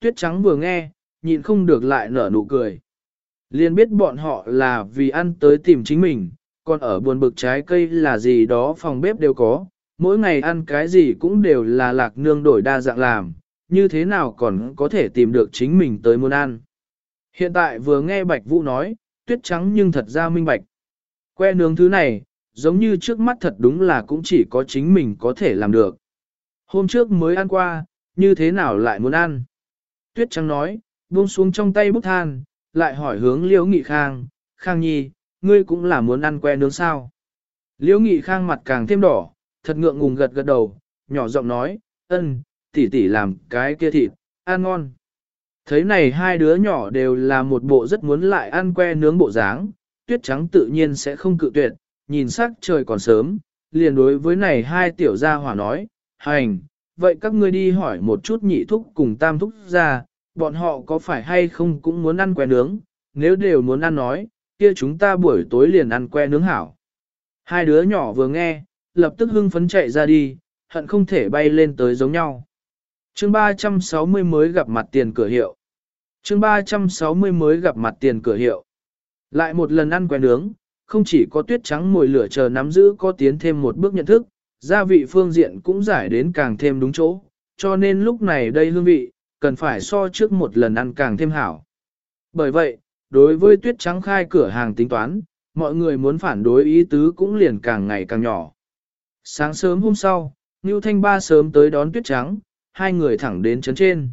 tuyết trắng vừa nghe, nhịn không được lại nở nụ cười. Liên biết bọn họ là vì ăn tới tìm chính mình, còn ở buồn bực trái cây là gì đó phòng bếp đều có, mỗi ngày ăn cái gì cũng đều là lạc nương đổi đa dạng làm, như thế nào còn có thể tìm được chính mình tới muốn ăn. Hiện tại vừa nghe Bạch Vũ nói, tuyết trắng nhưng thật ra minh bạch. Que nướng thứ này, giống như trước mắt thật đúng là cũng chỉ có chính mình có thể làm được. Hôm trước mới ăn qua, như thế nào lại muốn ăn? Tuyết trắng nói, buông xuống trong tay bút than, lại hỏi hướng Liễu Nghị Khang, Khang Nhi, ngươi cũng là muốn ăn que nướng sao? Liễu Nghị Khang mặt càng thêm đỏ, thật ngượng ngùng gật gật đầu, nhỏ giọng nói, ân, tỷ tỷ làm cái kia thịt, ăn ngon. Thấy này hai đứa nhỏ đều là một bộ rất muốn lại ăn que nướng bộ dáng, tuyết trắng tự nhiên sẽ không cự tuyệt, nhìn sắc trời còn sớm, liền đối với này hai tiểu gia hỏa nói, hành, vậy các ngươi đi hỏi một chút nhị thúc cùng tam thúc ra, bọn họ có phải hay không cũng muốn ăn que nướng, nếu đều muốn ăn nói, kia chúng ta buổi tối liền ăn que nướng hảo. Hai đứa nhỏ vừa nghe, lập tức hưng phấn chạy ra đi, hận không thể bay lên tới giống nhau. chương 360 mới gặp mặt tiền cửa hiệu. chương 360 mới gặp mặt tiền cửa hiệu. Lại một lần ăn que nướng, không chỉ có tuyết trắng mồi lửa chờ nắm giữ có tiến thêm một bước nhận thức, gia vị phương diện cũng giải đến càng thêm đúng chỗ, cho nên lúc này đây hương vị, cần phải so trước một lần ăn càng thêm hảo. Bởi vậy, đối với tuyết trắng khai cửa hàng tính toán, mọi người muốn phản đối ý tứ cũng liền càng ngày càng nhỏ. Sáng sớm hôm sau, Ngưu Thanh Ba sớm tới đón tuyết trắng, hai người thẳng đến chấn trên.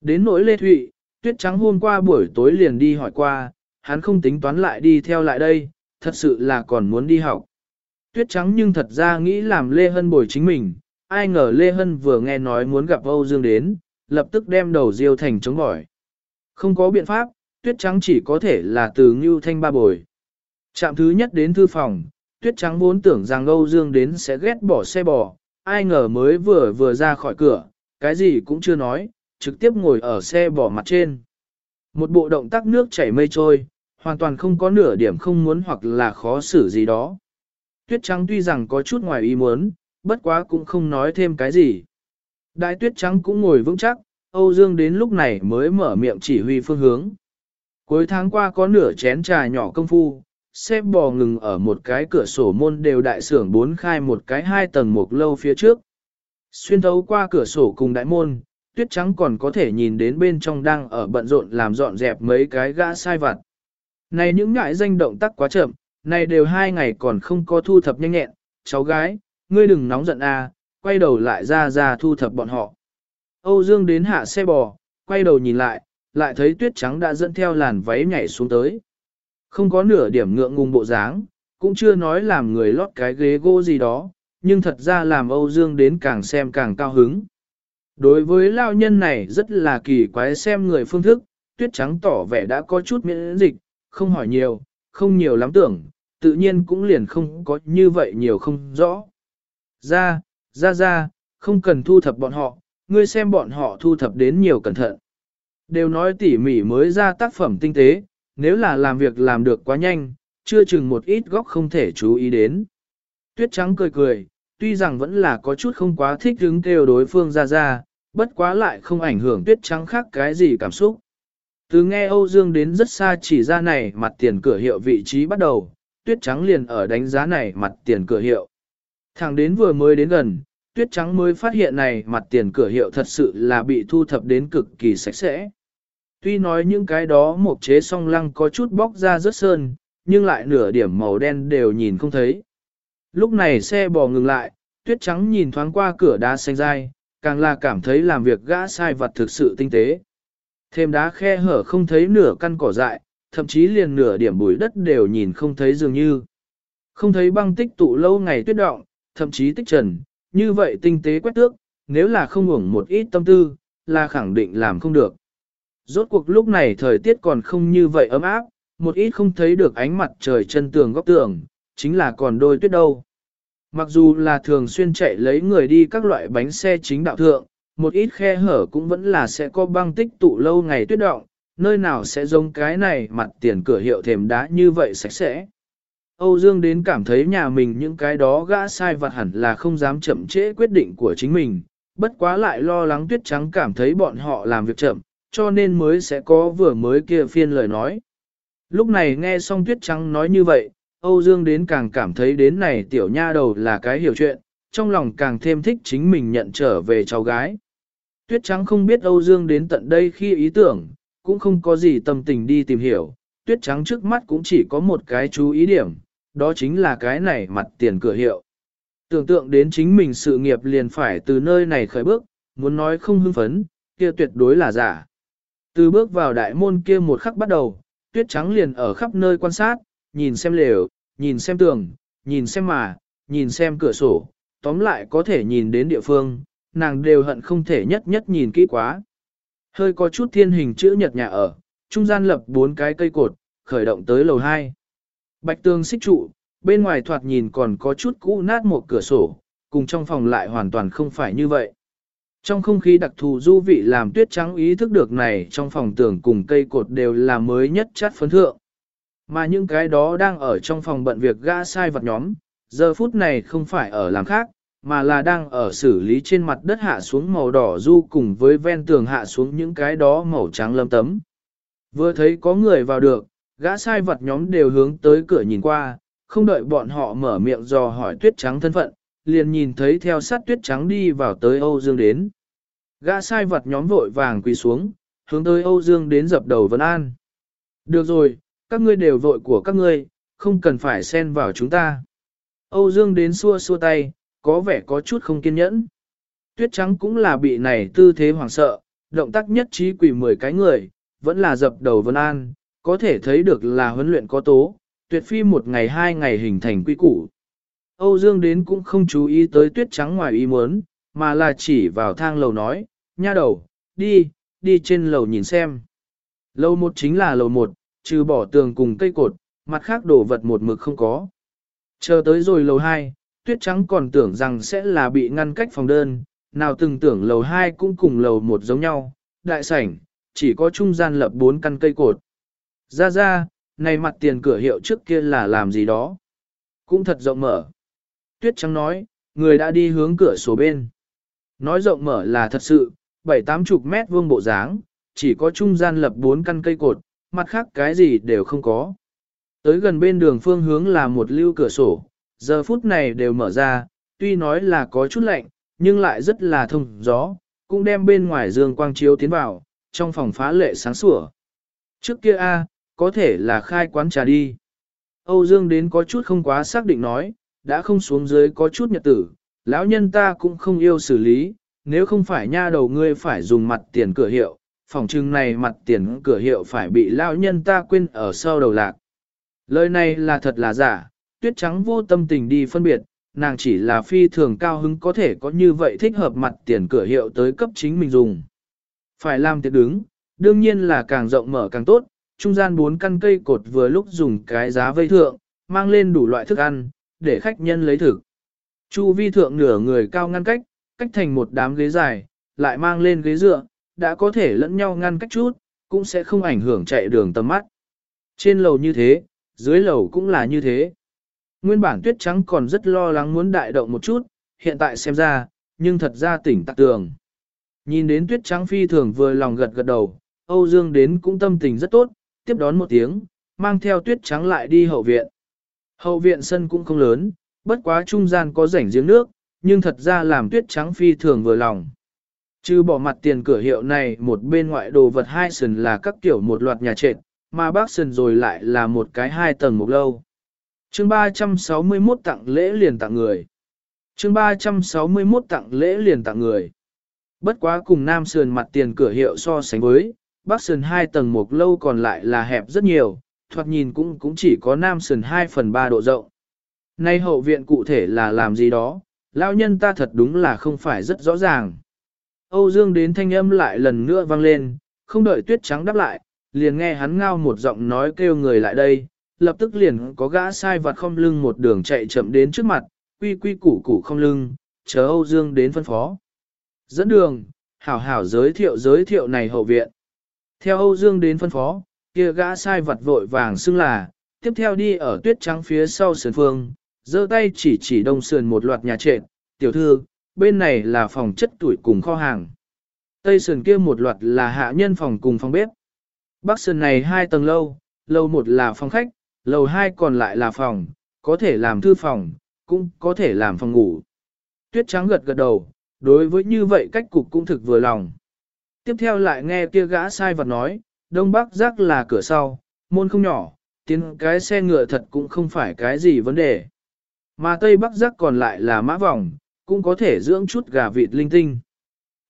Đến nỗi Lê Thụy, tuyết trắng hôm qua buổi tối liền đi hỏi qua, hắn không tính toán lại đi theo lại đây, thật sự là còn muốn đi học. Tuyết trắng nhưng thật ra nghĩ làm Lê Hân bồi chính mình, ai ngờ Lê Hân vừa nghe nói muốn gặp Âu Dương đến, lập tức đem đầu diêu thành chống bỏi. Không có biện pháp, tuyết trắng chỉ có thể là từ Ngưu Thanh ba bồi. Trạm thứ nhất đến thư phòng, tuyết trắng vốn tưởng rằng Âu Dương đến sẽ ghét bỏ xe bò, ai ngờ mới vừa vừa ra khỏi cửa, cái gì cũng chưa nói, trực tiếp ngồi ở xe bò mặt trên. Một bộ động tác nước chảy mây trôi, hoàn toàn không có nửa điểm không muốn hoặc là khó xử gì đó. Tuyết trắng tuy rằng có chút ngoài ý muốn, bất quá cũng không nói thêm cái gì. Đại tuyết trắng cũng ngồi vững chắc, Âu Dương đến lúc này mới mở miệng chỉ huy phương hướng. Cuối tháng qua có nửa chén trà nhỏ công phu, xếp bò ngừng ở một cái cửa sổ môn đều đại sưởng bốn khai một cái hai tầng một lâu phía trước. Xuyên thấu qua cửa sổ cùng đại môn, tuyết trắng còn có thể nhìn đến bên trong đang ở bận rộn làm dọn dẹp mấy cái gã sai vặt. Này những ngại danh động tác quá chậm, này đều hai ngày còn không có thu thập nhanh nhẹn, cháu gái, ngươi đừng nóng giận à quay đầu lại ra ra thu thập bọn họ. Âu Dương đến hạ xe bò, quay đầu nhìn lại, lại thấy tuyết trắng đã dẫn theo làn váy nhảy xuống tới. Không có nửa điểm ngượng ngùng bộ dáng, cũng chưa nói làm người lót cái ghế gỗ gì đó, nhưng thật ra làm Âu Dương đến càng xem càng cao hứng. Đối với lao nhân này rất là kỳ quái xem người phương thức, tuyết trắng tỏ vẻ đã có chút miễn dịch, không hỏi nhiều, không nhiều lắm tưởng, tự nhiên cũng liền không có như vậy nhiều không rõ. Ra, ra ra, không cần thu thập bọn họ, ngươi xem bọn họ thu thập đến nhiều cẩn thận. Đều nói tỉ mỉ mới ra tác phẩm tinh tế, nếu là làm việc làm được quá nhanh, chưa chừng một ít góc không thể chú ý đến. Tuyết trắng cười cười, tuy rằng vẫn là có chút không quá thích hứng kêu đối phương ra ra, bất quá lại không ảnh hưởng tuyết trắng khác cái gì cảm xúc. Từ nghe Âu Dương đến rất xa chỉ ra này mặt tiền cửa hiệu vị trí bắt đầu, tuyết trắng liền ở đánh giá này mặt tiền cửa hiệu. Thẳng đến vừa mới đến gần, tuyết trắng mới phát hiện này mặt tiền cửa hiệu thật sự là bị thu thập đến cực kỳ sạch sẽ. Tuy nói những cái đó một chế song lăng có chút bóc ra rất sơn, nhưng lại nửa điểm màu đen đều nhìn không thấy. Lúc này xe bò ngừng lại, tuyết trắng nhìn thoáng qua cửa đá xanh dai, càng là cảm thấy làm việc gã sai vật thực sự tinh tế. Thêm đá khe hở không thấy nửa căn cỏ dại, thậm chí liền nửa điểm bụi đất đều nhìn không thấy dường như. Không thấy băng tích tụ lâu ngày tuyết động, thậm chí tích trần, như vậy tinh tế quét tước, nếu là không hưởng một ít tâm tư, là khẳng định làm không được. Rốt cuộc lúc này thời tiết còn không như vậy ấm áp, một ít không thấy được ánh mặt trời chân tường góc tường, chính là còn đôi tuyết đâu. Mặc dù là thường xuyên chạy lấy người đi các loại bánh xe chính đạo thượng, một ít khe hở cũng vẫn là sẽ có băng tích tụ lâu ngày tuyết động, nơi nào sẽ giống cái này mặt tiền cửa hiệu thềm đá như vậy sạch sẽ. Âu Dương đến cảm thấy nhà mình những cái đó gã sai vặt hẳn là không dám chậm trễ quyết định của chính mình, bất quá lại lo lắng tuyết trắng cảm thấy bọn họ làm việc chậm, cho nên mới sẽ có vừa mới kia phiên lời nói. Lúc này nghe xong tuyết trắng nói như vậy, Âu Dương đến càng cảm thấy đến này tiểu nha đầu là cái hiểu chuyện, trong lòng càng thêm thích chính mình nhận trở về cháu gái. Tuyết trắng không biết Âu Dương đến tận đây khi ý tưởng, cũng không có gì tâm tình đi tìm hiểu, tuyết trắng trước mắt cũng chỉ có một cái chú ý điểm, đó chính là cái này mặt tiền cửa hiệu. Tưởng tượng đến chính mình sự nghiệp liền phải từ nơi này khởi bước, muốn nói không hưng phấn, kia tuyệt đối là giả. Từ bước vào đại môn kia một khắc bắt đầu, tuyết trắng liền ở khắp nơi quan sát, nhìn xem lều, nhìn xem tường, nhìn xem mà, nhìn xem cửa sổ, tóm lại có thể nhìn đến địa phương, nàng đều hận không thể nhất nhất nhìn kỹ quá. Hơi có chút thiên hình chữ nhật nhà ở, trung gian lập bốn cái cây cột, khởi động tới lầu 2. Bạch tường xích trụ, bên ngoài thoạt nhìn còn có chút cũ nát một cửa sổ, cùng trong phòng lại hoàn toàn không phải như vậy. Trong không khí đặc thù du vị làm tuyết trắng ý thức được này trong phòng tường cùng cây cột đều là mới nhất chất phấn thượng. Mà những cái đó đang ở trong phòng bận việc gã sai vật nhóm, giờ phút này không phải ở làm khác, mà là đang ở xử lý trên mặt đất hạ xuống màu đỏ du cùng với ven tường hạ xuống những cái đó màu trắng lâm tấm. Vừa thấy có người vào được, gã sai vật nhóm đều hướng tới cửa nhìn qua, không đợi bọn họ mở miệng dò hỏi tuyết trắng thân phận, liền nhìn thấy theo sát tuyết trắng đi vào tới Âu Dương đến. Gã sai vật nhóm vội vàng quỳ xuống, hướng tới Âu Dương đến dập đầu vân an. Được rồi, các ngươi đều vội của các ngươi, không cần phải xen vào chúng ta. Âu Dương đến xua xua tay, có vẻ có chút không kiên nhẫn. Tuyết trắng cũng là bị này tư thế hoảng sợ, động tác nhất trí quỳ 10 cái người, vẫn là dập đầu vân an, có thể thấy được là huấn luyện có tố, tuyệt phi một ngày hai ngày hình thành quy củ. Âu Dương đến cũng không chú ý tới tuyết trắng ngoài ý muốn, mà là chỉ vào thang lầu nói, nha đầu, đi, đi trên lầu nhìn xem. Lầu một chính là lầu một, trừ bỏ tường cùng cây cột, mặt khác đổ vật một mực không có. Chờ tới rồi lầu hai, tuyết trắng còn tưởng rằng sẽ là bị ngăn cách phòng đơn, nào từng tưởng lầu hai cũng cùng lầu một giống nhau, đại sảnh, chỉ có trung gian lập bốn căn cây cột. Ra ra, này mặt tiền cửa hiệu trước kia là làm gì đó. Cũng thật rộng mở. Tuyết trắng nói, người đã đi hướng cửa sổ bên. Nói rộng mở là thật sự, bảy tám chục mét vuông bộ dáng, chỉ có trung gian lập bốn căn cây cột, mặt khác cái gì đều không có. Tới gần bên đường phương hướng là một lưu cửa sổ, giờ phút này đều mở ra, tuy nói là có chút lạnh, nhưng lại rất là thông gió, cũng đem bên ngoài dương quang chiếu tiến vào, trong phòng phá lệ sáng sủa. Trước kia a, có thể là khai quán trà đi. Âu Dương đến có chút không quá xác định nói, đã không xuống dưới có chút nhật tử, lão nhân ta cũng không yêu xử lý, nếu không phải nha đầu ngươi phải dùng mặt tiền cửa hiệu, phòng trưng này mặt tiền cửa hiệu phải bị lão nhân ta quên ở sau đầu lạc. Lời này là thật là giả, tuyết trắng vô tâm tình đi phân biệt, nàng chỉ là phi thường cao hứng có thể có như vậy thích hợp mặt tiền cửa hiệu tới cấp chính mình dùng. Phải làm tiệc đứng, đương nhiên là càng rộng mở càng tốt, trung gian bốn căn cây cột vừa lúc dùng cái giá vây thượng, mang lên đủ loại thức ăn, để khách nhân lấy thực. Chu vi thượng nửa người cao ngăn cách, cách thành một đám ghế dài, lại mang lên ghế dựa, đã có thể lẫn nhau ngăn cách chút, cũng sẽ không ảnh hưởng chạy đường tầm mắt. Trên lầu như thế, dưới lầu cũng là như thế. Nguyên bản tuyết trắng còn rất lo lắng muốn đại động một chút, hiện tại xem ra, nhưng thật ra tỉnh tạc tường. Nhìn đến tuyết trắng phi thường vừa lòng gật gật đầu, Âu Dương đến cũng tâm tình rất tốt, tiếp đón một tiếng, mang theo tuyết trắng lại đi hậu viện. Hậu viện sân cũng không lớn, bất quá trung gian có rảnh giếng nước, nhưng thật ra làm tuyết trắng phi thường vừa lòng. Chứ bỏ mặt tiền cửa hiệu này một bên ngoại đồ vật hai sần là các kiểu một loạt nhà trệt, mà bác sần rồi lại là một cái hai tầng một lâu. chương 361 tặng lễ liền tặng người. chương 361 tặng lễ liền tặng người. Bất quá cùng nam sườn mặt tiền cửa hiệu so sánh với, bắc sườn hai tầng một lâu còn lại là hẹp rất nhiều, thoạt nhìn cũng cũng chỉ có nam sườn 2 phần 3 độ rộng. Nay hậu viện cụ thể là làm gì đó, lão nhân ta thật đúng là không phải rất rõ ràng. Âu Dương đến thanh âm lại lần nữa vang lên, không đợi tuyết trắng đáp lại, liền nghe hắn ngao một giọng nói kêu người lại đây, lập tức liền có gã sai vặt không lưng một đường chạy chậm đến trước mặt, quy quy củ củ không lưng, chờ Âu Dương đến phân phó. Dẫn đường, hảo hảo giới thiệu giới thiệu này hậu viện. Theo Âu Dương đến phân phó, kia gã sai vặt vội vàng xưng là, tiếp theo đi ở tuyết trắng phía sau sườn phương, giơ tay chỉ chỉ đông sườn một loạt nhà trệt, tiểu thư, bên này là phòng chất tuổi cùng kho hàng. Tây sườn kia một loạt là hạ nhân phòng cùng phòng bếp. Bắc sườn này hai tầng lâu, lầu một là phòng khách, lầu hai còn lại là phòng, có thể làm thư phòng, cũng có thể làm phòng ngủ. Tuyết trắng gật gật đầu, đối với như vậy cách cục cũng thực vừa lòng. Tiếp theo lại nghe kia gã sai vật nói, đông bắc giác là cửa sau, môn không nhỏ, tiến cái xe ngựa thật cũng không phải cái gì vấn đề. Mà tây bắc giác còn lại là mã vòng, cũng có thể dưỡng chút gà vịt linh tinh.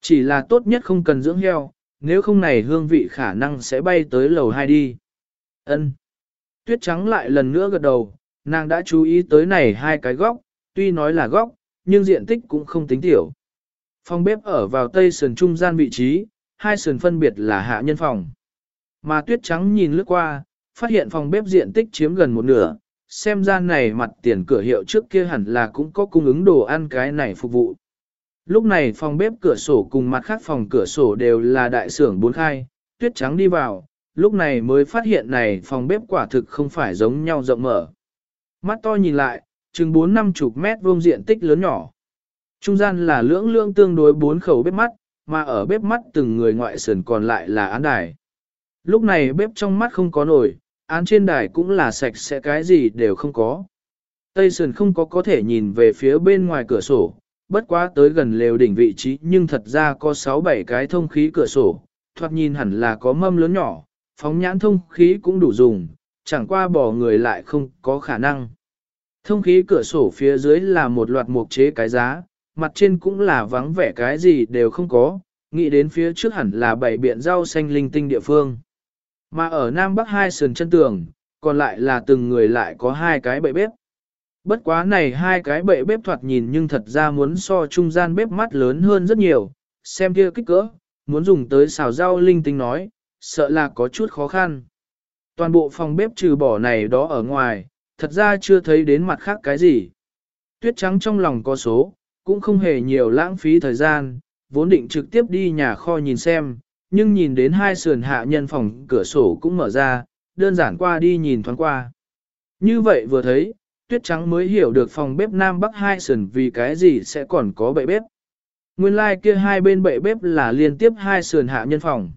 Chỉ là tốt nhất không cần dưỡng heo, nếu không này hương vị khả năng sẽ bay tới lầu hai đi. Ân. Tuyết trắng lại lần nữa gật đầu, nàng đã chú ý tới này hai cái góc, tuy nói là góc, nhưng diện tích cũng không tính tiểu. Phòng bếp ở vào tây sườn trung gian vị trí, hai sườn phân biệt là hạ nhân phòng. Mà tuyết trắng nhìn lướt qua, phát hiện phòng bếp diện tích chiếm gần một nửa, xem ra này mặt tiền cửa hiệu trước kia hẳn là cũng có cung ứng đồ ăn cái này phục vụ. Lúc này phòng bếp cửa sổ cùng mặt khác phòng cửa sổ đều là đại sưởng bốn khai, tuyết trắng đi vào, lúc này mới phát hiện này phòng bếp quả thực không phải giống nhau rộng mở. Mắt to nhìn lại, chừng 4 năm chục mét vuông diện tích lớn nhỏ. Trung gian là lưỡng lưỡng tương đối bốn khẩu bếp mắt, mà ở bếp mắt từng người ngoại sườn còn lại là án đài. Lúc này bếp trong mắt không có nổi, án trên đài cũng là sạch sẽ cái gì đều không có. Tây sườn không có có thể nhìn về phía bên ngoài cửa sổ, bất quá tới gần lều đỉnh vị trí nhưng thật ra có 6-7 cái thông khí cửa sổ, thoạt nhìn hẳn là có mâm lớn nhỏ, phóng nhãn thông khí cũng đủ dùng, chẳng qua bỏ người lại không có khả năng. Thông khí cửa sổ phía dưới là một loạt mục chế cái giá, mặt trên cũng là vắng vẻ cái gì đều không có, nghĩ đến phía trước hẳn là bảy biện rau xanh linh tinh địa phương. Mà ở Nam Bắc hai sườn chân tường, còn lại là từng người lại có hai cái bậy bếp. Bất quá này hai cái bậy bếp thoạt nhìn nhưng thật ra muốn so trung gian bếp mắt lớn hơn rất nhiều, xem kia kích cỡ, muốn dùng tới xào rau linh tinh nói, sợ là có chút khó khăn. Toàn bộ phòng bếp trừ bỏ này đó ở ngoài, thật ra chưa thấy đến mặt khác cái gì. Tuyết trắng trong lòng có số, cũng không hề nhiều lãng phí thời gian, vốn định trực tiếp đi nhà kho nhìn xem, nhưng nhìn đến hai sườn hạ nhân phòng cửa sổ cũng mở ra, đơn giản qua đi nhìn thoáng qua. Như vậy vừa thấy, tuyết trắng mới hiểu được phòng bếp nam bắc hai sườn vì cái gì sẽ còn có bệ bếp. Nguyên lai like kia hai bên bệ bếp là liên tiếp hai sườn hạ nhân phòng.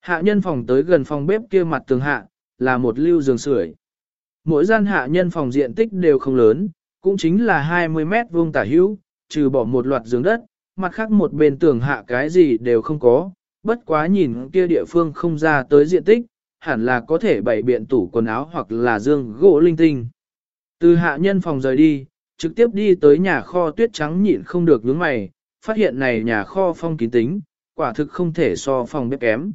Hạ nhân phòng tới gần phòng bếp kia mặt tường hạ, là một lưu giường sưởi. Mỗi gian hạ nhân phòng diện tích đều không lớn, cũng chính là 20 mét vuông tả hữu, trừ bỏ một loạt giường đất, mặt khác một bên tường hạ cái gì đều không có, bất quá nhìn kia địa phương không ra tới diện tích, hẳn là có thể bày biện tủ quần áo hoặc là dương gỗ linh tinh. Từ hạ nhân phòng rời đi, trực tiếp đi tới nhà kho tuyết trắng nhịn không được nhướng mày, phát hiện này nhà kho phong kín tính, quả thực không thể so phòng bếp kém.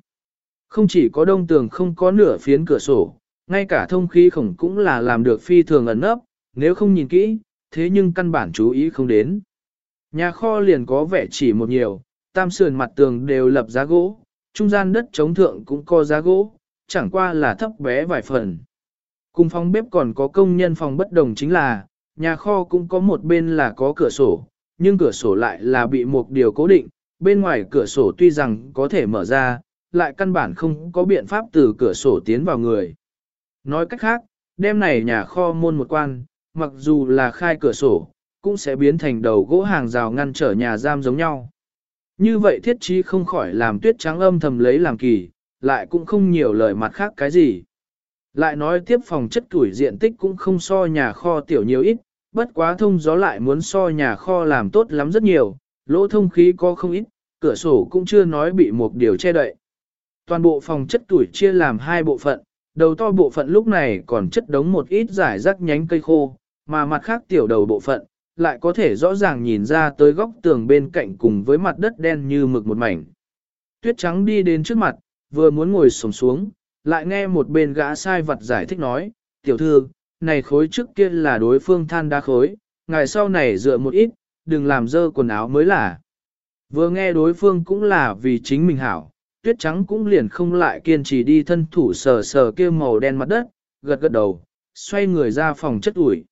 Không chỉ có đông tường không có nửa phiến cửa sổ, ngay cả thông khí khổng cũng là làm được phi thường ẩn nấp, nếu không nhìn kỹ, thế nhưng căn bản chú ý không đến. Nhà kho liền có vẻ chỉ một nhiều, tam sườn mặt tường đều lập giá gỗ, trung gian đất chống thượng cũng có giá gỗ, chẳng qua là thấp bé vài phần. Cùng phòng bếp còn có công nhân phòng bất đồng chính là, nhà kho cũng có một bên là có cửa sổ, nhưng cửa sổ lại là bị một điều cố định, bên ngoài cửa sổ tuy rằng có thể mở ra, lại căn bản không có biện pháp từ cửa sổ tiến vào người. Nói cách khác, đêm này nhà kho môn một quan, mặc dù là khai cửa sổ, cũng sẽ biến thành đầu gỗ hàng rào ngăn trở nhà giam giống nhau. Như vậy thiết trí không khỏi làm tuyết trắng âm thầm lấy làm kỳ, lại cũng không nhiều lời mặt khác cái gì. Lại nói tiếp phòng chất tuổi diện tích cũng không so nhà kho tiểu nhiều ít, bất quá thông gió lại muốn so nhà kho làm tốt lắm rất nhiều, lỗ thông khí có không ít, cửa sổ cũng chưa nói bị một điều che đậy. Toàn bộ phòng chất tuổi chia làm hai bộ phận, đầu to bộ phận lúc này còn chất đống một ít giải rác nhánh cây khô, mà mặt khác tiểu đầu bộ phận, lại có thể rõ ràng nhìn ra tới góc tường bên cạnh cùng với mặt đất đen như mực một mảnh. Tuyết trắng đi đến trước mặt, vừa muốn ngồi sổng xuống, lại nghe một bên gã sai vật giải thích nói, tiểu thư, này khối trước kia là đối phương than đá khối, ngày sau này dựa một ít, đừng làm dơ quần áo mới là. Vừa nghe đối phương cũng là vì chính mình hảo, tuyết trắng cũng liền không lại kiên trì đi thân thủ sờ sờ kia màu đen mặt đất, gật gật đầu, xoay người ra phòng chất ủi.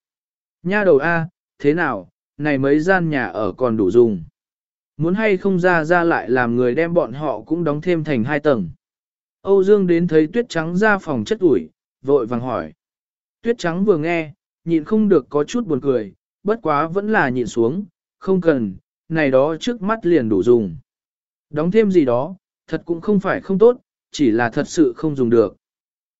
Nha đầu A, thế nào, này mấy gian nhà ở còn đủ dùng. Muốn hay không ra ra lại làm người đem bọn họ cũng đóng thêm thành hai tầng. Âu Dương đến thấy tuyết trắng ra phòng chất ủi, vội vàng hỏi. Tuyết trắng vừa nghe, nhịn không được có chút buồn cười, bất quá vẫn là nhịn xuống, không cần, này đó trước mắt liền đủ dùng. Đóng thêm gì đó, thật cũng không phải không tốt, chỉ là thật sự không dùng được.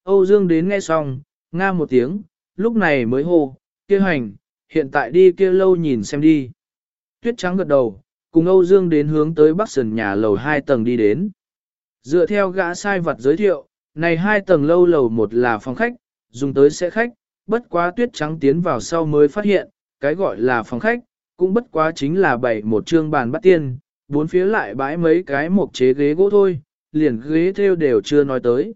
Âu Dương đến nghe xong, nga một tiếng, lúc này mới hô, kêu hành, hiện tại đi kia lâu nhìn xem đi. Tuyết trắng gật đầu, cùng Âu Dương đến hướng tới bắc Sần nhà lầu 2 tầng đi đến. Dựa theo gã sai vật giới thiệu, này hai tầng lâu lầu một là phòng khách, dùng tới sẽ khách, bất quá tuyết trắng tiến vào sau mới phát hiện, cái gọi là phòng khách, cũng bất quá chính là bày một trương bàn bắt tiên, bốn phía lại bãi mấy cái mộc chế ghế gỗ thôi, liền ghế theo đều chưa nói tới.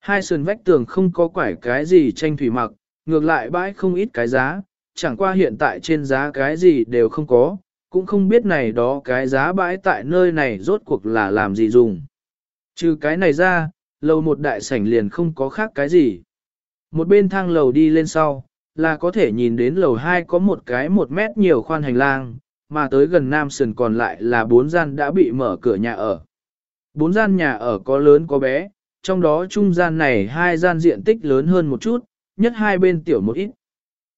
Hai sườn vách tường không có quải cái gì tranh thủy mặc, ngược lại bãi không ít cái giá, chẳng qua hiện tại trên giá cái gì đều không có, cũng không biết này đó cái giá bãi tại nơi này rốt cuộc là làm gì dùng. Trừ cái này ra, lầu một đại sảnh liền không có khác cái gì. Một bên thang lầu đi lên sau, là có thể nhìn đến lầu 2 có một cái một mét nhiều khoan hành lang, mà tới gần nam sườn còn lại là bốn gian đã bị mở cửa nhà ở. Bốn gian nhà ở có lớn có bé, trong đó trung gian này hai gian diện tích lớn hơn một chút, nhất hai bên tiểu một ít.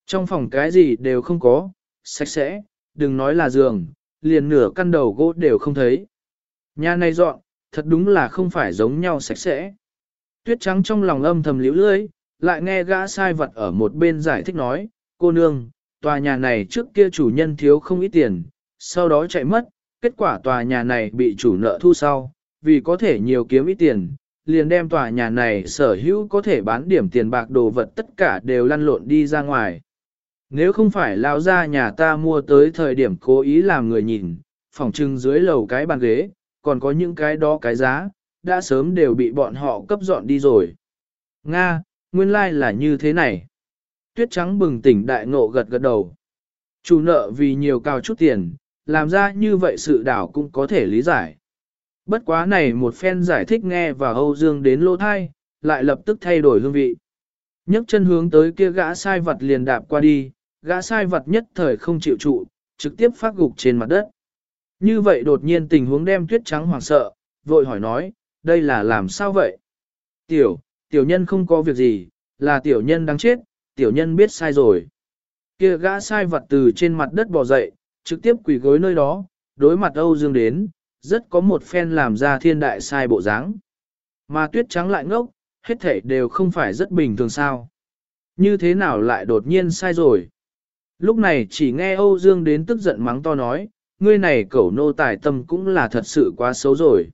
Trong phòng cái gì đều không có, sạch sẽ, đừng nói là giường, liền nửa căn đầu gỗ đều không thấy. Nhà này dọn, thật đúng là không phải giống nhau sạch sẽ. Tuyết trắng trong lòng âm thầm liễu lưỡi, lại nghe gã sai vật ở một bên giải thích nói, cô nương, tòa nhà này trước kia chủ nhân thiếu không ít tiền, sau đó chạy mất, kết quả tòa nhà này bị chủ nợ thu sau, vì có thể nhiều kiếm ít tiền, liền đem tòa nhà này sở hữu có thể bán điểm tiền bạc đồ vật tất cả đều lăn lộn đi ra ngoài. Nếu không phải lao ra nhà ta mua tới thời điểm cố ý làm người nhìn, phòng trưng dưới lầu cái bàn ghế, còn có những cái đó cái giá, đã sớm đều bị bọn họ cấp dọn đi rồi. Nga, nguyên lai like là như thế này. Tuyết trắng bừng tỉnh đại ngộ gật gật đầu. Chủ nợ vì nhiều cao chút tiền, làm ra như vậy sự đảo cũng có thể lý giải. Bất quá này một phen giải thích nghe và Âu Dương đến lô thai, lại lập tức thay đổi hương vị. nhấc chân hướng tới kia gã sai vật liền đạp qua đi, gã sai vật nhất thời không chịu trụ, trực tiếp phát gục trên mặt đất. Như vậy đột nhiên tình huống đem tuyết trắng hoảng sợ, vội hỏi nói, đây là làm sao vậy? Tiểu, tiểu nhân không có việc gì, là tiểu nhân đáng chết, tiểu nhân biết sai rồi. Kia gã sai vật từ trên mặt đất bò dậy, trực tiếp quỳ gối nơi đó, đối mặt Âu Dương đến, rất có một phen làm ra thiên đại sai bộ dáng. Mà tuyết trắng lại ngốc, hết thể đều không phải rất bình thường sao. Như thế nào lại đột nhiên sai rồi? Lúc này chỉ nghe Âu Dương đến tức giận mắng to nói, ngươi này cẩu nô tài tâm cũng là thật sự quá xấu rồi.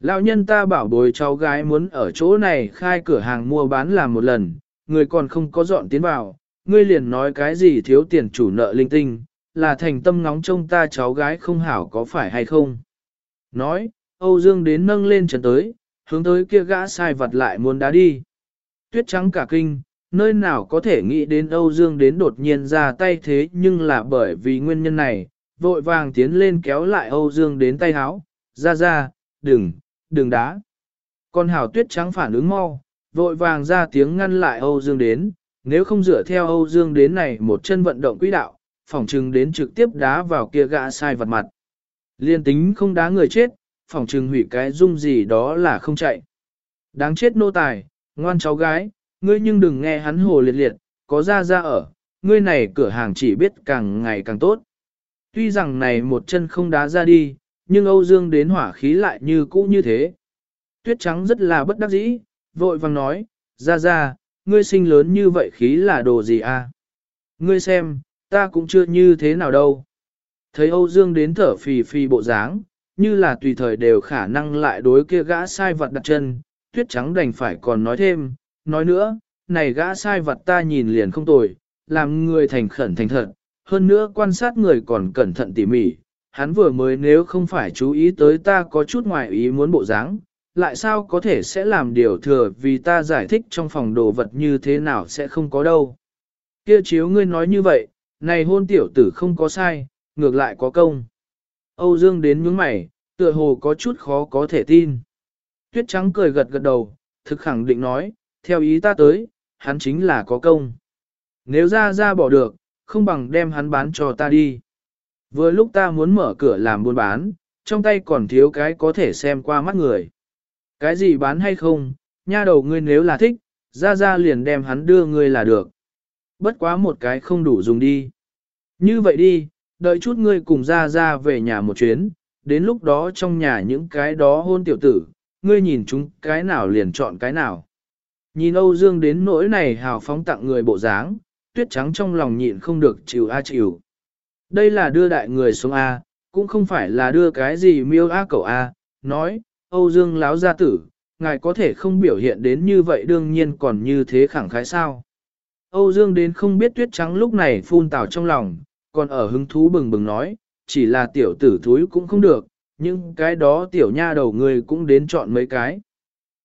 Lão nhân ta bảo bồi cháu gái muốn ở chỗ này khai cửa hàng mua bán làm một lần, người còn không có dọn tiến vào, ngươi liền nói cái gì thiếu tiền chủ nợ linh tinh, là thành tâm ngóng trông ta cháu gái không hảo có phải hay không. Nói, Âu Dương đến nâng lên chân tới, hướng tới kia gã sai vật lại muốn đá đi. Tuyết trắng cả kinh, nơi nào có thể nghĩ đến Âu Dương đến đột nhiên ra tay thế nhưng là bởi vì nguyên nhân này, vội vàng tiến lên kéo lại Âu Dương đến tay háo, ra ra, đừng, đừng đá. Con hảo tuyết trắng phản ứng mau, vội vàng ra tiếng ngăn lại Âu Dương đến, nếu không dựa theo Âu Dương đến này một chân vận động quỹ đạo, phỏng trừng đến trực tiếp đá vào kia gã sai vật mặt. Liên tính không đá người chết, phỏng trừng hủy cái dung gì đó là không chạy. Đáng chết nô tài, ngoan cháu gái, ngươi nhưng đừng nghe hắn hồ liệt liệt, có ra ra ở, ngươi này cửa hàng chỉ biết càng ngày càng tốt. Tuy rằng này một chân không đá ra đi, nhưng Âu Dương đến hỏa khí lại như cũ như thế. Tuyết trắng rất là bất đắc dĩ, vội vàng nói, ra ra, ngươi sinh lớn như vậy khí là đồ gì à? Ngươi xem, ta cũng chưa như thế nào đâu. Thấy Âu Dương đến thở phì phì bộ dáng, như là tùy thời đều khả năng lại đối kia gã sai vật đặt chân, tuyết trắng đành phải còn nói thêm, nói nữa, này gã sai vật ta nhìn liền không tồi, làm người thành khẩn thành thật, hơn nữa quan sát người còn cẩn thận tỉ mỉ, hắn vừa mới nếu không phải chú ý tới ta có chút ngoài ý muốn bộ dáng, lại sao có thể sẽ làm điều thừa vì ta giải thích trong phòng đồ vật như thế nào sẽ không có đâu. Kia chiếu ngươi nói như vậy, này hôn tiểu tử không có sai, ngược lại có công. Âu Dương đến nhướng mày, tựa hồ có chút khó có thể tin. Tuyết trắng cười gật gật đầu, thực khẳng định nói, theo ý ta tới, hắn chính là có công. Nếu ra ra bỏ được, không bằng đem hắn bán cho ta đi. Vừa lúc ta muốn mở cửa làm buôn bán, trong tay còn thiếu cái có thể xem qua mắt người. Cái gì bán hay không, nha đầu ngươi nếu là thích, ra ra liền đem hắn đưa ngươi là được. Bất quá một cái không đủ dùng đi. Như vậy đi, đợi chút ngươi cùng ra ra về nhà một chuyến, đến lúc đó trong nhà những cái đó hôn tiểu tử, ngươi nhìn chúng cái nào liền chọn cái nào. Nhìn Âu Dương đến nỗi này hào phóng tặng người bộ dáng, tuyết trắng trong lòng nhịn không được chịu a chịu. Đây là đưa đại người xuống A, cũng không phải là đưa cái gì miêu A cậu A, nói, Âu Dương láo gia tử, ngài có thể không biểu hiện đến như vậy đương nhiên còn như thế khẳng khái sao. Âu Dương đến không biết tuyết trắng lúc này phun tào trong lòng, còn ở hứng thú bừng bừng nói, chỉ là tiểu tử thúi cũng không được, nhưng cái đó tiểu nha đầu ngươi cũng đến chọn mấy cái.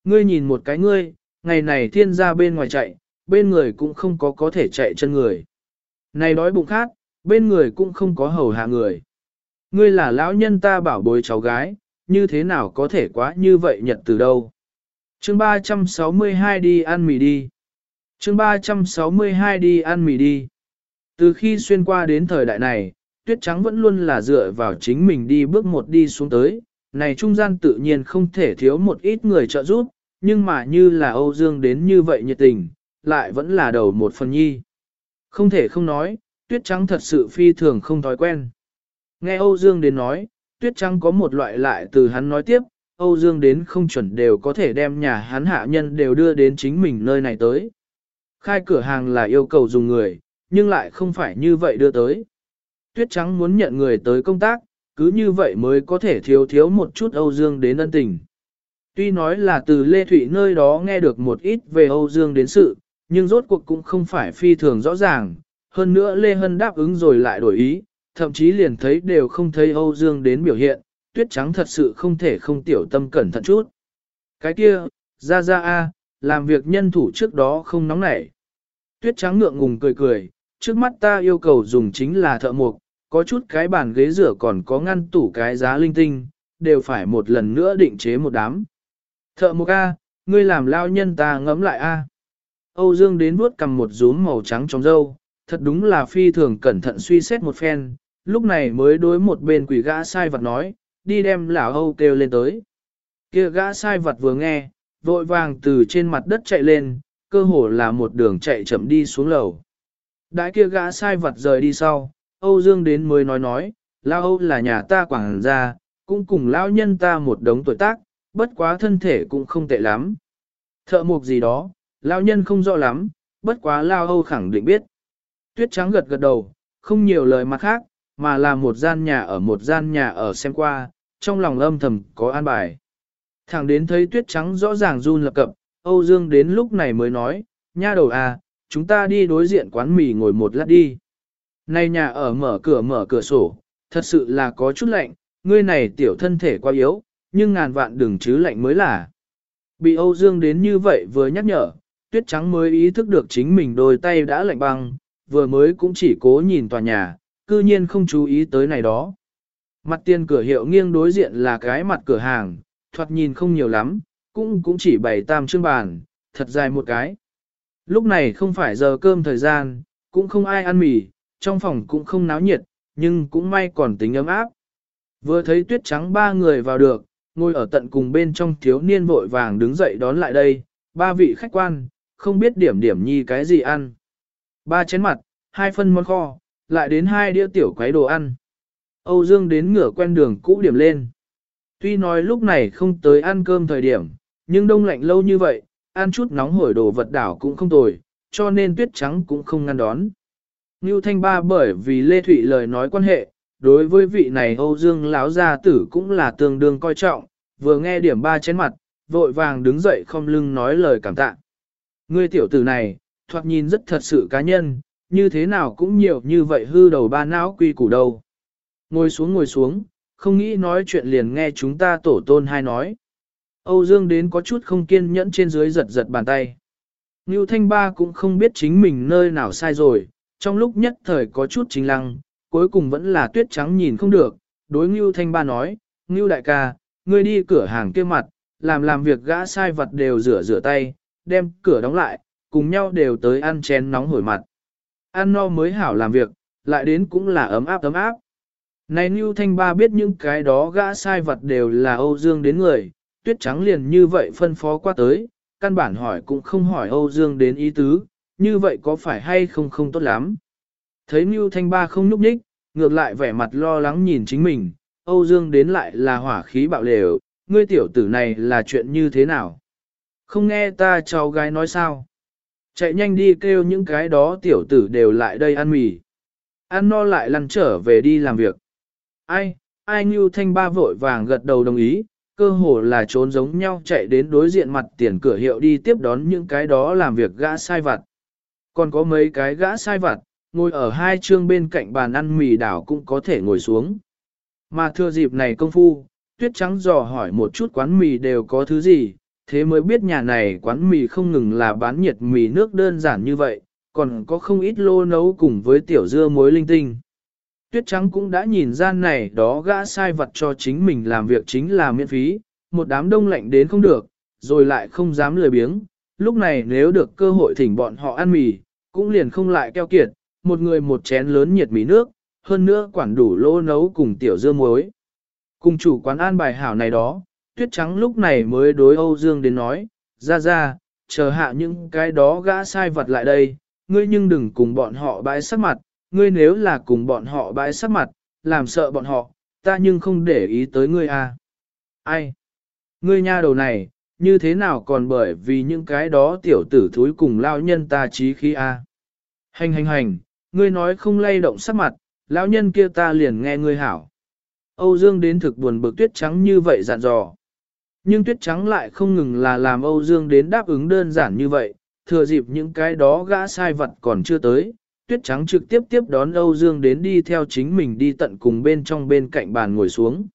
Ngươi nhìn một cái ngươi, ngày này thiên ra bên ngoài chạy, bên người cũng không có có thể chạy chân người. Này đói bụng khát, bên người cũng không có hầu hạ người. Ngươi là lão nhân ta bảo bối cháu gái, như thế nào có thể quá như vậy nhật từ đâu. Chương 362 đi ăn mì đi. Chương 362 đi ăn mì đi. Từ khi xuyên qua đến thời đại này, tuyết trắng vẫn luôn là dựa vào chính mình đi bước một đi xuống tới, này trung gian tự nhiên không thể thiếu một ít người trợ giúp, nhưng mà như là Âu Dương đến như vậy nhiệt tình, lại vẫn là đầu một phần nhi. Không thể không nói, tuyết trắng thật sự phi thường không thói quen. Nghe Âu Dương đến nói, tuyết trắng có một loại lại từ hắn nói tiếp, Âu Dương đến không chuẩn đều có thể đem nhà hắn hạ nhân đều đưa đến chính mình nơi này tới. Khai cửa hàng là yêu cầu dùng người, nhưng lại không phải như vậy đưa tới. Tuyết trắng muốn nhận người tới công tác, cứ như vậy mới có thể thiếu thiếu một chút Âu Dương đến ân tình. Tuy nói là từ Lê Thụy nơi đó nghe được một ít về Âu Dương đến sự, nhưng rốt cuộc cũng không phải phi thường rõ ràng. Hơn nữa Lê Hân đáp ứng rồi lại đổi ý, thậm chí liền thấy đều không thấy Âu Dương đến biểu hiện, tuyết trắng thật sự không thể không tiểu tâm cẩn thận chút. Cái kia, ra ra a, làm việc nhân thủ trước đó không nóng nảy. Tuyết trắng ngượng ngùng cười cười, trước mắt ta yêu cầu dùng chính là thợ mộc, có chút cái bàn ghế rửa còn có ngăn tủ cái giá linh tinh, đều phải một lần nữa định chế một đám. Thợ mộc A, ngươi làm lao nhân ta ngẫm lại A. Âu Dương đến vuốt cầm một rúm màu trắng trong râu, thật đúng là phi thường cẩn thận suy xét một phen, lúc này mới đối một bên quỷ gã sai vật nói, đi đem lão Âu kêu lên tới. Kia gã sai vật vừa nghe, vội vàng từ trên mặt đất chạy lên, cơ hồ là một đường chạy chậm đi xuống lầu. Đại kia gã sai vật rời đi sau, Âu Dương đến mới nói nói, lão Âu là nhà ta quảng gia, cũng cùng lão nhân ta một đống tuổi tác, bất quá thân thể cũng không tệ lắm. Thợ mộc gì đó, lão nhân không rõ lắm, bất quá Lao Âu khẳng định biết. Tuyết trắng gật gật đầu, không nhiều lời mặt khác, mà là một gian nhà ở một gian nhà ở xem qua, trong lòng âm thầm có an bài. Thẳng đến thấy tuyết trắng rõ ràng run lập cập, Âu Dương đến lúc này mới nói, nha đầu à, chúng ta đi đối diện quán mì ngồi một lát đi. Này nhà ở mở cửa mở cửa sổ, thật sự là có chút lạnh, ngươi này tiểu thân thể quá yếu, nhưng ngàn vạn đừng chứ lạnh mới là. Bị Âu Dương đến như vậy vừa nhắc nhở, tuyết trắng mới ý thức được chính mình đôi tay đã lạnh băng, vừa mới cũng chỉ cố nhìn tòa nhà, cư nhiên không chú ý tới này đó. Mặt tiền cửa hiệu nghiêng đối diện là cái mặt cửa hàng, thoạt nhìn không nhiều lắm, cũng cũng chỉ bày tam chương bàn, thật dài một cái. Lúc này không phải giờ cơm thời gian, cũng không ai ăn mì, trong phòng cũng không náo nhiệt, nhưng cũng may còn tính ấm áp. Vừa thấy tuyết trắng ba người vào được, ngồi ở tận cùng bên trong thiếu niên vội vàng đứng dậy đón lại đây, ba vị khách quan, không biết điểm điểm nhi cái gì ăn. Ba chén mặt, hai phân món kho, lại đến hai đĩa tiểu quấy đồ ăn. Âu Dương đến ngửa quen đường cũ điểm lên. Tuy nói lúc này không tới ăn cơm thời điểm, nhưng đông lạnh lâu như vậy, ăn chút nóng hổi đồ vật đảo cũng không tồi, cho nên tuyết trắng cũng không ngăn đón. Ngưu Thanh Ba bởi vì Lê Thụy lời nói quan hệ, đối với vị này Âu Dương lão gia tử cũng là tương đương coi trọng, vừa nghe điểm ba chén mặt, vội vàng đứng dậy không lưng nói lời cảm tạ. Ngươi tiểu tử này, thoạt nhìn rất thật sự cá nhân, như thế nào cũng nhiều như vậy hư đầu ba não quy củ đâu. Ngồi xuống ngồi xuống, không nghĩ nói chuyện liền nghe chúng ta tổ tôn hai nói. Âu Dương đến có chút không kiên nhẫn trên dưới giật giật bàn tay. Ngưu Thanh Ba cũng không biết chính mình nơi nào sai rồi, trong lúc nhất thời có chút chính lăng, cuối cùng vẫn là tuyết trắng nhìn không được, đối Ngưu Thanh Ba nói, Ngưu đại ca, ngươi đi cửa hàng kia mặt, làm làm việc gã sai vật đều rửa rửa tay, đem cửa đóng lại, cùng nhau đều tới ăn chén nóng hổi mặt. Ăn no mới hảo làm việc, lại đến cũng là ấm áp ấm áp. Này Niu Thanh Ba biết những cái đó gã sai vật đều là Âu Dương đến người, tuyết trắng liền như vậy phân phó qua tới, căn bản hỏi cũng không hỏi Âu Dương đến ý tứ, như vậy có phải hay không không tốt lắm. Thấy Niu Thanh Ba không nhúc nhích, ngược lại vẻ mặt lo lắng nhìn chính mình, Âu Dương đến lại là hỏa khí bạo lều, ngươi tiểu tử này là chuyện như thế nào? Không nghe ta cháu gái nói sao? Chạy nhanh đi kêu những cái đó tiểu tử đều lại đây ăn mì. Ăn no lại lăn trở về đi làm việc. Ai, ai như thanh ba vội vàng gật đầu đồng ý, cơ hồ là trốn giống nhau chạy đến đối diện mặt tiền cửa hiệu đi tiếp đón những cái đó làm việc gã sai vặt. Còn có mấy cái gã sai vặt, ngồi ở hai chương bên cạnh bàn ăn mì đảo cũng có thể ngồi xuống. Mà thưa dịp này công phu, tuyết trắng dò hỏi một chút quán mì đều có thứ gì, thế mới biết nhà này quán mì không ngừng là bán nhiệt mì nước đơn giản như vậy, còn có không ít lô nấu cùng với tiểu dưa muối linh tinh. Tuyết trắng cũng đã nhìn ra này đó gã sai vật cho chính mình làm việc chính là miễn phí, một đám đông lạnh đến không được, rồi lại không dám lười biếng. Lúc này nếu được cơ hội thỉnh bọn họ ăn mì, cũng liền không lại keo kiệt, một người một chén lớn nhiệt mì nước, hơn nữa quản đủ lô nấu cùng tiểu dưa muối. Cùng chủ quán an bài hảo này đó, tuyết trắng lúc này mới đối Âu Dương đến nói, ra ra, chờ hạ những cái đó gã sai vật lại đây, ngươi nhưng đừng cùng bọn họ bãi sắc mặt, ngươi nếu là cùng bọn họ bãi sắc mặt, làm sợ bọn họ, ta nhưng không để ý tới ngươi à. Ai? Ngươi nha đầu này, như thế nào còn bởi vì những cái đó tiểu tử thúi cùng lao nhân ta trí khí à? Hành hành hành, ngươi nói không lay động sắc mặt, lão nhân kia ta liền nghe ngươi hảo. Âu Dương đến thực buồn bực tuyết trắng như vậy dặn dò. Nhưng tuyết trắng lại không ngừng là làm Âu Dương đến đáp ứng đơn giản như vậy, thừa dịp những cái đó gã sai vật còn chưa tới, tuyết trắng trực tiếp tiếp đón Âu Dương đến đi theo chính mình đi tận cùng bên trong bên cạnh bàn ngồi xuống.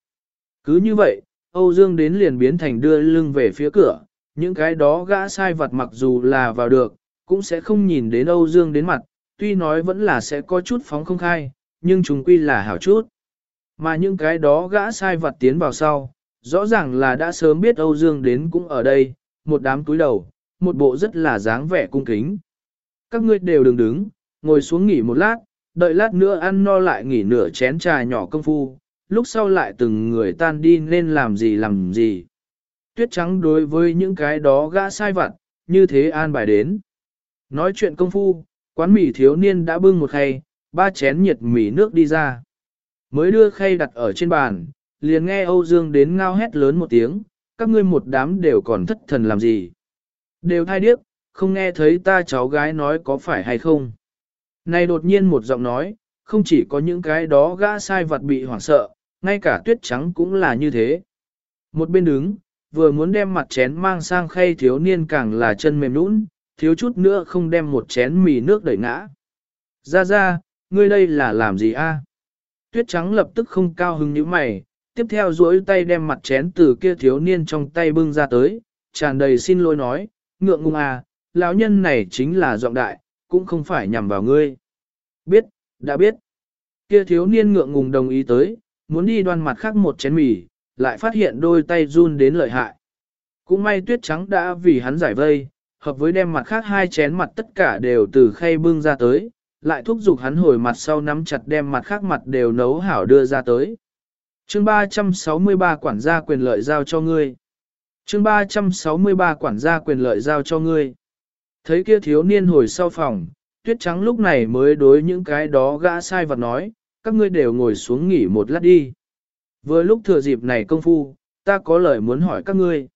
Cứ như vậy, Âu Dương đến liền biến thành đưa lưng về phía cửa, những cái đó gã sai vật mặc dù là vào được, cũng sẽ không nhìn đến Âu Dương đến mặt, tuy nói vẫn là sẽ có chút phóng không khai, nhưng chúng quy là hảo chút. Mà những cái đó gã sai vặt tiến vào sau, rõ ràng là đã sớm biết Âu Dương đến cũng ở đây, một đám túi đầu, một bộ rất là dáng vẻ cung kính. Các ngươi đều đừng đứng, ngồi xuống nghỉ một lát, đợi lát nữa ăn no lại nghỉ nửa chén trà nhỏ công phu, lúc sau lại từng người tan đi nên làm gì làm gì. Tuyết trắng đối với những cái đó gã sai vặt, như thế an bài đến. Nói chuyện công phu, quán mì thiếu niên đã bưng một khay, ba chén nhiệt mì nước đi ra. Mới đưa khay đặt ở trên bàn, liền nghe Âu Dương đến ngao hét lớn một tiếng, các ngươi một đám đều còn thất thần làm gì. Đều thai điếc, không nghe thấy ta cháu gái nói có phải hay không. Này đột nhiên một giọng nói, không chỉ có những cái đó gã sai vật bị hoảng sợ, ngay cả tuyết trắng cũng là như thế. Một bên đứng, vừa muốn đem mặt chén mang sang khay thiếu niên càng là chân mềm nũng, thiếu chút nữa không đem một chén mì nước đẩy ngã. Ra ra, ngươi đây là làm gì a? Tuyết trắng lập tức không cao hứng như mày, tiếp theo duỗi tay đem mặt chén từ kia thiếu niên trong tay bưng ra tới, tràn đầy xin lỗi nói, ngượng ngùng à, lão nhân này chính là giọng đại, cũng không phải nhằm vào ngươi. Biết, đã biết. Kia thiếu niên ngượng ngùng đồng ý tới, muốn đi đoan mặt khác một chén mì, lại phát hiện đôi tay run đến lợi hại. Cũng may tuyết trắng đã vì hắn giải vây, hợp với đem mặt khác hai chén mặt tất cả đều từ khay bưng ra tới, lại thúc giục hắn hồi mặt sau nắm chặt đem mặt khác mặt đều nấu hảo đưa ra tới. Chương 363 quản gia quyền lợi giao cho ngươi. Chương 363 quản gia quyền lợi giao cho ngươi. Thấy kia thiếu niên hồi sau phòng, tuyết trắng lúc này mới đối những cái đó gã sai vật nói, các ngươi đều ngồi xuống nghỉ một lát đi. Vừa lúc thừa dịp này công phu, ta có lời muốn hỏi các ngươi.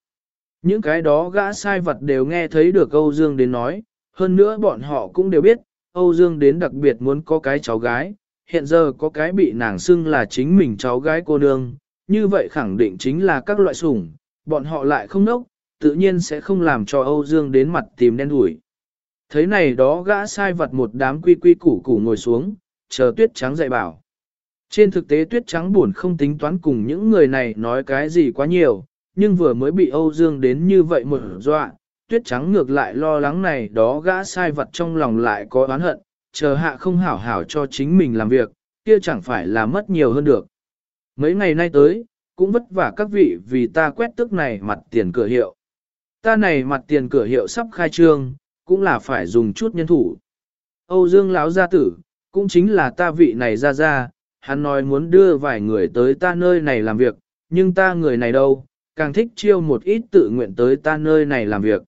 Những cái đó gã sai vật đều nghe thấy được câu Dương đến nói, hơn nữa bọn họ cũng đều biết, Âu Dương đến đặc biệt muốn có cái cháu gái, hiện giờ có cái bị nàng xưng là chính mình cháu gái cô nương, như vậy khẳng định chính là các loại sủng, bọn họ lại không nốc, tự nhiên sẽ không làm cho Âu Dương đến mặt tìm đen đuổi. Thấy này đó gã sai vật một đám quy quy củ củ ngồi xuống, chờ tuyết trắng dạy bảo. Trên thực tế tuyết trắng buồn không tính toán cùng những người này nói cái gì quá nhiều, nhưng vừa mới bị Âu Dương đến như vậy một dọa, tuyết trắng ngược lại lo lắng này đó gã sai vật trong lòng lại có oán hận, chờ hạ không hảo hảo cho chính mình làm việc, kia chẳng phải là mất nhiều hơn được. Mấy ngày nay tới, cũng vất vả các vị vì ta quét tức này mặt tiền cửa hiệu. Ta này mặt tiền cửa hiệu sắp khai trương, cũng là phải dùng chút nhân thủ. Âu Dương lão gia tử, cũng chính là ta vị này ra ra, hắn nói muốn đưa vài người tới ta nơi này làm việc, nhưng ta người này đâu, càng thích chiêu một ít tự nguyện tới ta nơi này làm việc.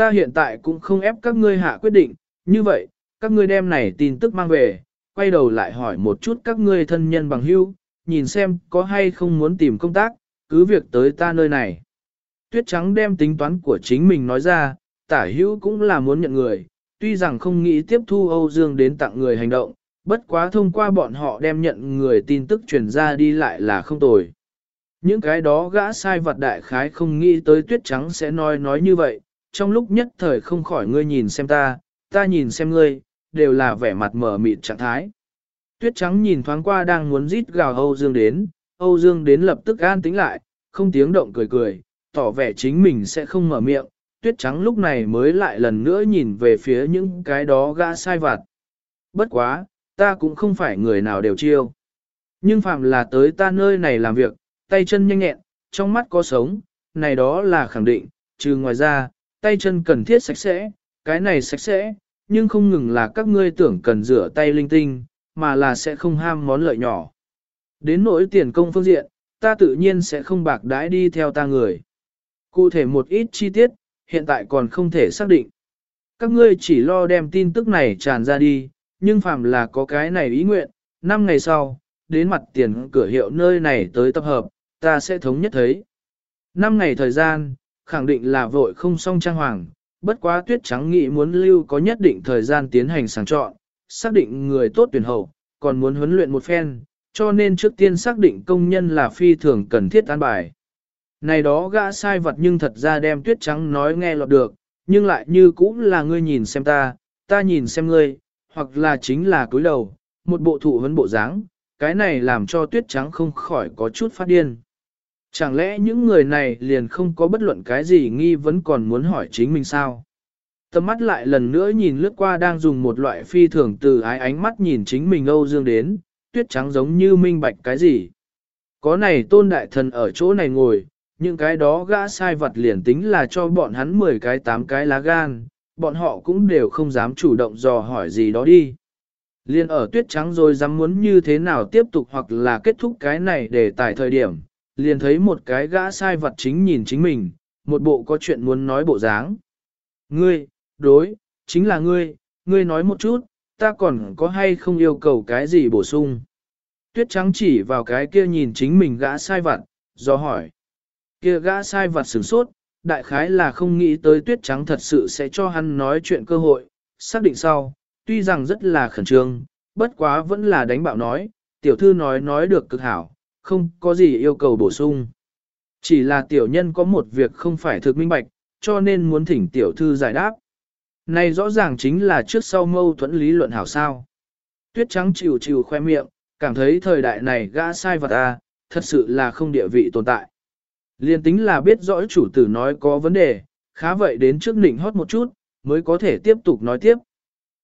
Ta hiện tại cũng không ép các ngươi hạ quyết định, như vậy, các ngươi đem này tin tức mang về, quay đầu lại hỏi một chút các ngươi thân nhân bằng hữu, nhìn xem có hay không muốn tìm công tác, cứ việc tới ta nơi này. Tuyết trắng đem tính toán của chính mình nói ra, tả hữu cũng là muốn nhận người, tuy rằng không nghĩ tiếp thu Âu Dương đến tặng người hành động, bất quá thông qua bọn họ đem nhận người tin tức truyền ra đi lại là không tồi. Những cái đó gã sai vật đại khái không nghĩ tới tuyết trắng sẽ nói nói như vậy, trong lúc nhất thời không khỏi ngươi nhìn xem ta, ta nhìn xem ngươi, đều là vẻ mặt mở mịt trạng thái. Tuyết trắng nhìn thoáng qua đang muốn rít gào Âu Dương đến, Âu Dương đến lập tức an tính lại, không tiếng động cười cười, tỏ vẻ chính mình sẽ không mở miệng. Tuyết trắng lúc này mới lại lần nữa nhìn về phía những cái đó gã sai vặt. Bất quá, ta cũng không phải người nào đều chiêu. Nhưng phạm là tới ta nơi này làm việc, tay chân nhanh nhẹn, trong mắt có sống, này đó là khẳng định, trừ ngoài ra, tay chân cần thiết sạch sẽ, cái này sạch sẽ, nhưng không ngừng là các ngươi tưởng cần rửa tay linh tinh, mà là sẽ không ham món lợi nhỏ. Đến nỗi tiền công phương diện, ta tự nhiên sẽ không bạc đãi đi theo ta người. Cụ thể một ít chi tiết, hiện tại còn không thể xác định. Các ngươi chỉ lo đem tin tức này tràn ra đi, nhưng phàm là có cái này ý nguyện, 5 ngày sau, đến mặt tiền cửa hiệu nơi này tới tập hợp, ta sẽ thống nhất thấy. 5 ngày thời gian, khẳng định là vội không xong trang hoàng, bất quá tuyết trắng nghĩ muốn lưu có nhất định thời gian tiến hành sàng chọn, xác định người tốt tuyển hậu, còn muốn huấn luyện một phen, cho nên trước tiên xác định công nhân là phi thường cần thiết an bài. Này đó gã sai vật nhưng thật ra đem tuyết trắng nói nghe lọt được, nhưng lại như cũng là ngươi nhìn xem ta, ta nhìn xem ngươi, hoặc là chính là cúi đầu, một bộ thụ vấn bộ dáng, cái này làm cho tuyết trắng không khỏi có chút phát điên. Chẳng lẽ những người này liền không có bất luận cái gì nghi vấn còn muốn hỏi chính mình sao? Tầm mắt lại lần nữa nhìn lướt qua đang dùng một loại phi thường từ ái ánh mắt nhìn chính mình Âu Dương đến, tuyết trắng giống như minh bạch cái gì. Có này tôn đại thần ở chỗ này ngồi, những cái đó gã sai vật liền tính là cho bọn hắn 10 cái 8 cái lá gan, bọn họ cũng đều không dám chủ động dò hỏi gì đó đi. Liên ở tuyết trắng rồi dám muốn như thế nào tiếp tục hoặc là kết thúc cái này để tải thời điểm, liền thấy một cái gã sai vật chính nhìn chính mình, một bộ có chuyện muốn nói bộ dáng. Ngươi, đối, chính là ngươi, ngươi nói một chút, ta còn có hay không yêu cầu cái gì bổ sung. Tuyết trắng chỉ vào cái kia nhìn chính mình gã sai vặt, do hỏi. Kia gã sai vặt sửng sốt, đại khái là không nghĩ tới tuyết trắng thật sự sẽ cho hắn nói chuyện cơ hội, xác định sau, tuy rằng rất là khẩn trương, bất quá vẫn là đánh bạo nói, tiểu thư nói nói được cực hảo, không có gì yêu cầu bổ sung. Chỉ là tiểu nhân có một việc không phải thực minh bạch, cho nên muốn thỉnh tiểu thư giải đáp. Này rõ ràng chính là trước sau mâu thuẫn lý luận hảo sao. Tuyết trắng chịu chịu khoe miệng, cảm thấy thời đại này gã sai vật à, thật sự là không địa vị tồn tại. Liên tính là biết rõ chủ tử nói có vấn đề, khá vậy đến trước nịnh hót một chút, mới có thể tiếp tục nói tiếp.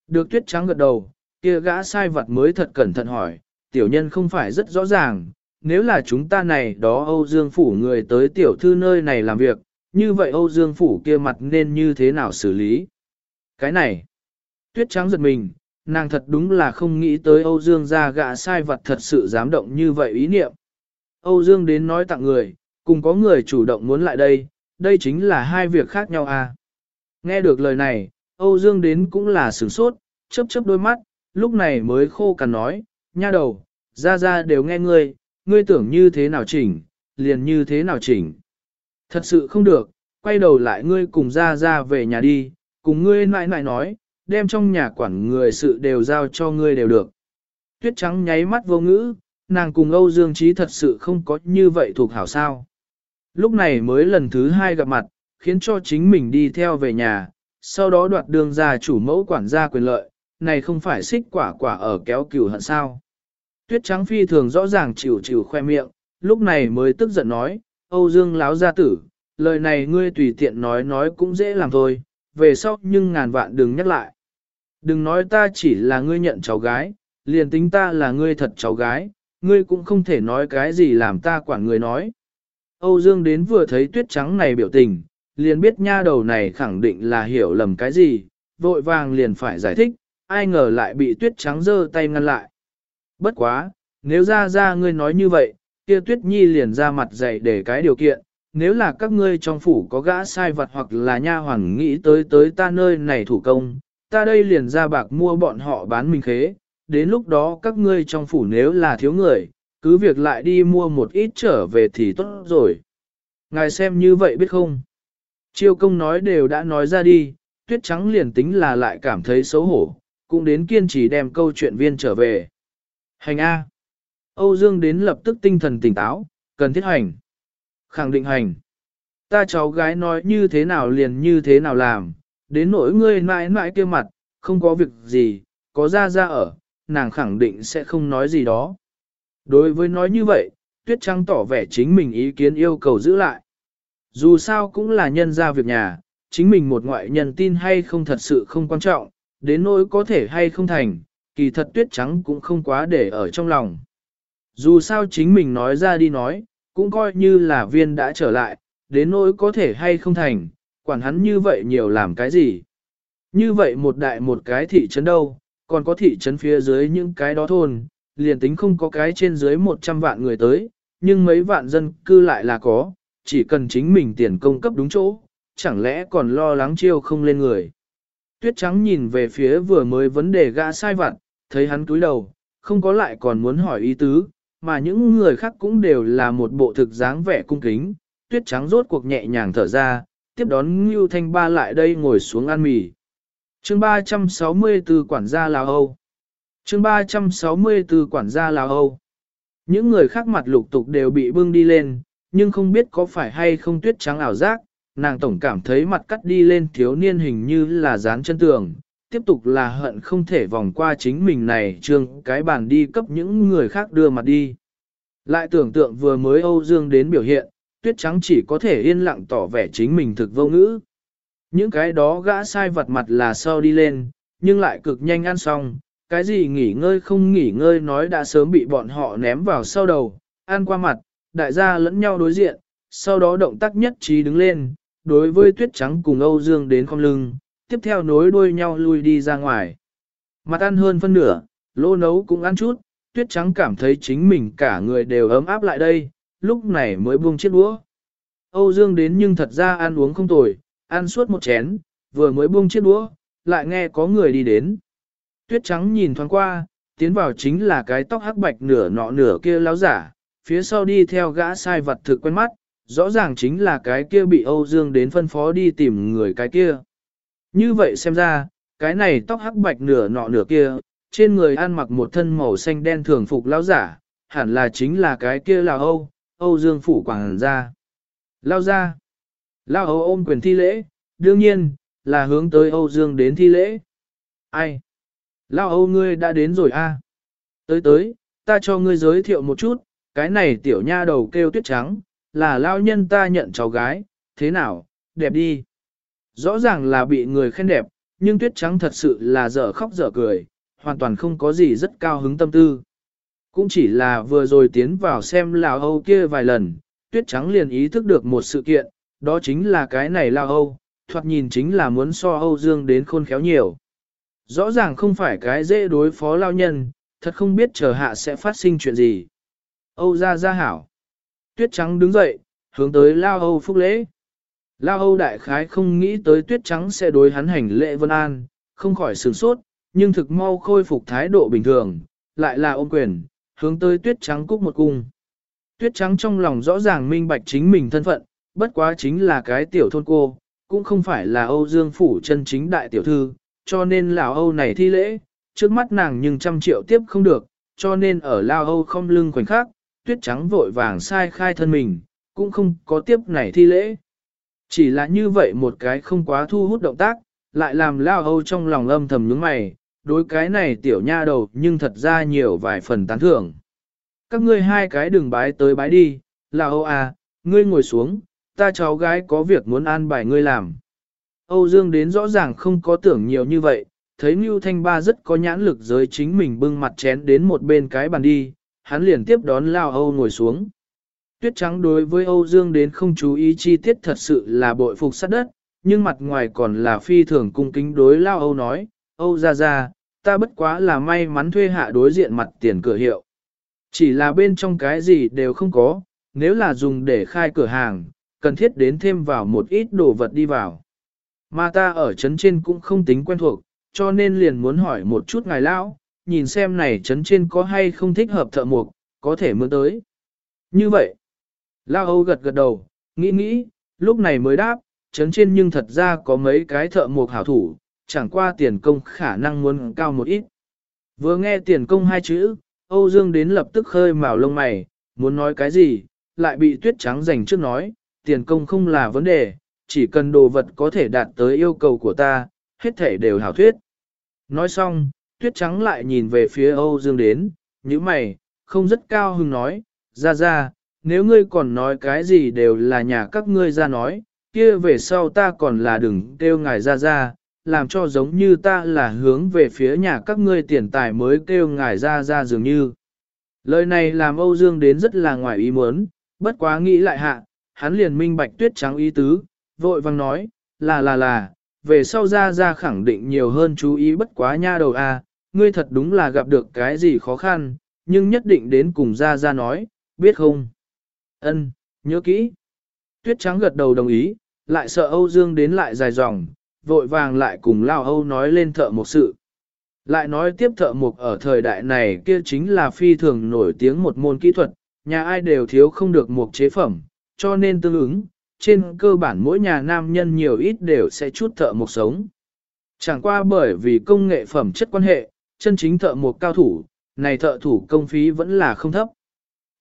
Được tuyết trắng gật đầu, kia gã sai vật mới thật cẩn thận hỏi, tiểu nhân không phải rất rõ ràng, nếu là chúng ta này đó Âu Dương Phủ người tới tiểu thư nơi này làm việc, như vậy Âu Dương Phủ kia mặt nên như thế nào xử lý? Cái này, tuyết trắng giật mình, nàng thật đúng là không nghĩ tới Âu Dương ra gạ sai vật thật sự dám động như vậy ý niệm. Âu Dương đến nói tặng người, cùng có người chủ động muốn lại đây, đây chính là hai việc khác nhau à. Nghe được lời này, Âu Dương đến cũng là sửng sốt, chớp chớp đôi mắt, lúc này mới khô cằn nói, nha đầu, ra ra đều nghe ngươi, ngươi tưởng như thế nào chỉnh, liền như thế nào chỉnh. Thật sự không được, quay đầu lại ngươi cùng ra ra về nhà đi, cùng ngươi nãi nãi nói, đem trong nhà quản người sự đều giao cho ngươi đều được. Tuyết trắng nháy mắt vô ngữ, nàng cùng Âu Dương Trí thật sự không có như vậy thuộc hảo sao. Lúc này mới lần thứ hai gặp mặt, khiến cho chính mình đi theo về nhà, sau đó đoạt đường ra chủ mẫu quản gia quyền lợi, này không phải xích quả quả ở kéo cửu hận sao. Tuyết trắng phi thường rõ ràng chịu chịu khoe miệng, lúc này mới tức giận nói, Âu Dương láo gia tử, lời này ngươi tùy tiện nói nói cũng dễ làm thôi, về sau nhưng ngàn vạn đừng nhắc lại. Đừng nói ta chỉ là ngươi nhận cháu gái, liền tính ta là ngươi thật cháu gái, ngươi cũng không thể nói cái gì làm ta quản người nói. Âu Dương đến vừa thấy tuyết trắng này biểu tình, liền biết nha đầu này khẳng định là hiểu lầm cái gì, vội vàng liền phải giải thích, ai ngờ lại bị tuyết trắng giơ tay ngăn lại. Bất quá, nếu ra ra ngươi nói như vậy, kia tuyết nhi liền ra mặt dạy để cái điều kiện, nếu là các ngươi trong phủ có gã sai vật hoặc là nha hoàn nghĩ tới tới ta nơi này thủ công, ta đây liền ra bạc mua bọn họ bán mình khế, đến lúc đó các ngươi trong phủ nếu là thiếu người, cứ việc lại đi mua một ít trở về thì tốt rồi. Ngài xem như vậy biết không? Chiêu công nói đều đã nói ra đi, tuyết trắng liền tính là lại cảm thấy xấu hổ, cũng đến kiên trì đem câu chuyện viên trở về. Hành A. Âu Dương đến lập tức tinh thần tỉnh táo, cần thiết hành. Khẳng định hành. Ta cháu gái nói như thế nào liền như thế nào làm, đến nỗi ngươi mãi mãi kia mặt, không có việc gì, có ra ra ở, nàng khẳng định sẽ không nói gì đó. Đối với nói như vậy, Tuyết Trăng tỏ vẻ chính mình ý kiến yêu cầu giữ lại. Dù sao cũng là nhân ra việc nhà, chính mình một ngoại nhân tin hay không thật sự không quan trọng, đến nỗi có thể hay không thành, kỳ thật Tuyết Trắng cũng không quá để ở trong lòng. Dù sao chính mình nói ra đi nói, cũng coi như là viên đã trở lại, đến nỗi có thể hay không thành, quản hắn như vậy nhiều làm cái gì. Như vậy một đại một cái thị trấn đâu, còn có thị trấn phía dưới những cái đó thôn, liền tính không có cái trên dưới 100 vạn người tới, nhưng mấy vạn dân cư lại là có, chỉ cần chính mình tiền công cấp đúng chỗ, chẳng lẽ còn lo lắng chiêu không lên người. Tuyết trắng nhìn về phía vừa mới vấn đề gã sai vặt, thấy hắn cúi đầu, không có lại còn muốn hỏi ý tứ, mà những người khác cũng đều là một bộ thực dáng vẻ cung kính. Tuyết trắng rốt cuộc nhẹ nhàng thở ra, tiếp đón Ngưu Thanh Ba lại đây ngồi xuống ăn mì. chương 364 quản gia Lào Âu chương 364 quản gia Lào Âu Những người khác mặt lục tục đều bị bưng đi lên, nhưng không biết có phải hay không tuyết trắng ảo giác, nàng tổng cảm thấy mặt cắt đi lên thiếu niên hình như là dán chân tường, tiếp tục là hận không thể vòng qua chính mình này trương cái bàn đi cấp những người khác đưa mặt đi. Lại tưởng tượng vừa mới Âu Dương đến biểu hiện, tuyết trắng chỉ có thể yên lặng tỏ vẻ chính mình thực vô ngữ. Những cái đó gã sai vật mặt là sau đi lên, nhưng lại cực nhanh ăn xong, cái gì nghỉ ngơi không nghỉ ngơi nói đã sớm bị bọn họ ném vào sau đầu, ăn qua mặt, đại gia lẫn nhau đối diện, sau đó động tác nhất trí đứng lên, đối với tuyết trắng cùng Âu Dương đến không lưng, tiếp theo nối đuôi nhau lui đi ra ngoài. Mặt ăn hơn phân nửa, lô nấu cũng ăn chút, tuyết trắng cảm thấy chính mình cả người đều ấm áp lại đây, lúc này mới buông chiếc đũa. Âu Dương đến nhưng thật ra ăn uống không tồi, ăn suốt một chén, vừa mới buông chiếc đũa, lại nghe có người đi đến. Tuyết trắng nhìn thoáng qua, tiến vào chính là cái tóc hắc bạch nửa nọ nửa kia láo giả, phía sau đi theo gã sai vật thực quen mắt, rõ ràng chính là cái kia bị Âu Dương đến phân phó đi tìm người cái kia. Như vậy xem ra, cái này tóc hắc bạch nửa nọ nửa kia, trên người ăn mặc một thân màu xanh đen thường phục lão giả, hẳn là chính là cái kia là Âu, Âu Dương phủ quảng ra. Lao ra. Lao Âu ôm quyền thi lễ, đương nhiên, là hướng tới Âu Dương đến thi lễ. Ai? Lao Âu ngươi đã đến rồi a. À? Tới tới, ta cho ngươi giới thiệu một chút, cái này tiểu nha đầu kêu tuyết trắng, là lao nhân ta nhận cháu gái, thế nào, đẹp đi. Rõ ràng là bị người khen đẹp, nhưng tuyết trắng thật sự là dở khóc dở cười, hoàn toàn không có gì rất cao hứng tâm tư. Cũng chỉ là vừa rồi tiến vào xem Lào Âu kia vài lần, tuyết trắng liền ý thức được một sự kiện, đó chính là cái này Lào Âu, thoạt nhìn chính là muốn so Âu Dương đến khôn khéo nhiều. Rõ ràng không phải cái dễ đối phó lao nhân, thật không biết chờ hạ sẽ phát sinh chuyện gì. Âu ra ra hảo. Tuyết trắng đứng dậy, hướng tới Lao Âu phúc lễ. Lao Âu đại khái không nghĩ tới tuyết trắng sẽ đối hắn hành lễ vân an, không khỏi sửng sốt, nhưng thực mau khôi phục thái độ bình thường, lại là ôm quyền, hướng tới tuyết trắng cúc một cung. Tuyết trắng trong lòng rõ ràng minh bạch chính mình thân phận, bất quá chính là cái tiểu thôn cô, cũng không phải là Âu Dương Phủ chân chính đại tiểu thư, cho nên lão Âu này thi lễ, trước mắt nàng nhưng trăm triệu tiếp không được, cho nên ở Lao Âu không lưng khoảnh khắc, tuyết trắng vội vàng sai khai thân mình, cũng không có tiếp này thi lễ. Chỉ là như vậy một cái không quá thu hút động tác, lại làm Lao Âu trong lòng âm thầm nhướng mày, đối cái này tiểu nha đầu nhưng thật ra nhiều vài phần tán thưởng. Các ngươi hai cái đừng bái tới bái đi, Lao Âu à, ngươi ngồi xuống, ta cháu gái có việc muốn an bài ngươi làm. Âu Dương đến rõ ràng không có tưởng nhiều như vậy, thấy Ngưu Thanh Ba rất có nhãn lực giới chính mình bưng mặt chén đến một bên cái bàn đi, hắn liền tiếp đón Lao Âu ngồi xuống. Tuyết trắng đối với Âu Dương đến không chú ý chi tiết thật sự là bội phục sát đất, nhưng mặt ngoài còn là phi thường cung kính đối Lao Âu nói, Âu ra ra, ta bất quá là may mắn thuê hạ đối diện mặt tiền cửa hiệu. Chỉ là bên trong cái gì đều không có, nếu là dùng để khai cửa hàng, cần thiết đến thêm vào một ít đồ vật đi vào. Mà ta ở trấn trên cũng không tính quen thuộc, cho nên liền muốn hỏi một chút ngài lão, nhìn xem này trấn trên có hay không thích hợp thợ mộc, có thể mượn tới. Như vậy, Lao Âu gật gật đầu, nghĩ nghĩ, lúc này mới đáp, trấn trên nhưng thật ra có mấy cái thợ mộc hảo thủ, chẳng qua tiền công khả năng muốn cao một ít. Vừa nghe tiền công hai chữ, Âu Dương đến lập tức khơi mào lông mày, muốn nói cái gì, lại bị tuyết trắng giành trước nói, tiền công không là vấn đề, chỉ cần đồ vật có thể đạt tới yêu cầu của ta, hết thể đều hảo thuyết. Nói xong, tuyết trắng lại nhìn về phía Âu Dương đến, như mày, không rất cao hứng nói, ra ra, nếu ngươi còn nói cái gì đều là nhà các ngươi ra nói, kia về sau ta còn là đừng kêu ngài ra ra, làm cho giống như ta là hướng về phía nhà các ngươi tiền tài mới kêu ngài ra ra dường như. Lời này làm Âu Dương đến rất là ngoài ý muốn, bất quá nghĩ lại hạ, hắn liền minh bạch tuyết trắng ý tứ, vội vang nói, là là là, về sau ra ra khẳng định nhiều hơn chú ý bất quá nha đầu a, ngươi thật đúng là gặp được cái gì khó khăn, nhưng nhất định đến cùng ra ra nói, biết không? Ân, nhớ kỹ. Tuyết trắng gật đầu đồng ý, lại sợ Âu Dương đến lại dài dòng, vội vàng lại cùng Lao Âu nói lên thợ một sự. Lại nói tiếp thợ mộc ở thời đại này kia chính là phi thường nổi tiếng một môn kỹ thuật, nhà ai đều thiếu không được một chế phẩm, cho nên tương ứng, trên cơ bản mỗi nhà nam nhân nhiều ít đều sẽ chút thợ mộc sống. Chẳng qua bởi vì công nghệ phẩm chất quan hệ, chân chính thợ mộc cao thủ, này thợ thủ công phí vẫn là không thấp.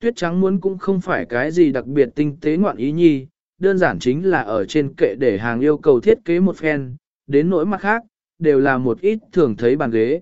Tuyết trắng muốn cũng không phải cái gì đặc biệt tinh tế ngoạn ý nhi, đơn giản chính là ở trên kệ để hàng yêu cầu thiết kế một phen, đến nỗi mặt khác, đều là một ít thường thấy bàn ghế.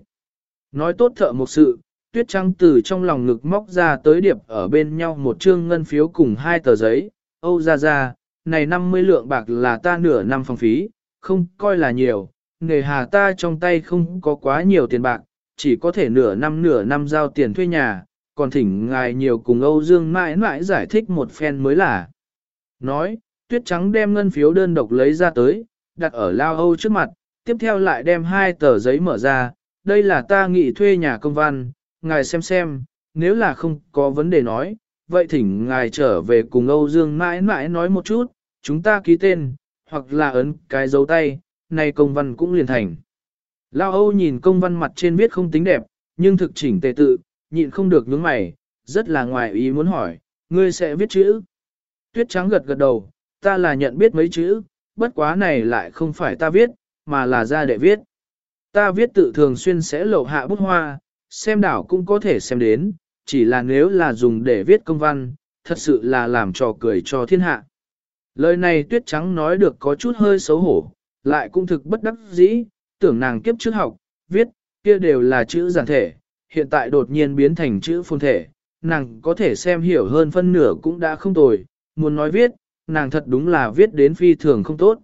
Nói tốt thợ một sự, tuyết trắng từ trong lòng ngực móc ra tới điệp ở bên nhau một trương ngân phiếu cùng hai tờ giấy, Âu ra ra, này 50 lượng bạc là ta nửa năm phòng phí, không coi là nhiều, nghề hà ta trong tay không có quá nhiều tiền bạc, chỉ có thể nửa năm nửa năm giao tiền thuê nhà, còn thỉnh ngài nhiều cùng Âu Dương mãi mãi giải thích một phen mới là. Nói, tuyết trắng đem ngân phiếu đơn độc lấy ra tới, đặt ở lao Âu trước mặt, tiếp theo lại đem hai tờ giấy mở ra, đây là ta nghị thuê nhà công văn, ngài xem xem, nếu là không có vấn đề nói, vậy thỉnh ngài trở về cùng Âu Dương mãi mãi nói một chút, chúng ta ký tên, hoặc là ấn cái dấu tay, này công văn cũng liền thành. Lao Âu nhìn công văn mặt trên viết không tính đẹp, nhưng thực chỉnh tề tự, nhịn không được nhướng mày, rất là ngoài ý muốn hỏi, ngươi sẽ viết chữ. Tuyết trắng gật gật đầu, ta là nhận biết mấy chữ, bất quá này lại không phải ta viết, mà là ra để viết. Ta viết tự thường xuyên sẽ lộ hạ bút hoa, xem đảo cũng có thể xem đến, chỉ là nếu là dùng để viết công văn, thật sự là làm trò cười cho thiên hạ. Lời này tuyết trắng nói được có chút hơi xấu hổ, lại cũng thực bất đắc dĩ, tưởng nàng kiếp trước học, viết, kia đều là chữ giản thể, hiện tại đột nhiên biến thành chữ phồn thể, nàng có thể xem hiểu hơn phân nửa cũng đã không tồi, muốn nói viết, nàng thật đúng là viết đến phi thường không tốt.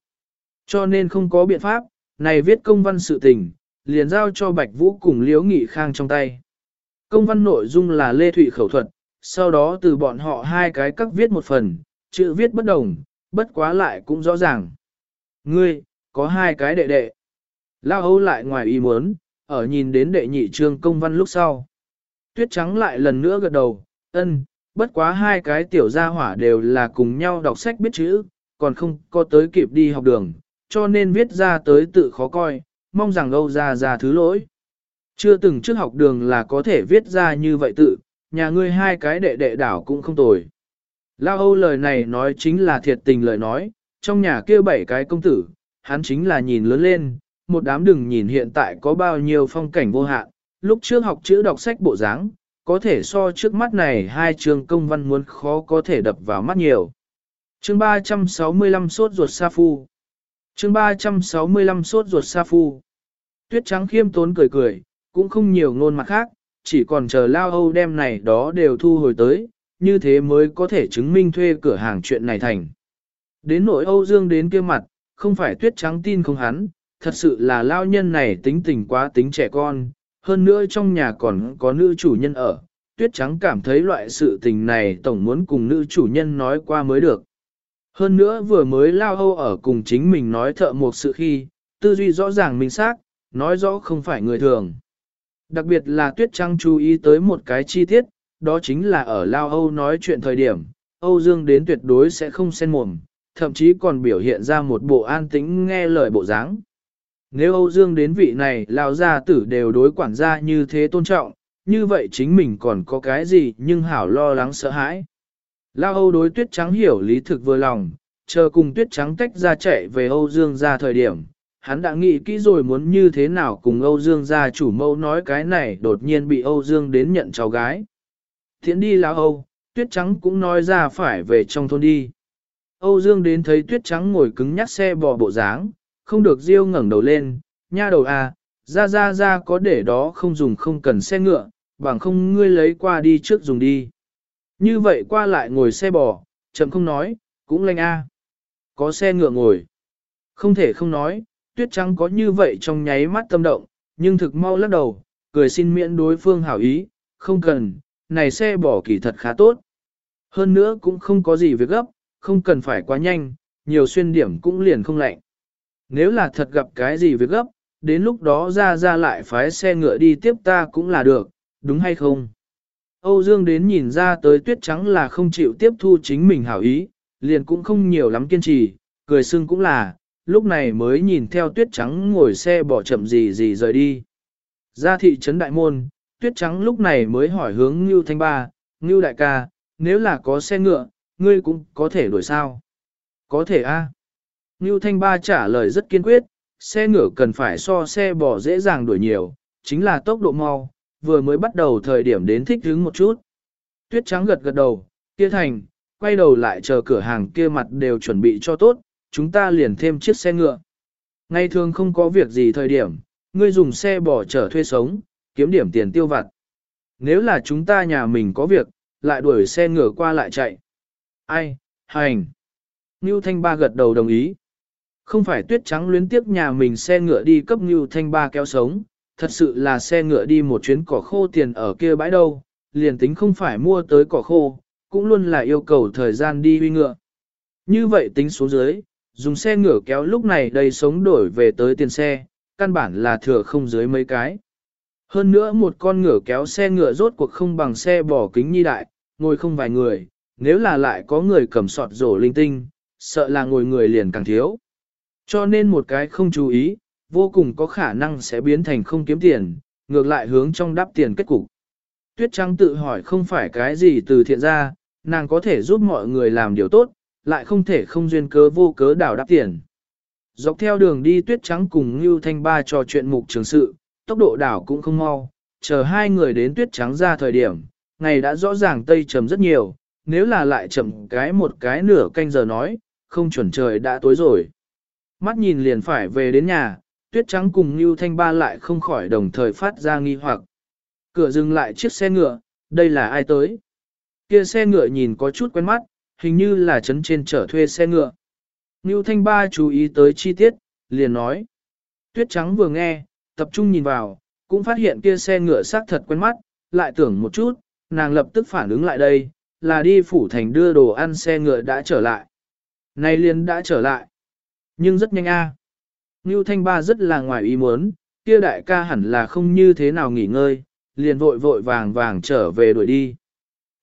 Cho nên không có biện pháp, này viết công văn sự tình, liền giao cho Bạch Vũ cùng Liễu Nghị Khang trong tay. Công văn nội dung là Lê Thụy khẩu thuật, sau đó từ bọn họ hai cái các viết một phần, chữ viết bất đồng, bất quá lại cũng rõ ràng. Ngươi, có hai cái đệ đệ. Lao Âu lại ngoài ý muốn, ở nhìn đến đệ nhị trương công văn lúc sau. Tuyết trắng lại lần nữa gật đầu, ân, bất quá hai cái tiểu gia hỏa đều là cùng nhau đọc sách biết chữ, còn không có tới kịp đi học đường, cho nên viết ra tới tự khó coi, mong rằng Âu ra ra thứ lỗi. Chưa từng trước học đường là có thể viết ra như vậy tự, nhà ngươi hai cái đệ đệ đảo cũng không tồi. Lao Âu lời này nói chính là thiệt tình lời nói, trong nhà kia bảy cái công tử, hắn chính là nhìn lớn lên, một đám đừng nhìn hiện tại có bao nhiêu phong cảnh vô hạn, lúc trước học chữ đọc sách bộ dáng, có thể so trước mắt này hai trường công văn muốn khó có thể đập vào mắt nhiều. Chương 365 sốt ruột sa phu chương 365 sốt ruột sa phu. Tuyết trắng khiêm tốn cười cười, cũng không nhiều ngôn mặt khác, chỉ còn chờ lao âu đem này đó đều thu hồi tới, như thế mới có thể chứng minh thuê cửa hàng chuyện này thành. Đến nỗi Âu Dương đến kia mặt, không phải tuyết trắng tin không hắn, thật sự là lao nhân này tính tình quá tính trẻ con, hơn nữa trong nhà còn có nữ chủ nhân ở, tuyết trắng cảm thấy loại sự tình này tổng muốn cùng nữ chủ nhân nói qua mới được. Hơn nữa vừa mới lao âu ở cùng chính mình nói thợ một sự khi, tư duy rõ ràng minh xác, nói rõ không phải người thường. Đặc biệt là tuyết trăng chú ý tới một cái chi tiết, đó chính là ở lao âu nói chuyện thời điểm, Âu Dương đến tuyệt đối sẽ không xen mồm, thậm chí còn biểu hiện ra một bộ an tĩnh nghe lời bộ dáng. Nếu Âu Dương đến vị này lao gia tử đều đối quản gia như thế tôn trọng, như vậy chính mình còn có cái gì nhưng hảo lo lắng sợ hãi. Lao Âu đối tuyết trắng hiểu lý thực vừa lòng, chờ cùng tuyết trắng tách ra chạy về Âu Dương ra thời điểm. Hắn đã nghĩ kỹ rồi muốn như thế nào cùng Âu Dương gia chủ mẫu nói cái này đột nhiên bị Âu Dương đến nhận cháu gái. Thiện đi Lao Âu, tuyết trắng cũng nói ra phải về trong thôn đi. Âu Dương đến thấy tuyết trắng ngồi cứng nhắc xe bò bộ dáng, không được riêu ngẩng đầu lên, nha đầu à, ra ra ra có để đó không dùng không cần xe ngựa, bằng không ngươi lấy qua đi trước dùng đi. Như vậy qua lại ngồi xe bò, chậm không nói, cũng lanh a. Có xe ngựa ngồi. Không thể không nói, tuyết trắng có như vậy trong nháy mắt tâm động, nhưng thực mau lắc đầu, cười xin miễn đối phương hảo ý, không cần, này xe bò kỳ thật khá tốt. Hơn nữa cũng không có gì việc gấp, không cần phải quá nhanh, nhiều xuyên điểm cũng liền không lạnh. Nếu là thật gặp cái gì việc gấp, đến lúc đó ra ra lại phái xe ngựa đi tiếp ta cũng là được, đúng hay không? Âu Dương đến nhìn ra tới tuyết trắng là không chịu tiếp thu chính mình hảo ý, liền cũng không nhiều lắm kiên trì, cười sưng cũng là, lúc này mới nhìn theo tuyết trắng ngồi xe bỏ chậm gì gì rời đi. Ra thị trấn đại môn, tuyết trắng lúc này mới hỏi hướng Ngưu Thanh Ba, Ngưu Đại ca, nếu là có xe ngựa, ngươi cũng có thể đuổi sao? Có thể a. À? Ngưu Thanh Ba trả lời rất kiên quyết, xe ngựa cần phải so xe bò dễ dàng đuổi nhiều, chính là tốc độ mau, vừa mới bắt đầu thời điểm đến thích hứng một chút. Tuyết trắng gật gật đầu, kia thành, quay đầu lại chờ cửa hàng kia mặt đều chuẩn bị cho tốt, chúng ta liền thêm chiếc xe ngựa. Ngày thường không có việc gì thời điểm, ngươi dùng xe bò chở thuê sống, kiếm điểm tiền tiêu vặt. Nếu là chúng ta nhà mình có việc, lại đuổi xe ngựa qua lại chạy. Ai, hành. Ngưu Thanh Ba gật đầu đồng ý. Không phải tuyết trắng luyến tiếc nhà mình xe ngựa đi cấp như Thanh Ba kéo sống, thật sự là xe ngựa đi một chuyến cỏ khô tiền ở kia bãi đâu, liền tính không phải mua tới cỏ khô, cũng luôn là yêu cầu thời gian đi huy ngựa. Như vậy tính số dưới, dùng xe ngựa kéo lúc này đầy sống đổi về tới tiền xe, căn bản là thừa không dưới mấy cái. Hơn nữa một con ngựa kéo xe ngựa rốt cuộc không bằng xe bỏ kính nhi đại, ngồi không vài người, nếu là lại có người cầm sọt rổ linh tinh, sợ là ngồi người liền càng thiếu. Cho nên một cái không chú ý, vô cùng có khả năng sẽ biến thành không kiếm tiền, ngược lại hướng trong đắp tiền kết cục. Tuyết Trắng tự hỏi không phải cái gì từ thiện ra, nàng có thể giúp mọi người làm điều tốt, lại không thể không duyên cớ vô cớ đảo đắp tiền. Dọc theo đường đi Tuyết Trắng cùng Ngưu Thanh Ba trò chuyện mục trường sự, tốc độ đảo cũng không mau, chờ hai người đến Tuyết Trắng ra thời điểm, ngày đã rõ ràng tây trầm rất nhiều, nếu là lại chậm cái một cái nửa canh giờ nói, không chuẩn trời đã tối rồi. Mắt nhìn liền phải về đến nhà, tuyết trắng cùng Ngưu Thanh Ba lại không khỏi đồng thời phát ra nghi hoặc. Cửa dừng lại chiếc xe ngựa, đây là ai tới? Kia xe ngựa nhìn có chút quen mắt, hình như là trấn trên chở thuê xe ngựa. Ngưu Thanh Ba chú ý tới chi tiết, liền nói. Tuyết trắng vừa nghe, tập trung nhìn vào, cũng phát hiện kia xe ngựa xác thật quen mắt, lại tưởng một chút, nàng lập tức phản ứng lại đây, là đi phủ thành đưa đồ ăn xe ngựa đã trở lại. Này liền đã trở lại. Nhưng rất nhanh a. Ngưu Thanh Ba rất là ngoài ý muốn, kia đại ca hẳn là không như thế nào nghỉ ngơi, liền vội vội vàng vàng trở về đuổi đi.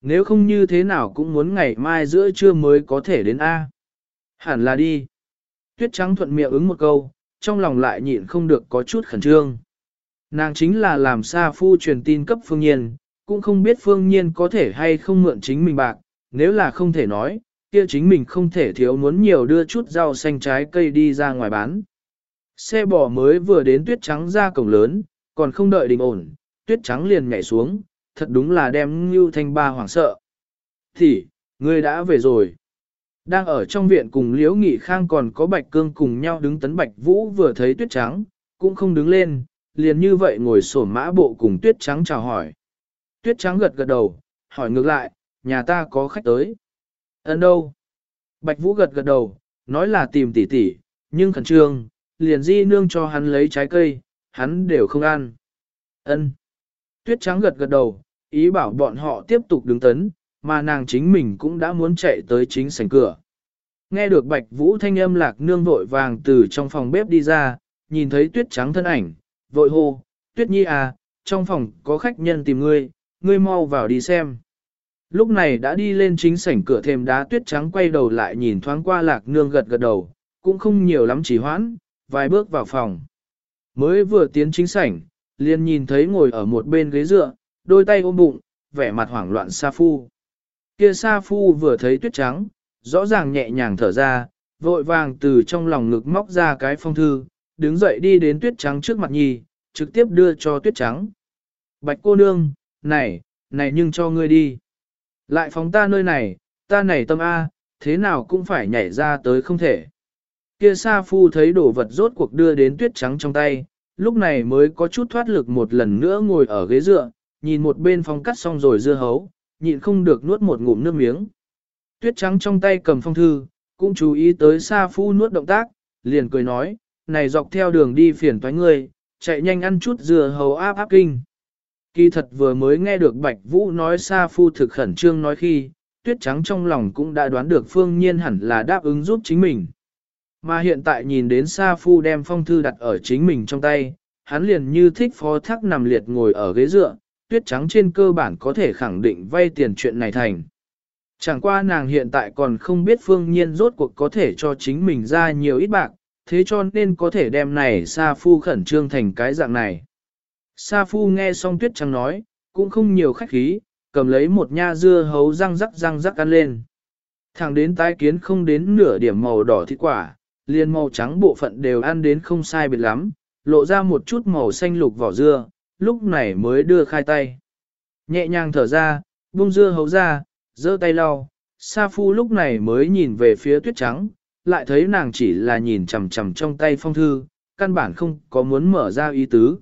Nếu không như thế nào cũng muốn ngày mai giữa trưa mới có thể đến A. Hẳn là đi. Tuyết trắng thuận miệng ứng một câu, trong lòng lại nhịn không được có chút khẩn trương. Nàng chính là làm xa phu truyền tin cấp phương nhiên, cũng không biết phương nhiên có thể hay không mượn chính mình bạc, nếu là không thể nói, kia chính mình không thể thiếu muốn nhiều đưa chút rau xanh trái cây đi ra ngoài bán. Xe bò mới vừa đến tuyết trắng ra cổng lớn, còn không đợi đình ổn, tuyết trắng liền nhảy xuống, thật đúng là đem Ngưu Thanh Ba hoảng sợ. Thì, ngươi đã về rồi. Đang ở trong viện cùng Liễu Nghị Khang còn có Bạch Cương cùng nhau đứng tấn Bạch Vũ vừa thấy tuyết trắng, cũng không đứng lên, liền như vậy ngồi sổ mã bộ cùng tuyết trắng chào hỏi. Tuyết trắng gật gật đầu, hỏi ngược lại, nhà ta có khách tới. Ấn đâu? Bạch Vũ gật gật đầu, nói là tìm tỷ tỷ, nhưng khẩn trương, liền di nương cho hắn lấy trái cây, hắn đều không ăn. Ân. Tuyết trắng gật gật đầu, ý bảo bọn họ tiếp tục đứng tấn, mà nàng chính mình cũng đã muốn chạy tới chính sảnh cửa. Nghe được Bạch Vũ thanh âm lạc nương vội vàng từ trong phòng bếp đi ra, nhìn thấy tuyết trắng thân ảnh, vội hô, tuyết nhi à, trong phòng có khách nhân tìm ngươi, ngươi mau vào đi xem. Lúc này đã đi lên chính sảnh cửa thềm đá tuyết trắng quay đầu lại nhìn thoáng qua lạc nương gật gật đầu, cũng không nhiều lắm chỉ hoãn, vài bước vào phòng. Mới vừa tiến chính sảnh, liền nhìn thấy ngồi ở một bên ghế dựa, đôi tay ôm bụng, vẻ mặt hoảng loạn Sa Phu. Kia Sa Phu vừa thấy tuyết trắng, rõ ràng nhẹ nhàng thở ra, vội vàng từ trong lòng ngực móc ra cái phong thư, đứng dậy đi đến tuyết trắng trước mặt nhi, trực tiếp đưa cho tuyết trắng. Bạch cô nương, này, này nhưng cho ngươi đi. Lại phóng ta nơi này, ta này tâm A, thế nào cũng phải nhảy ra tới không thể. Kia Sa Phu thấy đồ vật rốt cuộc đưa đến tuyết trắng trong tay, lúc này mới có chút thoát lực một lần nữa ngồi ở ghế dựa, nhìn một bên phong cắt xong rồi dưa hấu, nhịn không được nuốt một ngụm nước miếng. Tuyết trắng trong tay cầm phong thư, cũng chú ý tới Sa Phu nuốt động tác, liền cười nói, này dọc theo đường đi phiền toái ngươi, chạy nhanh ăn chút dưa hấu áp áp kinh. Kỳ thật vừa mới nghe được Bạch Vũ nói Sa Phu thực khẩn trương nói khi, tuyết trắng trong lòng cũng đã đoán được phương nhiên hẳn là đáp ứng giúp chính mình. Mà hiện tại nhìn đến Sa Phu đem phong thư đặt ở chính mình trong tay, hắn liền như thích phó thác nằm liệt ngồi ở ghế dựa, tuyết trắng trên cơ bản có thể khẳng định vay tiền chuyện này thành. Chẳng qua nàng hiện tại còn không biết phương nhiên rốt cuộc có thể cho chính mình ra nhiều ít bạc, thế cho nên có thể đem này Sa Phu khẩn trương thành cái dạng này. Sa Phu nghe xong tuyết trắng nói, cũng không nhiều khách khí, cầm lấy một nha dưa hấu răng rắc răng rắc ăn lên. Thẳng đến tái kiến không đến nửa điểm màu đỏ thịt quả, liền màu trắng bộ phận đều ăn đến không sai biệt lắm, lộ ra một chút màu xanh lục vỏ dưa, lúc này mới đưa khai tay. Nhẹ nhàng thở ra, buông dưa hấu ra, giơ tay lau, Sa Phu lúc này mới nhìn về phía tuyết trắng, lại thấy nàng chỉ là nhìn chằm chằm trong tay phong thư, căn bản không có muốn mở ra ý tứ.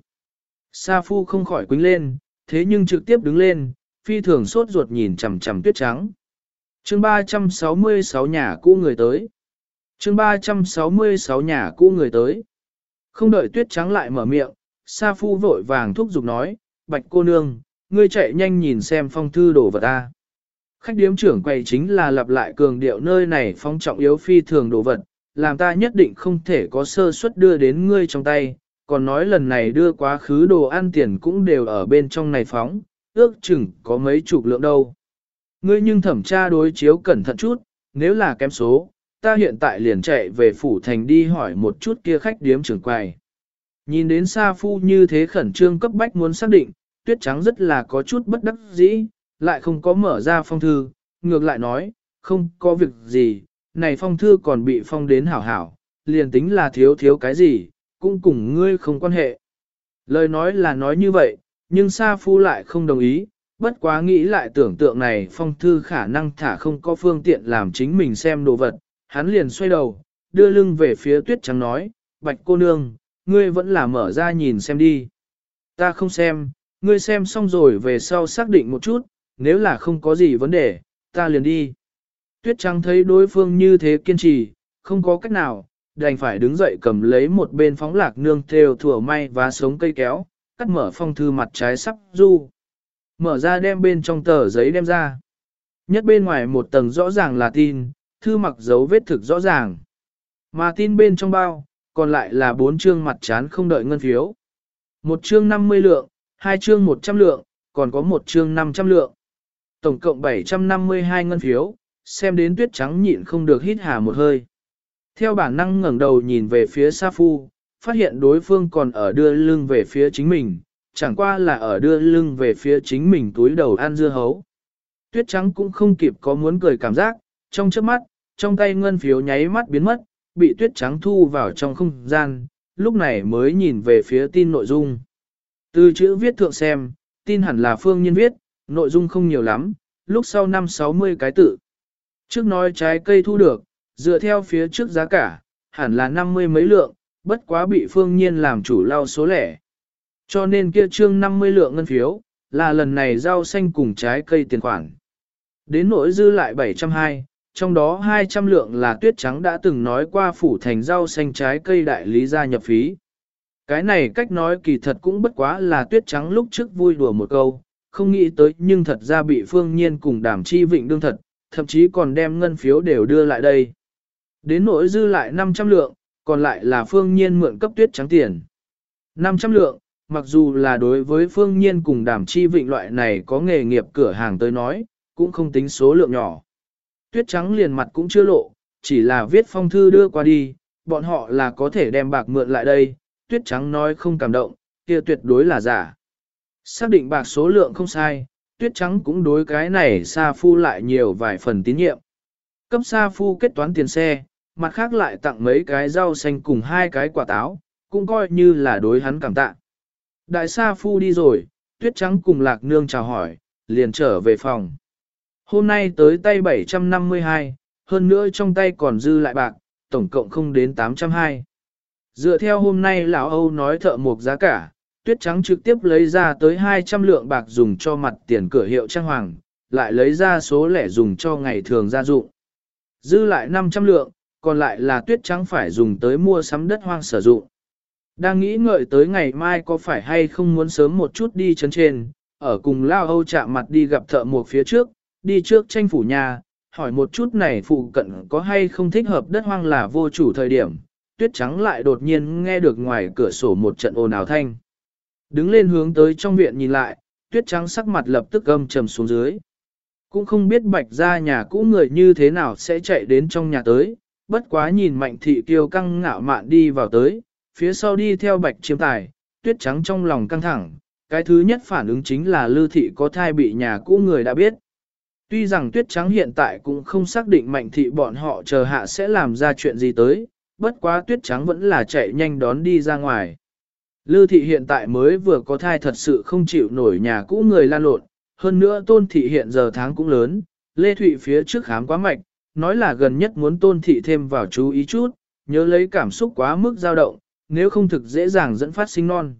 Sa Phu không khỏi quính lên, thế nhưng trực tiếp đứng lên, phi thường sốt ruột nhìn chằm chằm tuyết trắng. chương 366 nhà cũ người tới. chương 366 nhà cũ người tới. Không đợi tuyết trắng lại mở miệng, Sa Phu vội vàng thúc giục nói, bạch cô nương, ngươi chạy nhanh nhìn xem phong thư đồ vật ta. Khách điếm trưởng quầy chính là lặp lại cường điệu nơi này phong trọng yếu phi thường đồ vật, làm ta nhất định không thể có sơ suất đưa đến ngươi trong tay, còn nói lần này đưa quá khứ đồ ăn tiền cũng đều ở bên trong này phóng, ước chừng có mấy chục lượng đâu. Ngươi nhưng thẩm tra đối chiếu cẩn thận chút, nếu là kém số, ta hiện tại liền chạy về phủ thành đi hỏi một chút kia khách điếm trưởng quầy. Nhìn đến Sa Phu như thế khẩn trương cấp bách muốn xác định, tuyết trắng rất là có chút bất đắc dĩ, lại không có mở ra phong thư, ngược lại nói, không có việc gì, này phong thư còn bị phong đến hảo hảo, liền tính là thiếu thiếu cái gì, cũng cùng ngươi không quan hệ. Lời nói là nói như vậy, nhưng Sa Phu lại không đồng ý, bất quá nghĩ lại tưởng tượng này phong thư khả năng thả không có phương tiện làm chính mình xem đồ vật, hắn liền xoay đầu, đưa lưng về phía tuyết trắng nói, bạch cô nương, ngươi vẫn là mở ra nhìn xem đi. Ta không xem, ngươi xem xong rồi về sau xác định một chút, nếu là không có gì vấn đề, ta liền đi. Tuyết trắng thấy đối phương như thế kiên trì, không có cách nào, đành phải đứng dậy cầm lấy một bên phóng lạc nương theo thủa may và sống cây kéo, cắt mở phong thư mặt trái sắp du. Mở ra đem bên trong tờ giấy đem ra. Nhất bên ngoài một tầng rõ ràng là tin, thư mặc dấu vết thực rõ ràng. Mà tin bên trong bao, còn lại là bốn chương mặt chán không đợi ngân phiếu. Một chương 50 lượng, hai chương 100 lượng, còn có một chương 500 lượng. Tổng cộng 752 ngân phiếu, xem đến tuyết trắng nhịn không được hít hà một hơi. Theo bản năng ngẩng đầu nhìn về phía Sa Phu, phát hiện đối phương còn ở đưa lưng về phía chính mình, chẳng qua là ở đưa lưng về phía chính mình túi đầu ăn dưa hấu. Tuyết trắng cũng không kịp có muốn cười cảm giác, trong trước mắt, trong tay ngân phiếu nháy mắt biến mất, bị tuyết trắng thu vào trong không gian, lúc này mới nhìn về phía tin nội dung. Từ chữ viết thượng xem, tin hẳn là phương nhân viết, nội dung không nhiều lắm, lúc sau năm 60 cái tự. Trước nói trái cây thu được, dựa theo phía trước giá cả, hẳn là 50 mấy lượng, bất quá bị phương nhiên làm chủ lao số lẻ. Cho nên kia trương 50 lượng ngân phiếu, là lần này rau xanh cùng trái cây tiền khoản. Đến nỗi dư lại 720, trong đó 200 lượng là tuyết trắng đã từng nói qua phủ thành rau xanh trái cây đại lý gia nhập phí. Cái này cách nói kỳ thật cũng bất quá là tuyết trắng lúc trước vui đùa một câu, không nghĩ tới nhưng thật ra bị phương nhiên cùng đàm chi vịnh đương thật, thậm chí còn đem ngân phiếu đều đưa lại đây. Đến nỗi dư lại 500 lượng, còn lại là phương nhiên mượn cấp tuyết trắng tiền. 500 lượng, mặc dù là đối với phương nhiên cùng đàm chi vịnh loại này có nghề nghiệp cửa hàng tới nói, cũng không tính số lượng nhỏ. Tuyết trắng liền mặt cũng chưa lộ, chỉ là viết phong thư đưa qua đi, bọn họ là có thể đem bạc mượn lại đây, tuyết trắng nói không cảm động, kia tuyệt đối là giả. Xác định bạc số lượng không sai, tuyết trắng cũng đối cái này Sa Phu lại nhiều vài phần tín nhiệm. Cấp Sa Phu kết toán tiền xe, mặt khác lại tặng mấy cái rau xanh cùng hai cái quả táo, cũng coi như là đối hắn cảm tạ. Đại Sa Phu đi rồi, tuyết trắng cùng lạc nương chào hỏi, liền trở về phòng. Hôm nay tới tay 752, hơn nữa trong tay còn dư lại bạc, tổng cộng không đến 820. Dựa theo hôm nay lão Âu nói thợ mộc giá cả, tuyết trắng trực tiếp lấy ra tới 200 lượng bạc dùng cho mặt tiền cửa hiệu trang hoàng, lại lấy ra số lẻ dùng cho ngày thường gia dụng. Dư lại 500 lượng, còn lại là tuyết trắng phải dùng tới mua sắm đất hoang sử dụng. Đang nghĩ ngợi tới ngày mai có phải hay không muốn sớm một chút đi chân trên, ở cùng Lao Âu chạm mặt đi gặp thợ mộc phía trước, đi trước tranh phủ nhà, hỏi một chút này phụ cận có hay không thích hợp đất hoang là vô chủ thời điểm, tuyết trắng lại đột nhiên nghe được ngoài cửa sổ một trận ồn ào thanh. Đứng lên hướng tới trong viện nhìn lại, tuyết trắng sắc mặt lập tức gâm trầm xuống dưới. Cũng không biết bạch ra nhà cũ người như thế nào sẽ chạy đến trong nhà tới, bất quá nhìn mạnh thị kiêu căng ngạo mạn đi vào tới, phía sau đi theo bạch chiếm tài, tuyết trắng trong lòng căng thẳng, cái thứ nhất phản ứng chính là lưu thị có thai bị nhà cũ người đã biết. Tuy rằng tuyết trắng hiện tại cũng không xác định mạnh thị bọn họ chờ hạ sẽ làm ra chuyện gì tới, bất quá tuyết trắng vẫn là chạy nhanh đón đi ra ngoài. Lư thị hiện tại mới vừa có thai thật sự không chịu nổi nhà cũ người lan lộn, hơn nữa tôn thị hiện giờ tháng cũng lớn, Lê Thụy phía trước khám quá mạnh nói là gần nhất muốn tôn thị thêm vào chú ý chút, nhớ lấy cảm xúc quá mức dao động, nếu không thực dễ dàng dẫn phát sinh non.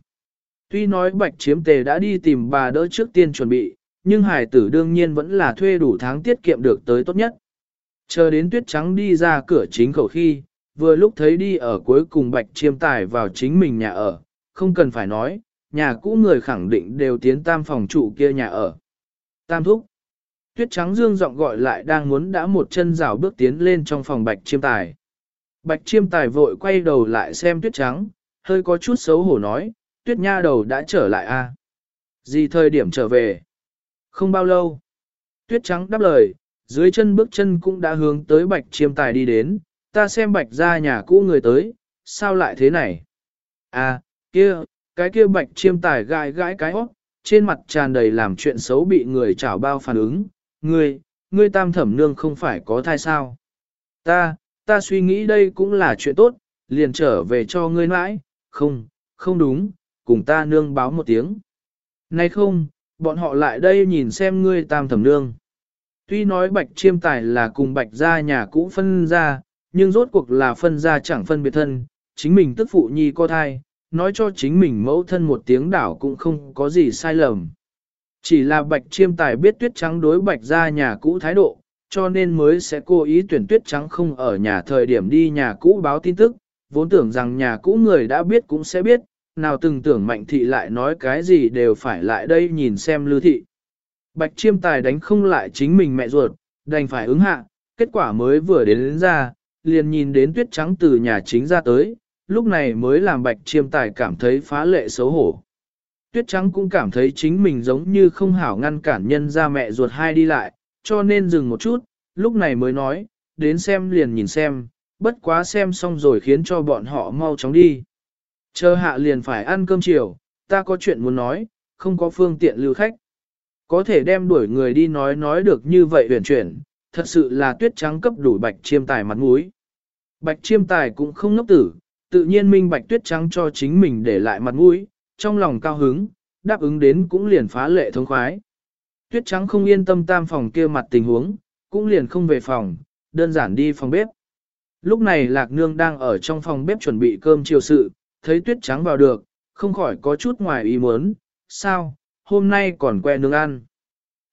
Tuy nói bạch chiếm tề đã đi tìm bà đỡ trước tiên chuẩn bị, nhưng hải tử đương nhiên vẫn là thuê đủ tháng tiết kiệm được tới tốt nhất. Chờ đến tuyết trắng đi ra cửa chính khẩu khi, vừa lúc thấy đi ở cuối cùng bạch chiêm tài vào chính mình nhà ở, không cần phải nói, nhà cũ người khẳng định đều tiến tam phòng trụ kia nhà ở. Tam thúc. Tuyết trắng dương giọng gọi lại đang muốn đã một chân rào bước tiến lên trong phòng bạch chiêm tài. Bạch chiêm tài vội quay đầu lại xem tuyết trắng, hơi có chút xấu hổ nói, tuyết nha đầu đã trở lại a à? Gì thời điểm trở về? Không bao lâu. Tuyết trắng đáp lời, dưới chân bước chân cũng đã hướng tới bạch chiêm tài đi đến, ta xem bạch ra nhà cũ người tới, sao lại thế này? À, kia, cái kia bạch chiêm tài gãi gãi cái óc, trên mặt tràn đầy làm chuyện xấu bị người chảo bao phản ứng, ngươi, ngươi tam thẩm nương không phải có thai sao? Ta, ta suy nghĩ đây cũng là chuyện tốt, liền trở về cho ngươi mãi, không, không đúng, cùng ta nương báo một tiếng. Này không, bọn họ lại đây nhìn xem ngươi tam thẩm nương. Tuy nói bạch chiêm tài là cùng bạch gia nhà cũ phân ra, nhưng rốt cuộc là phân ra chẳng phân biệt thân, chính mình tức phụ nhi có thai, nói cho chính mình mẫu thân một tiếng đảo cũng không có gì sai lầm. Chỉ là bạch chiêm tài biết tuyết trắng đối bạch gia nhà cũ thái độ, cho nên mới sẽ cố ý tuyển tuyết trắng không ở nhà thời điểm đi nhà cũ báo tin tức, vốn tưởng rằng nhà cũ người đã biết cũng sẽ biết, nào từng tưởng mạnh thị lại nói cái gì đều phải lại đây nhìn xem lưu thị. Bạch chiêm tài đánh không lại chính mình mẹ ruột, đành phải ứng hạ, kết quả mới vừa đến, đến ra, liền nhìn đến tuyết trắng từ nhà chính ra tới, lúc này mới làm bạch chiêm tài cảm thấy phá lệ xấu hổ. Tuyết trắng cũng cảm thấy chính mình giống như không hảo ngăn cản nhân ra mẹ ruột hai đi lại, cho nên dừng một chút, lúc này mới nói, đến xem liền nhìn xem, bất quá xem xong rồi khiến cho bọn họ mau chóng đi. Chờ hạ liền phải ăn cơm chiều, ta có chuyện muốn nói, không có phương tiện lưu khách. Có thể đem đuổi người đi nói nói được như vậy huyền chuyển, thật sự là tuyết trắng cấp đủ bạch chiêm tài mặt mũi. Bạch chiêm tài cũng không ngốc tử, tự nhiên minh bạch tuyết trắng cho chính mình để lại mặt mũi, trong lòng cao hứng, đáp ứng đến cũng liền phá lệ thông khoái. Tuyết trắng không yên tâm tam phòng kia mặt tình huống, cũng liền không về phòng, đơn giản đi phòng bếp. Lúc này Lạc Nương đang ở trong phòng bếp chuẩn bị cơm chiều sự, thấy tuyết trắng vào được, không khỏi có chút ngoài ý muốn, sao, hôm nay còn que nướng ăn.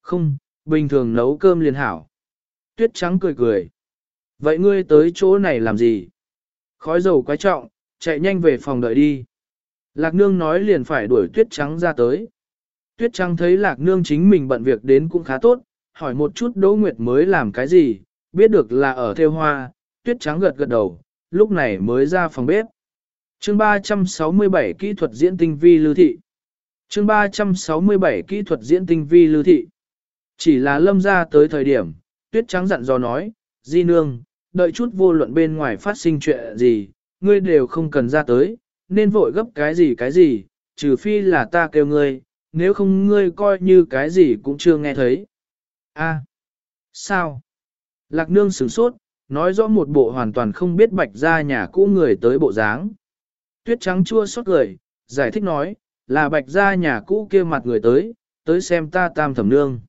Không, bình thường nấu cơm liền hảo. Tuyết trắng cười cười. Vậy ngươi tới chỗ này làm gì? Khói dầu quái trọng, chạy nhanh về phòng đợi đi. Lạc nương nói liền phải đuổi tuyết trắng ra tới. Tuyết trắng thấy lạc nương chính mình bận việc đến cũng khá tốt, hỏi một chút Đỗ Nguyệt mới làm cái gì, biết được là ở theo hoa, tuyết trắng gật gật đầu, lúc này mới ra phòng bếp. Chương 367 kỹ thuật diễn tinh vi lưu thị. Chương 367 kỹ thuật diễn tinh vi lưu thị. Chỉ là lâm ra tới thời điểm, tuyết trắng dặn dò nói, Di nương, đợi chút vô luận bên ngoài phát sinh chuyện gì, ngươi đều không cần ra tới, nên vội gấp cái gì cái gì, trừ phi là ta kêu ngươi, nếu không ngươi coi như cái gì cũng chưa nghe thấy. A, sao? Lạc nương sửng sốt, nói rõ một bộ hoàn toàn không biết bạch ra nhà cũ người tới bộ dáng. Tuyết trắng chua xót cười, giải thích nói, là bạch ra nhà cũ kia mặt người tới, tới xem ta tam thẩm nương.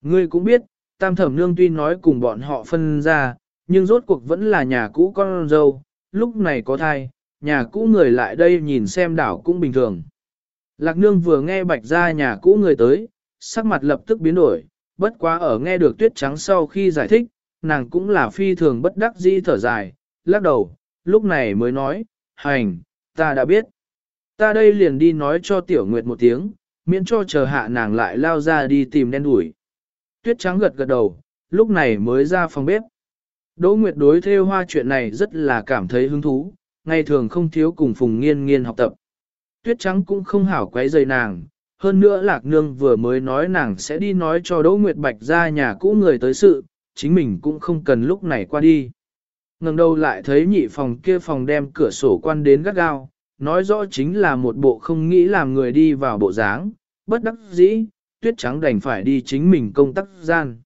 Ngươi cũng biết, tam thẩm nương tuy nói cùng bọn họ phân ra, nhưng rốt cuộc vẫn là nhà cũ con dâu, lúc này có thai, nhà cũ người lại đây nhìn xem đảo cũng bình thường. Lạc nương vừa nghe bạch ra nhà cũ người tới, sắc mặt lập tức biến đổi, bất quá ở nghe được tuyết trắng sau khi giải thích, nàng cũng là phi thường bất đắc dĩ thở dài, lắc đầu, lúc này mới nói, hành, ta đã biết. Ta đây liền đi nói cho tiểu nguyệt một tiếng, miễn cho chờ hạ nàng lại lao ra đi tìm đen đuổi. Tuyết trắng gật gật đầu, lúc này mới ra phòng bếp. Đỗ Nguyệt đối theo hoa chuyện này rất là cảm thấy hứng thú, ngày thường không thiếu cùng Phùng Nghiên Nghiên học tập. Tuyết trắng cũng không hảo quấy rầy nàng, hơn nữa Lạc Nương vừa mới nói nàng sẽ đi nói cho Đỗ Nguyệt Bạch ra nhà cũ người tới sự, chính mình cũng không cần lúc này qua đi. ngẩng đầu lại thấy nhị phòng kia phòng đem cửa sổ quan đến gắt gao, nói rõ chính là một bộ không nghĩ làm người đi vào bộ dáng, bất đắc dĩ, tuyết trắng đành phải đi chính mình công tác gian.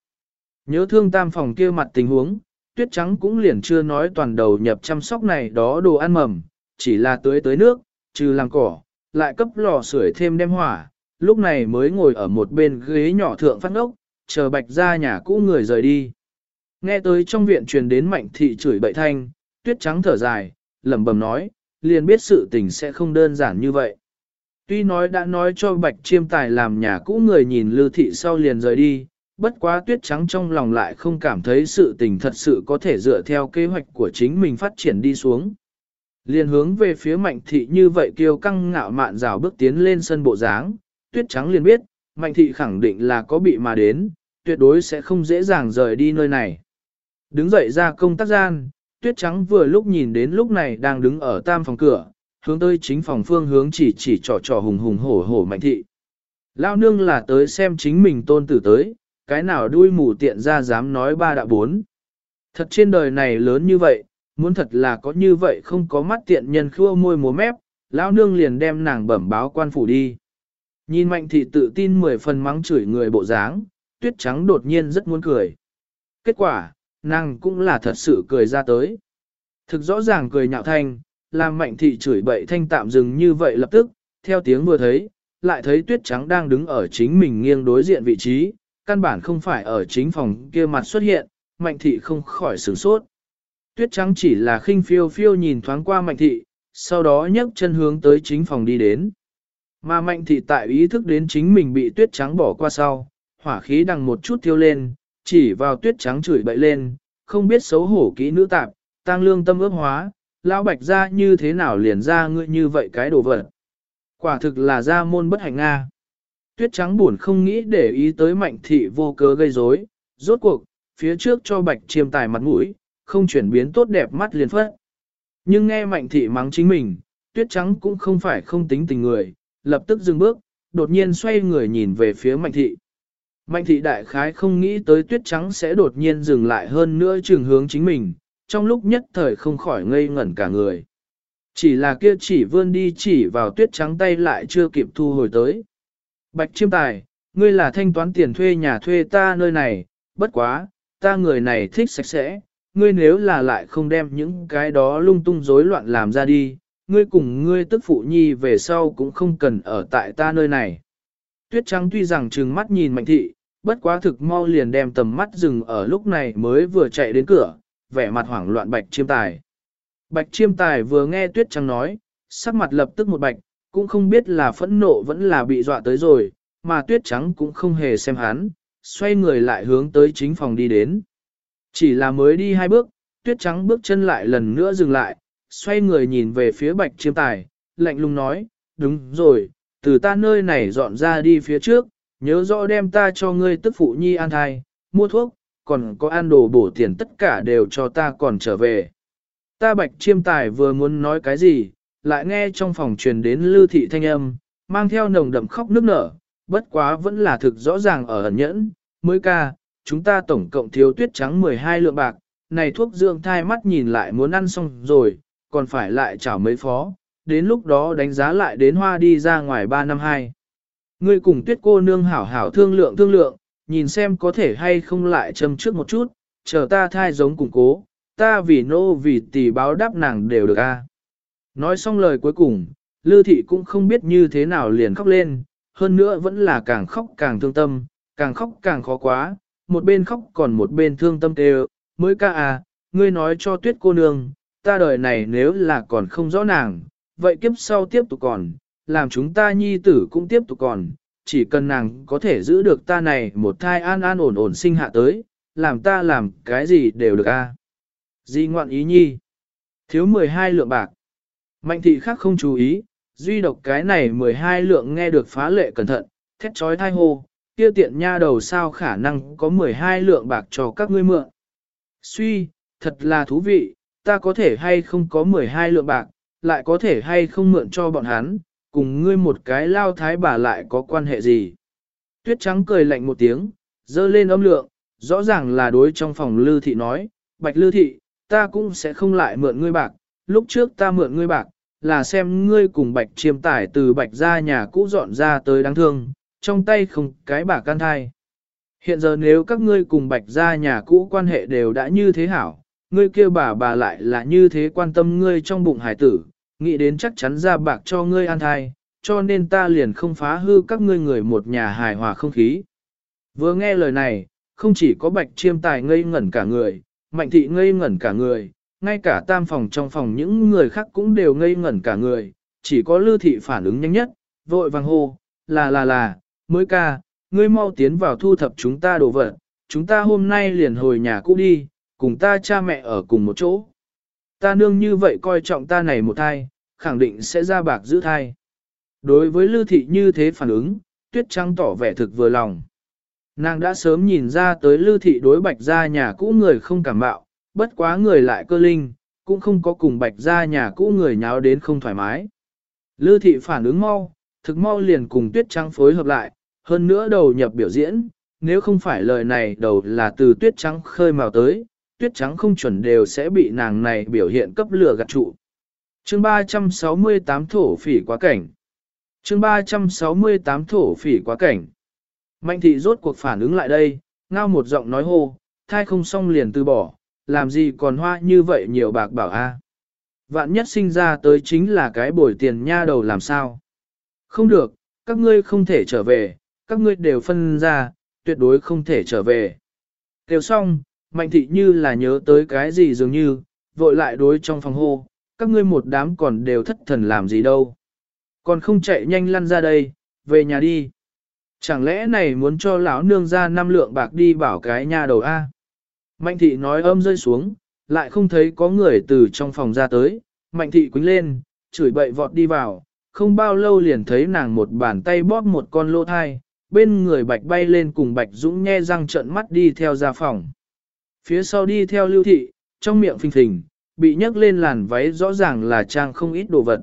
Nhớ thương tam phòng kia mặt tình huống, tuyết trắng cũng liền chưa nói toàn đầu nhập chăm sóc này đó đồ ăn mầm, chỉ là tưới tới nước, trừ làng cỏ, lại cấp lò sưởi thêm đem hỏa, lúc này mới ngồi ở một bên ghế nhỏ thượng phát ngốc, chờ bạch ra nhà cũ người rời đi. Nghe tới trong viện truyền đến mạnh thị chửi bậy thanh, tuyết trắng thở dài, lẩm bẩm nói, liền biết sự tình sẽ không đơn giản như vậy. Tuy nói đã nói cho bạch chiêm tài làm nhà cũ người nhìn lưu thị sau liền rời đi, bất quá tuyết trắng trong lòng lại không cảm thấy sự tình thật sự có thể dựa theo kế hoạch của chính mình phát triển đi xuống. Liền hướng về phía mạnh thị như vậy kiêu căng ngạo mạn rào bước tiến lên sân bộ dáng, tuyết trắng liền biết, mạnh thị khẳng định là có bị mà đến, tuyệt đối sẽ không dễ dàng rời đi nơi này. Đứng dậy ra công tác gian, tuyết trắng vừa lúc nhìn đến lúc này đang đứng ở tam phòng cửa, hướng tới chính phòng phương hướng chỉ chỉ trò trò hùng hùng hổ hổ mạnh thị. Lao nương là tới xem chính mình tôn tử tới, cái nào đuôi mù tiện ra dám nói ba đã bốn. Thật trên đời này lớn như vậy, muốn thật là có như vậy không có mắt tiện nhân khua môi múa mép, lão nương liền đem nàng bẩm báo quan phủ đi. Nhìn mạnh thị tự tin mười phần mắng chửi người bộ dáng, tuyết trắng đột nhiên rất muốn cười. Kết quả, nàng cũng là thật sự cười ra tới. Thực rõ ràng cười nhạo thanh, làm mạnh thị chửi bậy thanh tạm dừng như vậy lập tức, theo tiếng vừa thấy, lại thấy tuyết trắng đang đứng ở chính mình nghiêng đối diện vị trí, căn bản không phải ở chính phòng kia mặt xuất hiện, mạnh thị không khỏi sửng sốt. Tuyết trắng chỉ là khinh phiêu phiêu nhìn thoáng qua mạnh thị, sau đó nhấc chân hướng tới chính phòng đi đến. Mà mạnh thị tại ý thức đến chính mình bị tuyết trắng bỏ qua sau, hỏa khí đằng một chút thiêu lên, chỉ vào tuyết trắng chửi bậy lên, không biết xấu hổ kỹ nữ tạp, tăng lương tâm ước hóa, lão bạch ra như thế nào liền ra ngươi như vậy cái đồ vật. Quả thực là ra môn bất hạnh Nga. Tuyết trắng buồn không nghĩ để ý tới mạnh thị vô cớ gây rối, rốt cuộc, phía trước cho bạch chiêm tài mặt mũi, không chuyển biến tốt đẹp mắt liền phất. Nhưng nghe mạnh thị mắng chính mình, tuyết trắng cũng không phải không tính tình người, lập tức dừng bước, đột nhiên xoay người nhìn về phía mạnh thị. Mạnh thị đại khái không nghĩ tới tuyết trắng sẽ đột nhiên dừng lại hơn nữa trường hướng chính mình, trong lúc nhất thời không khỏi ngây ngẩn cả người. Chỉ là kia chỉ vươn đi chỉ vào tuyết trắng tay lại chưa kịp thu hồi tới. Bạch chiêm tài, ngươi là thanh toán tiền thuê nhà thuê ta nơi này, bất quá, ta người này thích sạch sẽ, ngươi nếu là lại không đem những cái đó lung tung rối loạn làm ra đi, ngươi cùng ngươi tức phụ nhi về sau cũng không cần ở tại ta nơi này. Tuyết trắng tuy rằng trừng mắt nhìn mạnh thị, bất quá thực mau liền đem tầm mắt dừng ở lúc này mới vừa chạy đến cửa, vẻ mặt hoảng loạn bạch chiêm tài. Bạch chiêm tài vừa nghe tuyết trắng nói, sắc mặt lập tức một bạch, cũng không biết là phẫn nộ vẫn là bị dọa tới rồi, mà tuyết trắng cũng không hề xem hắn, xoay người lại hướng tới chính phòng đi đến. Chỉ là mới đi hai bước, tuyết trắng bước chân lại lần nữa dừng lại, xoay người nhìn về phía bạch chiêm tài, lạnh lùng nói, đúng rồi, từ ta nơi này dọn ra đi phía trước, nhớ rõ đem ta cho ngươi tức phụ nhi an thai, mua thuốc, còn có ăn đồ bổ tiền tất cả đều cho ta còn trở về. Ta bạch chiêm tài vừa muốn nói cái gì, lại nghe trong phòng truyền đến lưu thị thanh âm, mang theo nồng đậm khóc nước nở, bất quá vẫn là thực rõ ràng ở ẩn nhẫn, mới ca, chúng ta tổng cộng thiếu tuyết trắng 12 lượng bạc, này thuốc dưỡng thai mắt nhìn lại muốn ăn xong rồi, còn phải lại chảo mấy phó, đến lúc đó đánh giá lại đến hoa đi ra ngoài 3 năm 2. Ngươi cùng tuyết cô nương hảo hảo thương lượng thương lượng, nhìn xem có thể hay không lại châm trước một chút, chờ ta thai giống củng cố, ta vì nô vì tỷ báo đáp nàng đều được a. Nói xong lời cuối cùng, Lư thị cũng không biết như thế nào liền khóc lên, hơn nữa vẫn là càng khóc càng thương tâm, càng khóc càng khó quá, một bên khóc còn một bên thương tâm kêu, mới ca à, ngươi nói cho tuyết cô nương, ta đời này nếu là còn không rõ nàng, vậy kiếp sau tiếp tục còn, làm chúng ta nhi tử cũng tiếp tục còn, chỉ cần nàng có thể giữ được ta này một thai an an ổn ổn sinh hạ tới, làm ta làm cái gì đều được a. À. Di ngoạn ý nhi. Thiếu 12 lượng bạc. Mạnh thị khác không chú ý, duy độc cái này 12 lượng nghe được phá lệ cẩn thận, thét trói thai hô, kia tiện nha đầu sao khả năng có 12 lượng bạc cho các ngươi mượn. Suy, thật là thú vị, ta có thể hay không có 12 lượng bạc, lại có thể hay không mượn cho bọn hắn, cùng ngươi một cái lao thái bà lại có quan hệ gì. Tuyết trắng cười lạnh một tiếng, dơ lên âm lượng, rõ ràng là đối trong phòng lư thị nói, bạch lư thị, ta cũng sẽ không lại mượn ngươi bạc, lúc trước ta mượn ngươi bạc, là xem ngươi cùng bạch chiêm tải từ bạch ra nhà cũ dọn ra tới đáng thương, trong tay không cái bà can thai. Hiện giờ nếu các ngươi cùng bạch ra nhà cũ quan hệ đều đã như thế hảo, ngươi kêu bà bà lại là như thế quan tâm ngươi trong bụng hải tử, nghĩ đến chắc chắn ra bạc cho ngươi an thai, cho nên ta liền không phá hư các ngươi người một nhà hài hòa không khí. Vừa nghe lời này, không chỉ có bạch chiêm tài ngây ngẩn cả người, mạnh thị ngây ngẩn cả người, ngay cả tam phòng trong phòng những người khác cũng đều ngây ngẩn cả người, chỉ có lưu thị phản ứng nhanh nhất, vội vàng hô, là là là, mới ca, ngươi mau tiến vào thu thập chúng ta đồ vật, chúng ta hôm nay liền hồi nhà cũ đi, cùng ta cha mẹ ở cùng một chỗ. Ta nương như vậy coi trọng ta này một thai, khẳng định sẽ ra bạc giữ thai. Đối với lưu thị như thế phản ứng, tuyết Trăng tỏ vẻ thực vừa lòng. Nàng đã sớm nhìn ra tới lưu thị đối bạch ra nhà cũ người không cảm bạo, bất quá người lại cơ linh, cũng không có cùng bạch ra nhà cũ người nháo đến không thoải mái. Lưu thị phản ứng mau, thực mau liền cùng tuyết trắng phối hợp lại, hơn nữa đầu nhập biểu diễn, nếu không phải lời này đầu là từ tuyết trắng khơi mào tới, tuyết trắng không chuẩn đều sẽ bị nàng này biểu hiện cấp lửa gạt trụ. chương 368 thổ phỉ quá cảnh chương 368 thổ phỉ quá cảnh Mạnh thị rốt cuộc phản ứng lại đây, ngao một giọng nói hô, thai không xong liền từ bỏ, làm gì còn hoa như vậy nhiều bạc bảo a. Vạn nhất sinh ra tới chính là cái bồi tiền nha đầu làm sao. Không được, các ngươi không thể trở về, các ngươi đều phân ra, tuyệt đối không thể trở về. Kêu xong, mạnh thị như là nhớ tới cái gì dường như, vội lại đối trong phòng hô, các ngươi một đám còn đều thất thần làm gì đâu. Còn không chạy nhanh lăn ra đây, về nhà đi. Chẳng lẽ này muốn cho lão nương ra năm lượng bạc đi bảo cái nhà đầu A. Mạnh thị nói âm rơi xuống, lại không thấy có người từ trong phòng ra tới, mạnh thị quính lên, chửi bậy vọt đi vào, không bao lâu liền thấy nàng một bàn tay bóp một con lô thai, bên người bạch bay lên cùng bạch dũng nghe răng trợn mắt đi theo ra phòng. Phía sau đi theo lưu thị, trong miệng phình phình, bị nhấc lên làn váy rõ ràng là trang không ít đồ vật.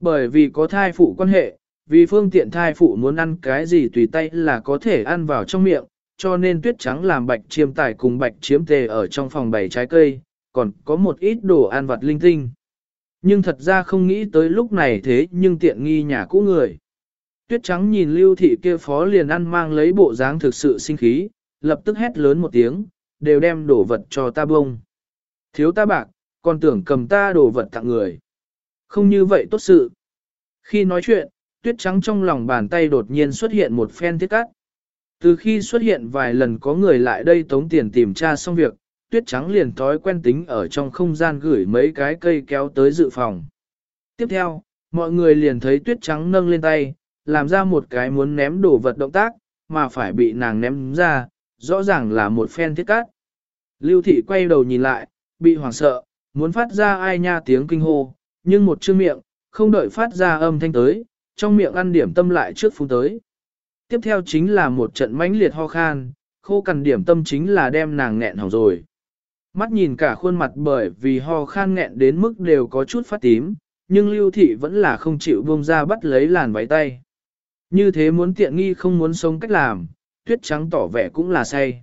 Bởi vì có thai phụ quan hệ, vì phương tiện thai phụ muốn ăn cái gì tùy tay là có thể ăn vào trong miệng, cho nên tuyết trắng làm bạch chiêm tài cùng bạch chiếm tề ở trong phòng bày trái cây, còn có một ít đồ ăn vặt linh tinh. Nhưng thật ra không nghĩ tới lúc này thế nhưng tiện nghi nhà cũ người. Tuyết trắng nhìn lưu thị kia phó liền ăn mang lấy bộ dáng thực sự sinh khí, lập tức hét lớn một tiếng, đều đem đồ vật cho ta bông. Thiếu ta bạc, còn tưởng cầm ta đồ vật tặng người. Không như vậy tốt sự. Khi nói chuyện, tuyết trắng trong lòng bàn tay đột nhiên xuất hiện một phen thiết cắt. Từ khi xuất hiện vài lần có người lại đây tống tiền tìm tra xong việc, tuyết trắng liền thói quen tính ở trong không gian gửi mấy cái cây kéo tới dự phòng. Tiếp theo, mọi người liền thấy tuyết trắng nâng lên tay, làm ra một cái muốn ném đồ vật động tác, mà phải bị nàng ném ra, rõ ràng là một phen thiết cắt. Lưu thị quay đầu nhìn lại, bị hoảng sợ, muốn phát ra ai nha tiếng kinh hô, nhưng một chữ miệng, không đợi phát ra âm thanh tới, trong miệng ăn điểm tâm lại trước phút tới. Tiếp theo chính là một trận mãnh liệt ho khan, khô cằn điểm tâm chính là đem nàng nghẹn hỏng rồi. Mắt nhìn cả khuôn mặt bởi vì ho khan nghẹn đến mức đều có chút phát tím, nhưng lưu thị vẫn là không chịu buông ra bắt lấy làn váy tay. Như thế muốn tiện nghi không muốn sống cách làm, tuyết trắng tỏ vẻ cũng là say.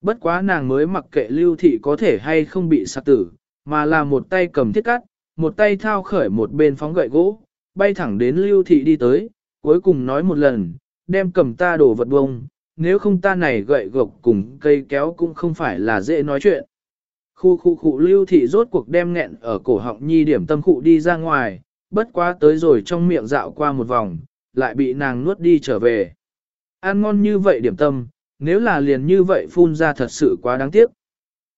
Bất quá nàng mới mặc kệ lưu thị có thể hay không bị sạc tử, mà là một tay cầm thiết cắt, một tay thao khởi một bên phóng gậy gỗ, bay thẳng đến lưu thị đi tới, cuối cùng nói một lần, đem cầm ta đổ vật bông, nếu không ta này gậy gộc cùng cây kéo cũng không phải là dễ nói chuyện. Khu khu khu lưu thị rốt cuộc đem nghẹn ở cổ họng nhi điểm tâm khu đi ra ngoài, bất quá tới rồi trong miệng dạo qua một vòng, lại bị nàng nuốt đi trở về. Ăn ngon như vậy điểm tâm, nếu là liền như vậy phun ra thật sự quá đáng tiếc.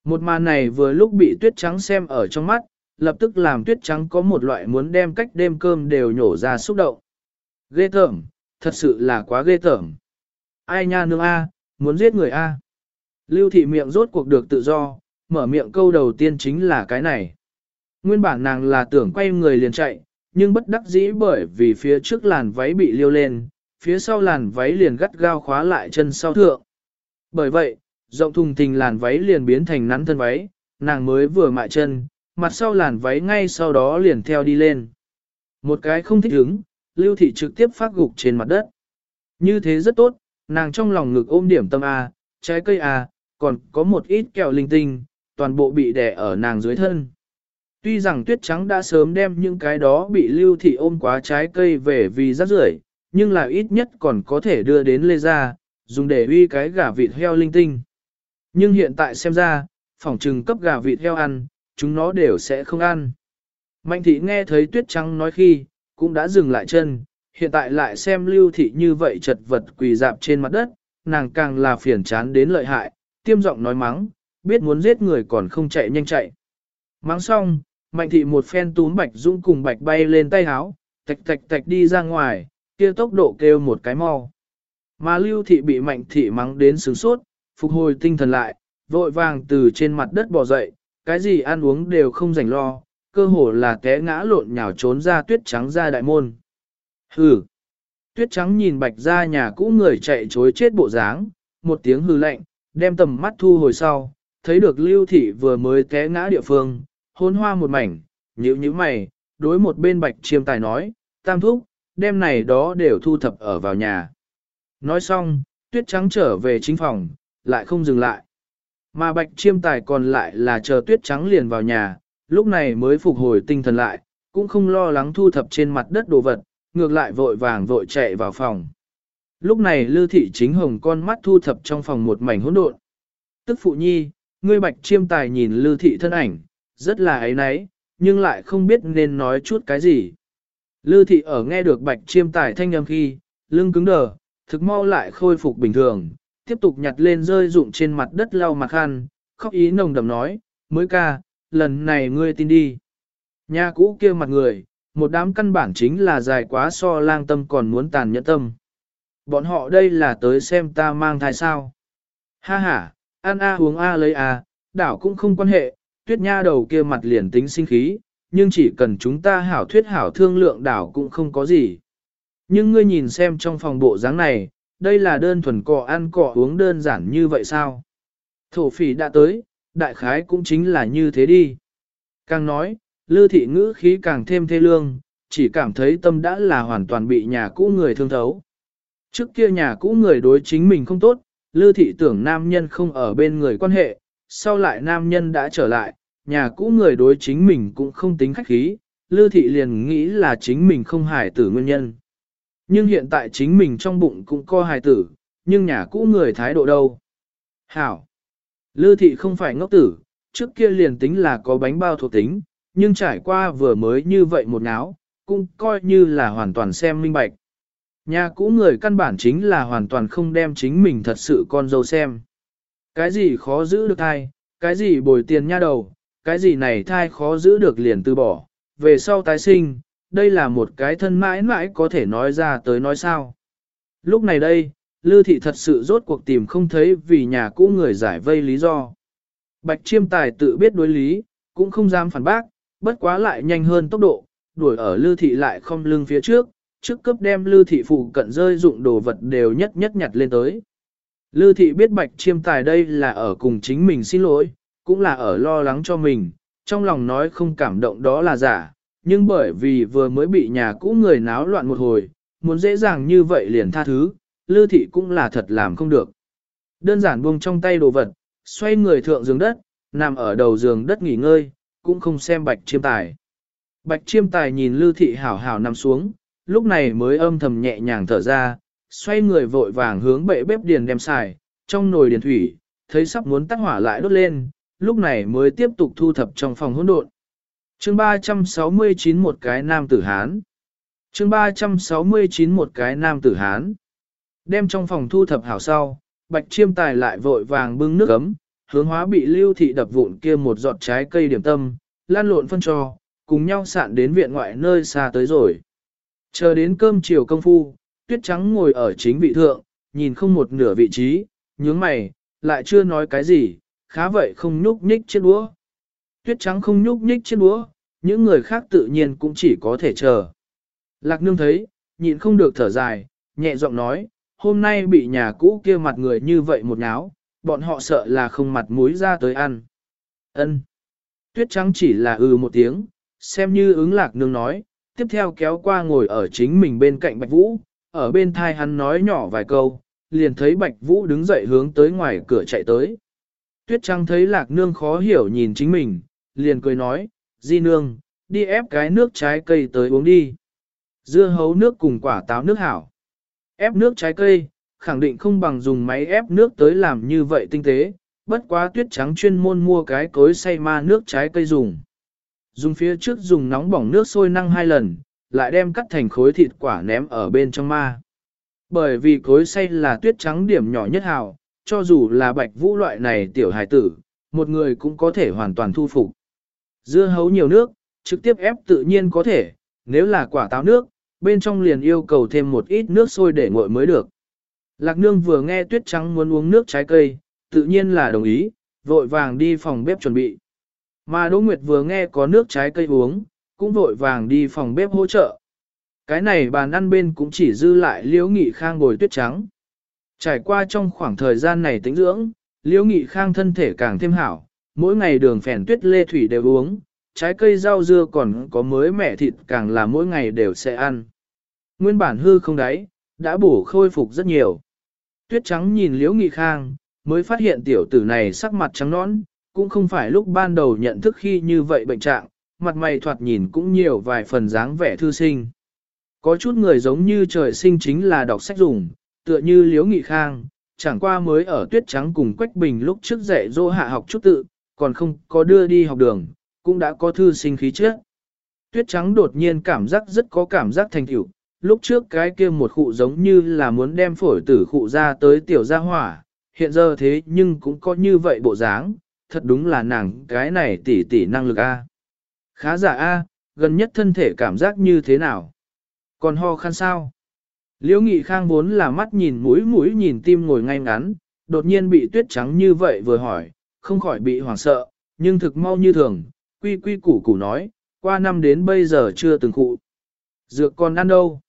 Một màn này vừa lúc bị tuyết trắng xem ở trong mắt, lập tức làm tuyết trắng có một loại muốn đem cách đêm cơm đều nhổ ra xúc động. Ghê thởm, thật sự là quá ghê tởm. Ai nha nương A, muốn giết người A. Lưu thị miệng rốt cuộc được tự do, mở miệng câu đầu tiên chính là cái này. Nguyên bản nàng là tưởng quay người liền chạy, nhưng bất đắc dĩ bởi vì phía trước làn váy bị liêu lên, phía sau làn váy liền gắt gao khóa lại chân sau thượng. Bởi vậy, rộng thùng thình làn váy liền biến thành nắn thân váy, nàng mới vừa mại chân, mặt sau làn váy ngay sau đó liền theo đi lên. Một cái không thích ứng, lưu thị trực tiếp phát gục trên mặt đất. Như thế rất tốt, nàng trong lòng ngực ôm điểm tâm A, trái cây A, còn có một ít kẹo linh tinh, toàn bộ bị đè ở nàng dưới thân. Tuy rằng tuyết trắng đã sớm đem những cái đó bị lưu thị ôm quá trái cây về vì rác rưởi, nhưng là ít nhất còn có thể đưa đến lê ra, dùng để uy cái gà vịt heo linh tinh. Nhưng hiện tại xem ra, phỏng trừng cấp gà vịt heo ăn, chúng nó đều sẽ không ăn. Mạnh thị nghe thấy tuyết trắng nói khi, cũng đã dừng lại chân, hiện tại lại xem lưu thị như vậy chật vật quỳ dạp trên mặt đất, nàng càng là phiền chán đến lợi hại, tiêm giọng nói mắng, biết muốn giết người còn không chạy nhanh chạy. Mắng xong, mạnh thị một phen túm bạch dũng cùng bạch bay lên tay háo, tạch tạch tạch đi ra ngoài, kia tốc độ kêu một cái mau. Mà lưu thị bị mạnh thị mắng đến sướng sốt, phục hồi tinh thần lại, vội vàng từ trên mặt đất bò dậy, cái gì ăn uống đều không rảnh lo, cơ hồ là té ngã lộn nhào trốn ra tuyết trắng ra đại môn. Hừ! Tuyết trắng nhìn bạch ra nhà cũ người chạy chối chết bộ dáng, một tiếng hư lạnh, đem tầm mắt thu hồi sau, thấy được lưu thị vừa mới té ngã địa phương, hôn hoa một mảnh, nhíu nhíu mày, đối một bên bạch chiêm tài nói, tam thúc, đêm này đó đều thu thập ở vào nhà. Nói xong, tuyết trắng trở về chính phòng, lại không dừng lại. Mà bạch chiêm tài còn lại là chờ tuyết trắng liền vào nhà, lúc này mới phục hồi tinh thần lại, cũng không lo lắng thu thập trên mặt đất đồ vật, ngược lại vội vàng vội chạy vào phòng. Lúc này Lư Thị chính hồng con mắt thu thập trong phòng một mảnh hỗn độn. Tức phụ nhi, ngươi bạch chiêm tài nhìn Lư Thị thân ảnh, rất là ấy náy, nhưng lại không biết nên nói chút cái gì. Lư Thị ở nghe được bạch chiêm tài thanh âm khi, lưng cứng đờ, thực mau lại khôi phục bình thường, tiếp tục nhặt lên rơi rụng trên mặt đất lau mặt khăn, khóc ý nồng đầm nói, mới ca, lần này ngươi tin đi. Nhà cũ kia mặt người, một đám căn bản chính là dài quá so lang tâm còn muốn tàn nhẫn tâm. Bọn họ đây là tới xem ta mang thai sao. Ha ha, ăn a uống a lấy a, đảo cũng không quan hệ, tuyết nha đầu kia mặt liền tính sinh khí, nhưng chỉ cần chúng ta hảo thuyết hảo thương lượng đảo cũng không có gì. Nhưng ngươi nhìn xem trong phòng bộ dáng này, đây là đơn thuần cỏ ăn cỏ uống đơn giản như vậy sao? Thổ phỉ đã tới, đại khái cũng chính là như thế đi. Càng nói, lư thị ngữ khí càng thêm thê lương, chỉ cảm thấy tâm đã là hoàn toàn bị nhà cũ người thương thấu. Trước kia nhà cũ người đối chính mình không tốt, lư thị tưởng nam nhân không ở bên người quan hệ, sau lại nam nhân đã trở lại, nhà cũ người đối chính mình cũng không tính khách khí, lư thị liền nghĩ là chính mình không hài tử nguyên nhân. Nhưng hiện tại chính mình trong bụng cũng co hài tử, nhưng nhà cũ người thái độ đâu. Hảo! Lư thị không phải ngốc tử, trước kia liền tính là có bánh bao thuộc tính, nhưng trải qua vừa mới như vậy một náo, cũng coi như là hoàn toàn xem minh bạch. Nhà cũ người căn bản chính là hoàn toàn không đem chính mình thật sự con dâu xem. Cái gì khó giữ được thai, cái gì bồi tiền nha đầu, cái gì này thai khó giữ được liền từ bỏ, về sau tái sinh, đây là một cái thân mãi mãi có thể nói ra tới nói sao. Lúc này đây, Lư Thị thật sự rốt cuộc tìm không thấy vì nhà cũ người giải vây lý do. Bạch chiêm tài tự biết đối lý, cũng không dám phản bác, bất quá lại nhanh hơn tốc độ, đuổi ở Lư Thị lại không lưng phía trước, trước cấp đem Lư Thị phụ cận rơi dụng đồ vật đều nhất nhất nhặt lên tới. Lư Thị biết Bạch chiêm tài đây là ở cùng chính mình xin lỗi, cũng là ở lo lắng cho mình, trong lòng nói không cảm động đó là giả, nhưng bởi vì vừa mới bị nhà cũ người náo loạn một hồi, muốn dễ dàng như vậy liền tha thứ, Lư Thị cũng là thật làm không được. Đơn giản buông trong tay đồ vật, xoay người thượng giường đất, nằm ở đầu giường đất nghỉ ngơi, cũng không xem bạch chiêm tài. Bạch chiêm tài nhìn lưu thị hảo hảo nằm xuống, lúc này mới âm thầm nhẹ nhàng thở ra, xoay người vội vàng hướng bệ bếp điền đem xài, trong nồi điền thủy, thấy sắp muốn tắt hỏa lại đốt lên, lúc này mới tiếp tục thu thập trong phòng hỗn độn. Chương 369 một cái nam tử Hán. Chương 369 một cái nam tử Hán. Đem trong phòng thu thập hảo sau, bạch chiêm tài lại vội vàng bưng nước ấm, hướng hóa bị lưu thị đập vụn kia một giọt trái cây điểm tâm, lan lộn phân cho, cùng nhau sạn đến viện ngoại nơi xa tới rồi. Chờ đến cơm chiều công phu, tuyết trắng ngồi ở chính vị thượng, nhìn không một nửa vị trí, nhướng mày, lại chưa nói cái gì, khá vậy không nhúc nhích chiếc đũa. Tuyết trắng không nhúc nhích chiếc đũa, những người khác tự nhiên cũng chỉ có thể chờ. Lạc nương thấy, nhịn không được thở dài, nhẹ giọng nói, hôm nay bị nhà cũ kia mặt người như vậy một nháo, bọn họ sợ là không mặt mũi ra tới ăn. Ân. Tuyết trắng chỉ là ừ một tiếng, xem như ứng lạc nương nói, tiếp theo kéo qua ngồi ở chính mình bên cạnh Bạch Vũ, ở bên thai hắn nói nhỏ vài câu, liền thấy Bạch Vũ đứng dậy hướng tới ngoài cửa chạy tới. Tuyết trắng thấy lạc nương khó hiểu nhìn chính mình, liền cười nói, di nương, đi ép cái nước trái cây tới uống đi. Dưa hấu nước cùng quả táo nước hảo. Ép nước trái cây, khẳng định không bằng dùng máy ép nước tới làm như vậy tinh tế, bất quá tuyết trắng chuyên môn mua cái cối xay ma nước trái cây dùng. Dùng phía trước dùng nóng bỏng nước sôi năng hai lần, lại đem cắt thành khối thịt quả ném ở bên trong ma. Bởi vì cối xay là tuyết trắng điểm nhỏ nhất hào, cho dù là bạch vũ loại này tiểu hài tử, một người cũng có thể hoàn toàn thu phục. Dưa hấu nhiều nước, trực tiếp ép tự nhiên có thể, nếu là quả táo nước, bên trong liền yêu cầu thêm một ít nước sôi để nguội mới được. Lạc nương vừa nghe tuyết trắng muốn uống nước trái cây, tự nhiên là đồng ý, vội vàng đi phòng bếp chuẩn bị. Mà Đỗ Nguyệt vừa nghe có nước trái cây uống, cũng vội vàng đi phòng bếp hỗ trợ. Cái này bàn ăn bên cũng chỉ dư lại liễu nghị khang bồi tuyết trắng. Trải qua trong khoảng thời gian này tĩnh dưỡng, liễu nghị khang thân thể càng thêm hảo, mỗi ngày đường phèn tuyết lê thủy đều uống, trái cây rau dưa còn có mới mẻ thịt càng là mỗi ngày đều sẽ ăn. Nguyên bản hư không đáy, đã bổ khôi phục rất nhiều. Tuyết trắng nhìn liễu nghị khang, mới phát hiện tiểu tử này sắc mặt trắng nõn, cũng không phải lúc ban đầu nhận thức khi như vậy bệnh trạng, mặt mày thoạt nhìn cũng nhiều vài phần dáng vẻ thư sinh. Có chút người giống như trời sinh chính là đọc sách dùng, tựa như liễu nghị khang, chẳng qua mới ở tuyết trắng cùng Quách Bình lúc trước dạy dỗ hạ học chút tự, còn không có đưa đi học đường, cũng đã có thư sinh khí trước. Tuyết trắng đột nhiên cảm giác rất có cảm giác thành tựu, lúc trước cái kia một khụ giống như là muốn đem phổi tử khụ ra tới tiểu gia hỏa, hiện giờ thế nhưng cũng có như vậy bộ dáng, thật đúng là nàng cái này tỷ tỷ năng lực A. Khá giả A, gần nhất thân thể cảm giác như thế nào? Còn ho khăn sao? Liễu Nghị Khang vốn là mắt nhìn mũi mũi nhìn tim ngồi ngay ngắn, đột nhiên bị tuyết trắng như vậy vừa hỏi, không khỏi bị hoảng sợ, nhưng thực mau như thường, quy quy củ củ nói, qua năm đến bây giờ chưa từng cụ. Dược còn ăn đâu?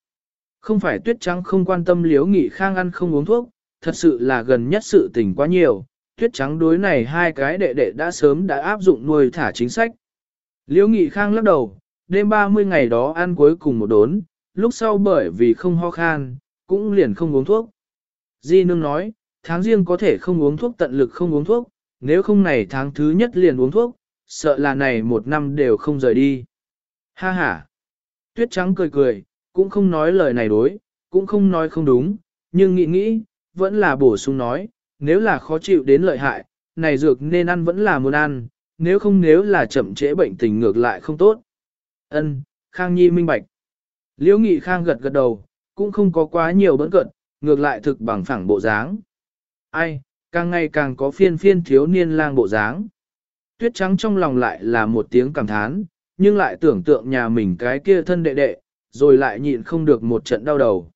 Không phải tuyết trắng không quan tâm liếu nghị khang ăn không uống thuốc, thật sự là gần nhất sự tình quá nhiều, tuyết trắng đối này hai cái đệ đệ đã sớm đã áp dụng nuôi thả chính sách. Liễu nghị khang lắc đầu, đêm 30 ngày đó ăn cuối cùng một đốn, lúc sau bởi vì không ho khan, cũng liền không uống thuốc. Di nương nói, tháng riêng có thể không uống thuốc tận lực không uống thuốc, nếu không này tháng thứ nhất liền uống thuốc, sợ là này một năm đều không rời đi. Ha ha! Tuyết trắng cười cười, cũng không nói lời này đối, cũng không nói không đúng, nhưng nghĩ nghĩ, vẫn là bổ sung nói, nếu là khó chịu đến lợi hại, này dược nên ăn vẫn là muốn ăn, nếu không nếu là chậm trễ bệnh tình ngược lại không tốt. Ân, Khang Nhi minh bạch. Liễu Nghị Khang gật gật đầu, cũng không có quá nhiều bấn cận, ngược lại thực bằng phẳng bộ dáng. Ai, càng ngày càng có phiên phiên thiếu niên lang bộ dáng. Tuyết trắng trong lòng lại là một tiếng cảm thán, nhưng lại tưởng tượng nhà mình cái kia thân đệ đệ, rồi lại nhịn không được một trận đau đầu.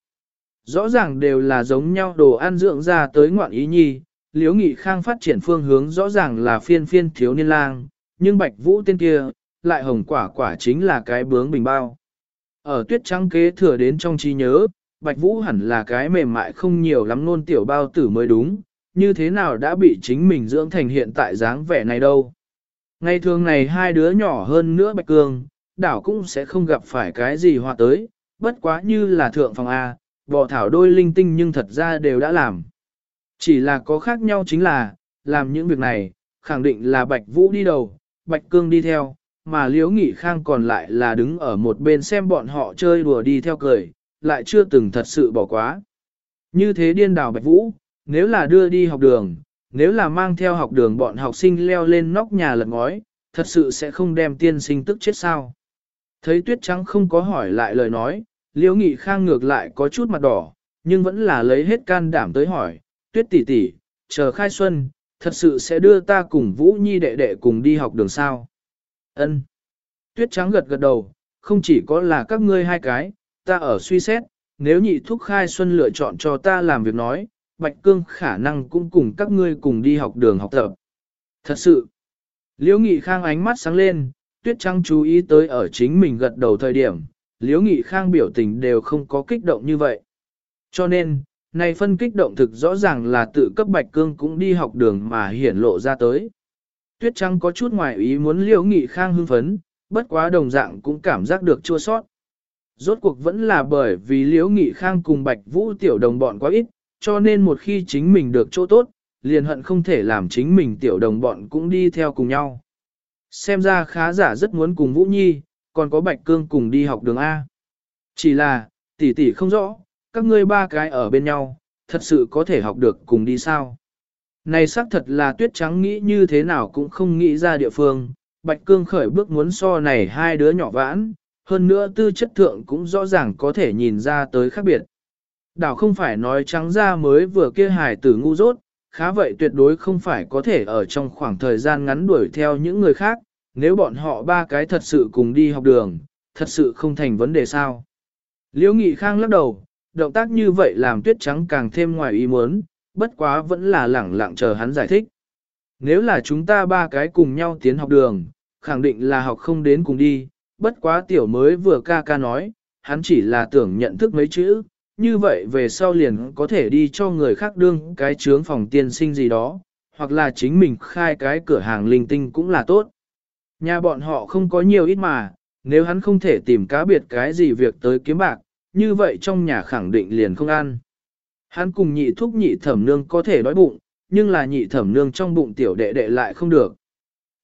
Rõ ràng đều là giống nhau đồ ăn dưỡng ra tới ngoạn ý nhi, liếu nghị khang phát triển phương hướng rõ ràng là phiên phiên thiếu niên lang, nhưng bạch vũ tên kia, lại hồng quả quả chính là cái bướng bình bao. Ở tuyết trắng kế thừa đến trong trí nhớ, bạch vũ hẳn là cái mềm mại không nhiều lắm nôn tiểu bao tử mới đúng, như thế nào đã bị chính mình dưỡng thành hiện tại dáng vẻ này đâu. Ngày thường này hai đứa nhỏ hơn nữa bạch cương, đảo cũng sẽ không gặp phải cái gì họa tới, bất quá như là thượng phòng A, bò thảo đôi linh tinh nhưng thật ra đều đã làm. Chỉ là có khác nhau chính là, làm những việc này, khẳng định là Bạch Vũ đi đầu, Bạch Cương đi theo, mà Liễu Nghị Khang còn lại là đứng ở một bên xem bọn họ chơi đùa đi theo cười, lại chưa từng thật sự bỏ quá. Như thế điên đảo Bạch Vũ, nếu là đưa đi học đường, nếu là mang theo học đường bọn học sinh leo lên nóc nhà lật ngói, thật sự sẽ không đem tiên sinh tức chết sao. Thấy tuyết trắng không có hỏi lại lời nói, Liễu Nghị Khang ngược lại có chút mặt đỏ, nhưng vẫn là lấy hết can đảm tới hỏi, tuyết tỷ tỷ, chờ khai xuân, thật sự sẽ đưa ta cùng Vũ Nhi đệ đệ cùng đi học đường sao. Ân. Tuyết trắng gật gật đầu, không chỉ có là các ngươi hai cái, ta ở suy xét, nếu nhị thúc khai xuân lựa chọn cho ta làm việc nói, Bạch Cương khả năng cũng cùng các ngươi cùng đi học đường học tập. Thật sự, Liễu Nghị Khang ánh mắt sáng lên, Tuyết Trắng chú ý tới ở chính mình gật đầu thời điểm, Liễu Nghị Khang biểu tình đều không có kích động như vậy. Cho nên, này phân kích động thực rõ ràng là tự cấp Bạch Cương cũng đi học đường mà hiển lộ ra tới. Tuyết Trắng có chút ngoài ý muốn Liễu Nghị Khang hưng phấn, bất quá đồng dạng cũng cảm giác được chua sót. Rốt cuộc vẫn là bởi vì Liễu Nghị Khang cùng Bạch Vũ tiểu đồng bọn quá ít, cho nên một khi chính mình được chỗ tốt, liền hận không thể làm chính mình tiểu đồng bọn cũng đi theo cùng nhau. Xem ra khá giả rất muốn cùng Vũ Nhi, còn có Bạch Cương cùng đi học đường A. Chỉ là, tỷ tỷ không rõ, các ngươi ba cái ở bên nhau, thật sự có thể học được cùng đi sao. Này xác thật là tuyết trắng nghĩ như thế nào cũng không nghĩ ra địa phương, Bạch Cương khởi bước muốn so này hai đứa nhỏ vãn, hơn nữa tư chất thượng cũng rõ ràng có thể nhìn ra tới khác biệt. Đảo không phải nói trắng ra mới vừa kia hài tử ngu dốt, khá vậy tuyệt đối không phải có thể ở trong khoảng thời gian ngắn đuổi theo những người khác, nếu bọn họ ba cái thật sự cùng đi học đường, thật sự không thành vấn đề sao. Liễu Nghị Khang lắc đầu, động tác như vậy làm tuyết trắng càng thêm ngoài ý muốn, bất quá vẫn là lẳng lặng chờ hắn giải thích. Nếu là chúng ta ba cái cùng nhau tiến học đường, khẳng định là học không đến cùng đi, bất quá tiểu mới vừa ca ca nói, hắn chỉ là tưởng nhận thức mấy chữ, như vậy về sau liền có thể đi cho người khác đương cái trướng phòng tiên sinh gì đó, hoặc là chính mình khai cái cửa hàng linh tinh cũng là tốt. Nhà bọn họ không có nhiều ít mà, nếu hắn không thể tìm cá biệt cái gì việc tới kiếm bạc, như vậy trong nhà khẳng định liền không ăn. Hắn cùng nhị thúc nhị thẩm nương có thể đói bụng, nhưng là nhị thẩm nương trong bụng tiểu đệ đệ lại không được.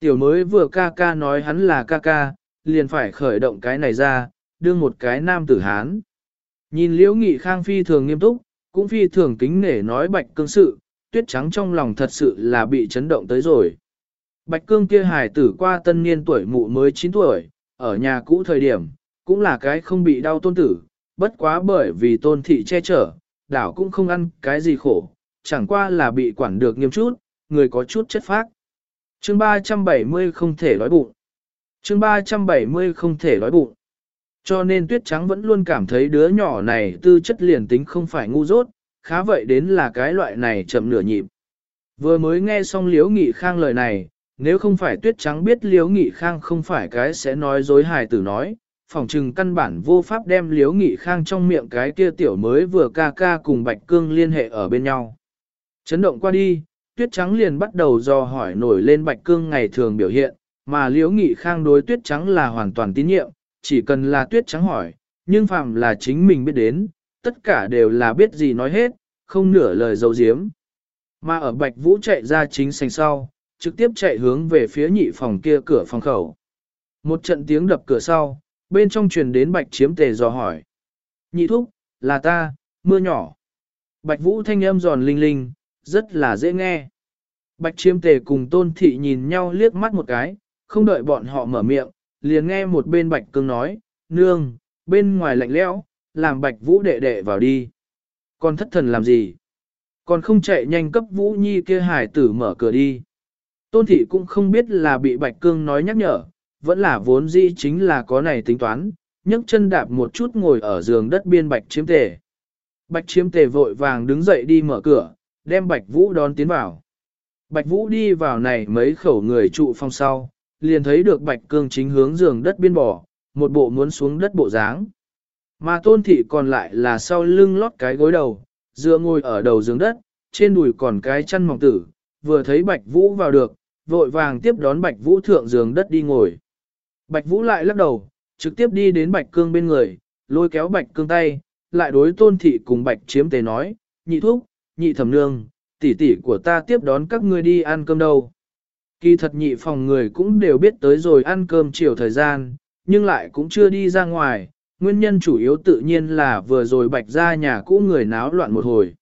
Tiểu mới vừa ca ca nói hắn là ca ca, liền phải khởi động cái này ra, đưa một cái nam tử hán. Nhìn liễu nghị khang phi thường nghiêm túc, cũng phi thường kính nể nói bạch cương sự, tuyết trắng trong lòng thật sự là bị chấn động tới rồi. Bạch cương kia hài tử qua tân niên tuổi mụ mới 9 tuổi, ở nhà cũ thời điểm, cũng là cái không bị đau tôn tử, bất quá bởi vì tôn thị che chở, đảo cũng không ăn cái gì khổ, chẳng qua là bị quản được nghiêm chút, người có chút chất phác. Chương 370 không thể đói bụng. Chương 370 không thể đói bụng. Cho nên tuyết trắng vẫn luôn cảm thấy đứa nhỏ này tư chất liền tính không phải ngu dốt, khá vậy đến là cái loại này chậm nửa nhịp. Vừa mới nghe xong Liễu Nghị Khang lời này, nếu không phải tuyết trắng biết Liễu Nghị Khang không phải cái sẽ nói dối hài tử nói, phòng trừng căn bản vô pháp đem Liễu Nghị Khang trong miệng cái kia tiểu mới vừa ca ca cùng Bạch Cương liên hệ ở bên nhau. Chấn động qua đi, tuyết trắng liền bắt đầu dò hỏi nổi lên Bạch Cương ngày thường biểu hiện, mà Liễu Nghị Khang đối tuyết trắng là hoàn toàn tín nhiệm, chỉ cần là tuyết trắng hỏi, nhưng phạm là chính mình biết đến, tất cả đều là biết gì nói hết, không nửa lời dấu diếm. Mà ở Bạch Vũ chạy ra chính sành sau, trực tiếp chạy hướng về phía nhị phòng kia cửa phòng khẩu. Một trận tiếng đập cửa sau, bên trong truyền đến Bạch Chiếm Tề dò hỏi. Nhị thúc, là ta, mưa nhỏ. Bạch Vũ thanh âm giòn linh linh, rất là dễ nghe. Bạch Chiếm Tề cùng Tôn Thị nhìn nhau liếc mắt một cái, không đợi bọn họ mở miệng, liền nghe một bên bạch cương nói, nương, bên ngoài lạnh lẽo, làm bạch vũ đệ đệ vào đi. Con thất thần làm gì? Còn không chạy nhanh cấp vũ nhi kia hải tử mở cửa đi. Tôn thị cũng không biết là bị bạch cương nói nhắc nhở, vẫn là vốn dĩ chính là có này tính toán, nhấc chân đạp một chút ngồi ở giường đất biên bạch chiếm tề. Bạch chiếm tề vội vàng đứng dậy đi mở cửa, đem bạch vũ đón tiến vào. Bạch vũ đi vào này mấy khẩu người trụ phong sau, liền thấy được bạch cương chính hướng giường đất biên bỏ, một bộ muốn xuống đất bộ dáng. Mà tôn thị còn lại là sau lưng lót cái gối đầu, dựa ngồi ở đầu giường đất, trên đùi còn cái chân mỏng tử, vừa thấy bạch vũ vào được, vội vàng tiếp đón bạch vũ thượng giường đất đi ngồi. Bạch vũ lại lắc đầu, trực tiếp đi đến bạch cương bên người, lôi kéo bạch cương tay, lại đối tôn thị cùng bạch chiếm tề nói, nhị thúc, nhị thẩm nương, tỷ tỷ của ta tiếp đón các ngươi đi ăn cơm đâu. Kỳ thật nhị phòng người cũng đều biết tới rồi ăn cơm chiều thời gian, nhưng lại cũng chưa đi ra ngoài, nguyên nhân chủ yếu tự nhiên là vừa rồi bạch ra nhà cũ người náo loạn một hồi.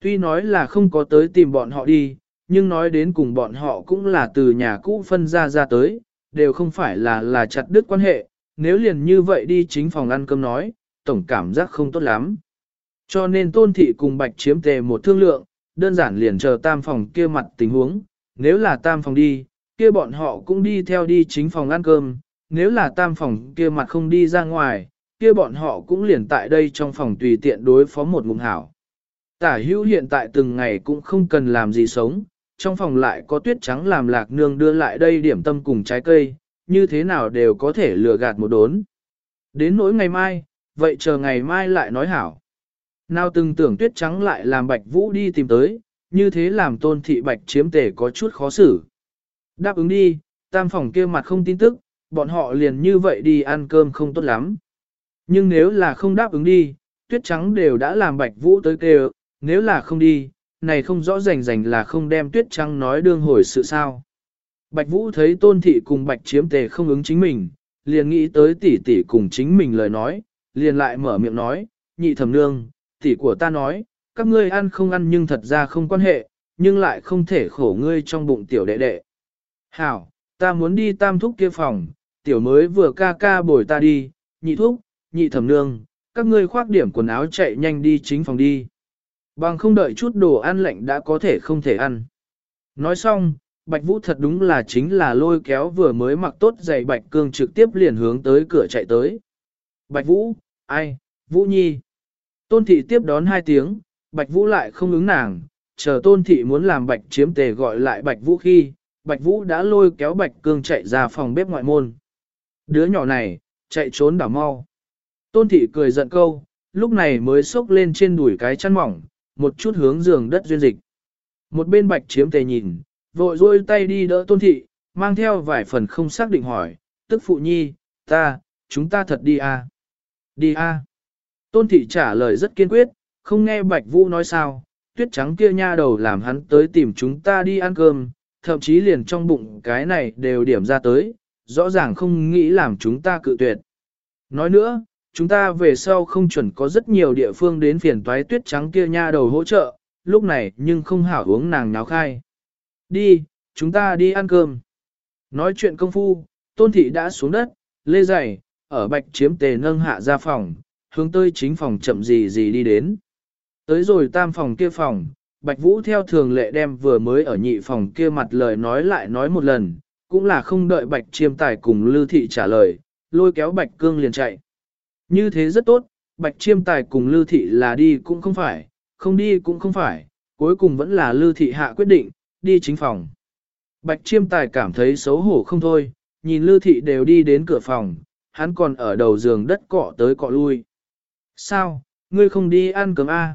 Tuy nói là không có tới tìm bọn họ đi, nhưng nói đến cùng bọn họ cũng là từ nhà cũ phân ra ra tới, đều không phải là là chặt đứt quan hệ, nếu liền như vậy đi chính phòng ăn cơm nói, tổng cảm giác không tốt lắm. Cho nên tôn thị cùng bạch chiếm tề một thương lượng, đơn giản liền chờ tam phòng kia mặt tình huống, nếu là tam phòng đi, kia bọn họ cũng đi theo đi chính phòng ăn cơm, nếu là tam phòng kia mặt không đi ra ngoài, kia bọn họ cũng liền tại đây trong phòng tùy tiện đối phó một ngụm hảo. Tả hữu hiện tại từng ngày cũng không cần làm gì sống, trong phòng lại có tuyết trắng làm lạc nương đưa lại đây điểm tâm cùng trái cây, như thế nào đều có thể lừa gạt một đốn. Đến nỗi ngày mai, vậy chờ ngày mai lại nói hảo. Nào từng tưởng tuyết trắng lại làm bạch vũ đi tìm tới, như thế làm tôn thị bạch chiếm tề có chút khó xử. Đáp ứng đi, tam phòng kia mặt không tin tức, bọn họ liền như vậy đi ăn cơm không tốt lắm. Nhưng nếu là không đáp ứng đi, tuyết trắng đều đã làm bạch vũ tới kêu, nếu là không đi, này không rõ rành rành là không đem tuyết trắng nói đương hồi sự sao. Bạch vũ thấy tôn thị cùng bạch chiếm tề không ứng chính mình, liền nghĩ tới tỷ tỷ cùng chính mình lời nói, liền lại mở miệng nói, nhị thẩm nương, tỷ của ta nói, các ngươi ăn không ăn nhưng thật ra không quan hệ, nhưng lại không thể khổ ngươi trong bụng tiểu đệ đệ. Hảo, ta muốn đi tam thúc kia phòng, tiểu mới vừa ca ca bồi ta đi, nhị thúc, nhị thẩm nương, các ngươi khoác điểm quần áo chạy nhanh đi chính phòng đi. Bằng không đợi chút đồ ăn lạnh đã có thể không thể ăn. Nói xong, Bạch Vũ thật đúng là chính là lôi kéo vừa mới mặc tốt giày Bạch Cương trực tiếp liền hướng tới cửa chạy tới. Bạch Vũ, ai, Vũ Nhi. Tôn thị tiếp đón hai tiếng, Bạch Vũ lại không ứng nàng, chờ Tôn thị muốn làm Bạch chiếm tề gọi lại Bạch Vũ khi, Bạch Vũ đã lôi kéo Bạch Cương chạy ra phòng bếp ngoại môn. Đứa nhỏ này, chạy trốn đảo mau. Tôn thị cười giận câu, lúc này mới xốc lên trên đùi cái chăn mỏng, một chút hướng giường đất duyên dịch. Một bên Bạch chiếm tề nhìn, vội rôi tay đi đỡ Tôn thị, mang theo vài phần không xác định hỏi, tức phụ nhi, ta, chúng ta thật đi à? Đi à? Tôn thị trả lời rất kiên quyết, không nghe Bạch Vũ nói sao, tuyết trắng kia nha đầu làm hắn tới tìm chúng ta đi ăn cơm, thậm chí liền trong bụng cái này đều điểm ra tới, rõ ràng không nghĩ làm chúng ta cự tuyệt. Nói nữa, chúng ta về sau không chuẩn có rất nhiều địa phương đến phiền toái tuyết trắng kia nha đầu hỗ trợ, lúc này nhưng không hảo uống nàng náo khai. Đi, chúng ta đi ăn cơm. Nói chuyện công phu, tôn thị đã xuống đất, lê giày, ở bạch chiếm tề nâng hạ ra phòng, hướng tới chính phòng chậm gì gì đi đến. Tới rồi tam phòng kia phòng, Bạch Vũ theo thường lệ đem vừa mới ở nhị phòng kia mặt lời nói lại nói một lần, cũng là không đợi Bạch Chiêm Tài cùng Lưu Thị trả lời, lôi kéo Bạch Cương liền chạy. Như thế rất tốt, Bạch Chiêm Tài cùng Lưu Thị là đi cũng không phải, không đi cũng không phải, cuối cùng vẫn là Lưu Thị hạ quyết định, đi chính phòng. Bạch Chiêm Tài cảm thấy xấu hổ không thôi, nhìn Lưu Thị đều đi đến cửa phòng, hắn còn ở đầu giường đất cọ tới cọ lui. Sao, ngươi không đi ăn cơm a?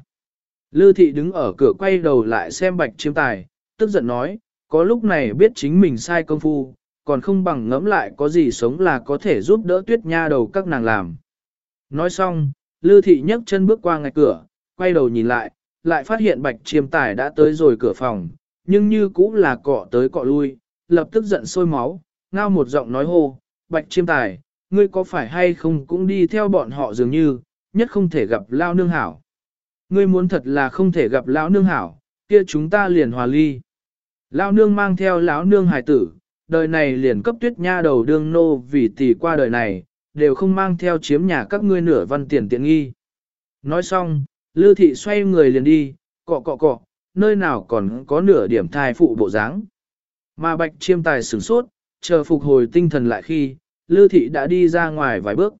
Lư thị đứng ở cửa quay đầu lại xem bạch chiêm tài, tức giận nói, có lúc này biết chính mình sai công phu, còn không bằng ngẫm lại có gì sống là có thể giúp đỡ tuyết nha đầu các nàng làm. Nói xong, Lư thị nhấc chân bước qua ngay cửa, quay đầu nhìn lại, lại phát hiện bạch chiêm tài đã tới rồi cửa phòng, nhưng như cũng là cọ tới cọ lui, lập tức giận sôi máu, ngao một giọng nói hô, bạch chiêm tài, ngươi có phải hay không cũng đi theo bọn họ dường như, nhất không thể gặp lao nương hảo. Ngươi muốn thật là không thể gặp lão nương hảo, kia chúng ta liền hòa ly. Lão nương mang theo lão nương hải tử, đời này liền cấp tuyết nha đầu đương nô vì tỷ qua đời này, đều không mang theo chiếm nhà các ngươi nửa văn tiền tiện nghi. Nói xong, Lư thị xoay người liền đi, cọ cọ cọ, nơi nào còn có nửa điểm thai phụ bộ dáng. Mà bạch chiêm tài sửng sốt, chờ phục hồi tinh thần lại khi, Lư thị đã đi ra ngoài vài bước.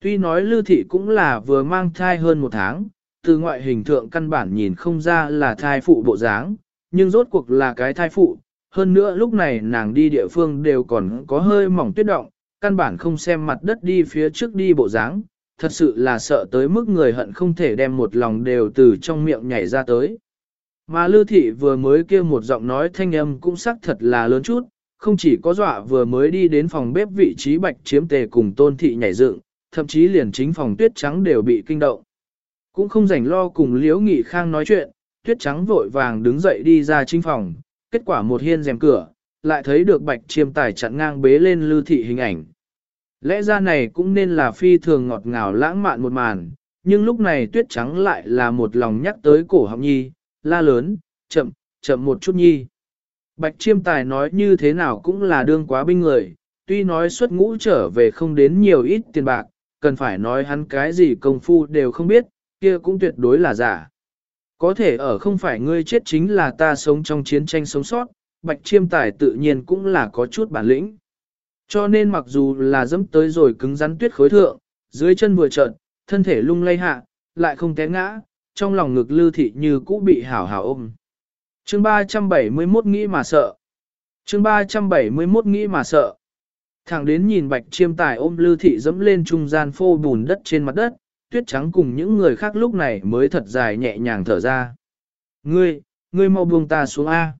Tuy nói Lư thị cũng là vừa mang thai hơn một tháng, từ ngoại hình thượng căn bản nhìn không ra là thai phụ bộ dáng, nhưng rốt cuộc là cái thai phụ, hơn nữa lúc này nàng đi địa phương đều còn có hơi mỏng tuyết động, căn bản không xem mặt đất đi phía trước đi bộ dáng, thật sự là sợ tới mức người hận không thể đem một lòng đều từ trong miệng nhảy ra tới. Mà Lưu Thị vừa mới kêu một giọng nói thanh âm cũng xác thật là lớn chút, không chỉ có dọa vừa mới đi đến phòng bếp vị trí bạch chiếm tề cùng tôn thị nhảy dựng, thậm chí liền chính phòng tuyết trắng đều bị kinh động. Cũng không rảnh lo cùng Liễu Nghị Khang nói chuyện, tuyết trắng vội vàng đứng dậy đi ra chính phòng, kết quả một hiên rèm cửa, lại thấy được bạch chiêm tài chặn ngang bế lên lưu thị hình ảnh. Lẽ ra này cũng nên là phi thường ngọt ngào lãng mạn một màn, nhưng lúc này tuyết trắng lại là một lòng nhắc tới cổ họng nhi, la lớn, chậm, chậm một chút nhi. Bạch chiêm tài nói như thế nào cũng là đương quá binh người, tuy nói xuất ngũ trở về không đến nhiều ít tiền bạc, cần phải nói hắn cái gì công phu đều không biết, kia cũng tuyệt đối là giả. Có thể ở không phải ngươi chết chính là ta sống trong chiến tranh sống sót, bạch chiêm tài tự nhiên cũng là có chút bản lĩnh. Cho nên mặc dù là dẫm tới rồi cứng rắn tuyết khối thượng, dưới chân vừa trợn, thân thể lung lay hạ, lại không té ngã, trong lòng ngực lưu thị như cũ bị hảo hảo ôm. Chương 371 nghĩ mà sợ. Chương 371 nghĩ mà sợ. Thẳng đến nhìn bạch chiêm tài ôm lưu thị dẫm lên trung gian phô bùn đất trên mặt đất, tuyết trắng cùng những người khác lúc này mới thật dài nhẹ nhàng thở ra. Ngươi, ngươi mau buông ta xuống A.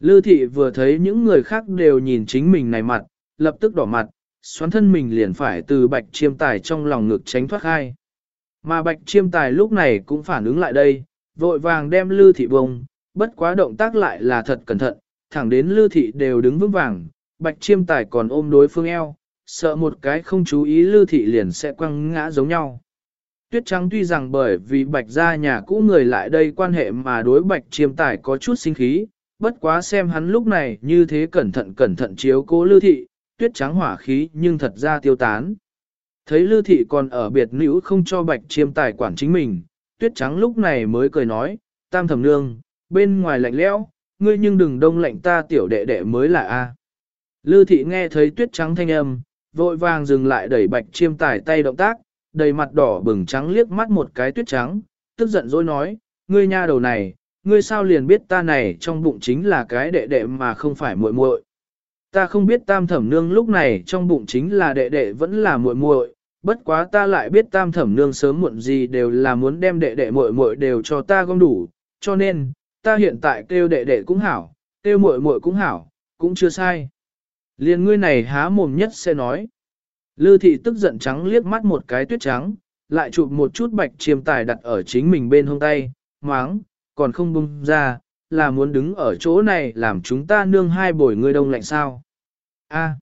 Lư thị vừa thấy những người khác đều nhìn chính mình này mặt, lập tức đỏ mặt, xoắn thân mình liền phải từ bạch chiêm tài trong lòng ngực tránh thoát khai. Mà bạch chiêm tài lúc này cũng phản ứng lại đây, vội vàng đem Lư thị bông, bất quá động tác lại là thật cẩn thận, thẳng đến Lư thị đều đứng vững vàng, bạch chiêm tài còn ôm đối phương eo, sợ một cái không chú ý Lư thị liền sẽ quăng ngã giống nhau. Tuyết Trắng tuy rằng bởi vì bạch gia nhà cũ người lại đây quan hệ mà đối bạch chiêm tài có chút sinh khí, bất quá xem hắn lúc này như thế cẩn thận cẩn thận chiếu cố lưu thị, tuyết trắng hỏa khí nhưng thật ra tiêu tán. Thấy lưu thị còn ở biệt nữ không cho bạch chiêm tài quản chính mình, tuyết trắng lúc này mới cười nói, tam thẩm nương, bên ngoài lạnh lẽo, ngươi nhưng đừng đông lạnh ta tiểu đệ đệ mới là A. Lưu thị nghe thấy tuyết trắng thanh âm, vội vàng dừng lại đẩy bạch chiêm tài tay động tác, đầy mặt đỏ bừng trắng liếc mắt một cái tuyết trắng, tức giận dỗi nói, ngươi nha đầu này, ngươi sao liền biết ta này trong bụng chính là cái đệ đệ mà không phải muội muội. Ta không biết tam thẩm nương lúc này trong bụng chính là đệ đệ vẫn là muội muội, bất quá ta lại biết tam thẩm nương sớm muộn gì đều là muốn đem đệ đệ muội muội đều cho ta gom đủ, cho nên, ta hiện tại kêu đệ đệ cũng hảo, kêu muội muội cũng hảo, cũng chưa sai. liền ngươi này há mồm nhất sẽ nói. Lư thị tức giận trắng liếc mắt một cái tuyết trắng, lại chụp một chút bạch chiêm tài đặt ở chính mình bên hông tay, máng, còn không bung ra, là muốn đứng ở chỗ này làm chúng ta nương hai bồi ngươi đông lạnh sao. A.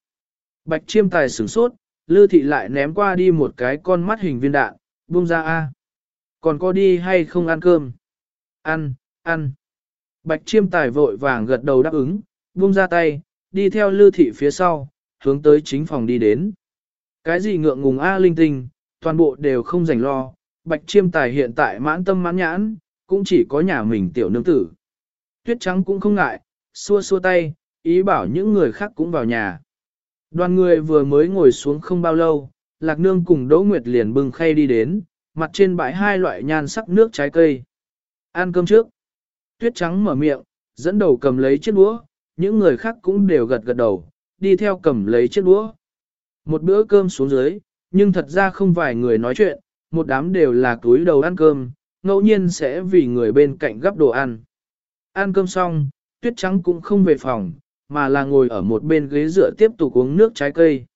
Bạch chiêm tài sửng sốt, lư thị lại ném qua đi một cái con mắt hình viên đạn, buông ra A. Còn có đi hay không ăn cơm? Ăn, ăn. Bạch chiêm tài vội vàng gật đầu đáp ứng, buông ra tay, đi theo lư thị phía sau, hướng tới chính phòng đi đến. Cái gì ngượng ngùng A linh tinh, toàn bộ đều không rảnh lo, bạch chiêm tài hiện tại mãn tâm mãn nhãn, cũng chỉ có nhà mình tiểu nương tử. Tuyết trắng cũng không ngại, xua xua tay, ý bảo những người khác cũng vào nhà. Đoàn người vừa mới ngồi xuống không bao lâu, Lạc Nương cùng Đỗ Nguyệt liền bưng khay đi đến, mặt trên bãi hai loại nhan sắc nước trái cây. Ăn cơm trước. Tuyết trắng mở miệng, dẫn đầu cầm lấy chiếc đũa, những người khác cũng đều gật gật đầu, đi theo cầm lấy chiếc đũa. Một bữa cơm xuống dưới, nhưng thật ra không vài người nói chuyện, một đám đều là túi đầu ăn cơm, ngẫu nhiên sẽ vì người bên cạnh gấp đồ ăn. Ăn cơm xong, tuyết trắng cũng không về phòng, mà là ngồi ở một bên ghế dựa tiếp tục uống nước trái cây.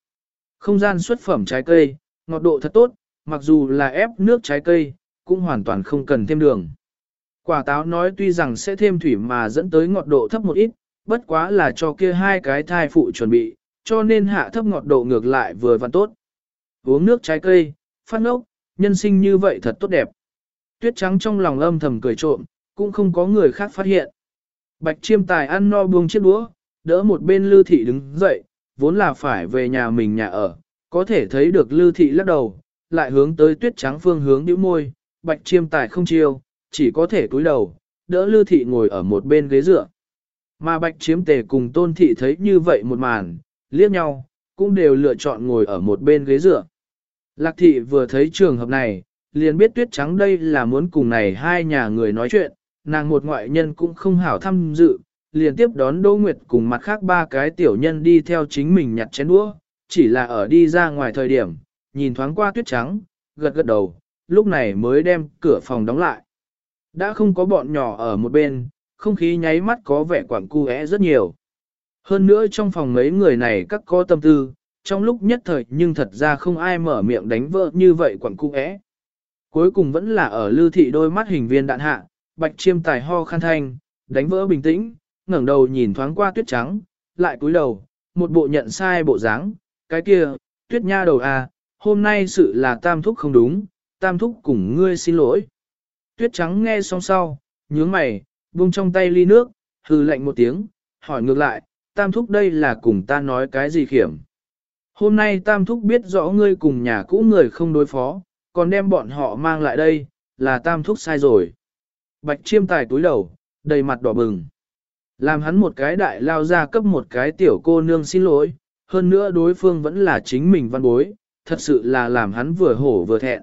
Không gian xuất phẩm trái cây, ngọt độ thật tốt, mặc dù là ép nước trái cây, cũng hoàn toàn không cần thêm đường. Quả táo nói tuy rằng sẽ thêm thủy mà dẫn tới ngọt độ thấp một ít, bất quá là cho kia hai cái thai phụ chuẩn bị, cho nên hạ thấp ngọt độ ngược lại vừa vặn tốt. Uống nước trái cây, phát ngốc, nhân sinh như vậy thật tốt đẹp. Tuyết trắng trong lòng âm thầm cười trộm, cũng không có người khác phát hiện. Bạch chiêm tài ăn no buông chiếc đũa, đỡ một bên lưu thị đứng dậy, vốn là phải về nhà mình nhà ở, có thể thấy được lưu thị lắc đầu, lại hướng tới tuyết trắng phương hướng nhíu môi, bạch chiêm tài không chiêu, chỉ có thể cúi đầu, đỡ lưu thị ngồi ở một bên ghế dựa. Mà bạch chiếm tề cùng tôn thị thấy như vậy một màn, liếc nhau, cũng đều lựa chọn ngồi ở một bên ghế dựa. Lạc thị vừa thấy trường hợp này, liền biết tuyết trắng đây là muốn cùng này hai nhà người nói chuyện, nàng một ngoại nhân cũng không hảo tham dự, liền tiếp đón Đỗ Nguyệt cùng mặt khác ba cái tiểu nhân đi theo chính mình nhặt chén đũa, chỉ là ở đi ra ngoài thời điểm, nhìn thoáng qua tuyết trắng, gật gật đầu, lúc này mới đem cửa phòng đóng lại. Đã không có bọn nhỏ ở một bên, không khí nháy mắt có vẻ quảng cu é rất nhiều. Hơn nữa trong phòng mấy người này các có tâm tư, trong lúc nhất thời nhưng thật ra không ai mở miệng đánh vợ như vậy quẳng cung é. Cuối cùng vẫn là ở lưu thị đôi mắt hình viên đạn hạ, bạch chiêm tài ho khăn thanh, đánh vỡ bình tĩnh, ngẩng đầu nhìn thoáng qua tuyết trắng, lại cúi đầu, một bộ nhận sai bộ dáng, cái kia, tuyết nha đầu à, hôm nay sự là tam thúc không đúng, tam thúc cùng ngươi xin lỗi. Tuyết trắng nghe xong sau, nhướng mày, buông trong tay ly nước, hừ lạnh một tiếng, hỏi ngược lại, tam thúc đây là cùng ta nói cái gì khiểm. Hôm nay tam thúc biết rõ ngươi cùng nhà cũ người không đối phó, còn đem bọn họ mang lại đây, là tam thúc sai rồi. Bạch chiêm tài túi đầu, đầy mặt đỏ bừng. Làm hắn một cái đại lao ra cấp một cái tiểu cô nương xin lỗi, hơn nữa đối phương vẫn là chính mình văn bối, thật sự là làm hắn vừa hổ vừa thẹn.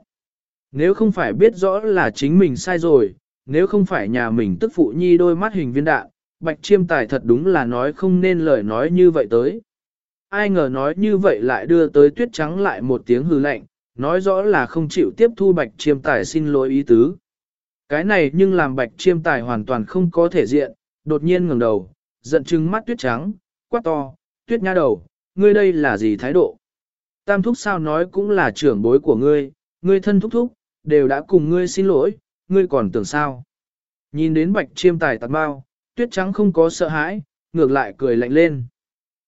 Nếu không phải biết rõ là chính mình sai rồi, nếu không phải nhà mình tức phụ nhi đôi mắt hình viên đạn, bạch chiêm tài thật đúng là nói không nên lời nói như vậy tới. Ai ngờ nói như vậy lại đưa tới tuyết trắng lại một tiếng hư lạnh, nói rõ là không chịu tiếp thu bạch chiêm tài xin lỗi ý tứ. Cái này nhưng làm bạch chiêm tài hoàn toàn không có thể diện, đột nhiên ngẩng đầu, giận trừng mắt tuyết trắng, quát to, tuyết nha đầu, ngươi đây là gì thái độ? Tam thúc sao nói cũng là trưởng bối của ngươi, ngươi thân thúc thúc, đều đã cùng ngươi xin lỗi, ngươi còn tưởng sao? Nhìn đến bạch chiêm tài tạt bao, tuyết trắng không có sợ hãi, ngược lại cười lạnh lên.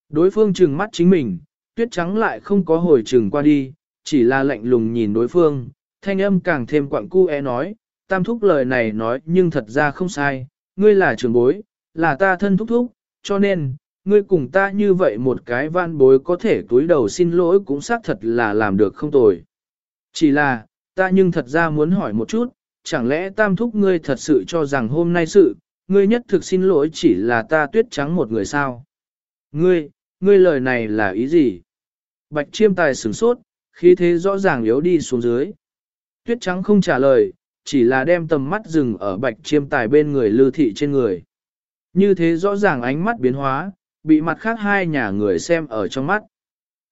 Đối phương trừng mắt chính mình, tuyết trắng lại không có hồi trừng qua đi, chỉ là lạnh lùng nhìn đối phương, thanh âm càng thêm quặng cu e nói, tam thúc lời này nói nhưng thật ra không sai, ngươi là trưởng bối, là ta thân thúc thúc, cho nên, ngươi cùng ta như vậy một cái van bối có thể túi đầu xin lỗi cũng xác thật là làm được không tồi. Chỉ là, ta nhưng thật ra muốn hỏi một chút, chẳng lẽ tam thúc ngươi thật sự cho rằng hôm nay sự, ngươi nhất thực xin lỗi chỉ là ta tuyết trắng một người sao? Ngươi, ngươi lời này là ý gì? Bạch chiêm tài sửng sốt, khí thế rõ ràng yếu đi xuống dưới. Tuyết trắng không trả lời, chỉ là đem tầm mắt dừng ở bạch chiêm tài bên người lưu thị trên người. Như thế rõ ràng ánh mắt biến hóa, bị mặt khác hai nhà người xem ở trong mắt.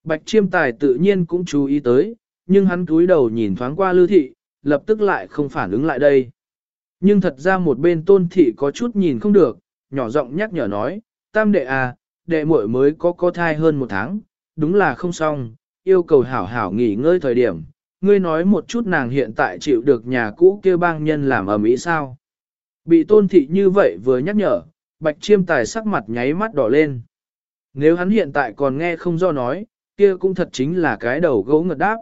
Bạch chiêm tài tự nhiên cũng chú ý tới, nhưng hắn cúi đầu nhìn thoáng qua lưu thị, lập tức lại không phản ứng lại đây. Nhưng thật ra một bên tôn thị có chút nhìn không được, nhỏ giọng nhắc nhở nói, tam đệ à, đệ muội mới có có thai hơn một tháng, đúng là không xong, yêu cầu hảo hảo nghỉ ngơi thời điểm. Ngươi nói một chút nàng hiện tại chịu được nhà cũ kia bang nhân làm ở Mỹ sao? Bị tôn thị như vậy vừa nhắc nhở, bạch chiêm tài sắc mặt nháy mắt đỏ lên. Nếu hắn hiện tại còn nghe không do nói, kia cũng thật chính là cái đầu gấu ngật đáp.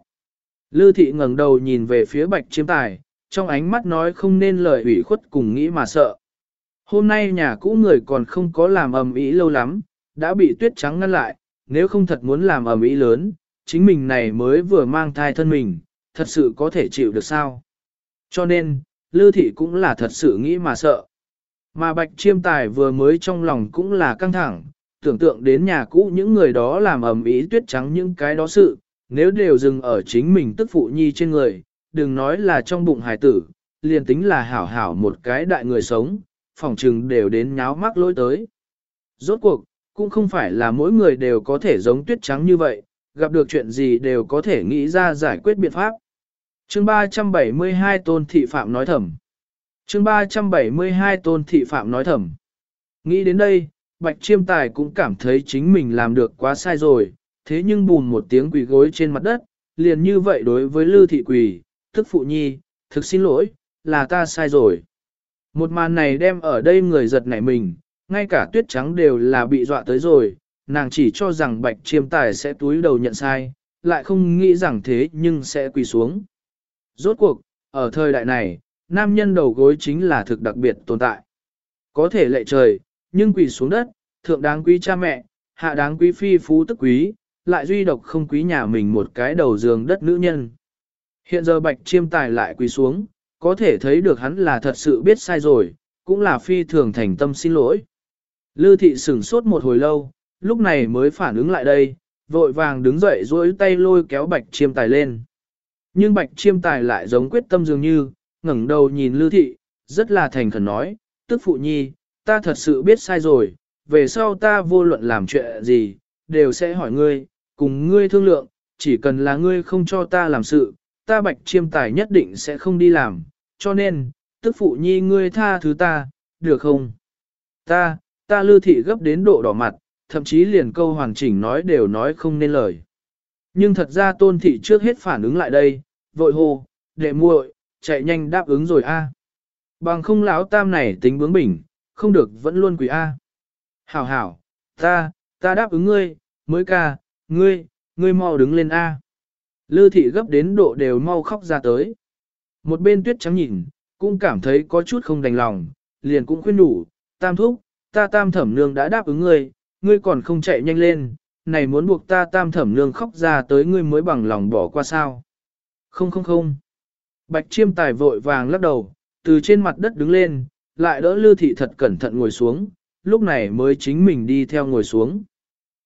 Lư thị ngẩng đầu nhìn về phía bạch chiêm tài, trong ánh mắt nói không nên lời ủy khuất cùng nghĩ mà sợ. Hôm nay nhà cũ người còn không có làm ầm ĩ lâu lắm, đã bị tuyết trắng ngăn lại, nếu không thật muốn làm ầm ĩ lớn, chính mình này mới vừa mang thai thân mình, thật sự có thể chịu được sao. Cho nên, Lư thị cũng là thật sự nghĩ mà sợ. Mà bạch chiêm tài vừa mới trong lòng cũng là căng thẳng, tưởng tượng đến nhà cũ những người đó làm ầm ĩ tuyết trắng những cái đó sự, nếu đều dừng ở chính mình tức phụ nhi trên người, đừng nói là trong bụng hài tử, liền tính là hảo hảo một cái đại người sống, phòng trừng đều đến nháo mắc lỗi tới. Rốt cuộc, cũng không phải là mỗi người đều có thể giống tuyết trắng như vậy, gặp được chuyện gì đều có thể nghĩ ra giải quyết biện pháp. chương 372 Tôn Thị Phạm nói thầm. chương 372 Tôn Thị Phạm nói thầm. Nghĩ đến đây, Bạch Chiêm Tài cũng cảm thấy chính mình làm được quá sai rồi, thế nhưng bùn một tiếng quỳ gối trên mặt đất, liền như vậy đối với Lư Thị Quỳ, thức phụ nhi, thực xin lỗi, là ta sai rồi. Một màn này đem ở đây người giật nảy mình, ngay cả tuyết trắng đều là bị dọa tới rồi, nàng chỉ cho rằng bạch chiêm tài sẽ túi đầu nhận sai, lại không nghĩ rằng thế nhưng sẽ quỳ xuống. Rốt cuộc, ở thời đại này, nam nhân đầu gối chính là thực đặc biệt tồn tại. Có thể lệ trời, nhưng quỳ xuống đất, thượng đáng quý cha mẹ, hạ đáng quý phi phú tức quý, lại duy độc không quý nhà mình một cái đầu giường đất nữ nhân. Hiện giờ bạch chiêm tài lại quỳ xuống, có thể thấy được hắn là thật sự biết sai rồi, cũng là phi thường thành tâm xin lỗi. Lư thị sửng sốt một hồi lâu, lúc này mới phản ứng lại đây, vội vàng đứng dậy duỗi tay lôi kéo bạch chiêm tài lên. Nhưng bạch chiêm tài lại giống quyết tâm dường như, ngẩng đầu nhìn lư thị, rất là thành khẩn nói, tức phụ nhi, ta thật sự biết sai rồi, về sau ta vô luận làm chuyện gì, đều sẽ hỏi ngươi, cùng ngươi thương lượng, chỉ cần là ngươi không cho ta làm sự, ta bạch chiêm tài nhất định sẽ không đi làm, cho nên, tức phụ nhi ngươi tha thứ ta, được không? Ta, ta lưu thị gấp đến độ đỏ mặt, thậm chí liền câu hoàn chỉnh nói đều nói không nên lời. Nhưng thật ra tôn thị trước hết phản ứng lại đây, vội hô, đệ muội, chạy nhanh đáp ứng rồi a. Bằng không lão tam này tính bướng bỉnh, không được vẫn luôn quỷ a. Hảo hảo, ta, Ta đáp ứng ngươi, mới ca, ngươi, ngươi mau đứng lên A. Lư thị gấp đến độ đều mau khóc ra tới. Một bên tuyết trắng nhìn, cũng cảm thấy có chút không đành lòng, liền cũng khuyên đủ, tam thúc, ta tam thẩm nương đã đáp ứng ngươi, ngươi còn không chạy nhanh lên, này muốn buộc ta tam thẩm nương khóc ra tới ngươi mới bằng lòng bỏ qua sao. Không không không. Bạch chiêm tài vội vàng lắc đầu, từ trên mặt đất đứng lên, lại đỡ lư thị thật cẩn thận ngồi xuống, lúc này mới chính mình đi theo ngồi xuống.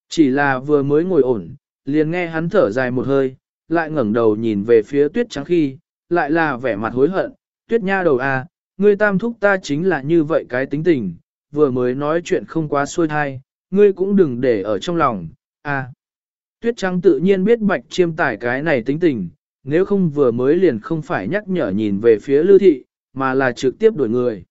Chỉ là vừa mới ngồi ổn, liền nghe hắn thở dài một hơi, lại ngẩng đầu nhìn về phía tuyết trắng khi, lại là vẻ mặt hối hận, tuyết nha đầu à, ngươi tam thúc ta chính là như vậy cái tính tình, vừa mới nói chuyện không quá xuôi thai, ngươi cũng đừng để ở trong lòng, à. Tuyết trắng tự nhiên biết bạch chiêm tải cái này tính tình, nếu không vừa mới liền không phải nhắc nhở nhìn về phía lưu thị, mà là trực tiếp đuổi người.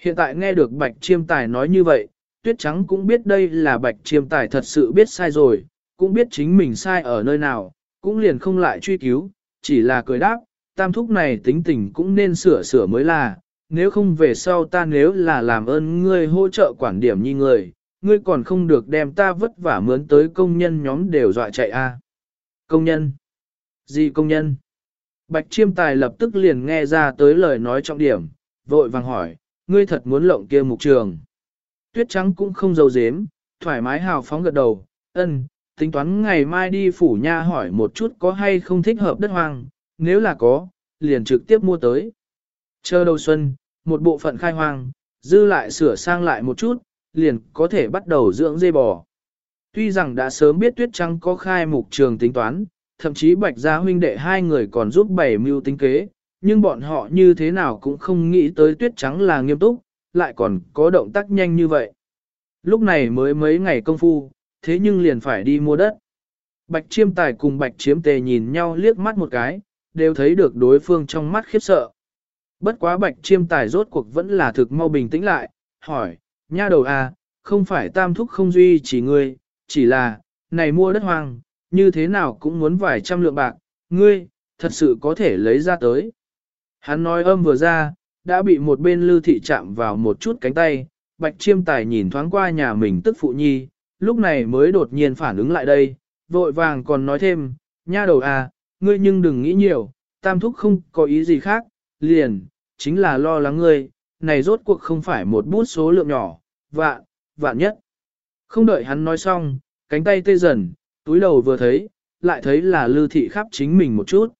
Hiện tại nghe được bạch chiêm tài nói như vậy, tuyết trắng cũng biết đây là bạch chiêm tài thật sự biết sai rồi, cũng biết chính mình sai ở nơi nào, cũng liền không lại truy cứu, chỉ là cười đáp, tam thúc này tính tình cũng nên sửa sửa mới là, nếu không về sau ta nếu là làm ơn ngươi hỗ trợ quản điểm như người, ngươi còn không được đem ta vất vả mướn tới công nhân nhóm đều dọa chạy a. Công nhân? Gì công nhân? Bạch chiêm tài lập tức liền nghe ra tới lời nói trọng điểm, vội vàng hỏi, ngươi thật muốn lộng kia mục trường. Tuyết trắng cũng không giấu dếm, thoải mái hào phóng gật đầu, ân, tính toán ngày mai đi phủ nha hỏi một chút có hay không thích hợp đất hoang, nếu là có, liền trực tiếp mua tới. Chờ đầu xuân, một bộ phận khai hoang, dư lại sửa sang lại một chút, liền có thể bắt đầu dưỡng dây bò. Tuy rằng đã sớm biết tuyết trắng có khai mục trường tính toán, thậm chí bạch gia huynh đệ hai người còn giúp bảy mưu tính kế, nhưng bọn họ như thế nào cũng không nghĩ tới tuyết trắng là nghiêm túc, lại còn có động tác nhanh như vậy. Lúc này mới mấy ngày công phu, thế nhưng liền phải đi mua đất. Bạch chiêm tài cùng bạch chiếm tề nhìn nhau liếc mắt một cái, đều thấy được đối phương trong mắt khiếp sợ. Bất quá bạch chiêm tài rốt cuộc vẫn là thực mau bình tĩnh lại, hỏi, nha đầu à, không phải tam thúc không duy chỉ ngươi, chỉ là, này mua đất hoang, như thế nào cũng muốn vài trăm lượng bạc, ngươi, thật sự có thể lấy ra tới. Hắn nói âm vừa ra, đã bị một bên lưu thị chạm vào một chút cánh tay, bạch chiêm tài nhìn thoáng qua nhà mình tức phụ nhi, lúc này mới đột nhiên phản ứng lại đây, vội vàng còn nói thêm, nha đầu à, ngươi nhưng đừng nghĩ nhiều, tam thúc không có ý gì khác, liền, chính là lo lắng ngươi, này rốt cuộc không phải một bút số lượng nhỏ, vạn, vạn nhất. Không đợi hắn nói xong, cánh tay tê dần, túi đầu vừa thấy, lại thấy là lư thị khắp chính mình một chút.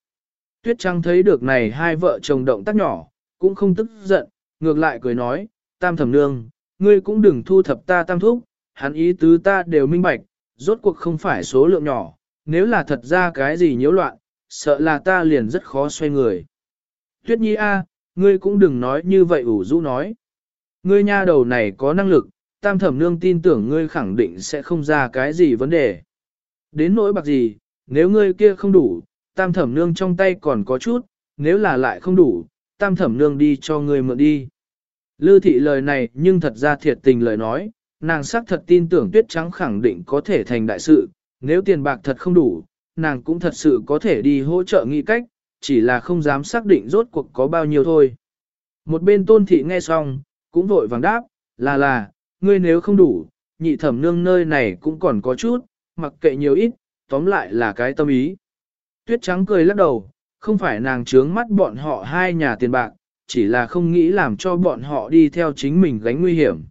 Tuyết Trăng thấy được này hai vợ chồng động tác nhỏ, cũng không tức giận, ngược lại cười nói, tam thẩm nương, ngươi cũng đừng thu thập ta tam thúc, hắn ý tứ ta đều minh bạch, rốt cuộc không phải số lượng nhỏ, nếu là thật ra cái gì nhiễu loạn, sợ là ta liền rất khó xoay người. Tuyết nhi a, ngươi cũng đừng nói như vậy ủ rũ nói. Ngươi nha đầu này có năng lực, tam thẩm nương tin tưởng ngươi khẳng định sẽ không ra cái gì vấn đề. Đến nỗi bạc gì, nếu ngươi kia không đủ, tam thẩm nương trong tay còn có chút, nếu là lại không đủ, tam thẩm nương đi cho ngươi mượn đi. Lư thị lời này nhưng thật ra thiệt tình lời nói, nàng xác thật tin tưởng tuyết trắng khẳng định có thể thành đại sự, nếu tiền bạc thật không đủ, nàng cũng thật sự có thể đi hỗ trợ nghị cách, chỉ là không dám xác định rốt cuộc có bao nhiêu thôi. Một bên tôn thị nghe xong, cũng vội vàng đáp, là là, ngươi nếu không đủ, nhị thẩm nương nơi này cũng còn có chút, mặc kệ nhiều ít, tóm lại là cái tâm ý. Tuyết trắng cười lắc đầu, không phải nàng trướng mắt bọn họ hai nhà tiền bạc, chỉ là không nghĩ làm cho bọn họ đi theo chính mình gánh nguy hiểm.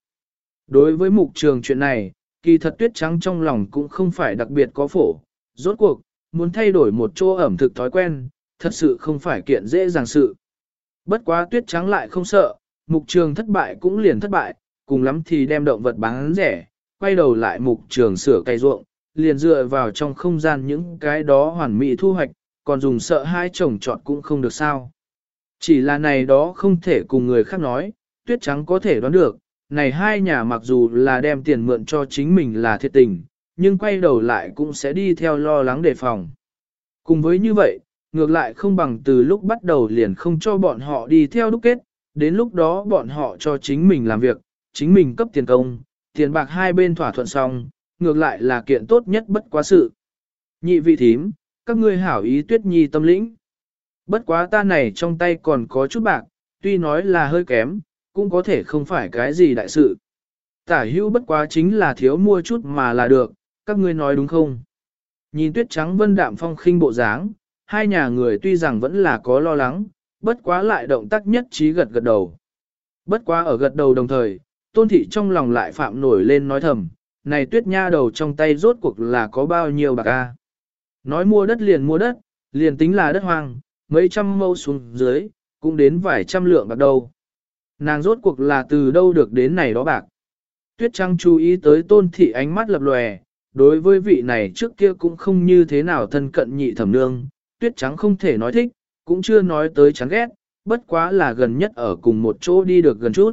Đối với mục trường chuyện này, kỳ thật tuyết trắng trong lòng cũng không phải đặc biệt có phổ, rốt cuộc, muốn thay đổi một chỗ ẩm thực thói quen, thật sự không phải kiện dễ dàng sự. Bất quá tuyết trắng lại không sợ, mục trường thất bại cũng liền thất bại, cùng lắm thì đem động vật bán rẻ, quay đầu lại mục trường sửa cây ruộng, liền dựa vào trong không gian những cái đó hoàn mỹ thu hoạch, còn dùng sợ hai chồng chọn cũng không được sao. Chỉ là này đó không thể cùng người khác nói, tuyết trắng có thể đoán được, này hai nhà mặc dù là đem tiền mượn cho chính mình là thiệt tình, nhưng quay đầu lại cũng sẽ đi theo lo lắng đề phòng. Cùng với như vậy, ngược lại không bằng từ lúc bắt đầu liền không cho bọn họ đi theo đúc kết, đến lúc đó bọn họ cho chính mình làm việc, chính mình cấp tiền công, tiền bạc hai bên thỏa thuận xong, ngược lại là kiện tốt nhất bất quá sự. Nhị vị thím, các ngươi hảo ý tuyết nhi tâm lĩnh. Bất quá ta này trong tay còn có chút bạc, tuy nói là hơi kém, cũng có thể không phải cái gì đại sự. Tả hữu bất quá chính là thiếu mua chút mà là được, các ngươi nói đúng không? Nhìn tuyết trắng vân đạm phong khinh bộ dáng, hai nhà người tuy rằng vẫn là có lo lắng, bất quá lại động tác nhất trí gật gật đầu. Bất quá ở gật đầu đồng thời, tôn thị trong lòng lại phạm nổi lên nói thầm, này tuyết nha đầu trong tay rốt cuộc là có bao nhiêu bạc a? Nói mua đất liền mua đất, liền tính là đất hoang, mấy trăm mâu xuống dưới, cũng đến vài trăm lượng bạc đâu. Nàng rốt cuộc là từ đâu được đến này đó bạc. Tuyết Trăng chú ý tới tôn thị ánh mắt lập lòe, đối với vị này trước kia cũng không như thế nào thân cận nhị thẩm nương, Tuyết Trắng không thể nói thích, cũng chưa nói tới chán ghét, bất quá là gần nhất ở cùng một chỗ đi được gần chút.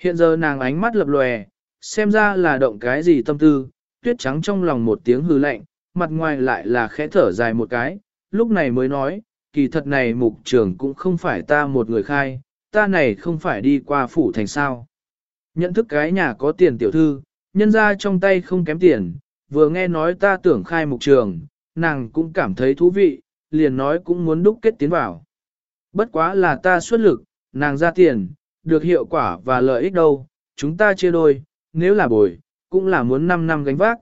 Hiện giờ nàng ánh mắt lập lòe, xem ra là động cái gì tâm tư, Tuyết Trắng trong lòng một tiếng hư lạnh, mặt ngoài lại là khẽ thở dài một cái, lúc này mới nói, kỳ thật này mục trưởng cũng không phải ta một người khai, ta này không phải đi qua phủ thành sao. Nhận thức cái nhà có tiền tiểu thư, nhân ra trong tay không kém tiền, vừa nghe nói ta tưởng khai mục trường, nàng cũng cảm thấy thú vị, liền nói cũng muốn đúc kết tiến vào. Bất quá là ta xuất lực, nàng ra tiền, được hiệu quả và lợi ích đâu, chúng ta chia đôi, nếu là bồi, cũng là muốn 5 năm gánh vác.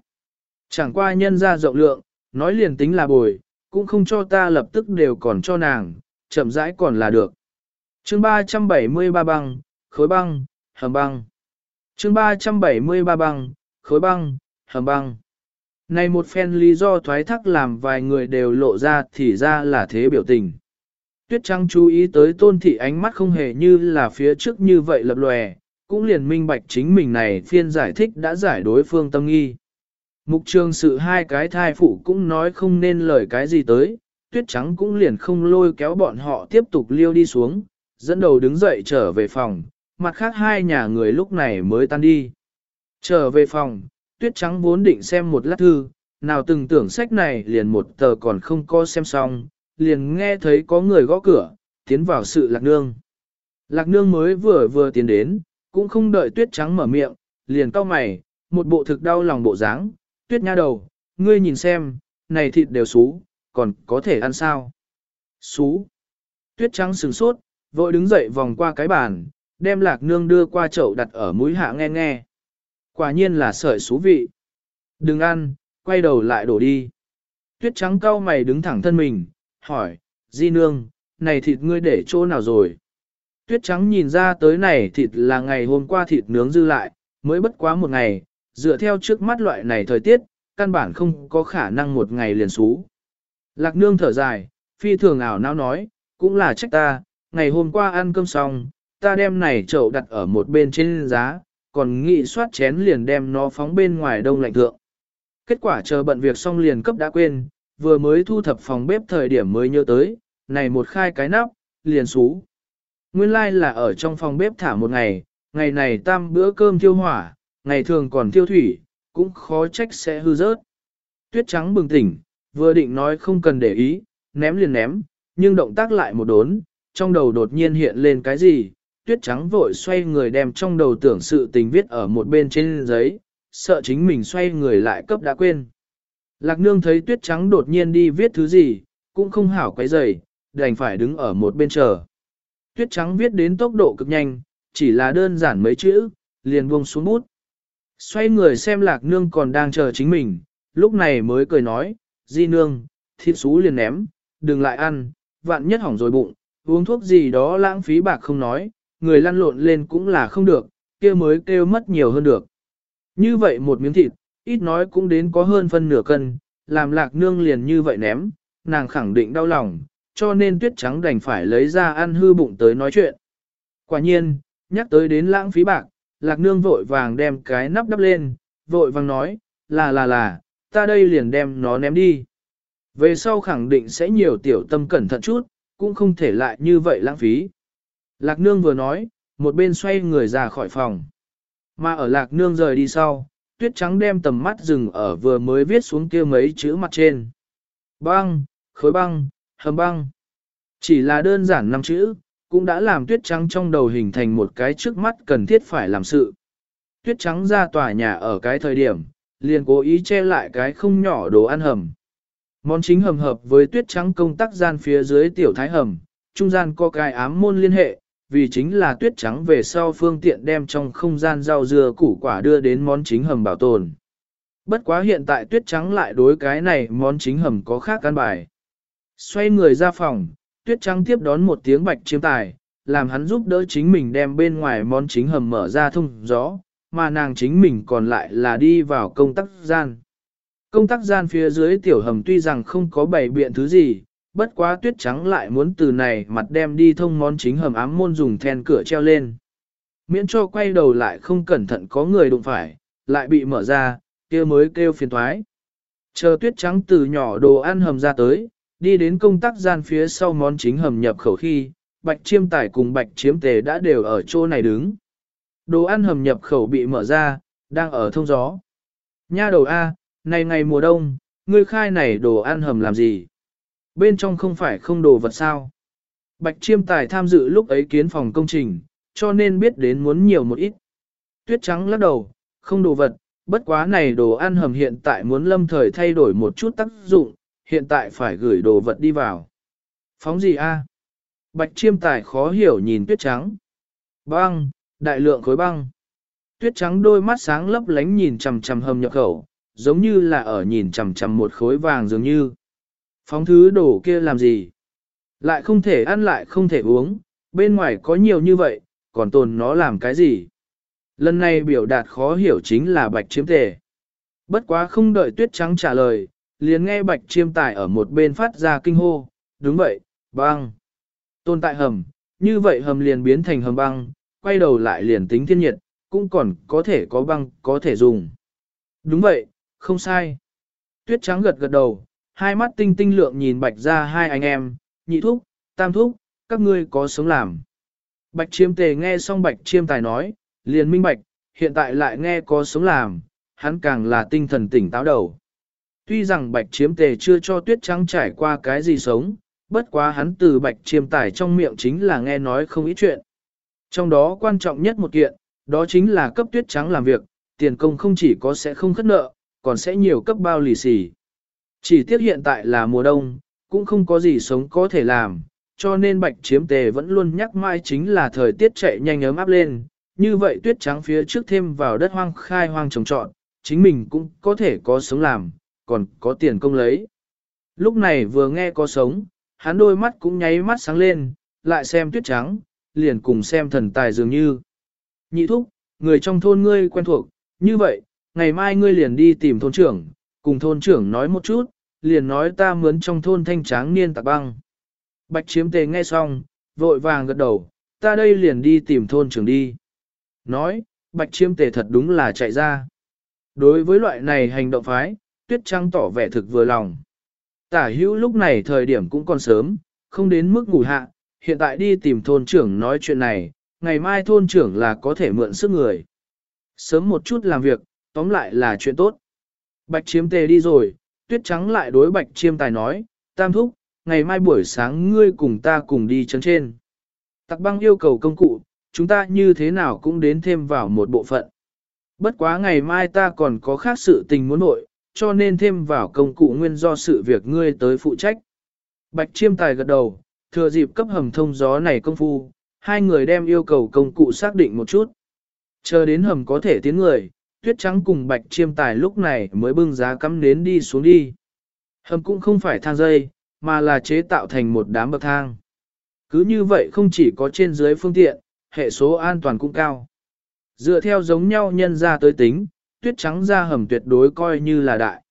Chẳng qua nhân ra rộng lượng, nói liền tính là bồi, cũng không cho ta lập tức đều còn cho nàng, chậm rãi còn là được chương 373 băng, khối băng, hầm băng. chương 373 băng, khối băng, hầm băng. Này một phen lý do thoái thác làm vài người đều lộ ra thì ra là thế biểu tình. Tuyết Trăng chú ý tới tôn thị ánh mắt không hề như là phía trước như vậy lập lòe, cũng liền minh bạch chính mình này phiên giải thích đã giải đối phương tâm nghi. Mục trường sự hai cái thai phụ cũng nói không nên lời cái gì tới, tuyết trắng cũng liền không lôi kéo bọn họ tiếp tục liêu đi xuống, dẫn đầu đứng dậy trở về phòng, mặt khác hai nhà người lúc này mới tan đi. Trở về phòng, tuyết trắng vốn định xem một lát thư, nào từng tưởng sách này liền một tờ còn không có xem xong, liền nghe thấy có người gõ cửa, tiến vào sự lạc nương. Lạc nương mới vừa vừa tiến đến, cũng không đợi tuyết trắng mở miệng, liền cau mày, một bộ thực đau lòng bộ dáng, tuyết nha đầu, ngươi nhìn xem, này thịt đều xú, còn có thể ăn sao? Xú. Tuyết trắng sừng sốt, vội đứng dậy vòng qua cái bàn, đem lạc nương đưa qua chậu đặt ở mũi hạ nghe nghe. Quả nhiên là sợi xú vị. Đừng ăn, quay đầu lại đổ đi. Tuyết trắng cau mày đứng thẳng thân mình, hỏi, di nương, này thịt ngươi để chỗ nào rồi? Tuyết trắng nhìn ra tới này thịt là ngày hôm qua thịt nướng dư lại, mới bất quá một ngày, dựa theo trước mắt loại này thời tiết, căn bản không có khả năng một ngày liền xú. Lạc nương thở dài, phi thường ảo não nói, cũng là trách ta, ngày hôm qua ăn cơm xong, ta đem này chậu đặt ở một bên trên giá, còn nghị soát chén liền đem nó phóng bên ngoài đông lạnh thượng. Kết quả chờ bận việc xong liền cấp đã quên, vừa mới thu thập phòng bếp thời điểm mới nhớ tới, này một khai cái nắp, liền xú. Nguyên lai like là ở trong phòng bếp thả một ngày, ngày này tam bữa cơm thiêu hỏa, ngày thường còn tiêu thủy, cũng khó trách sẽ hư rớt. Tuyết trắng bừng tỉnh, vừa định nói không cần để ý, ném liền ném, nhưng động tác lại một đốn, trong đầu đột nhiên hiện lên cái gì, tuyết trắng vội xoay người đem trong đầu tưởng sự tình viết ở một bên trên giấy, sợ chính mình xoay người lại cấp đã quên. Lạc nương thấy tuyết trắng đột nhiên đi viết thứ gì, cũng không hảo quấy giày, đành phải đứng ở một bên chờ. Tuyết trắng viết đến tốc độ cực nhanh, chỉ là đơn giản mấy chữ, liền buông xuống bút. Xoay người xem lạc nương còn đang chờ chính mình, lúc này mới cười nói, di nương, thịt xú liền ném, đừng lại ăn, vạn nhất hỏng rồi bụng, uống thuốc gì đó lãng phí bạc không nói, người lăn lộn lên cũng là không được, kia mới kêu mất nhiều hơn được. Như vậy một miếng thịt, ít nói cũng đến có hơn phân nửa cân, làm lạc nương liền như vậy ném, nàng khẳng định đau lòng, cho nên tuyết trắng đành phải lấy ra ăn hư bụng tới nói chuyện. Quả nhiên, nhắc tới đến lãng phí bạc, lạc nương vội vàng đem cái nắp đắp lên, vội vàng nói, là là là, ta đây liền đem nó ném đi. Về sau khẳng định sẽ nhiều tiểu tâm cẩn thận chút, cũng không thể lại như vậy lãng phí. Lạc nương vừa nói, một bên xoay người ra khỏi phòng. Mà ở lạc nương rời đi sau, tuyết trắng đem tầm mắt dừng ở vừa mới viết xuống kia mấy chữ mặt trên. Băng, khối băng, hầm băng. Chỉ là đơn giản năm chữ, cũng đã làm tuyết trắng trong đầu hình thành một cái trước mắt cần thiết phải làm sự. Tuyết trắng ra tòa nhà ở cái thời điểm, liền cố ý che lại cái không nhỏ đồ ăn hầm. Món chính hầm hợp với tuyết trắng công tác gian phía dưới tiểu thái hầm, trung gian có cái ám môn liên hệ, vì chính là tuyết trắng về sau phương tiện đem trong không gian rau dưa củ quả đưa đến món chính hầm bảo tồn. Bất quá hiện tại tuyết trắng lại đối cái này món chính hầm có khác căn bài. Xoay người ra phòng, tuyết trắng tiếp đón một tiếng bạch chiêm tài, làm hắn giúp đỡ chính mình đem bên ngoài món chính hầm mở ra thông gió, mà nàng chính mình còn lại là đi vào công tác gian. Công tác gian phía dưới tiểu hầm tuy rằng không có bày biện thứ gì, bất quá tuyết trắng lại muốn từ này mặt đem đi thông món chính hầm ám môn dùng then cửa treo lên. Miễn cho quay đầu lại không cẩn thận có người đụng phải, lại bị mở ra, kia mới kêu phiền thoái. Chờ tuyết trắng từ nhỏ đồ ăn hầm ra tới, đi đến công tác gian phía sau món chính hầm nhập khẩu khi, bạch chiêm tải cùng bạch chiếm tề đã đều ở chỗ này đứng. Đồ ăn hầm nhập khẩu bị mở ra, đang ở thông gió. Nha đầu A, này ngày mùa đông, ngươi khai này đồ ăn hầm làm gì? Bên trong không phải không đồ vật sao? Bạch chiêm tài tham dự lúc ấy kiến phòng công trình, cho nên biết đến muốn nhiều một ít. Tuyết trắng lắc đầu, không đồ vật, bất quá này đồ ăn hầm hiện tại muốn lâm thời thay đổi một chút tác dụng, hiện tại phải gửi đồ vật đi vào. Phóng gì a? Bạch chiêm tài khó hiểu nhìn tuyết trắng. Băng, đại lượng khối băng. Tuyết trắng đôi mắt sáng lấp lánh nhìn chằm chằm hầm nhập khẩu, giống như là ở nhìn chằm chằm một khối vàng dường như. Phóng thứ đồ kia làm gì? Lại không thể ăn lại không thể uống, bên ngoài có nhiều như vậy, còn tồn nó làm cái gì? Lần này biểu đạt khó hiểu chính là bạch chiếm tề. Bất quá không đợi tuyết trắng trả lời, liền nghe bạch chiêm tài ở một bên phát ra kinh hô, đúng vậy, băng. Tồn tại hầm, như vậy hầm liền biến thành hầm băng, quay đầu lại liền tính thiên nhiệt, cũng còn có thể có băng, có thể dùng. Đúng vậy, không sai. Tuyết trắng gật gật đầu, hai mắt tinh tinh lượng nhìn bạch ra hai anh em, nhị thúc, tam thúc, các ngươi có sống làm. Bạch chiêm tề nghe xong bạch chiêm tài nói, liền minh bạch, hiện tại lại nghe có sống làm, hắn càng là tinh thần tỉnh táo đầu. Tuy rằng bạch chiếm tề chưa cho tuyết trắng trải qua cái gì sống, bất quá hắn từ bạch chiêm tài trong miệng chính là nghe nói không ít chuyện. Trong đó quan trọng nhất một kiện, đó chính là cấp tuyết trắng làm việc, tiền công không chỉ có sẽ không khất nợ, còn sẽ nhiều cấp bao lì xì. Chỉ tiếc hiện tại là mùa đông, cũng không có gì sống có thể làm, cho nên bạch chiếm tề vẫn luôn nhắc mai chính là thời tiết chạy nhanh ấm áp lên, như vậy tuyết trắng phía trước thêm vào đất hoang khai hoang trồng trọn, chính mình cũng có thể có sống làm, còn có tiền công lấy. Lúc này vừa nghe có sống, hắn đôi mắt cũng nháy mắt sáng lên, lại xem tuyết trắng, liền cùng xem thần tài dường như. Nhị thúc, người trong thôn ngươi quen thuộc, như vậy, ngày mai ngươi liền đi tìm thôn trưởng, cùng thôn trưởng nói một chút, liền nói ta mướn trong thôn thanh tráng niên tạc băng. Bạch chiếm tề nghe xong, vội vàng gật đầu, ta đây liền đi tìm thôn trưởng đi. Nói, bạch Chiếm tề thật đúng là chạy ra. Đối với loại này hành động phái, tuyết trăng tỏ vẻ thực vừa lòng. Tả hữu lúc này thời điểm cũng còn sớm, không đến mức ngủ hạ, hiện tại đi tìm thôn trưởng nói chuyện này, ngày mai thôn trưởng là có thể mượn sức người. Sớm một chút làm việc, tóm lại là chuyện tốt. Bạch chiêm tề đi rồi, tuyết trắng lại đối bạch chiêm tài nói, tam thúc, ngày mai buổi sáng ngươi cùng ta cùng đi chân trên. Tặc băng yêu cầu công cụ, chúng ta như thế nào cũng đến thêm vào một bộ phận. Bất quá ngày mai ta còn có khác sự tình muốn nội, cho nên thêm vào công cụ nguyên do sự việc ngươi tới phụ trách. Bạch chiêm tài gật đầu, thừa dịp cấp hầm thông gió này công phu, hai người đem yêu cầu công cụ xác định một chút. Chờ đến hầm có thể tiến người, tuyết trắng cùng bạch chiêm tài lúc này mới bưng giá cắm nến đi xuống đi. Hầm cũng không phải thang dây, mà là chế tạo thành một đám bậc thang. Cứ như vậy không chỉ có trên dưới phương tiện, hệ số an toàn cũng cao. Dựa theo giống nhau nhân ra tới tính, tuyết trắng ra hầm tuyệt đối coi như là đại.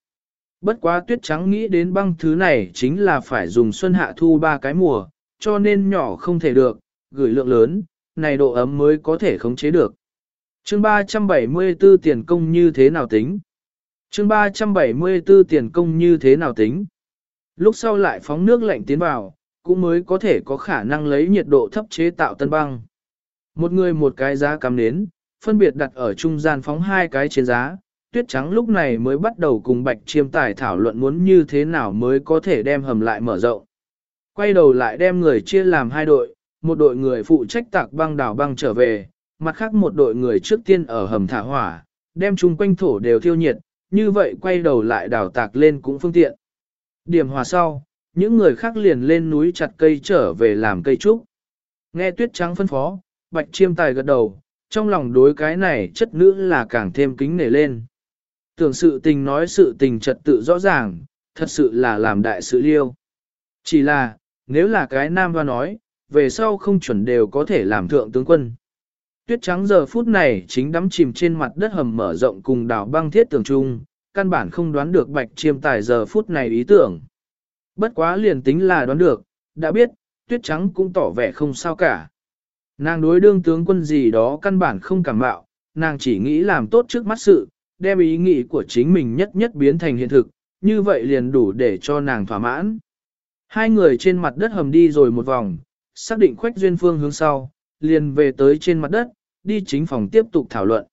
Bất quá tuyết trắng nghĩ đến băng thứ này chính là phải dùng xuân hạ thu ba cái mùa, cho nên nhỏ không thể được, gửi lượng lớn, này độ ấm mới có thể khống chế được. Chương 374 tiền công như thế nào tính? Chương 374 tiền công như thế nào tính? Lúc sau lại phóng nước lạnh tiến vào, cũng mới có thể có khả năng lấy nhiệt độ thấp chế tạo tân băng. Một người một cái giá cắm nến, phân biệt đặt ở trung gian phóng hai cái trên giá, tuyết trắng lúc này mới bắt đầu cùng bạch chiêm tài thảo luận muốn như thế nào mới có thể đem hầm lại mở rộng. Quay đầu lại đem người chia làm hai đội, một đội người phụ trách tạc băng đảo băng trở về, mặt khác một đội người trước tiên ở hầm thả hỏa, đem chung quanh thổ đều thiêu nhiệt, như vậy quay đầu lại đào tạc lên cũng phương tiện. Điểm hòa sau, những người khác liền lên núi chặt cây trở về làm cây trúc. Nghe tuyết trắng phân phó, bạch chiêm tài gật đầu, trong lòng đối cái này chất nữ là càng thêm kính nể lên. Tưởng sự tình nói sự tình trật tự rõ ràng, thật sự là làm đại sự liêu. Chỉ là, nếu là cái nam hoa nói, về sau không chuẩn đều có thể làm thượng tướng quân. Tuyết trắng giờ phút này chính đắm chìm trên mặt đất hầm mở rộng cùng đảo băng thiết tường trung, căn bản không đoán được bạch chiêm tài giờ phút này ý tưởng. Bất quá liền tính là đoán được, đã biết, tuyết trắng cũng tỏ vẻ không sao cả. Nàng đối đương tướng quân gì đó căn bản không cảm bạo, nàng chỉ nghĩ làm tốt trước mắt sự, đem ý nghĩ của chính mình nhất nhất biến thành hiện thực, như vậy liền đủ để cho nàng thỏa mãn. Hai người trên mặt đất hầm đi rồi một vòng, xác định khoách duyên phương hướng sau, liền về tới trên mặt đất, đi chính phòng tiếp tục thảo luận.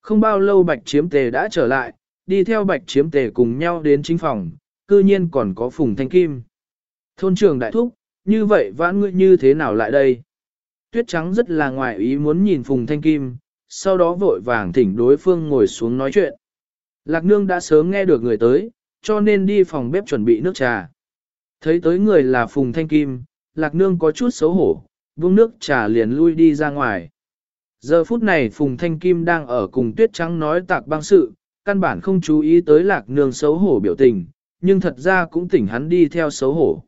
Không bao lâu bạch chiếm tề đã trở lại, đi theo bạch chiếm tề cùng nhau đến chính phòng, cư nhiên còn có phùng thanh kim. Thôn trưởng đại thúc, như vậy vãn ngươi như thế nào lại đây? Tuyết trắng rất là ngoài ý muốn nhìn phùng thanh kim, sau đó vội vàng thỉnh đối phương ngồi xuống nói chuyện. Lạc nương đã sớm nghe được người tới, cho nên đi phòng bếp chuẩn bị nước trà. Thấy tới người là phùng thanh kim, lạc nương có chút xấu hổ, buông nước trà liền lui đi ra ngoài. Giờ phút này Phùng Thanh Kim đang ở cùng Tuyết Trắng nói tạc băng sự, căn bản không chú ý tới lạc nương xấu hổ biểu tình, nhưng thật ra cũng tỉnh hắn đi theo xấu hổ.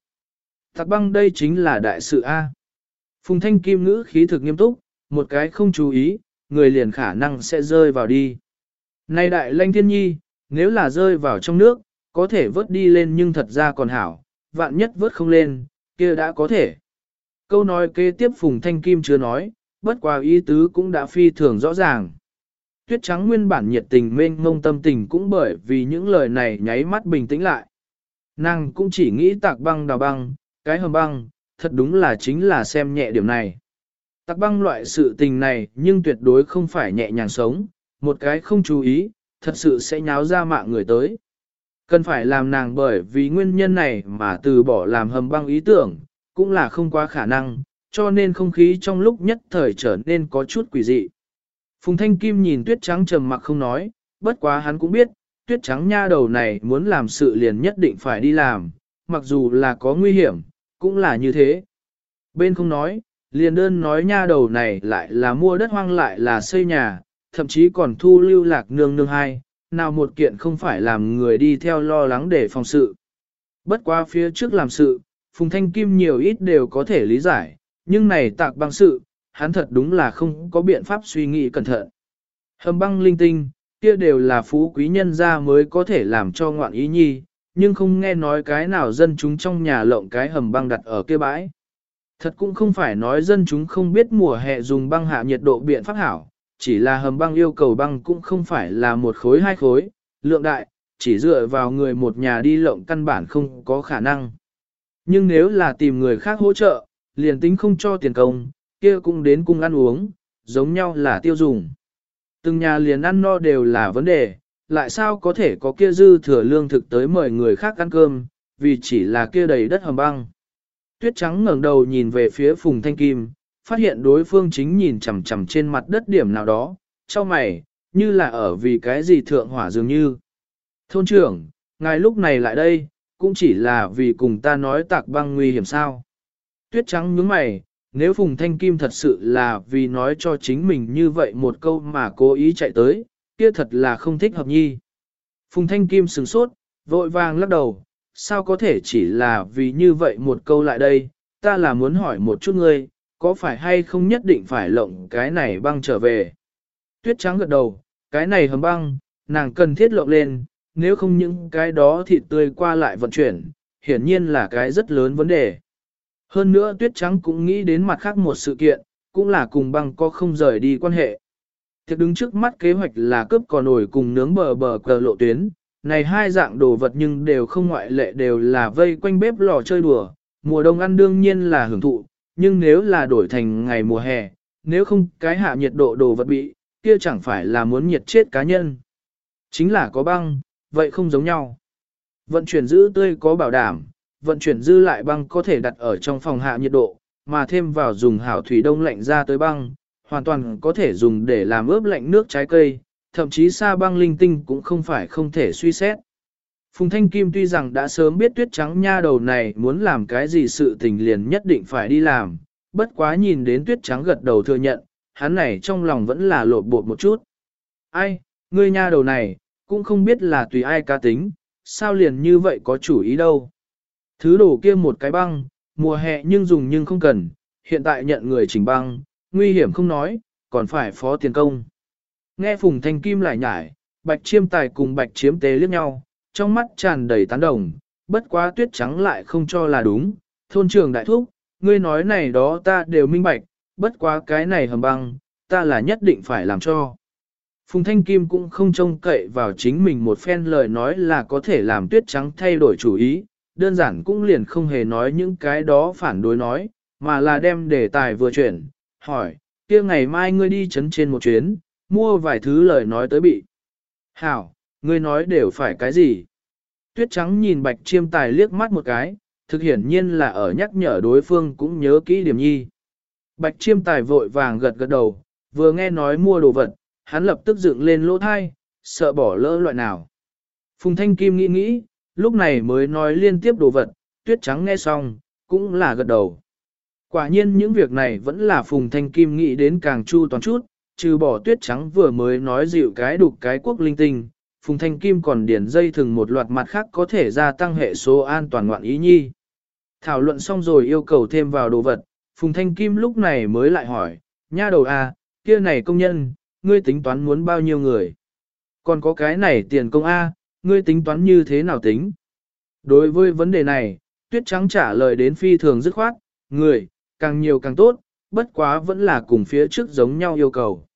Tạc băng đây chính là đại sự A. Phùng Thanh Kim ngữ khí thực nghiêm túc, một cái không chú ý, người liền khả năng sẽ rơi vào đi. Này đại lanh thiên nhi, nếu là rơi vào trong nước, có thể vớt đi lên nhưng thật ra còn hảo, vạn nhất vớt không lên, kia đã có thể. Câu nói kế tiếp Phùng Thanh Kim chưa nói, bất quá ý tứ cũng đã phi thường rõ ràng. Tuyết trắng nguyên bản nhiệt tình mênh mông tâm tình cũng bởi vì những lời này nháy mắt bình tĩnh lại. Nàng cũng chỉ nghĩ tạc băng đào băng, cái hầm băng, thật đúng là chính là xem nhẹ điểm này. Tạc băng loại sự tình này nhưng tuyệt đối không phải nhẹ nhàng sống, một cái không chú ý, thật sự sẽ nháo ra mạng người tới. Cần phải làm nàng bởi vì nguyên nhân này mà từ bỏ làm hầm băng ý tưởng, cũng là không quá khả năng, cho nên không khí trong lúc nhất thời trở nên có chút quỷ dị. Phùng Thanh Kim nhìn tuyết trắng trầm mặc không nói, bất quá hắn cũng biết, tuyết trắng nha đầu này muốn làm sự liền nhất định phải đi làm, mặc dù là có nguy hiểm, cũng là như thế. Bên không nói, liền đơn nói nha đầu này lại là mua đất hoang lại là xây nhà, thậm chí còn thu lưu lạc nương nương hai, nào một kiện không phải làm người đi theo lo lắng để phòng sự. Bất quá phía trước làm sự, Phùng Thanh Kim nhiều ít đều có thể lý giải, nhưng này tạc băng sự, hắn thật đúng là không có biện pháp suy nghĩ cẩn thận. Hầm băng linh tinh, kia đều là phú quý nhân gia mới có thể làm cho ngoạn ý nhi, nhưng không nghe nói cái nào dân chúng trong nhà lộng cái hầm băng đặt ở kia bãi. Thật cũng không phải nói dân chúng không biết mùa hè dùng băng hạ nhiệt độ biện pháp hảo, chỉ là hầm băng yêu cầu băng cũng không phải là một khối hai khối, lượng đại, chỉ dựa vào người một nhà đi lộng căn bản không có khả năng. Nhưng nếu là tìm người khác hỗ trợ, liền tính không cho tiền công, kia cũng đến cung ăn uống, giống nhau là tiêu dùng. Từng nhà liền ăn no đều là vấn đề, lại sao có thể có kia dư thừa lương thực tới mời người khác ăn cơm, vì chỉ là kia đầy đất hầm băng. Tuyết trắng ngẩng đầu nhìn về phía Phùng Thanh Kim, phát hiện đối phương chính nhìn chằm chằm trên mặt đất điểm nào đó, cho mày, như là ở vì cái gì thượng hỏa dường như. Thôn trưởng, ngài lúc này lại đây, cũng chỉ là vì cùng ta nói tạc băng nguy hiểm sao. Tuyết trắng nhướng mày, nếu Phùng Thanh Kim thật sự là vì nói cho chính mình như vậy một câu mà cố ý chạy tới, kia thật là không thích hợp nhi. Phùng Thanh Kim sừng sốt, vội vàng lắc đầu, sao có thể chỉ là vì như vậy một câu lại đây, ta là muốn hỏi một chút ngươi, có phải hay không nhất định phải lộng cái này băng trở về. Tuyết trắng gật đầu, cái này hầm băng, nàng cần thiết lộng lên, nếu không những cái đó thịt tươi qua lại vận chuyển, hiển nhiên là cái rất lớn vấn đề. Hơn nữa tuyết trắng cũng nghĩ đến mặt khác một sự kiện, cũng là cùng băng có không rời đi quan hệ. Thiệt đứng trước mắt kế hoạch là cướp cò nổi cùng nướng bờ bờ cờ lộ tuyến, này hai dạng đồ vật nhưng đều không ngoại lệ đều là vây quanh bếp lò chơi đùa, mùa đông ăn đương nhiên là hưởng thụ, nhưng nếu là đổi thành ngày mùa hè, nếu không cái hạ nhiệt độ đồ vật bị, kia chẳng phải là muốn nhiệt chết cá nhân. Chính là có băng, vậy không giống nhau. Vận chuyển giữ tươi có bảo đảm, vận chuyển dư lại băng có thể đặt ở trong phòng hạ nhiệt độ, mà thêm vào dùng hảo thủy đông lạnh ra tới băng, hoàn toàn có thể dùng để làm ướp lạnh nước trái cây, thậm chí sa băng linh tinh cũng không phải không thể suy xét. Phùng Thanh Kim tuy rằng đã sớm biết tuyết trắng nha đầu này muốn làm cái gì sự tình liền nhất định phải đi làm, bất quá nhìn đến tuyết trắng gật đầu thừa nhận, hắn này trong lòng vẫn là lột bột một chút. Ai, ngươi nha đầu này, cũng không biết là tùy ai ca tính, sao liền như vậy có chủ ý đâu. Thứ đồ kia một cái băng, mùa hè nhưng dùng nhưng không cần, hiện tại nhận người chỉnh băng, nguy hiểm không nói, còn phải phó tiền công. Nghe Phùng Thanh Kim lại nhải, bạch chiêm tài cùng bạch chiếm tế liếc nhau, trong mắt tràn đầy tán đồng, bất quá tuyết trắng lại không cho là đúng, thôn trường đại thúc, ngươi nói này đó ta đều minh bạch, bất quá cái này hầm băng, ta là nhất định phải làm cho. Phùng Thanh Kim cũng không trông cậy vào chính mình một phen lời nói là có thể làm tuyết trắng thay đổi chủ ý, đơn giản cũng liền không hề nói những cái đó phản đối nói, mà là đem đề tài vừa chuyển, hỏi, kia ngày mai ngươi đi chấn trên một chuyến, mua vài thứ lời nói tới bị. Hảo, ngươi nói đều phải cái gì? Tuyết trắng nhìn bạch chiêm tài liếc mắt một cái, thực hiển nhiên là ở nhắc nhở đối phương cũng nhớ kỹ điểm nhi. Bạch chiêm tài vội vàng gật gật đầu, vừa nghe nói mua đồ vật, hắn lập tức dựng lên lỗ thai, sợ bỏ lỡ loại nào. Phùng Thanh Kim nghĩ nghĩ, lúc này mới nói liên tiếp đồ vật, tuyết trắng nghe xong, cũng là gật đầu. Quả nhiên những việc này vẫn là Phùng Thanh Kim nghĩ đến càng chu toàn chút, trừ bỏ tuyết trắng vừa mới nói dịu cái đục cái quốc linh tinh, Phùng Thanh Kim còn điển dây thừng một loạt mặt khác có thể gia tăng hệ số an toàn ngoạn ý nhi. Thảo luận xong rồi yêu cầu thêm vào đồ vật, Phùng Thanh Kim lúc này mới lại hỏi, nha đầu A, kia này công nhân, ngươi tính toán muốn bao nhiêu người? Còn có cái này tiền công A, ngươi tính toán như thế nào tính? Đối với vấn đề này, Tuyết Trắng trả lời đến phi thường dứt khoát, người, càng nhiều càng tốt, bất quá vẫn là cùng phía trước giống nhau yêu cầu.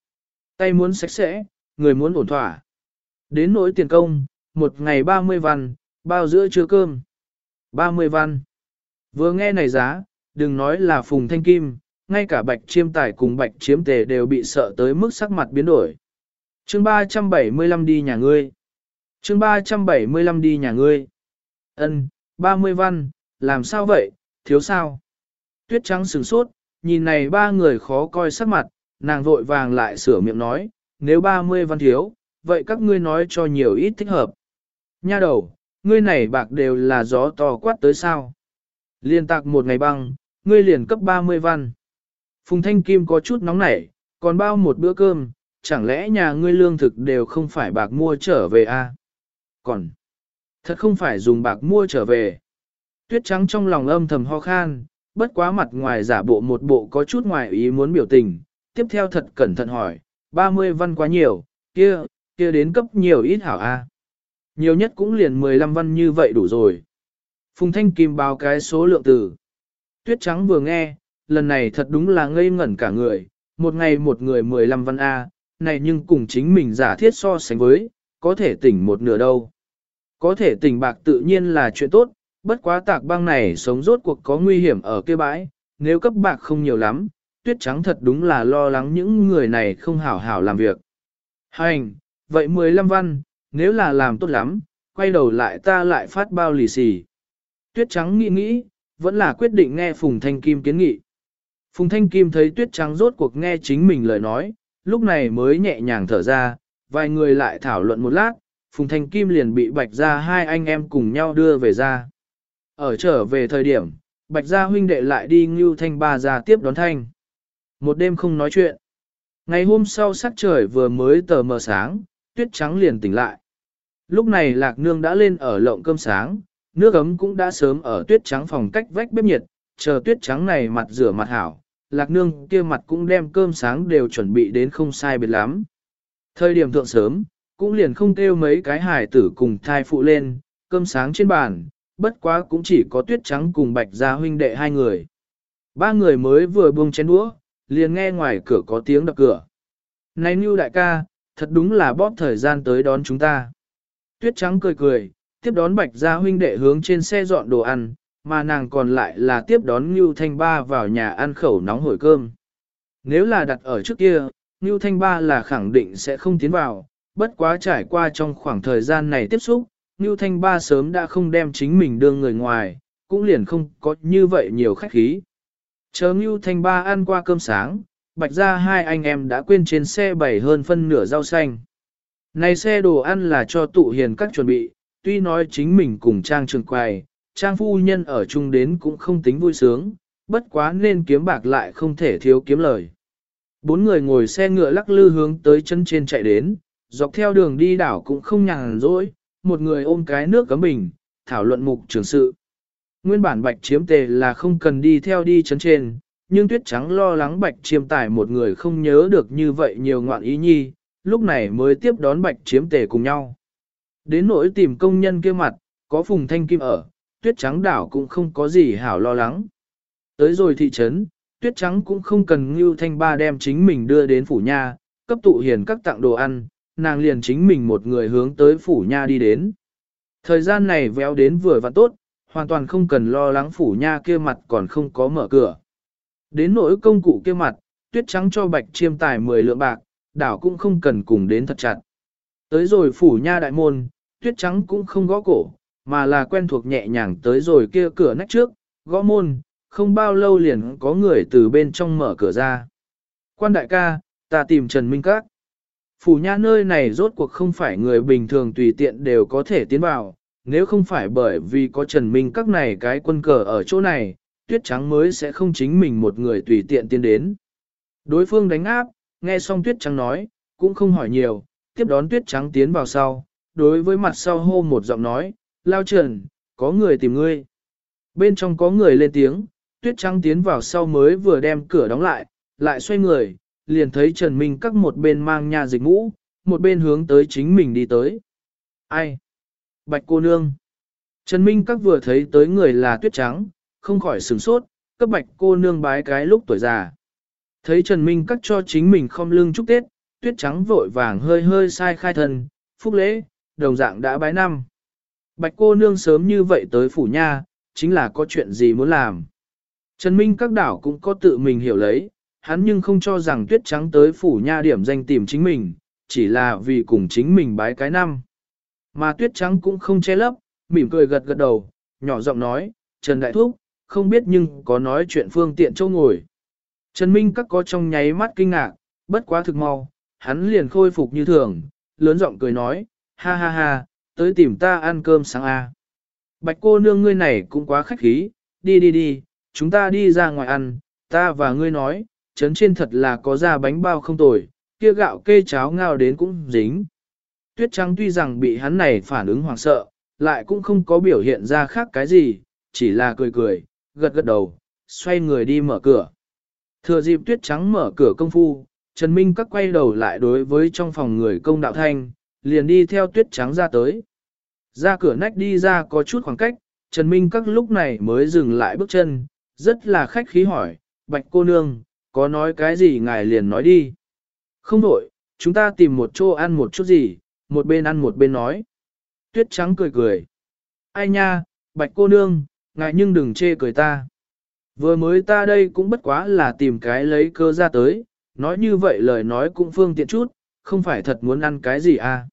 Tay muốn sạch sẽ, người muốn ổn thỏa. Đến nỗi tiền công, một ngày 30 văn, bao giữa trưa cơm. 30 văn. Vừa nghe này giá, đừng nói là phùng thanh kim, ngay cả bạch chiêm tài cùng bạch chiếm tề đều bị sợ tới mức sắc mặt biến đổi. chương 375 đi nhà ngươi. chương 375 đi nhà ngươi. ân 30 văn, làm sao vậy, thiếu sao? Tuyết trắng sừng sốt, nhìn này ba người khó coi sắc mặt, nàng vội vàng lại sửa miệng nói, nếu 30 văn thiếu, vậy các ngươi nói cho nhiều ít thích hợp. Nha đầu, ngươi này bạc đều là gió to quát tới sao. Liên tạc một ngày băng, ngươi liền cấp 30 văn. Phùng Thanh Kim có chút nóng nảy, còn bao một bữa cơm, chẳng lẽ nhà ngươi lương thực đều không phải bạc mua trở về à? Còn, thật không phải dùng bạc mua trở về. Tuyết trắng trong lòng âm thầm ho khan, bất quá mặt ngoài giả bộ một bộ có chút ngoài ý muốn biểu tình, tiếp theo thật cẩn thận hỏi, 30 văn quá nhiều, kia, kia đến cấp nhiều ít hảo a. Nhiều nhất cũng liền 15 văn như vậy đủ rồi. Phùng Thanh Kim báo cái số lượng từ. Tuyết Trắng vừa nghe, lần này thật đúng là ngây ngẩn cả người, một ngày một người 15 văn A, này nhưng cùng chính mình giả thiết so sánh với, có thể tỉnh một nửa đâu. Có thể tỉnh bạc tự nhiên là chuyện tốt, bất quá tạc băng này sống rốt cuộc có nguy hiểm ở kia bãi, nếu cấp bạc không nhiều lắm, tuyết trắng thật đúng là lo lắng những người này không hảo hảo làm việc. Hành, vậy 15 văn, nếu là làm tốt lắm, quay đầu lại ta lại phát bao lì xì. Tuyết trắng nghĩ nghĩ, vẫn là quyết định nghe Phùng Thanh Kim kiến nghị. Phùng Thanh Kim thấy tuyết trắng rốt cuộc nghe chính mình lời nói, lúc này mới nhẹ nhàng thở ra, vài người lại thảo luận một lát, Phùng Thanh Kim liền bị bạch Gia hai anh em cùng nhau đưa về ra. Ở trở về thời điểm, bạch gia huynh đệ lại đi ngưu thanh ba ra tiếp đón thanh. Một đêm không nói chuyện. Ngày hôm sau sắc trời vừa mới tờ mờ sáng, tuyết trắng liền tỉnh lại. Lúc này lạc nương đã lên ở lộng cơm sáng, nước ấm cũng đã sớm ở tuyết trắng phòng cách vách bếp nhiệt, chờ tuyết trắng này mặt rửa mặt hảo, lạc nương kia mặt cũng đem cơm sáng đều chuẩn bị đến không sai biệt lắm. Thời điểm thượng sớm, cũng liền không kêu mấy cái hải tử cùng thai phụ lên, cơm sáng trên bàn, bất quá cũng chỉ có tuyết trắng cùng bạch gia huynh đệ hai người. Ba người mới vừa buông chén đũa, liền nghe ngoài cửa có tiếng đập cửa. Này Nhu đại ca, thật đúng là bóp thời gian tới đón chúng ta. Tuyết trắng cười cười, tiếp đón bạch gia huynh đệ hướng trên xe dọn đồ ăn, mà nàng còn lại là tiếp đón Ngưu Thanh Ba vào nhà ăn khẩu nóng hổi cơm. Nếu là đặt ở trước kia, Ngưu Thanh Ba là khẳng định sẽ không tiến vào, bất quá trải qua trong khoảng thời gian này tiếp xúc, Ngưu Thanh Ba sớm đã không đem chính mình đưa người ngoài, cũng liền không có như vậy nhiều khách khí. Chờ Ngưu Thanh Ba ăn qua cơm sáng, bạch ra hai anh em đã quên trên xe bảy hơn phân nửa rau xanh. Này xe đồ ăn là cho tụ hiền các chuẩn bị, tuy nói chính mình cùng trang trường quầy, trang phu nhân ở chung đến cũng không tính vui sướng, bất quá nên kiếm bạc lại không thể thiếu kiếm lời. Bốn người ngồi xe ngựa lắc lư hướng tới chân trên chạy đến, dọc theo đường đi đảo cũng không nhàn rỗi, một người ôm cái nước cấm bình, thảo luận mục trường sự. Nguyên bản bạch chiếm tề là không cần đi theo đi chân trên, nhưng tuyết trắng lo lắng bạch chiêm tải một người không nhớ được như vậy nhiều ngoạn ý nhi, lúc này mới tiếp đón bạch chiếm tề cùng nhau. Đến nỗi tìm công nhân kia mặt, có phùng thanh kim ở, tuyết trắng đảo cũng không có gì hảo lo lắng. Tới rồi thị trấn, tuyết trắng cũng không cần Ngưu Thanh Ba đem chính mình đưa đến phủ nha, cấp tụ hiền các tặng đồ ăn, nàng liền chính mình một người hướng tới phủ nha đi đến. Thời gian này véo đến vừa và tốt, hoàn toàn không cần lo lắng phủ nha kia mặt còn không có mở cửa. Đến nỗi công cụ kia mặt, tuyết trắng cho bạch chiêm tài 10 lượng bạc, đảo cũng không cần cùng đến thật chặt. Tới rồi phủ nha đại môn, tuyết trắng cũng không gõ cổ, mà là quen thuộc nhẹ nhàng tới rồi kia cửa nách trước, gõ môn, không bao lâu liền có người từ bên trong mở cửa ra. Quan đại ca, ta tìm Trần Minh Các. Phủ nha nơi này rốt cuộc không phải người bình thường tùy tiện đều có thể tiến vào, nếu không phải bởi vì có Trần Minh Các này cái quân cờ ở chỗ này, tuyết trắng mới sẽ không chính mình một người tùy tiện tiến đến. Đối phương đánh áp, nghe xong tuyết trắng nói, cũng không hỏi nhiều, tiếp đón tuyết trắng tiến vào sau, đối với mặt sau hô một giọng nói, lao trần, có người tìm ngươi. Bên trong có người lên tiếng, tuyết trắng tiến vào sau mới vừa đem cửa đóng lại, lại xoay người, liền thấy Trần Minh các một bên mang nhà dịch ngũ, một bên hướng tới chính mình đi tới. Ai? Bạch cô nương. Trần Minh các vừa thấy tới người là tuyết trắng, không khỏi sửng sốt, cấp bạch cô nương bái cái lúc tuổi già. Thấy Trần Minh các cho chính mình không lương chúc Tết, tuyết trắng vội vàng hơi hơi sai khai thần phúc lễ, đồng dạng đã bái năm. Bạch cô nương sớm như vậy tới phủ nha, chính là có chuyện gì muốn làm. Trần Minh các đảo cũng có tự mình hiểu lấy, hắn nhưng không cho rằng tuyết trắng tới phủ nha điểm danh tìm chính mình, chỉ là vì cùng chính mình bái cái năm. Mà tuyết trắng cũng không che lấp, mỉm cười gật gật đầu, nhỏ giọng nói, Trần Đại Thúc, không biết nhưng có nói chuyện phương tiện châu ngồi. Trần Minh các có trong nháy mắt kinh ngạc, bất quá thực mau, hắn liền khôi phục như thường, lớn giọng cười nói, ha ha ha, tới tìm ta ăn cơm sáng a. À. Bạch cô nương ngươi này cũng quá khách khí, đi đi đi, chúng ta đi ra ngoài ăn, ta và ngươi nói, trấn trên thật là có ra bánh bao không tồi, kia gạo kê cháo ngao đến cũng dính. Tuyết trắng tuy rằng bị hắn này phản ứng hoảng sợ, lại cũng không có biểu hiện ra khác cái gì, chỉ là cười cười, gật gật đầu, xoay người đi mở cửa. Thừa dịp tuyết trắng mở cửa công phu, Trần Minh các quay đầu lại đối với trong phòng người công đạo thanh, liền đi theo tuyết trắng ra tới. Ra cửa nách đi ra có chút khoảng cách, Trần Minh các lúc này mới dừng lại bước chân, rất là khách khí hỏi, bạch cô nương, có nói cái gì ngài liền nói đi. Không đổi, chúng ta tìm một chỗ ăn một chút gì, một bên ăn một bên nói. Tuyết trắng cười cười. Ai nha, bạch cô nương, ngài nhưng đừng chê cười ta. Vừa mới ta đây cũng bất quá là tìm cái lấy cơ ra tới, nói như vậy lời nói cũng phương tiện chút, không phải thật muốn ăn cái gì à.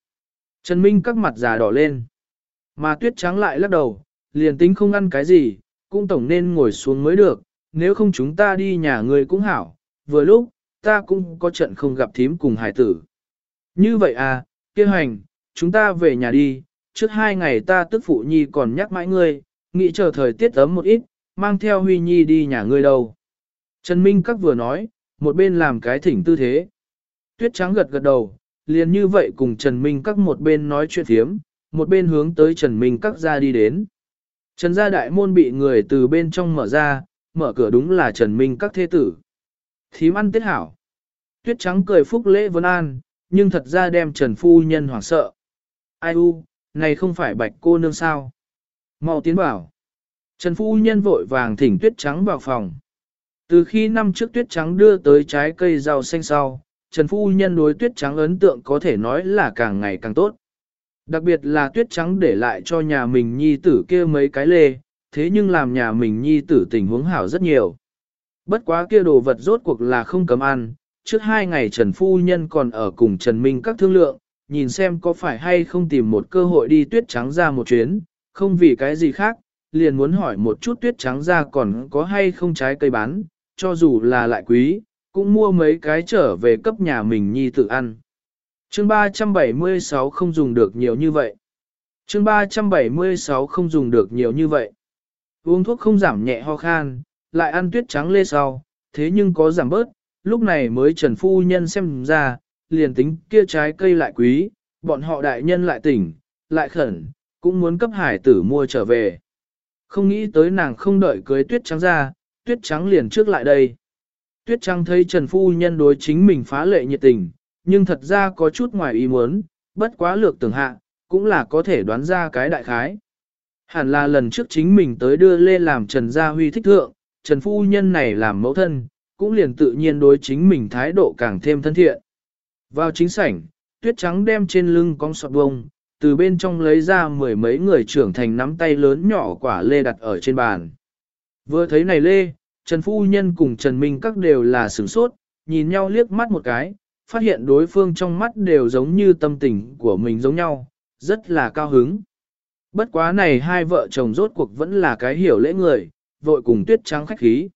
Trần Minh các mặt già đỏ lên. Mà tuyết trắng lại lắc đầu, liền tính không ăn cái gì, cũng tổng nên ngồi xuống mới được, nếu không chúng ta đi nhà người cũng hảo, vừa lúc, ta cũng có trận không gặp thím cùng hải tử. Như vậy à, kia hành, chúng ta về nhà đi, trước hai ngày ta tức phụ nhi còn nhắc mãi ngươi, nghĩ chờ thời tiết ấm một ít, mang theo Huy Nhi đi nhà ngươi đâu. Trần Minh các vừa nói, một bên làm cái thỉnh tư thế. Tuyết trắng gật gật đầu, liền như vậy cùng Trần Minh các một bên nói chuyện thiếm, một bên hướng tới Trần Minh các ra đi đến. Trần gia đại môn bị người từ bên trong mở ra, mở cửa đúng là Trần Minh các thế tử. Thím ăn tiết hảo. Tuyết trắng cười phúc lễ vân an, nhưng thật ra đem Trần Phu Nhân hoảng sợ. Ai u, này không phải bạch cô nương sao? mau tiến bảo. Trần Phu Nhân vội vàng thỉnh tuyết trắng vào phòng. Từ khi năm trước tuyết trắng đưa tới trái cây rau xanh sau, Trần Phu Nhân đối tuyết trắng ấn tượng có thể nói là càng ngày càng tốt. Đặc biệt là tuyết trắng để lại cho nhà mình nhi tử kia mấy cái lê, thế nhưng làm nhà mình nhi tử tình huống hảo rất nhiều. Bất quá kia đồ vật rốt cuộc là không cấm ăn, trước hai ngày Trần Phu Nhân còn ở cùng Trần Minh các thương lượng, nhìn xem có phải hay không tìm một cơ hội đi tuyết trắng ra một chuyến, không vì cái gì khác, liền muốn hỏi một chút tuyết trắng ra còn có hay không trái cây bán, cho dù là lại quý, cũng mua mấy cái trở về cấp nhà mình nhi tự ăn. Chương 376 không dùng được nhiều như vậy. Chương 376 không dùng được nhiều như vậy. Uống thuốc không giảm nhẹ ho khan, lại ăn tuyết trắng lê sau, thế nhưng có giảm bớt, lúc này mới Trần Phu Nhân xem ra, liền tính kia trái cây lại quý, bọn họ đại nhân lại tỉnh, lại khẩn, cũng muốn cấp hải tử mua trở về. Không nghĩ tới nàng không đợi cưới tuyết trắng ra, tuyết trắng liền trước lại đây. Tuyết Trăng thấy Trần Phu Nhân đối chính mình phá lệ nhiệt tình, nhưng thật ra có chút ngoài ý muốn, bất quá lược tưởng hạ, cũng là có thể đoán ra cái đại khái. Hẳn là lần trước chính mình tới đưa Lê làm Trần Gia Huy thích thượng, Trần Phu Nhân này làm mẫu thân, cũng liền tự nhiên đối chính mình thái độ càng thêm thân thiện. Vào chính sảnh, tuyết trắng đem trên lưng con sọt bông, từ bên trong lấy ra mười mấy người trưởng thành nắm tay lớn nhỏ quả lê đặt ở trên bàn. Vừa thấy này lê, Trần Phu Nhân cùng Trần Minh các đều là sửng sốt, nhìn nhau liếc mắt một cái, phát hiện đối phương trong mắt đều giống như tâm tình của mình giống nhau, rất là cao hứng. Bất quá này hai vợ chồng rốt cuộc vẫn là cái hiểu lễ người, vội cùng tuyết trắng khách khí.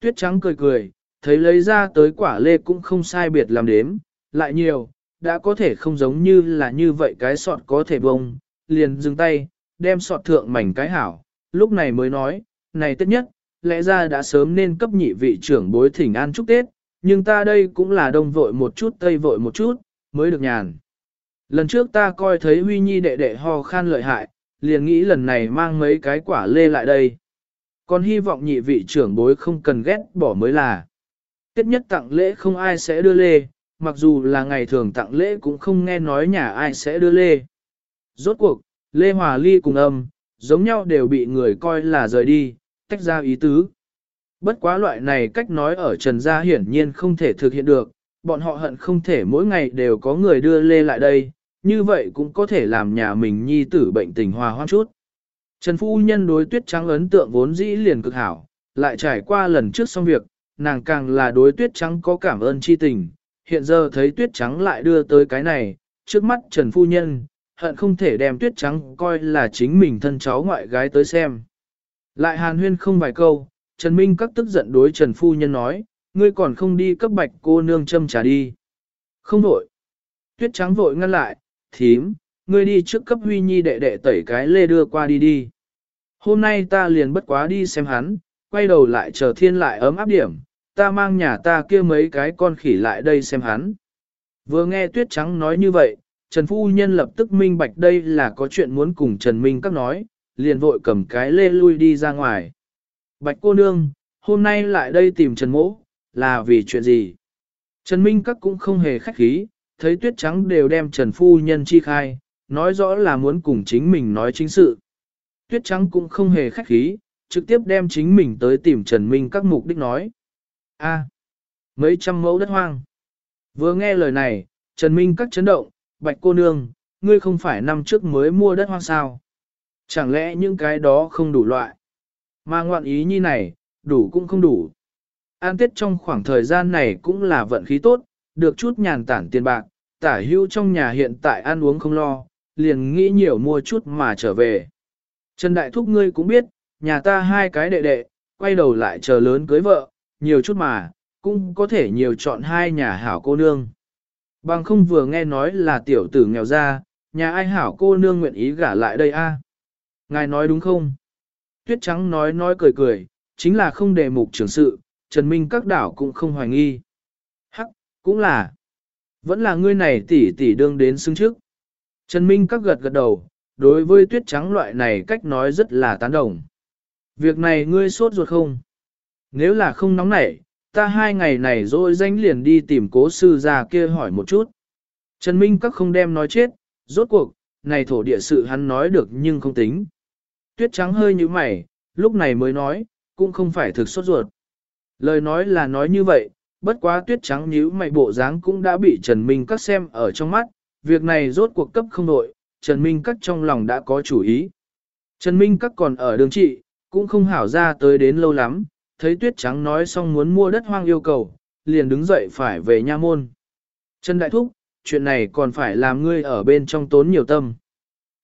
Tuyết trắng cười cười, thấy lấy ra tới quả lê cũng không sai biệt làm đếm, lại nhiều, đã có thể không giống như là như vậy cái sọt có thể bông, liền dừng tay, đem sọt thượng mảnh cái hảo, lúc này mới nói, này tất nhất, lẽ ra đã sớm nên cấp nhị vị trưởng bối thỉnh an chúc Tết, nhưng ta đây cũng là đông vội một chút tây vội một chút, mới được nhàn. Lần trước ta coi thấy Huy Nhi đệ đệ ho khan lợi hại, liền nghĩ lần này mang mấy cái quả lê lại đây. Còn hy vọng nhị vị trưởng bối không cần ghét bỏ mới là. Tiết nhất tặng lễ không ai sẽ đưa lê, mặc dù là ngày thường tặng lễ cũng không nghe nói nhà ai sẽ đưa lê. Rốt cuộc, lê hòa ly cùng âm, giống nhau đều bị người coi là rời đi, tách ra ý tứ. Bất quá loại này cách nói ở Trần Gia hiển nhiên không thể thực hiện được, bọn họ hận không thể mỗi ngày đều có người đưa lê lại đây, như vậy cũng có thể làm nhà mình nhi tử bệnh tình hòa hoãn chút. Trần Phu Nhân đối tuyết trắng ấn tượng vốn dĩ liền cực hảo, lại trải qua lần trước xong việc, nàng càng là đối tuyết trắng có cảm ơn chi tình, hiện giờ thấy tuyết trắng lại đưa tới cái này, trước mắt Trần Phu Nhân, hận không thể đem tuyết trắng coi là chính mình thân cháu ngoại gái tới xem. Lại hàn huyên không vài câu, Trần Minh các tức giận đối Trần Phu Nhân nói, ngươi còn không đi cấp bạch cô nương châm trà đi. Không vội. Tuyết trắng vội ngăn lại, thím, ngươi đi trước cấp huy nhi đệ đệ tẩy cái lê đưa qua đi đi. Hôm nay ta liền bất quá đi xem hắn, quay đầu lại chờ thiên lại ấm áp điểm, ta mang nhà ta kia mấy cái con khỉ lại đây xem hắn. Vừa nghe tuyết trắng nói như vậy, Trần Phu Nhân lập tức minh bạch đây là có chuyện muốn cùng Trần Minh các nói, liền vội cầm cái lê lui đi ra ngoài. Bạch cô nương, hôm nay lại đây tìm Trần Mỗ, là vì chuyện gì? Trần Minh các cũng không hề khách khí, thấy tuyết trắng đều đem Trần Phu Nhân chi khai, nói rõ là muốn cùng chính mình nói chính sự. Tuyết trắng cũng không hề khách khí, trực tiếp đem chính mình tới tìm Trần Minh các mục đích nói. A, mấy trăm mẫu đất hoang. Vừa nghe lời này, Trần Minh các chấn động, bạch cô nương, ngươi không phải năm trước mới mua đất hoang sao. Chẳng lẽ những cái đó không đủ loại? Mà ngoạn ý như này, đủ cũng không đủ. An tiết trong khoảng thời gian này cũng là vận khí tốt, được chút nhàn tản tiền bạc, tả hưu trong nhà hiện tại ăn uống không lo, liền nghĩ nhiều mua chút mà trở về. Trần Đại Thúc ngươi cũng biết, nhà ta hai cái đệ đệ, quay đầu lại chờ lớn cưới vợ, nhiều chút mà, cũng có thể nhiều chọn hai nhà hảo cô nương. Bằng không vừa nghe nói là tiểu tử nghèo ra, nhà ai hảo cô nương nguyện ý gả lại đây a? Ngài nói đúng không? Tuyết trắng nói nói cười cười, chính là không đề mục trưởng sự, Trần Minh các đảo cũng không hoài nghi. Hắc, cũng là. Vẫn là ngươi này tỷ tỷ đương đến xứng trước. Trần Minh các gật gật đầu, đối với tuyết trắng loại này cách nói rất là tán đồng. Việc này ngươi sốt ruột không? Nếu là không nóng nảy, ta hai ngày này rồi danh liền đi tìm cố sư già kia hỏi một chút. Trần Minh các không đem nói chết, rốt cuộc, này thổ địa sự hắn nói được nhưng không tính. Tuyết trắng hơi như mày, lúc này mới nói, cũng không phải thực sốt ruột. Lời nói là nói như vậy, bất quá tuyết trắng nhíu mày bộ dáng cũng đã bị Trần Minh các xem ở trong mắt, việc này rốt cuộc cấp không đội, Trần Minh các trong lòng đã có chủ ý. Trần Minh các còn ở đường trị, cũng không hảo ra tới đến lâu lắm, thấy tuyết trắng nói xong muốn mua đất hoang yêu cầu, liền đứng dậy phải về nha môn. Trần Đại Thúc, chuyện này còn phải làm ngươi ở bên trong tốn nhiều tâm.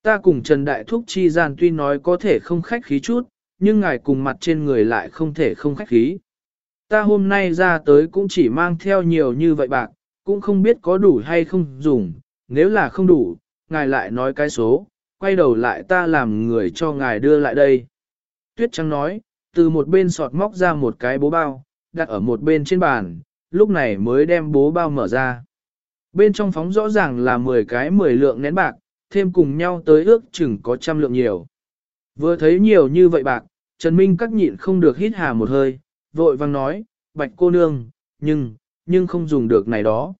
Ta cùng Trần Đại Thúc chi gian tuy nói có thể không khách khí chút, nhưng ngài cùng mặt trên người lại không thể không khách khí. Ta hôm nay ra tới cũng chỉ mang theo nhiều như vậy bạc, cũng không biết có đủ hay không dùng, nếu là không đủ, ngài lại nói cái số, quay đầu lại ta làm người cho ngài đưa lại đây. Tuyết Trắng nói, từ một bên sọt móc ra một cái bố bao, đặt ở một bên trên bàn, lúc này mới đem bố bao mở ra. Bên trong phóng rõ ràng là 10 cái 10 lượng nén bạc, thêm cùng nhau tới ước chừng có trăm lượng nhiều. Vừa thấy nhiều như vậy bạc, Trần Minh các nhịn không được hít hà một hơi, vội vang nói, bạch cô nương, nhưng, nhưng không dùng được này đó.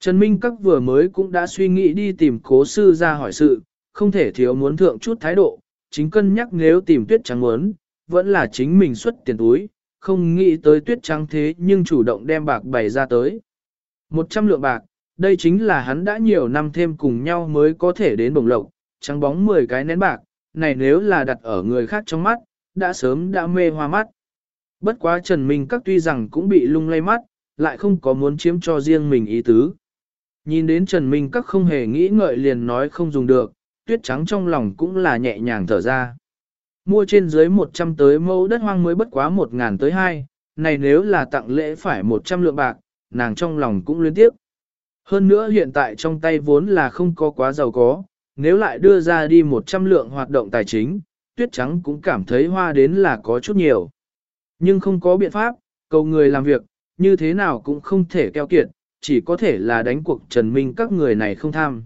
Trần Minh các vừa mới cũng đã suy nghĩ đi tìm cố sư ra hỏi sự, không thể thiếu muốn thượng chút thái độ, chính cân nhắc nếu tìm tuyết trắng muốn, vẫn là chính mình xuất tiền túi, không nghĩ tới tuyết trắng thế nhưng chủ động đem bạc bày ra tới. Một trăm lượng bạc, đây chính là hắn đã nhiều năm thêm cùng nhau mới có thể đến bồng lộc, trắng bóng 10 cái nén bạc, này nếu là đặt ở người khác trong mắt, đã sớm đã mê hoa mắt. Bất quá Trần Minh các tuy rằng cũng bị lung lay mắt, lại không có muốn chiếm cho riêng mình ý tứ. Nhìn đến Trần Minh các không hề nghĩ ngợi liền nói không dùng được, tuyết trắng trong lòng cũng là nhẹ nhàng thở ra. Mua trên dưới 100 tới mẫu đất hoang mới bất quá 1 ngàn tới 2, này nếu là tặng lễ phải 100 lượng bạc, nàng trong lòng cũng liên tiếp. Hơn nữa hiện tại trong tay vốn là không có quá giàu có, nếu lại đưa ra đi 100 lượng hoạt động tài chính, tuyết trắng cũng cảm thấy hoa đến là có chút nhiều. Nhưng không có biện pháp, cầu người làm việc, như thế nào cũng không thể keo kiệt, chỉ có thể là đánh cuộc Trần Minh các người này không tham.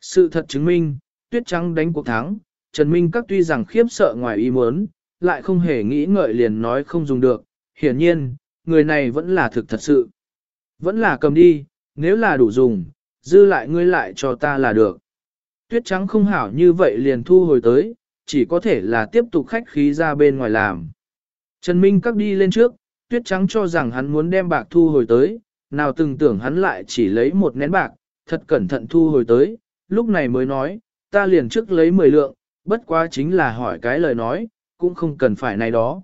Sự thật chứng minh, tuyết trắng đánh cuộc thắng, Trần Minh các tuy rằng khiếp sợ ngoài ý muốn, lại không hề nghĩ ngợi liền nói không dùng được, hiển nhiên, người này vẫn là thực thật sự. Vẫn là cầm đi, nếu là đủ dùng, dư lại ngươi lại cho ta là được. Tuyết trắng không hảo như vậy liền thu hồi tới, chỉ có thể là tiếp tục khách khí ra bên ngoài làm. Trần Minh các đi lên trước, tuyết trắng cho rằng hắn muốn đem bạc thu hồi tới, nào từng tưởng hắn lại chỉ lấy một nén bạc, thật cẩn thận thu hồi tới, lúc này mới nói, ta liền trước lấy 10 lượng, bất quá chính là hỏi cái lời nói, cũng không cần phải này đó.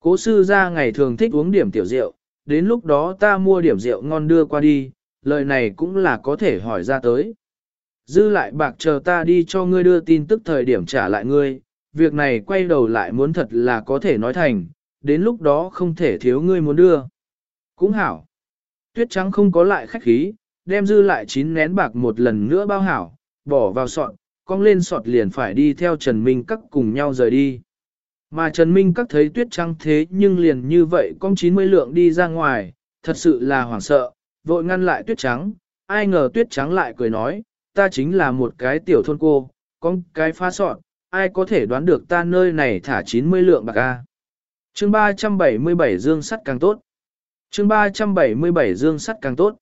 Cố sư ra ngày thường thích uống điểm tiểu rượu, đến lúc đó ta mua điểm rượu ngon đưa qua đi, lời này cũng là có thể hỏi ra tới. Dư lại bạc chờ ta đi cho ngươi đưa tin tức thời điểm trả lại ngươi, việc này quay đầu lại muốn thật là có thể nói thành, đến lúc đó không thể thiếu ngươi muốn đưa. Cũng hảo. Tuyết trắng không có lại khách khí, đem dư lại chín nén bạc một lần nữa bao hảo, bỏ vào sọt, cong lên sọt liền phải đi theo Trần Minh Các cùng nhau rời đi. Mà Trần Minh Các thấy tuyết trắng thế nhưng liền như vậy con 90 lượng đi ra ngoài, thật sự là hoảng sợ, vội ngăn lại tuyết trắng, ai ngờ tuyết trắng lại cười nói, ta chính là một cái tiểu thôn cô, con cái phá sọt, ai có thể đoán được ta nơi này thả 90 lượng bạc a. Chương 377 dương sắt càng tốt. Chương 377 dương sắt càng tốt.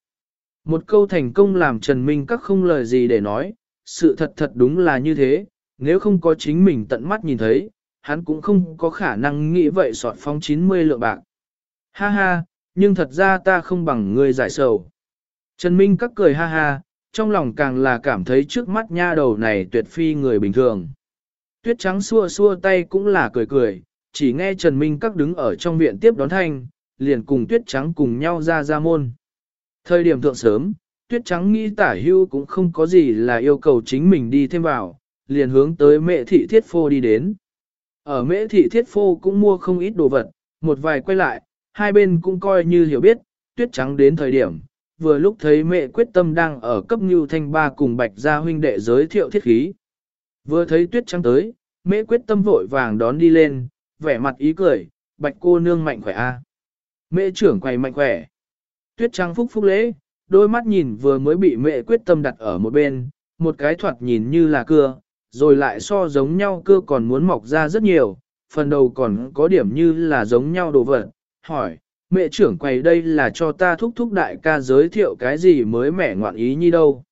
Một câu thành công làm Trần Minh các không lời gì để nói, sự thật thật đúng là như thế, nếu không có chính mình tận mắt nhìn thấy, hắn cũng không có khả năng nghĩ vậy sọt phong 90 lượng bạc. Ha ha, nhưng thật ra ta không bằng người giải sầu. Trần Minh các cười ha ha, trong lòng càng là cảm thấy trước mắt nha đầu này tuyệt phi người bình thường. Tuyết trắng xua xua tay cũng là cười cười, chỉ nghe Trần Minh các đứng ở trong viện tiếp đón thanh, liền cùng tuyết trắng cùng nhau ra ra môn. Thời điểm thượng sớm, tuyết trắng nghĩ tả hưu cũng không có gì là yêu cầu chính mình đi thêm vào, liền hướng tới mẹ thị thiết phô đi đến. Ở mệ thị thiết phô cũng mua không ít đồ vật, một vài quay lại, hai bên cũng coi như hiểu biết, tuyết trắng đến thời điểm, vừa lúc thấy mẹ quyết tâm đang ở cấp như thanh ba cùng bạch gia huynh đệ giới thiệu thiết khí. Vừa thấy tuyết trắng tới, mẹ quyết tâm vội vàng đón đi lên, vẻ mặt ý cười, bạch cô nương mạnh khỏe a. Mẹ trưởng quầy mạnh khỏe. Tuyết trắng phúc phúc lễ, đôi mắt nhìn vừa mới bị mẹ quyết tâm đặt ở một bên, một cái thoạt nhìn như là cưa, rồi lại so giống nhau cưa còn muốn mọc ra rất nhiều, phần đầu còn có điểm như là giống nhau đồ vật. Hỏi, mẹ trưởng quầy đây là cho ta thúc thúc đại ca giới thiệu cái gì mới mẻ ngoạn ý như đâu.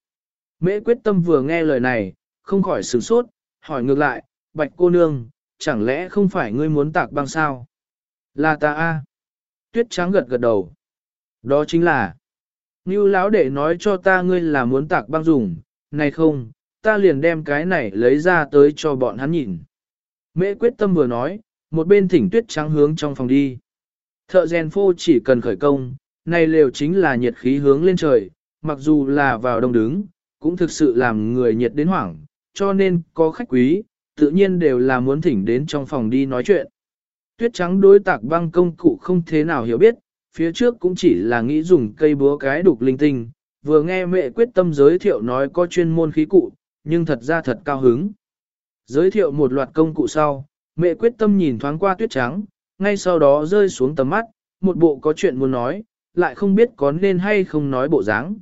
Mẹ quyết tâm vừa nghe lời này, không khỏi sửng sốt, hỏi ngược lại, bạch cô nương, chẳng lẽ không phải ngươi muốn tạc băng sao? Là ta a. Tuyết trắng gật gật đầu. Đó chính là, như lão đệ nói cho ta ngươi là muốn tạc băng dùng, này không, ta liền đem cái này lấy ra tới cho bọn hắn nhìn. Mẹ quyết tâm vừa nói, một bên thỉnh tuyết trắng hướng trong phòng đi. Thợ rèn phô chỉ cần khởi công, này lều chính là nhiệt khí hướng lên trời, mặc dù là vào đông đứng, cũng thực sự làm người nhiệt đến hoảng, cho nên có khách quý, tự nhiên đều là muốn thỉnh đến trong phòng đi nói chuyện. Tuyết trắng đối tạc băng công cụ không thế nào hiểu biết, phía trước cũng chỉ là nghĩ dùng cây búa cái đục linh tinh, vừa nghe mẹ quyết tâm giới thiệu nói có chuyên môn khí cụ, nhưng thật ra thật cao hứng. Giới thiệu một loạt công cụ sau, mẹ quyết tâm nhìn thoáng qua tuyết trắng, ngay sau đó rơi xuống tầm mắt, một bộ có chuyện muốn nói, lại không biết có nên hay không nói bộ dáng.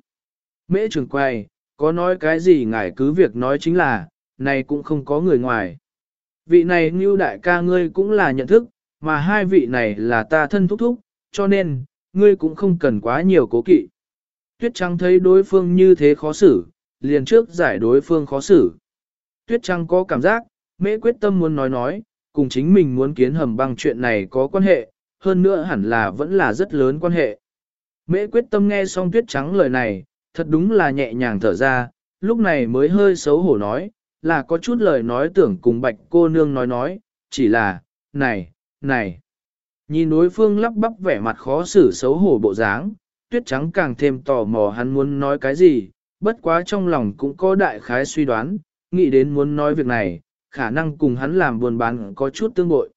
Mễ trưởng quay, có nói cái gì ngài cứ việc nói chính là, này cũng không có người ngoài. Vị này như đại ca ngươi cũng là nhận thức, mà hai vị này là ta thân thúc thúc, cho nên, ngươi cũng không cần quá nhiều cố kỵ. Tuyết Trăng thấy đối phương như thế khó xử, liền trước giải đối phương khó xử. Tuyết Trăng có cảm giác, mễ quyết tâm muốn nói nói, cùng chính mình muốn kiến hầm băng chuyện này có quan hệ, hơn nữa hẳn là vẫn là rất lớn quan hệ. Mễ quyết tâm nghe xong Tuyết Trắng lời này, thật đúng là nhẹ nhàng thở ra, lúc này mới hơi xấu hổ nói, là có chút lời nói tưởng cùng bạch cô nương nói nói, chỉ là, này, này. Nhìn đối phương lắp bắp vẻ mặt khó xử xấu hổ bộ dáng, tuyết trắng càng thêm tò mò hắn muốn nói cái gì, bất quá trong lòng cũng có đại khái suy đoán, nghĩ đến muốn nói việc này, khả năng cùng hắn làm buồn bán có chút tương bội.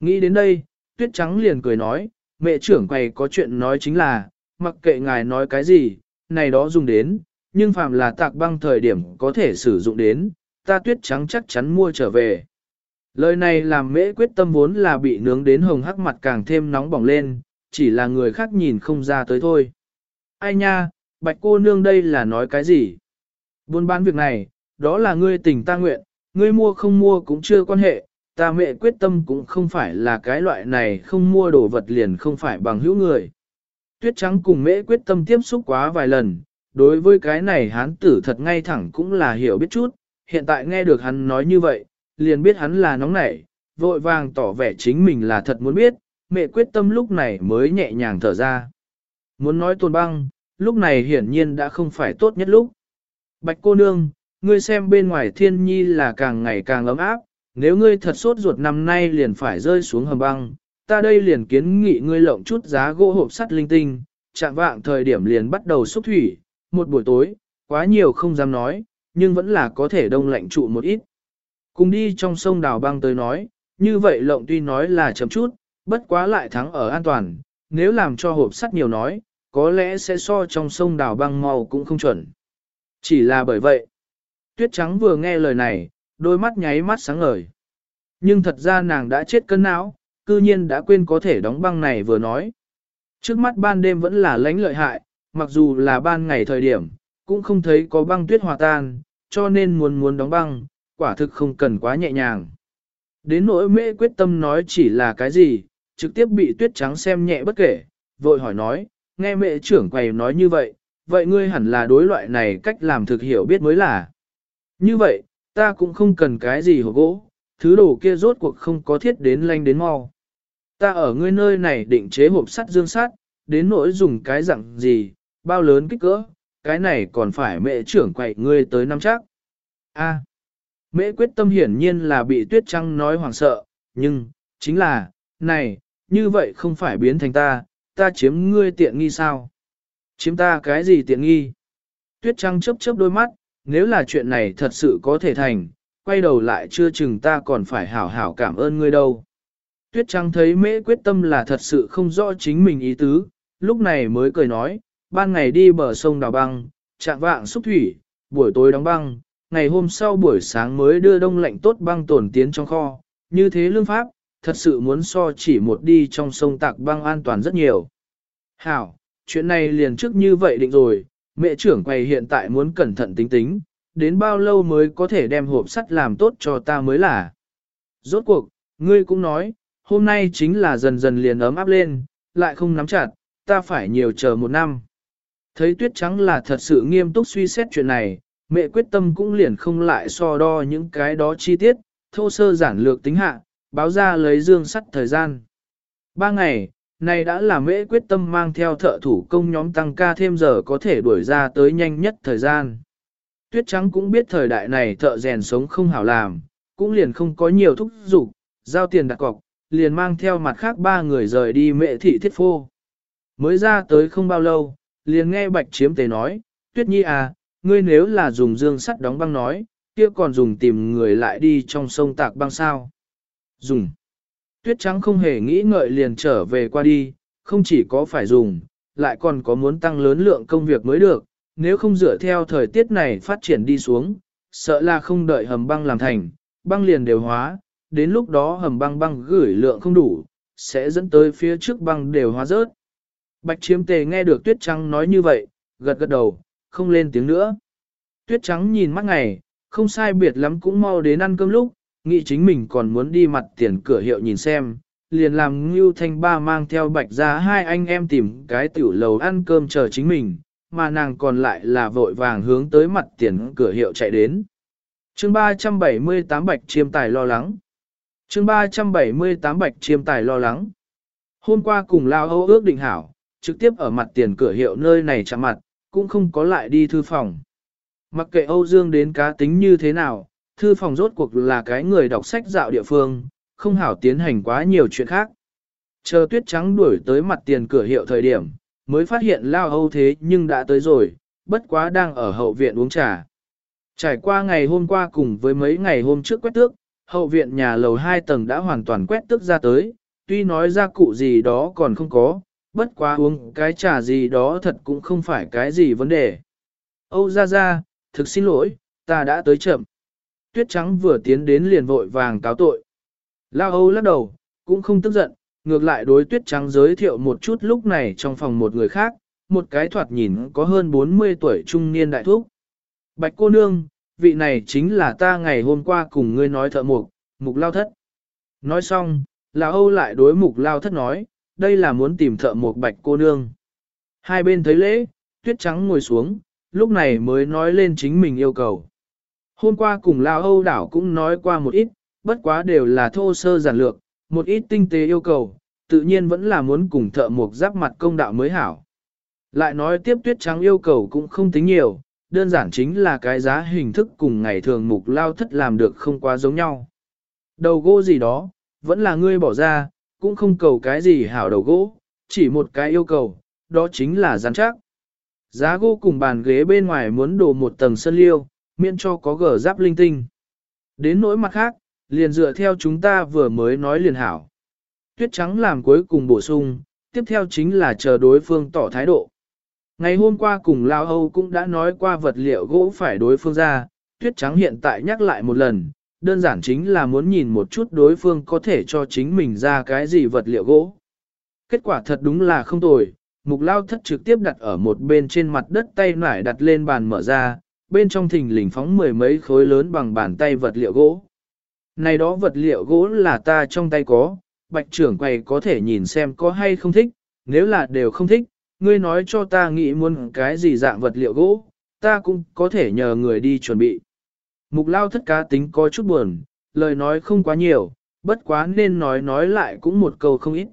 Nghĩ đến đây, tuyết trắng liền cười nói, mẹ trưởng quầy có chuyện nói chính là, mặc kệ ngài nói cái gì, này đó dùng đến, nhưng phàm là tạc băng thời điểm có thể sử dụng đến, ta tuyết trắng chắc chắn mua trở về. Lời này làm mễ quyết tâm vốn là bị nướng đến hồng hắc mặt càng thêm nóng bỏng lên, chỉ là người khác nhìn không ra tới thôi. Ai nha, bạch cô nương đây là nói cái gì? Buôn bán việc này, đó là ngươi tình ta nguyện, ngươi mua không mua cũng chưa quan hệ, ta mẹ quyết tâm cũng không phải là cái loại này không mua đồ vật liền không phải bằng hữu người. Tuyết trắng cùng mẹ quyết tâm tiếp xúc quá vài lần, đối với cái này hán tử thật ngay thẳng cũng là hiểu biết chút, hiện tại nghe được hắn nói như vậy, liền biết hắn là nóng nảy, vội vàng tỏ vẻ chính mình là thật muốn biết, mẹ quyết tâm lúc này mới nhẹ nhàng thở ra. Muốn nói tồn băng, lúc này hiển nhiên đã không phải tốt nhất lúc. Bạch cô nương, ngươi xem bên ngoài thiên nhi là càng ngày càng ấm áp, nếu ngươi thật sốt ruột năm nay liền phải rơi xuống hầm băng, ta đây liền kiến nghị ngươi lộng chút giá gỗ hộp sắt linh tinh, chạm vạng thời điểm liền bắt đầu xúc thủy, một buổi tối, quá nhiều không dám nói, nhưng vẫn là có thể đông lạnh trụ một ít. Cùng đi trong sông đào băng tới nói, như vậy lộng tuy nói là chấm chút, bất quá lại thắng ở an toàn, nếu làm cho hộp sắt nhiều nói, có lẽ sẽ so trong sông đào băng màu cũng không chuẩn. Chỉ là bởi vậy, tuyết trắng vừa nghe lời này, đôi mắt nháy mắt sáng ngời. Nhưng thật ra nàng đã chết cân não, cư nhiên đã quên có thể đóng băng này vừa nói. Trước mắt ban đêm vẫn là lánh lợi hại, mặc dù là ban ngày thời điểm, cũng không thấy có băng tuyết hòa tan, cho nên muốn muốn đóng băng, quả thực không cần quá nhẹ nhàng. Đến nỗi mê quyết tâm nói chỉ là cái gì, trực tiếp bị tuyết trắng xem nhẹ bất kể, vội hỏi nói, nghe mẹ trưởng quầy nói như vậy, vậy ngươi hẳn là đối loại này cách làm thực hiểu biết mới là. Như vậy, ta cũng không cần cái gì hộp gỗ, thứ đồ kia rốt cuộc không có thiết đến lanh đến mau. Ta ở ngươi nơi này định chế hộp sắt dương sắt, đến nỗi dùng cái dạng gì, bao lớn kích cỡ, cái này còn phải mẹ trưởng quậy ngươi tới năm chắc. A. Mễ quyết tâm hiển nhiên là bị tuyết trăng nói hoảng sợ, nhưng, chính là, này, như vậy không phải biến thành ta, ta chiếm ngươi tiện nghi sao? Chiếm ta cái gì tiện nghi? Tuyết trăng chớp chớp đôi mắt, nếu là chuyện này thật sự có thể thành, quay đầu lại chưa chừng ta còn phải hảo hảo cảm ơn ngươi đâu. Tuyết trăng thấy mễ quyết tâm là thật sự không rõ chính mình ý tứ, lúc này mới cười nói, ban ngày đi bờ sông đào băng, chạm vạng xúc thủy, buổi tối đóng băng, ngày hôm sau buổi sáng mới đưa đông lạnh tốt băng tổn tiến trong kho, như thế lương pháp, thật sự muốn so chỉ một đi trong sông tạc băng an toàn rất nhiều. Hảo, chuyện này liền trước như vậy định rồi, mẹ trưởng quầy hiện tại muốn cẩn thận tính tính, đến bao lâu mới có thể đem hộp sắt làm tốt cho ta mới là. Rốt cuộc, ngươi cũng nói, hôm nay chính là dần dần liền ấm áp lên, lại không nắm chặt, ta phải nhiều chờ một năm. Thấy tuyết trắng là thật sự nghiêm túc suy xét chuyện này, mẹ quyết tâm cũng liền không lại so đo những cái đó chi tiết, thô sơ giản lược tính hạ, báo ra lấy dương sắt thời gian. Ba ngày, này đã là mễ quyết tâm mang theo thợ thủ công nhóm tăng ca thêm giờ có thể đuổi ra tới nhanh nhất thời gian. Tuyết trắng cũng biết thời đại này thợ rèn sống không hảo làm, cũng liền không có nhiều thúc giục, giao tiền đặt cọc, liền mang theo mặt khác ba người rời đi mẹ thị thiết phô. Mới ra tới không bao lâu, liền nghe bạch chiếm tế nói, Tuyết Nhi à, ngươi nếu là dùng dương sắt đóng băng nói, kia còn dùng tìm người lại đi trong sông tạc băng sao. Dùng. Tuyết trắng không hề nghĩ ngợi liền trở về qua đi, không chỉ có phải dùng, lại còn có muốn tăng lớn lượng công việc mới được, nếu không dựa theo thời tiết này phát triển đi xuống, sợ là không đợi hầm băng làm thành, băng liền đều hóa, đến lúc đó hầm băng băng gửi lượng không đủ, sẽ dẫn tới phía trước băng đều hóa rớt. Bạch chiếm tề nghe được tuyết trắng nói như vậy, gật gật đầu, không lên tiếng nữa. Tuyết trắng nhìn mắt ngày, không sai biệt lắm cũng mau đến ăn cơm lúc, nghĩ chính mình còn muốn đi mặt tiền cửa hiệu nhìn xem, liền làm Ngưu Thanh Ba mang theo bạch ra hai anh em tìm cái tiểu lầu ăn cơm chờ chính mình, mà nàng còn lại là vội vàng hướng tới mặt tiền cửa hiệu chạy đến. chương 378 bạch chiêm tài lo lắng. chương 378 bạch chiêm tài lo lắng. Hôm qua cùng Lao Âu ước định hảo, trực tiếp ở mặt tiền cửa hiệu nơi này chạm mặt, cũng không có lại đi thư phòng. Mặc kệ Âu Dương đến cá tính như thế nào, thư phòng rốt cuộc là cái người đọc sách dạo địa phương, không hảo tiến hành quá nhiều chuyện khác. Chờ tuyết trắng đuổi tới mặt tiền cửa hiệu thời điểm, mới phát hiện Lao Âu thế nhưng đã tới rồi, bất quá đang ở hậu viện uống trà. Trải qua ngày hôm qua cùng với mấy ngày hôm trước quét tước, hậu viện nhà lầu 2 tầng đã hoàn toàn quét tước ra tới, tuy nói ra cụ gì đó còn không có, bất quá uống cái trà gì đó thật cũng không phải cái gì vấn đề. Âu ra ra, thực xin lỗi, ta đã tới chậm. Tuyết trắng vừa tiến đến liền vội vàng cáo tội. Lao Âu lắc đầu, cũng không tức giận, ngược lại đối tuyết trắng giới thiệu một chút lúc này trong phòng một người khác, một cái thoạt nhìn có hơn 40 tuổi trung niên đại thúc. Bạch cô nương, vị này chính là ta ngày hôm qua cùng ngươi nói thợ mục, mục lao thất. Nói xong, Lão Âu lại đối mục lao thất nói, đây là muốn tìm thợ mục bạch cô nương. Hai bên thấy lễ, tuyết trắng ngồi xuống, lúc này mới nói lên chính mình yêu cầu. Hôm qua cùng Lao Âu đảo cũng nói qua một ít, bất quá đều là thô sơ giản lược, một ít tinh tế yêu cầu, tự nhiên vẫn là muốn cùng thợ mộc giáp mặt công đạo mới hảo. Lại nói tiếp tuyết trắng yêu cầu cũng không tính nhiều, đơn giản chính là cái giá hình thức cùng ngày thường mục lao thất làm được không quá giống nhau. Đầu gỗ gì đó, vẫn là ngươi bỏ ra, cũng không cầu cái gì hảo đầu gỗ, chỉ một cái yêu cầu, đó chính là rắn chắc. Giá gỗ cùng bàn ghế bên ngoài muốn đổ một tầng sân liêu, miễn cho có gở giáp linh tinh. Đến nỗi mặt khác, liền dựa theo chúng ta vừa mới nói liền hảo. Tuyết trắng làm cuối cùng bổ sung, tiếp theo chính là chờ đối phương tỏ thái độ. Ngày hôm qua cùng Lao Âu cũng đã nói qua vật liệu gỗ phải đối phương ra, tuyết trắng hiện tại nhắc lại một lần, đơn giản chính là muốn nhìn một chút đối phương có thể cho chính mình ra cái gì vật liệu gỗ. Kết quả thật đúng là không tồi, mục lao thất trực tiếp đặt ở một bên trên mặt đất tay nải đặt lên bàn mở ra, bên trong thình lình phóng mười mấy khối lớn bằng bàn tay vật liệu gỗ. Này đó vật liệu gỗ là ta trong tay có, bạch trưởng quầy có thể nhìn xem có hay không thích, nếu là đều không thích, ngươi nói cho ta nghĩ muốn cái gì dạng vật liệu gỗ, ta cũng có thể nhờ người đi chuẩn bị. Mục lao thất cá tính có chút buồn, lời nói không quá nhiều, bất quá nên nói nói lại cũng một câu không ít.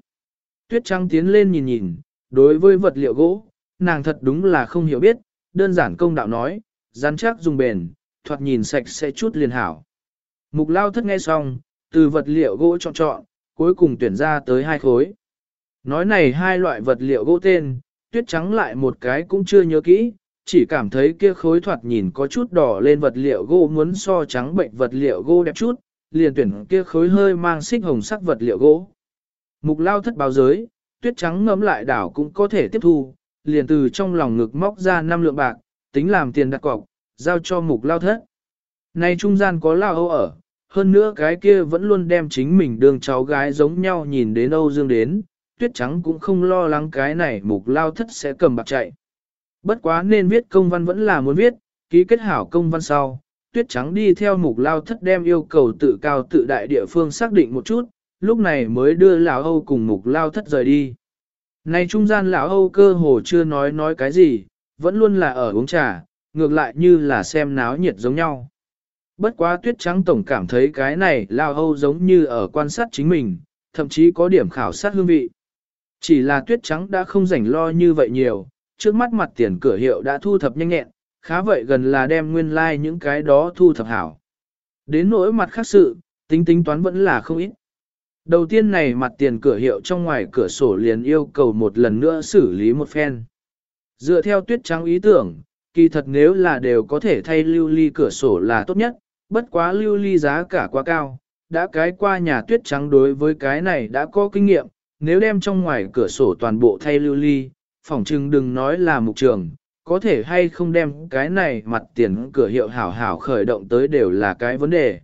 Tuyết trăng tiến lên nhìn nhìn, đối với vật liệu gỗ, nàng thật đúng là không hiểu biết, đơn giản công đạo nói, rắn chắc dùng bền, thoạt nhìn sạch sẽ chút liền hảo. Mục lao thất nghe xong, từ vật liệu gỗ chọn chọn, cuối cùng tuyển ra tới hai khối. Nói này hai loại vật liệu gỗ tên, tuyết trắng lại một cái cũng chưa nhớ kỹ, chỉ cảm thấy kia khối thoạt nhìn có chút đỏ lên vật liệu gỗ muốn so trắng bệnh vật liệu gỗ đẹp chút, liền tuyển kia khối hơi mang xích hồng sắc vật liệu gỗ. Mục lao thất báo giới, tuyết trắng ngấm lại đảo cũng có thể tiếp thu, liền từ trong lòng ngực móc ra năm lượng bạc, tính làm tiền đặt cọc, giao cho mục lao thất. Này trung gian có lao Âu ở, hơn nữa cái kia vẫn luôn đem chính mình đường cháu gái giống nhau nhìn đến Âu Dương đến, tuyết trắng cũng không lo lắng cái này mục lao thất sẽ cầm bạc chạy. Bất quá nên viết công văn vẫn là muốn viết, ký kết hảo công văn sau, tuyết trắng đi theo mục lao thất đem yêu cầu tự cao tự đại địa phương xác định một chút, lúc này mới đưa lão Âu cùng mục lao thất rời đi. Này trung gian lão Âu cơ hồ chưa nói nói cái gì, vẫn luôn là ở uống trà, ngược lại như là xem náo nhiệt giống nhau. Bất quá tuyết trắng tổng cảm thấy cái này lao Âu giống như ở quan sát chính mình, thậm chí có điểm khảo sát hương vị. Chỉ là tuyết trắng đã không rảnh lo như vậy nhiều, trước mắt mặt tiền cửa hiệu đã thu thập nhanh nhẹn, khá vậy gần là đem nguyên lai like những cái đó thu thập hảo. Đến nỗi mặt khác sự, tính tính toán vẫn là không ít. Đầu tiên này mặt tiền cửa hiệu trong ngoài cửa sổ liền yêu cầu một lần nữa xử lý một phen. Dựa theo tuyết trắng ý tưởng, kỳ thật nếu là đều có thể thay lưu ly cửa sổ là tốt nhất, bất quá lưu ly giá cả quá cao, đã cái qua nhà tuyết trắng đối với cái này đã có kinh nghiệm, nếu đem trong ngoài cửa sổ toàn bộ thay lưu ly, phỏng chừng đừng nói là mục trường, có thể hay không đem cái này mặt tiền cửa hiệu hảo hảo khởi động tới đều là cái vấn đề.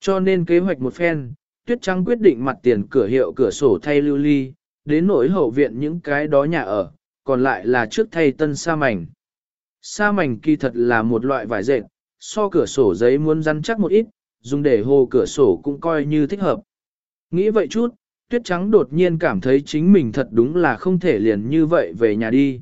Cho nên kế hoạch một phen, tuyết trắng quyết định mặt tiền cửa hiệu cửa sổ thay lưu ly, đến nỗi hậu viện những cái đó nhà ở, còn lại là trước thay tân sa mảnh. Sa mảnh kỳ thật là một loại vải dệt, so cửa sổ giấy muốn rắn chắc một ít, dùng để hồ cửa sổ cũng coi như thích hợp. Nghĩ vậy chút, tuyết trắng đột nhiên cảm thấy chính mình thật đúng là không thể liền như vậy về nhà đi.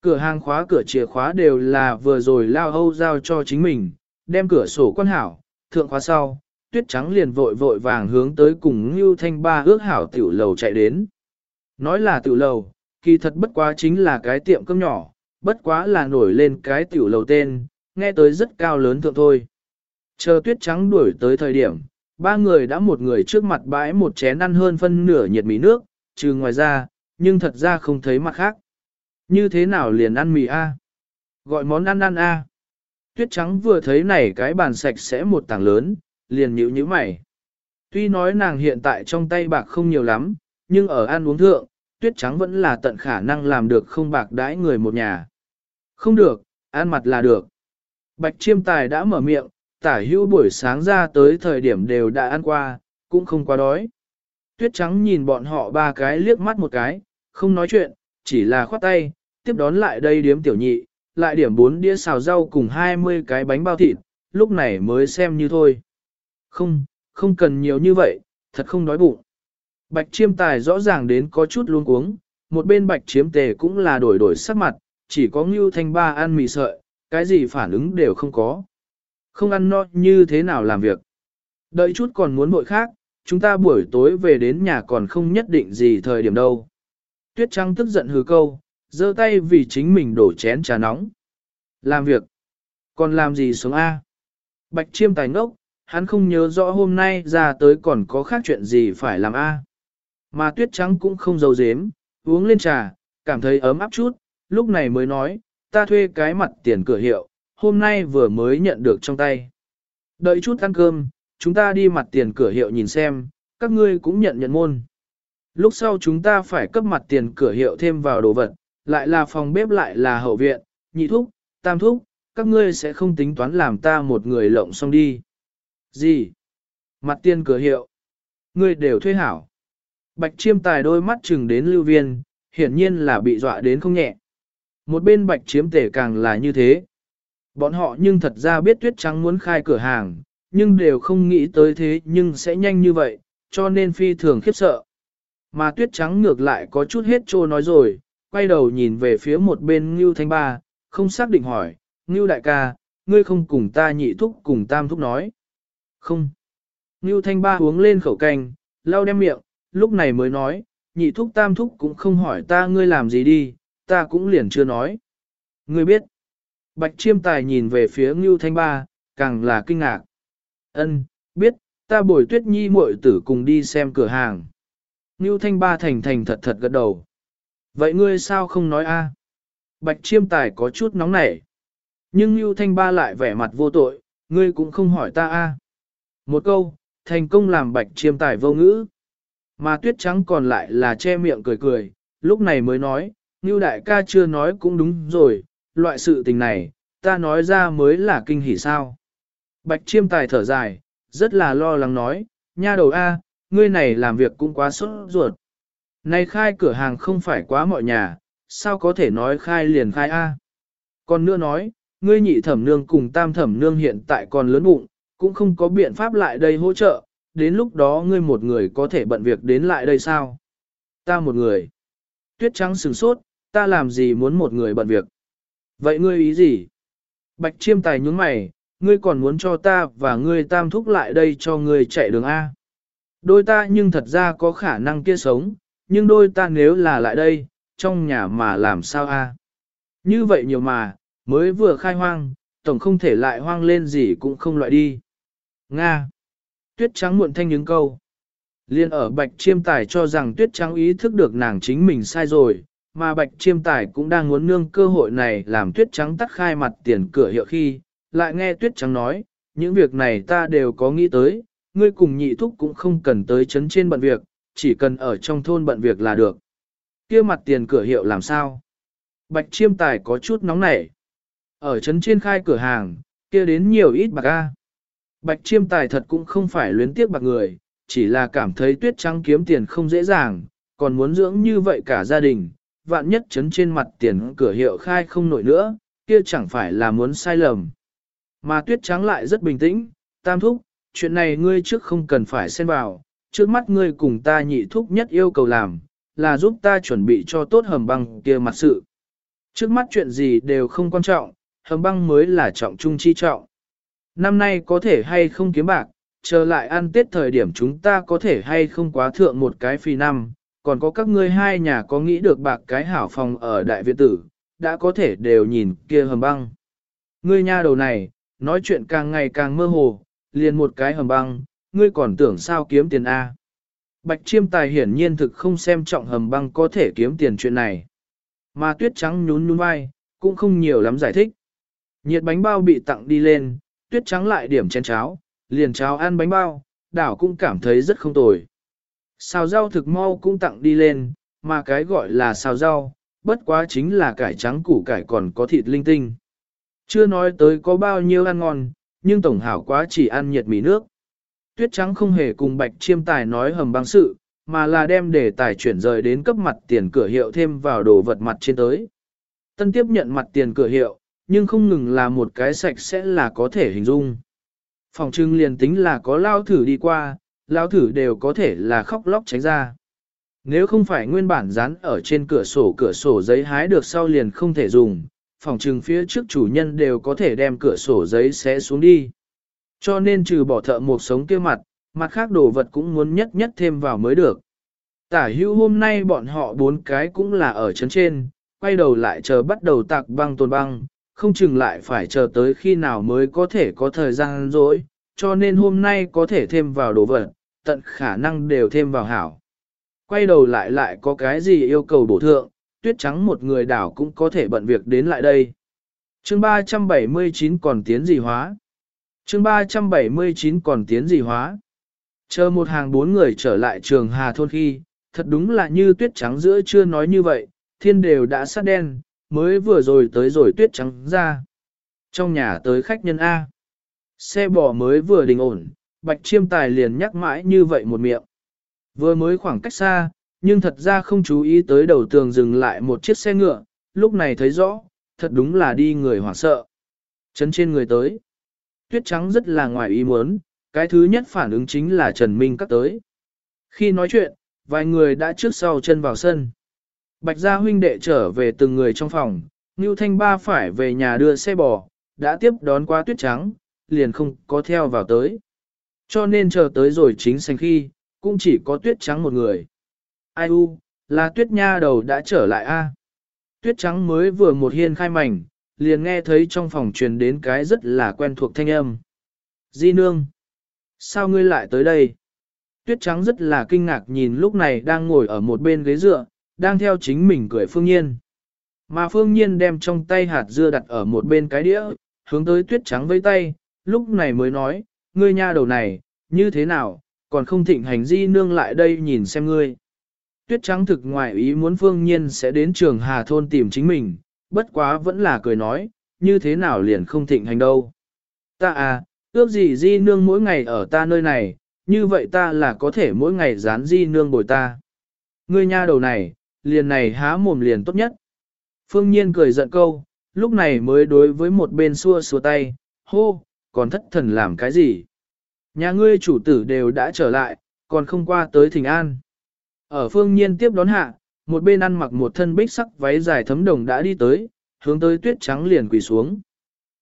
Cửa hàng khóa cửa chìa khóa đều là vừa rồi lao hâu giao cho chính mình, đem cửa sổ quan hảo, thượng khóa sau, tuyết trắng liền vội vội vàng hướng tới cùng Ngưu Thanh Ba ước hảo tiểu lầu chạy đến. Nói là tiểu lầu, kỳ thật bất quá chính là cái tiệm cơm nhỏ, bất quá là nổi lên cái tiểu lầu tên, nghe tới rất cao lớn thượng thôi. Chờ tuyết trắng đuổi tới thời điểm, ba người đã một người trước mặt bãi một chén ăn hơn phân nửa nhiệt mì nước, trừ ngoài ra, nhưng thật ra không thấy mặt khác. Như thế nào liền ăn mì A? Gọi món ăn ăn A. Tuyết trắng vừa thấy này cái bàn sạch sẽ một tảng lớn, liền nhíu nhíu mày. Tuy nói nàng hiện tại trong tay bạc không nhiều lắm, nhưng ở ăn uống thượng, tuyết trắng vẫn là tận khả năng làm được không bạc đãi người một nhà. Không được, ăn mặt là được. Bạch chiêm tài đã mở miệng, tả hữu buổi sáng ra tới thời điểm đều đã ăn qua, cũng không quá đói. Tuyết trắng nhìn bọn họ ba cái liếc mắt một cái, không nói chuyện, chỉ là khoát tay, tiếp đón lại đây điếm tiểu nhị, lại điểm bốn đĩa xào rau cùng 20 cái bánh bao thịt, lúc này mới xem như thôi. Không, không cần nhiều như vậy, thật không đói bụng. Bạch chiêm tài rõ ràng đến có chút luống cuống, một bên bạch chiếm tề cũng là đổi đổi sắc mặt, chỉ có ngưu thanh ba ăn mì sợi, cái gì phản ứng đều không có. Không ăn no như thế nào làm việc. Đợi chút còn muốn bội khác, chúng ta buổi tối về đến nhà còn không nhất định gì thời điểm đâu. Tuyết Trăng tức giận hừ câu, giơ tay vì chính mình đổ chén trà nóng. Làm việc. Còn làm gì xuống A? Bạch chiêm tài ngốc, hắn không nhớ rõ hôm nay ra tới còn có khác chuyện gì phải làm A. Mà tuyết trắng cũng không giấu dếm, uống lên trà, cảm thấy ấm áp chút, lúc này mới nói, ta thuê cái mặt tiền cửa hiệu, hôm nay vừa mới nhận được trong tay. Đợi chút ăn cơm, chúng ta đi mặt tiền cửa hiệu nhìn xem, các ngươi cũng nhận nhận môn. Lúc sau chúng ta phải cấp mặt tiền cửa hiệu thêm vào đồ vật, lại là phòng bếp lại là hậu viện, nhị thúc, tam thúc, các ngươi sẽ không tính toán làm ta một người lộng xong đi. Gì? Mặt tiền cửa hiệu. Ngươi đều thuê hảo. Bạch chiêm tài đôi mắt chừng đến lưu viên, hiển nhiên là bị dọa đến không nhẹ. Một bên bạch chiếm tể càng là như thế. Bọn họ nhưng thật ra biết tuyết trắng muốn khai cửa hàng, nhưng đều không nghĩ tới thế nhưng sẽ nhanh như vậy, cho nên phi thường khiếp sợ. Mà tuyết trắng ngược lại có chút hết trô nói rồi, quay đầu nhìn về phía một bên Ngưu Thanh Ba, không xác định hỏi, Ngưu đại ca, ngươi không cùng ta nhị thúc cùng tam thúc nói. Không. Ngưu Thanh Ba uống lên khẩu canh, lau đem miệng, lúc này mới nói, nhị thúc tam thúc cũng không hỏi ta ngươi làm gì đi, ta cũng liền chưa nói. Ngươi biết. Bạch chiêm tài nhìn về phía Ngưu Thanh Ba, càng là kinh ngạc. Ân, biết, ta bồi tuyết nhi muội tử cùng đi xem cửa hàng. Ngưu Thanh Ba thành thành thật thật gật đầu. Vậy ngươi sao không nói a? À? Bạch chiêm tài có chút nóng nảy. Nhưng Ngưu Thanh Ba lại vẻ mặt vô tội, ngươi cũng không hỏi ta a. À? Một câu, thành công làm bạch chiêm tài vô ngữ. Mà tuyết trắng còn lại là che miệng cười cười, lúc này mới nói, Ngưu đại ca chưa nói cũng đúng rồi, loại sự tình này, ta nói ra mới là kinh hỉ sao. Bạch chiêm tài thở dài, rất là lo lắng nói, nha đầu A, ngươi này làm việc cũng quá sốt ruột. Này khai cửa hàng không phải quá mọi nhà, sao có thể nói khai liền khai A. Còn nữa nói, ngươi nhị thẩm nương cùng tam thẩm nương hiện tại còn lớn bụng, cũng không có biện pháp lại đây hỗ trợ, đến lúc đó ngươi một người có thể bận việc đến lại đây sao? Ta một người. Tuyết trắng sừng sốt, ta làm gì muốn một người bận việc? Vậy ngươi ý gì? Bạch chiêm tài nhướng mày, ngươi còn muốn cho ta và ngươi tam thúc lại đây cho ngươi chạy đường A. Đôi ta nhưng thật ra có khả năng kia sống, nhưng đôi ta nếu là lại đây, trong nhà mà làm sao A. Như vậy nhiều mà, mới vừa khai hoang, tổng không thể lại hoang lên gì cũng không loại đi. Nga. Tuyết trắng muộn thanh những câu. Liên ở bạch chiêm tài cho rằng tuyết trắng ý thức được nàng chính mình sai rồi, mà bạch chiêm tài cũng đang muốn nương cơ hội này làm tuyết trắng tắt khai mặt tiền cửa hiệu khi, lại nghe tuyết trắng nói, những việc này ta đều có nghĩ tới, ngươi cùng nhị thúc cũng không cần tới chấn trên bận việc, chỉ cần ở trong thôn bận việc là được. kia mặt tiền cửa hiệu làm sao? Bạch chiêm tài có chút nóng nảy. Ở chấn trên khai cửa hàng, kia đến nhiều ít bạc a. Bạch chiêm tài thật cũng không phải luyến tiếc bạc người, chỉ là cảm thấy tuyết trắng kiếm tiền không dễ dàng, còn muốn dưỡng như vậy cả gia đình, vạn nhất chấn trên mặt tiền cửa hiệu khai không nổi nữa, kia chẳng phải là muốn sai lầm. Mà tuyết trắng lại rất bình tĩnh, tam thúc, chuyện này ngươi trước không cần phải xen vào, trước mắt ngươi cùng ta nhị thúc nhất yêu cầu làm, là giúp ta chuẩn bị cho tốt hầm băng kia mặt sự. Trước mắt chuyện gì đều không quan trọng, hầm băng mới là trọng trung chi trọng. Năm nay có thể hay không kiếm bạc, chờ lại ăn tết thời điểm chúng ta có thể hay không quá thượng một cái phi năm, còn có các ngươi hai nhà có nghĩ được bạc cái hảo phòng ở đại viện tử, đã có thể đều nhìn kia hầm băng. Ngươi nha đầu này, nói chuyện càng ngày càng mơ hồ, liền một cái hầm băng, ngươi còn tưởng sao kiếm tiền A. Bạch chiêm tài hiển nhiên thực không xem trọng hầm băng có thể kiếm tiền chuyện này. Mà tuyết trắng nhún nhún vai, cũng không nhiều lắm giải thích. Nhiệt bánh bao bị tặng đi lên, tuyết trắng lại điểm chén cháo, liền cháo ăn bánh bao, đảo cũng cảm thấy rất không tồi. Xào rau thực mau cũng tặng đi lên, mà cái gọi là xào rau, bất quá chính là cải trắng củ cải còn có thịt linh tinh. Chưa nói tới có bao nhiêu ăn ngon, nhưng tổng hảo quá chỉ ăn nhiệt mì nước. Tuyết trắng không hề cùng bạch chiêm tài nói hầm băng sự, mà là đem để tài chuyển rời đến cấp mặt tiền cửa hiệu thêm vào đồ vật mặt trên tới. Tân tiếp nhận mặt tiền cửa hiệu, nhưng không ngừng là một cái sạch sẽ là có thể hình dung. Phòng trưng liền tính là có lao thử đi qua, lao thử đều có thể là khóc lóc tránh ra. Nếu không phải nguyên bản dán ở trên cửa sổ cửa sổ giấy hái được sau liền không thể dùng, phòng trừng phía trước chủ nhân đều có thể đem cửa sổ giấy xé xuống đi. Cho nên trừ bỏ thợ một sống kia mặt, mặt khác đồ vật cũng muốn nhất nhất thêm vào mới được. Tả hữu hôm nay bọn họ bốn cái cũng là ở chấn trên, quay đầu lại chờ bắt đầu tạc băng tồn băng, không chừng lại phải chờ tới khi nào mới có thể có thời gian rỗi, cho nên hôm nay có thể thêm vào đồ vật, tận khả năng đều thêm vào hảo. Quay đầu lại lại có cái gì yêu cầu bổ thượng, tuyết trắng một người đảo cũng có thể bận việc đến lại đây. chương 379 còn tiến gì hóa? chương 379 còn tiến gì hóa? Chờ một hàng bốn người trở lại trường Hà Thôn khi, thật đúng là như tuyết trắng giữa chưa nói như vậy, thiên đều đã sát đen, mới vừa rồi tới rồi tuyết trắng ra. Trong nhà tới khách nhân A. Xe bò mới vừa đình ổn, bạch chiêm tài liền nhắc mãi như vậy một miệng. Vừa mới khoảng cách xa, nhưng thật ra không chú ý tới đầu tường dừng lại một chiếc xe ngựa, lúc này thấy rõ, thật đúng là đi người hoảng sợ. Chấn trên người tới. Tuyết trắng rất là ngoài ý muốn, cái thứ nhất phản ứng chính là Trần Minh cắt tới. Khi nói chuyện, vài người đã trước sau chân vào sân. Bạch gia huynh đệ trở về từng người trong phòng, Ngưu Thanh Ba phải về nhà đưa xe bò, đã tiếp đón qua tuyết trắng, liền không có theo vào tới. Cho nên chờ tới rồi chính sành khi, cũng chỉ có tuyết trắng một người. Ai u, là tuyết nha đầu đã trở lại a. Tuyết trắng mới vừa một hiên khai mảnh, liền nghe thấy trong phòng truyền đến cái rất là quen thuộc thanh âm. Di nương, sao ngươi lại tới đây? Tuyết trắng rất là kinh ngạc nhìn lúc này đang ngồi ở một bên ghế dựa, đang theo chính mình cười phương nhiên. Mà phương nhiên đem trong tay hạt dưa đặt ở một bên cái đĩa, hướng tới tuyết trắng với tay, lúc này mới nói, ngươi nha đầu này, như thế nào, còn không thịnh hành di nương lại đây nhìn xem ngươi. Tuyết trắng thực ngoài ý muốn phương nhiên sẽ đến trường Hà Thôn tìm chính mình, bất quá vẫn là cười nói, như thế nào liền không thịnh hành đâu. Ta à, ước gì di nương mỗi ngày ở ta nơi này, như vậy ta là có thể mỗi ngày dán di nương bồi ta. Ngươi nha đầu này, liền này há mồm liền tốt nhất. Phương Nhiên cười giận câu, lúc này mới đối với một bên xua xua tay, hô, còn thất thần làm cái gì? Nhà ngươi chủ tử đều đã trở lại, còn không qua tới thỉnh an. Ở Phương Nhiên tiếp đón hạ, một bên ăn mặc một thân bích sắc váy dài thấm đồng đã đi tới, hướng tới tuyết trắng liền quỳ xuống.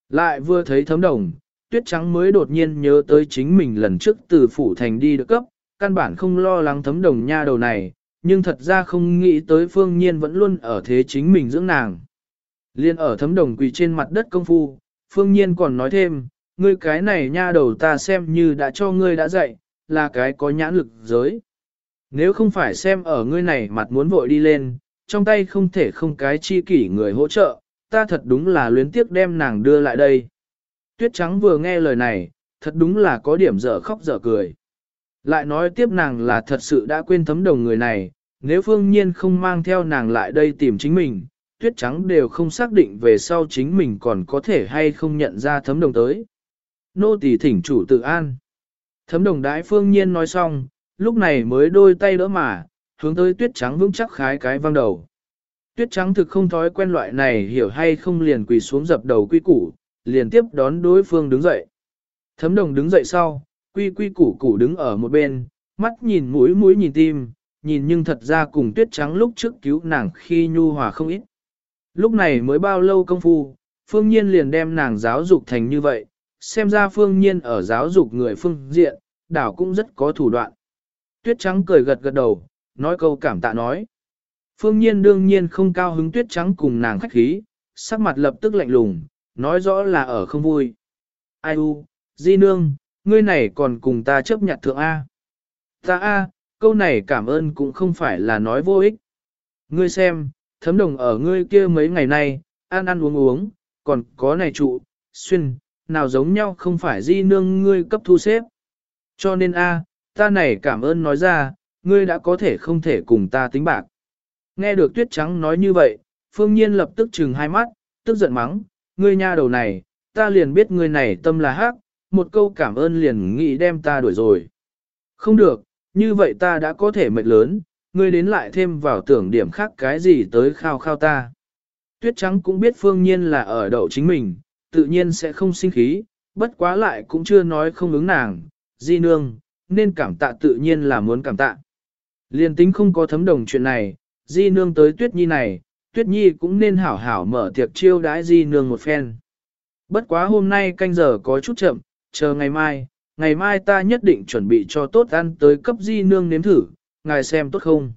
Lại vừa thấy thấm đồng, tuyết trắng mới đột nhiên nhớ tới chính mình lần trước từ phủ thành đi được cấp, căn bản không lo lắng thấm đồng nha đầu này, nhưng thật ra không nghĩ tới phương nhiên vẫn luôn ở thế chính mình dưỡng nàng. Liên ở thấm đồng quỳ trên mặt đất công phu, phương nhiên còn nói thêm, ngươi cái này nha đầu ta xem như đã cho ngươi đã dạy, là cái có nhãn lực giới. Nếu không phải xem ở ngươi này mặt muốn vội đi lên, trong tay không thể không cái chi kỷ người hỗ trợ, ta thật đúng là luyến tiếc đem nàng đưa lại đây. Tuyết trắng vừa nghe lời này, thật đúng là có điểm dở khóc dở cười. Lại nói tiếp nàng là thật sự đã quên thấm đồng người này, nếu phương nhiên không mang theo nàng lại đây tìm chính mình, tuyết trắng đều không xác định về sau chính mình còn có thể hay không nhận ra thấm đồng tới. Nô tỳ thỉnh chủ tự an. Thấm đồng đãi phương nhiên nói xong, lúc này mới đôi tay đỡ mà, hướng tới tuyết trắng vững chắc khái cái văng đầu. Tuyết trắng thực không thói quen loại này hiểu hay không liền quỳ xuống dập đầu quy củ, liền tiếp đón đối phương đứng dậy. Thấm đồng đứng dậy sau, quy quy củ củ đứng ở một bên, mắt nhìn mũi mũi nhìn tim, nhìn nhưng thật ra cùng tuyết trắng lúc trước cứu nàng khi nhu hòa không ít. Lúc này mới bao lâu công phu, phương nhiên liền đem nàng giáo dục thành như vậy, xem ra phương nhiên ở giáo dục người phương diện, đảo cũng rất có thủ đoạn. Tuyết trắng cười gật gật đầu, nói câu cảm tạ nói. Phương nhiên đương nhiên không cao hứng tuyết trắng cùng nàng khách khí, sắc mặt lập tức lạnh lùng, nói rõ là ở không vui. Ai u, di nương, ngươi này còn cùng ta chấp nhận thượng A. Ta A, câu này cảm ơn cũng không phải là nói vô ích. Ngươi xem, thấm đồng ở ngươi kia mấy ngày nay, ăn ăn uống uống, còn có này trụ, xuyên, nào giống nhau không phải di nương ngươi cấp thu xếp. Cho nên A, ta này cảm ơn nói ra, ngươi đã có thể không thể cùng ta tính bạc. Nghe được tuyết trắng nói như vậy, phương nhiên lập tức trừng hai mắt, tức giận mắng, ngươi nha đầu này, ta liền biết ngươi này tâm là hắc, một câu cảm ơn liền nghĩ đem ta đuổi rồi. Không được, như vậy ta đã có thể mệt lớn, ngươi đến lại thêm vào tưởng điểm khác cái gì tới khao khao ta. Tuyết trắng cũng biết phương nhiên là ở đậu chính mình, tự nhiên sẽ không sinh khí, bất quá lại cũng chưa nói không ứng nàng, di nương, nên cảm tạ tự nhiên là muốn cảm tạ. Liên tính không có thấm đồng chuyện này, di nương tới tuyết nhi này, tuyết nhi cũng nên hảo hảo mở tiệc chiêu đãi di nương một phen. Bất quá hôm nay canh giờ có chút chậm, chờ ngày mai, ngày mai ta nhất định chuẩn bị cho tốt ăn tới cấp di nương nếm thử, ngài xem tốt không.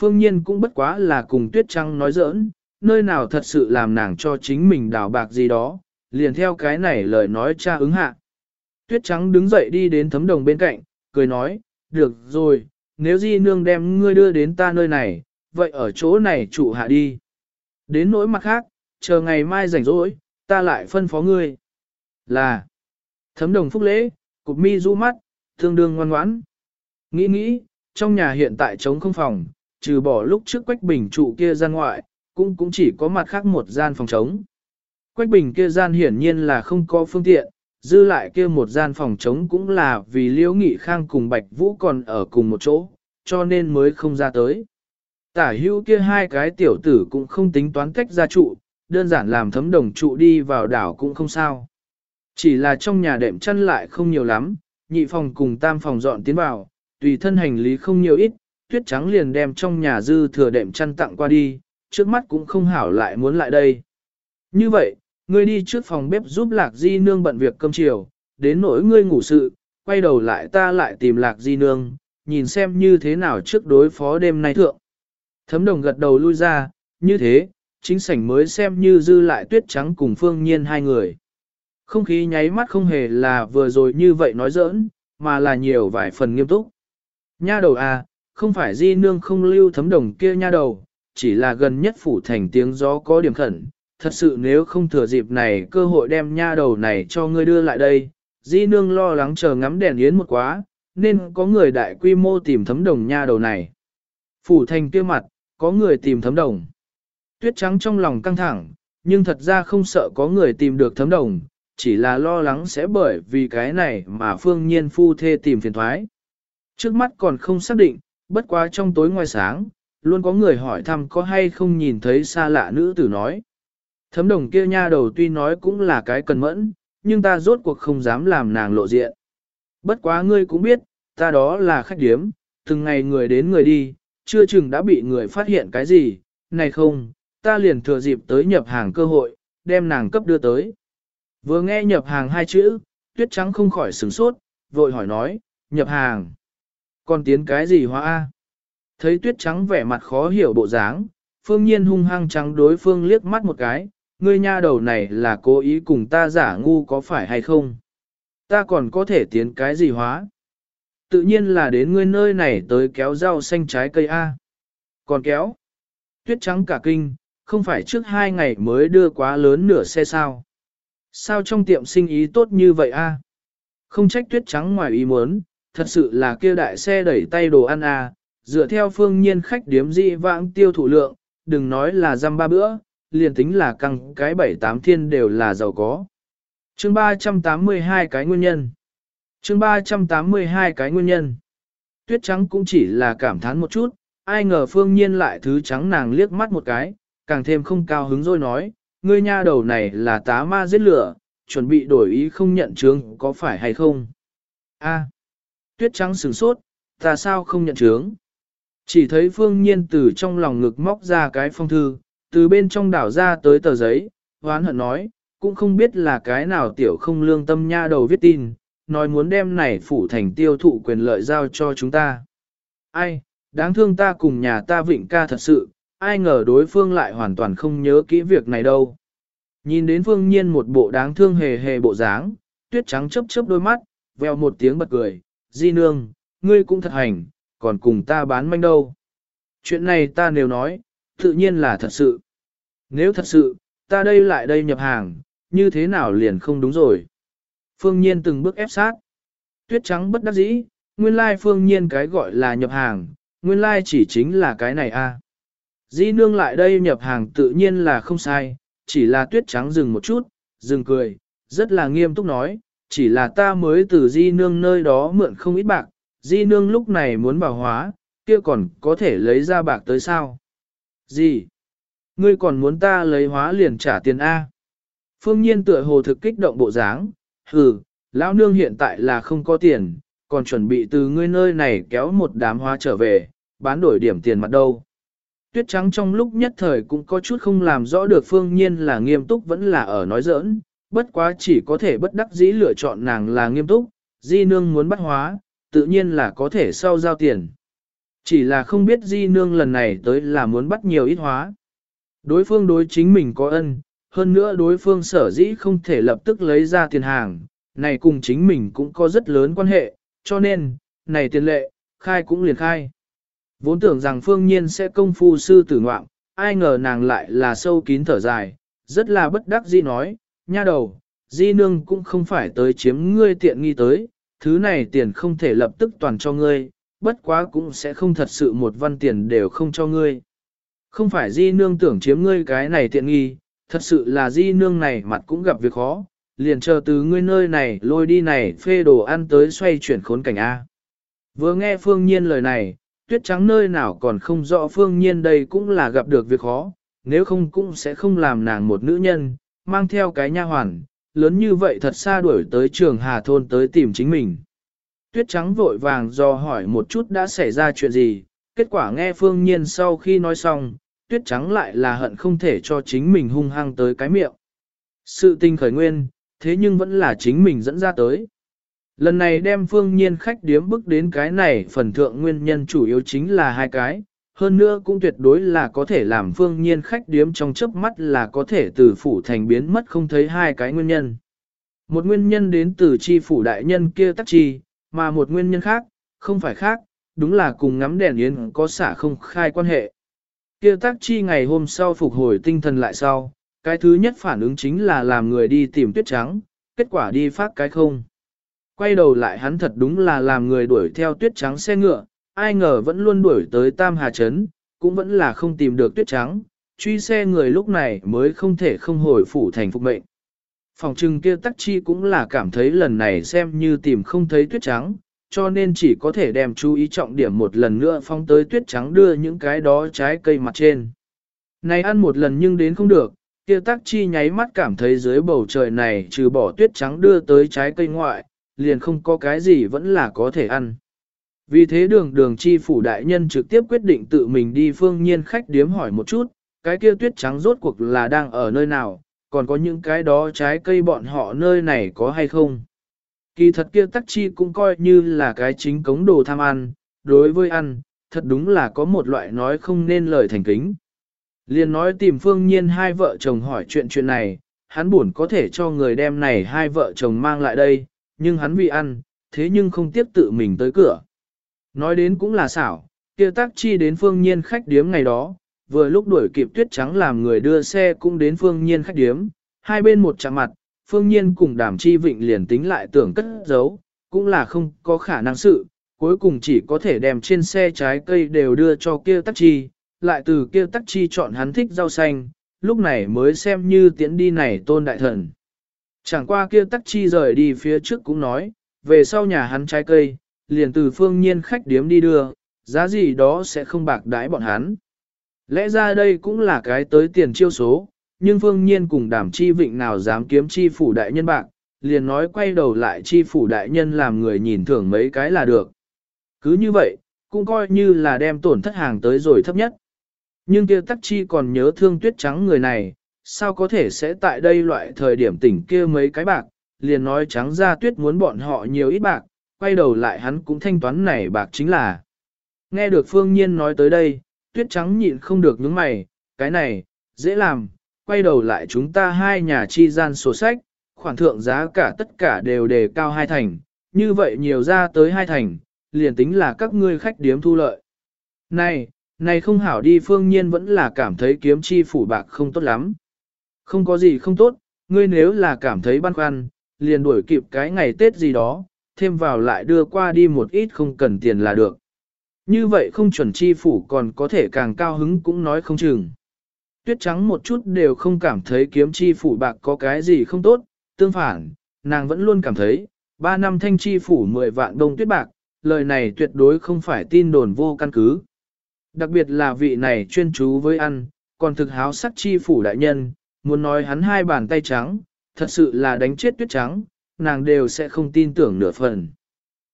Phương nhiên cũng bất quá là cùng tuyết trăng nói giỡn, nơi nào thật sự làm nàng cho chính mình đào bạc gì đó, liền theo cái này lời nói cha ứng hạ. Tuyết trắng đứng dậy đi đến thấm đồng bên cạnh, cười nói, được rồi, nếu di nương đem ngươi đưa đến ta nơi này, vậy ở chỗ này trụ hạ đi. Đến nỗi mặt khác, chờ ngày mai rảnh rỗi, ta lại phân phó ngươi. Là, thấm đồng phúc lễ, cục mi du mắt, tương đương ngoan ngoãn. Nghĩ nghĩ, trong nhà hiện tại trống không phòng, trừ bỏ lúc trước quách bình trụ kia gian ngoại, cũng cũng chỉ có mặt khác một gian phòng trống. Quách bình kia gian hiển nhiên là không có phương tiện, dư lại kia một gian phòng trống cũng là vì Liễu Nghị Khang cùng Bạch Vũ còn ở cùng một chỗ, cho nên mới không ra tới. Tả hữu kia hai cái tiểu tử cũng không tính toán cách ra trụ, đơn giản làm thấm đồng trụ đi vào đảo cũng không sao. Chỉ là trong nhà đệm chăn lại không nhiều lắm, nhị phòng cùng tam phòng dọn tiến vào, tùy thân hành lý không nhiều ít, tuyết trắng liền đem trong nhà dư thừa đệm chăn tặng qua đi, trước mắt cũng không hảo lại muốn lại đây. Như vậy, ngươi đi trước phòng bếp giúp lạc di nương bận việc cơm chiều, đến nỗi ngươi ngủ sự, quay đầu lại ta lại tìm lạc di nương, nhìn xem như thế nào trước đối phó đêm nay thượng. Thấm đồng gật đầu lui ra, như thế, chính sảnh mới xem như dư lại tuyết trắng cùng phương nhiên hai người. Không khí nháy mắt không hề là vừa rồi như vậy nói giỡn, mà là nhiều vài phần nghiêm túc. Nha đầu à, không phải di nương không lưu thấm đồng kia nha đầu, chỉ là gần nhất phủ thành tiếng gió có điểm khẩn. Thật sự nếu không thừa dịp này cơ hội đem nha đầu này cho ngươi đưa lại đây, di nương lo lắng chờ ngắm đèn yến một quá, nên có người đại quy mô tìm thấm đồng nha đầu này. Phủ thành kia mặt, có người tìm thấm đồng. Tuyết trắng trong lòng căng thẳng, nhưng thật ra không sợ có người tìm được thấm đồng, chỉ là lo lắng sẽ bởi vì cái này mà phương nhiên phu thê tìm phiền thoái. Trước mắt còn không xác định, bất quá trong tối ngoài sáng, luôn có người hỏi thăm có hay không nhìn thấy xa lạ nữ tử nói. Thấm đồng kia nha đầu tuy nói cũng là cái cần mẫn, nhưng ta rốt cuộc không dám làm nàng lộ diện. Bất quá ngươi cũng biết, ta đó là khách điếm, từng ngày người đến người đi, chưa chừng đã bị người phát hiện cái gì, này không, ta liền thừa dịp tới nhập hàng cơ hội, đem nàng cấp đưa tới. Vừa nghe nhập hàng hai chữ, tuyết trắng không khỏi sửng sốt, vội hỏi nói, nhập hàng. Còn tiến cái gì hóa A? Thấy tuyết trắng vẻ mặt khó hiểu bộ dáng, phương nhiên hung hăng trắng đối phương liếc mắt một cái, ngươi nha đầu này là cố ý cùng ta giả ngu có phải hay không? Ta còn có thể tiến cái gì hóa? Tự nhiên là đến ngươi nơi này tới kéo rau xanh trái cây A. Còn kéo? Tuyết trắng cả kinh, không phải trước hai ngày mới đưa quá lớn nửa xe sao? Sao trong tiệm sinh ý tốt như vậy A? Không trách tuyết trắng ngoài ý muốn, thật sự là kia đại xe đẩy tay đồ ăn A, dựa theo phương nhiên khách điếm dị vãng tiêu thụ lượng, đừng nói là răm ba bữa, liền tính là căng cái bảy tám thiên đều là giàu có. Chương 382 cái nguyên nhân. Chương 382 cái nguyên nhân. Tuyết trắng cũng chỉ là cảm thán một chút, ai ngờ phương nhiên lại thứ trắng nàng liếc mắt một cái, càng thêm không cao hứng rồi nói, ngươi nha đầu này là tá ma giết lửa, chuẩn bị đổi ý không nhận chướng có phải hay không? A, à. tuyết trắng sửng sốt, ta sao không nhận chướng? Chỉ thấy phương nhiên từ trong lòng ngực móc ra cái phong thư, từ bên trong đảo ra tới tờ giấy, hoán hận nói, cũng không biết là cái nào tiểu không lương tâm nha đầu viết tin, nói muốn đem này phủ thành tiêu thụ quyền lợi giao cho chúng ta. Ai, đáng thương ta cùng nhà ta vịnh ca thật sự, ai ngờ đối phương lại hoàn toàn không nhớ kỹ việc này đâu. Nhìn đến phương nhiên một bộ đáng thương hề hề bộ dáng, tuyết trắng chớp chớp đôi mắt, veo một tiếng bật cười, di nương, ngươi cũng thật hành, còn cùng ta bán manh đâu. Chuyện này ta nếu nói, tự nhiên là thật sự. Nếu thật sự, ta đây lại đây nhập hàng, như thế nào liền không đúng rồi. Phương Nhiên từng bước ép sát. Tuyết trắng bất đắc dĩ, nguyên lai Phương Nhiên cái gọi là nhập hàng, nguyên lai chỉ chính là cái này a. Di nương lại đây nhập hàng tự nhiên là không sai, chỉ là tuyết trắng dừng một chút, dừng cười, rất là nghiêm túc nói, chỉ là ta mới từ di nương nơi đó mượn không ít bạc, di nương lúc này muốn bảo hóa, kia còn có thể lấy ra bạc tới sao? Gì? Ngươi còn muốn ta lấy hóa liền trả tiền A? Phương nhiên tựa hồ thực kích động bộ dáng, hừ, lão nương hiện tại là không có tiền, còn chuẩn bị từ ngươi nơi này kéo một đám hóa trở về, bán đổi điểm tiền mặt đâu. Tuyết trắng trong lúc nhất thời cũng có chút không làm rõ được phương nhiên là nghiêm túc vẫn là ở nói giỡn, bất quá chỉ có thể bất đắc dĩ lựa chọn nàng là nghiêm túc, di nương muốn bắt hóa, tự nhiên là có thể sau giao tiền. Chỉ là không biết di nương lần này tới là muốn bắt nhiều ít hóa. Đối phương đối chính mình có ân, hơn nữa đối phương sở dĩ không thể lập tức lấy ra tiền hàng, này cùng chính mình cũng có rất lớn quan hệ, cho nên, này tiền lệ, khai cũng liền khai. Vốn tưởng rằng phương nhiên sẽ công phu sư tử ngoạm, ai ngờ nàng lại là sâu kín thở dài, rất là bất đắc dĩ nói, nha đầu, di nương cũng không phải tới chiếm ngươi tiện nghi tới, thứ này tiền không thể lập tức toàn cho ngươi, bất quá cũng sẽ không thật sự một văn tiền đều không cho ngươi. Không phải di nương tưởng chiếm ngươi cái này tiện nghi, thật sự là di nương này mặt cũng gặp việc khó, liền chờ từ ngươi nơi này lôi đi này phê đồ ăn tới xoay chuyển khốn cảnh A. Vừa nghe phương nhiên lời này, tuyết trắng nơi nào còn không rõ phương nhiên đây cũng là gặp được việc khó, nếu không cũng sẽ không làm nàng một nữ nhân, mang theo cái nha hoàn, lớn như vậy thật xa đuổi tới trường Hà Thôn tới tìm chính mình. Tuyết trắng vội vàng do hỏi một chút đã xảy ra chuyện gì, kết quả nghe phương nhiên sau khi nói xong, tuyết trắng lại là hận không thể cho chính mình hung hăng tới cái miệng. Sự tình khởi nguyên, thế nhưng vẫn là chính mình dẫn ra tới. Lần này đem phương nhiên khách điếm bức đến cái này phần thượng nguyên nhân chủ yếu chính là hai cái, hơn nữa cũng tuyệt đối là có thể làm phương nhiên khách điếm trong chớp mắt là có thể từ phủ thành biến mất không thấy hai cái nguyên nhân. Một nguyên nhân đến từ chi phủ đại nhân kia tắc chi, mà một nguyên nhân khác, không phải khác, đúng là cùng ngắm đèn yến có xả không khai quan hệ. Kia tác chi ngày hôm sau phục hồi tinh thần lại sau, cái thứ nhất phản ứng chính là làm người đi tìm tuyết trắng, kết quả đi phát cái không. Quay đầu lại hắn thật đúng là làm người đuổi theo tuyết trắng xe ngựa, ai ngờ vẫn luôn đuổi tới Tam Hà Trấn, cũng vẫn là không tìm được tuyết trắng, truy xe người lúc này mới không thể không hồi phủ thành phục mệnh. Phòng trừng kia tắc chi cũng là cảm thấy lần này xem như tìm không thấy tuyết trắng, cho nên chỉ có thể đem chú ý trọng điểm một lần nữa phong tới tuyết trắng đưa những cái đó trái cây mặt trên. Này ăn một lần nhưng đến không được, kia tắc chi nháy mắt cảm thấy dưới bầu trời này trừ bỏ tuyết trắng đưa tới trái cây ngoại, liền không có cái gì vẫn là có thể ăn. Vì thế đường đường chi phủ đại nhân trực tiếp quyết định tự mình đi phương nhiên khách điếm hỏi một chút, cái kia tuyết trắng rốt cuộc là đang ở nơi nào, còn có những cái đó trái cây bọn họ nơi này có hay không. Kỳ thật kia tắc chi cũng coi như là cái chính cống đồ tham ăn, đối với ăn, thật đúng là có một loại nói không nên lời thành kính. Liên nói tìm phương nhiên hai vợ chồng hỏi chuyện chuyện này, hắn buồn có thể cho người đem này hai vợ chồng mang lại đây, nhưng hắn vì ăn, thế nhưng không tiếp tự mình tới cửa. Nói đến cũng là xảo, kia tác chi đến phương nhiên khách điếm ngày đó, vừa lúc đuổi kịp tuyết trắng làm người đưa xe cũng đến phương nhiên khách điếm, hai bên một chạm mặt, phương nhiên cùng đàm chi vịnh liền tính lại tưởng cất giấu, cũng là không có khả năng sự, cuối cùng chỉ có thể đem trên xe trái cây đều đưa cho kia tắc chi, lại từ kia tắc chi chọn hắn thích rau xanh, lúc này mới xem như tiến đi này tôn đại thần. Chẳng qua kia tắc chi rời đi phía trước cũng nói, về sau nhà hắn trái cây, liền từ phương nhiên khách điếm đi đưa, giá gì đó sẽ không bạc đãi bọn hắn. Lẽ ra đây cũng là cái tới tiền chiêu số, nhưng phương nhiên cùng đảm chi vịnh nào dám kiếm chi phủ đại nhân bạc, liền nói quay đầu lại chi phủ đại nhân làm người nhìn thưởng mấy cái là được. Cứ như vậy, cũng coi như là đem tổn thất hàng tới rồi thấp nhất. Nhưng kia tắc chi còn nhớ thương tuyết trắng người này, sao có thể sẽ tại đây loại thời điểm tỉnh kia mấy cái bạc, liền nói trắng ra tuyết muốn bọn họ nhiều ít bạc, quay đầu lại hắn cũng thanh toán này bạc chính là. Nghe được phương nhiên nói tới đây, tuyết trắng nhịn không được những mày, cái này, dễ làm, quay đầu lại chúng ta hai nhà chi gian sổ sách, khoản thượng giá cả tất cả đều đề cao hai thành, như vậy nhiều ra tới hai thành, liền tính là các ngươi khách điếm thu lợi. Này, này không hảo đi phương nhiên vẫn là cảm thấy kiếm chi phủ bạc không tốt lắm. Không có gì không tốt, ngươi nếu là cảm thấy băn khoăn, liền đuổi kịp cái ngày Tết gì đó, thêm vào lại đưa qua đi một ít không cần tiền là được. Như vậy không chuẩn chi phủ còn có thể càng cao hứng cũng nói không chừng. Tuyết trắng một chút đều không cảm thấy kiếm chi phủ bạc có cái gì không tốt, tương phản, nàng vẫn luôn cảm thấy, ba năm thanh chi phủ 10 vạn đông tuyết bạc, lời này tuyệt đối không phải tin đồn vô căn cứ. Đặc biệt là vị này chuyên chú với ăn, còn thực háo sắc chi phủ đại nhân, muốn nói hắn hai bàn tay trắng, thật sự là đánh chết tuyết trắng, nàng đều sẽ không tin tưởng nửa phần.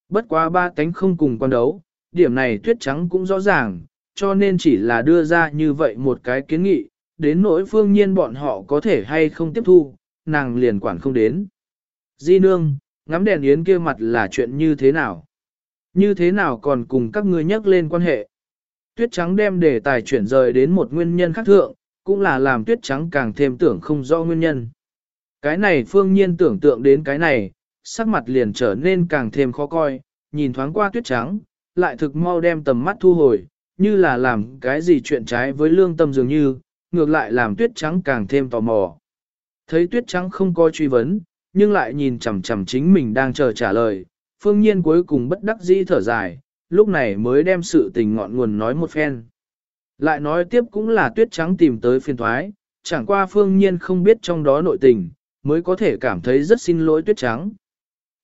Bất quá ba tánh không cùng quan đấu, điểm này tuyết trắng cũng rõ ràng, cho nên chỉ là đưa ra như vậy một cái kiến nghị, đến nỗi phương nhiên bọn họ có thể hay không tiếp thu, nàng liền quản không đến. Di nương, ngắm đèn yến kia mặt là chuyện như thế nào? Như thế nào còn cùng các ngươi nhắc lên quan hệ? Tuyết trắng đem đề tài chuyển rời đến một nguyên nhân khác thượng, cũng là làm tuyết trắng càng thêm tưởng không rõ nguyên nhân. Cái này phương nhiên tưởng tượng đến cái này, sắc mặt liền trở nên càng thêm khó coi, nhìn thoáng qua tuyết trắng, lại thực mau đem tầm mắt thu hồi, như là làm cái gì chuyện trái với lương tâm dường như, ngược lại làm tuyết trắng càng thêm tò mò. Thấy tuyết trắng không có truy vấn, nhưng lại nhìn chằm chằm chính mình đang chờ trả lời, phương nhiên cuối cùng bất đắc dĩ thở dài, lúc này mới đem sự tình ngọn nguồn nói một phen. Lại nói tiếp cũng là tuyết trắng tìm tới phiên thoái, chẳng qua phương nhiên không biết trong đó nội tình, mới có thể cảm thấy rất xin lỗi tuyết trắng.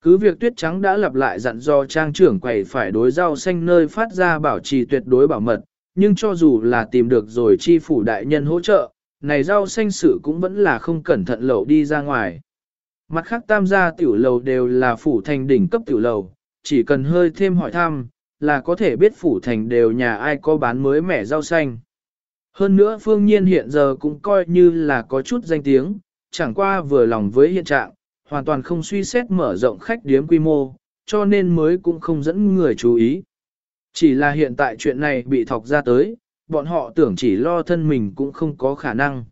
Cứ việc tuyết trắng đã lặp lại dặn do trang trưởng quầy phải đối rau xanh nơi phát ra bảo trì tuyệt đối bảo mật, nhưng cho dù là tìm được rồi chi phủ đại nhân hỗ trợ, này rau xanh sự cũng vẫn là không cẩn thận lẩu đi ra ngoài. Mặt khác tam gia tiểu lầu đều là phủ thành đỉnh cấp tiểu lầu, chỉ cần hơi thêm hỏi thăm, là có thể biết phủ thành đều nhà ai có bán mới mẻ rau xanh. Hơn nữa phương nhiên hiện giờ cũng coi như là có chút danh tiếng, chẳng qua vừa lòng với hiện trạng, hoàn toàn không suy xét mở rộng khách điếm quy mô, cho nên mới cũng không dẫn người chú ý. Chỉ là hiện tại chuyện này bị thọc ra tới, bọn họ tưởng chỉ lo thân mình cũng không có khả năng.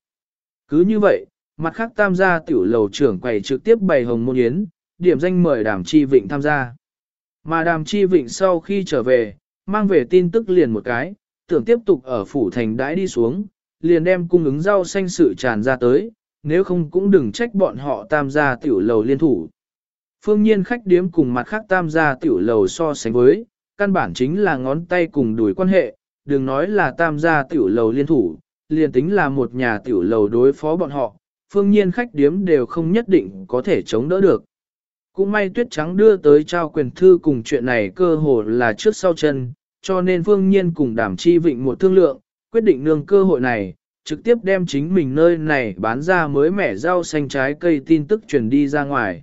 Cứ như vậy, mặt khác tam gia tiểu lầu trưởng quầy trực tiếp bày hồng môn yến, điểm danh mời đảm chi vịnh tham gia. Mà đàm chi vịnh sau khi trở về, mang về tin tức liền một cái, tưởng tiếp tục ở phủ thành đãi đi xuống, liền đem cung ứng rau xanh sự tràn ra tới, nếu không cũng đừng trách bọn họ tam gia tiểu lầu liên thủ. Phương nhiên khách điếm cùng mặt khác tam gia tiểu lầu so sánh với, căn bản chính là ngón tay cùng đuổi quan hệ, đừng nói là tam gia tiểu lầu liên thủ, liền tính là một nhà tiểu lầu đối phó bọn họ, phương nhiên khách điếm đều không nhất định có thể chống đỡ được. Cũng may tuyết trắng đưa tới trao quyền thư cùng chuyện này cơ hồ là trước sau chân, cho nên phương nhiên cùng đảm chi vịnh một thương lượng, quyết định nương cơ hội này, trực tiếp đem chính mình nơi này bán ra mới mẻ rau xanh trái cây tin tức truyền đi ra ngoài.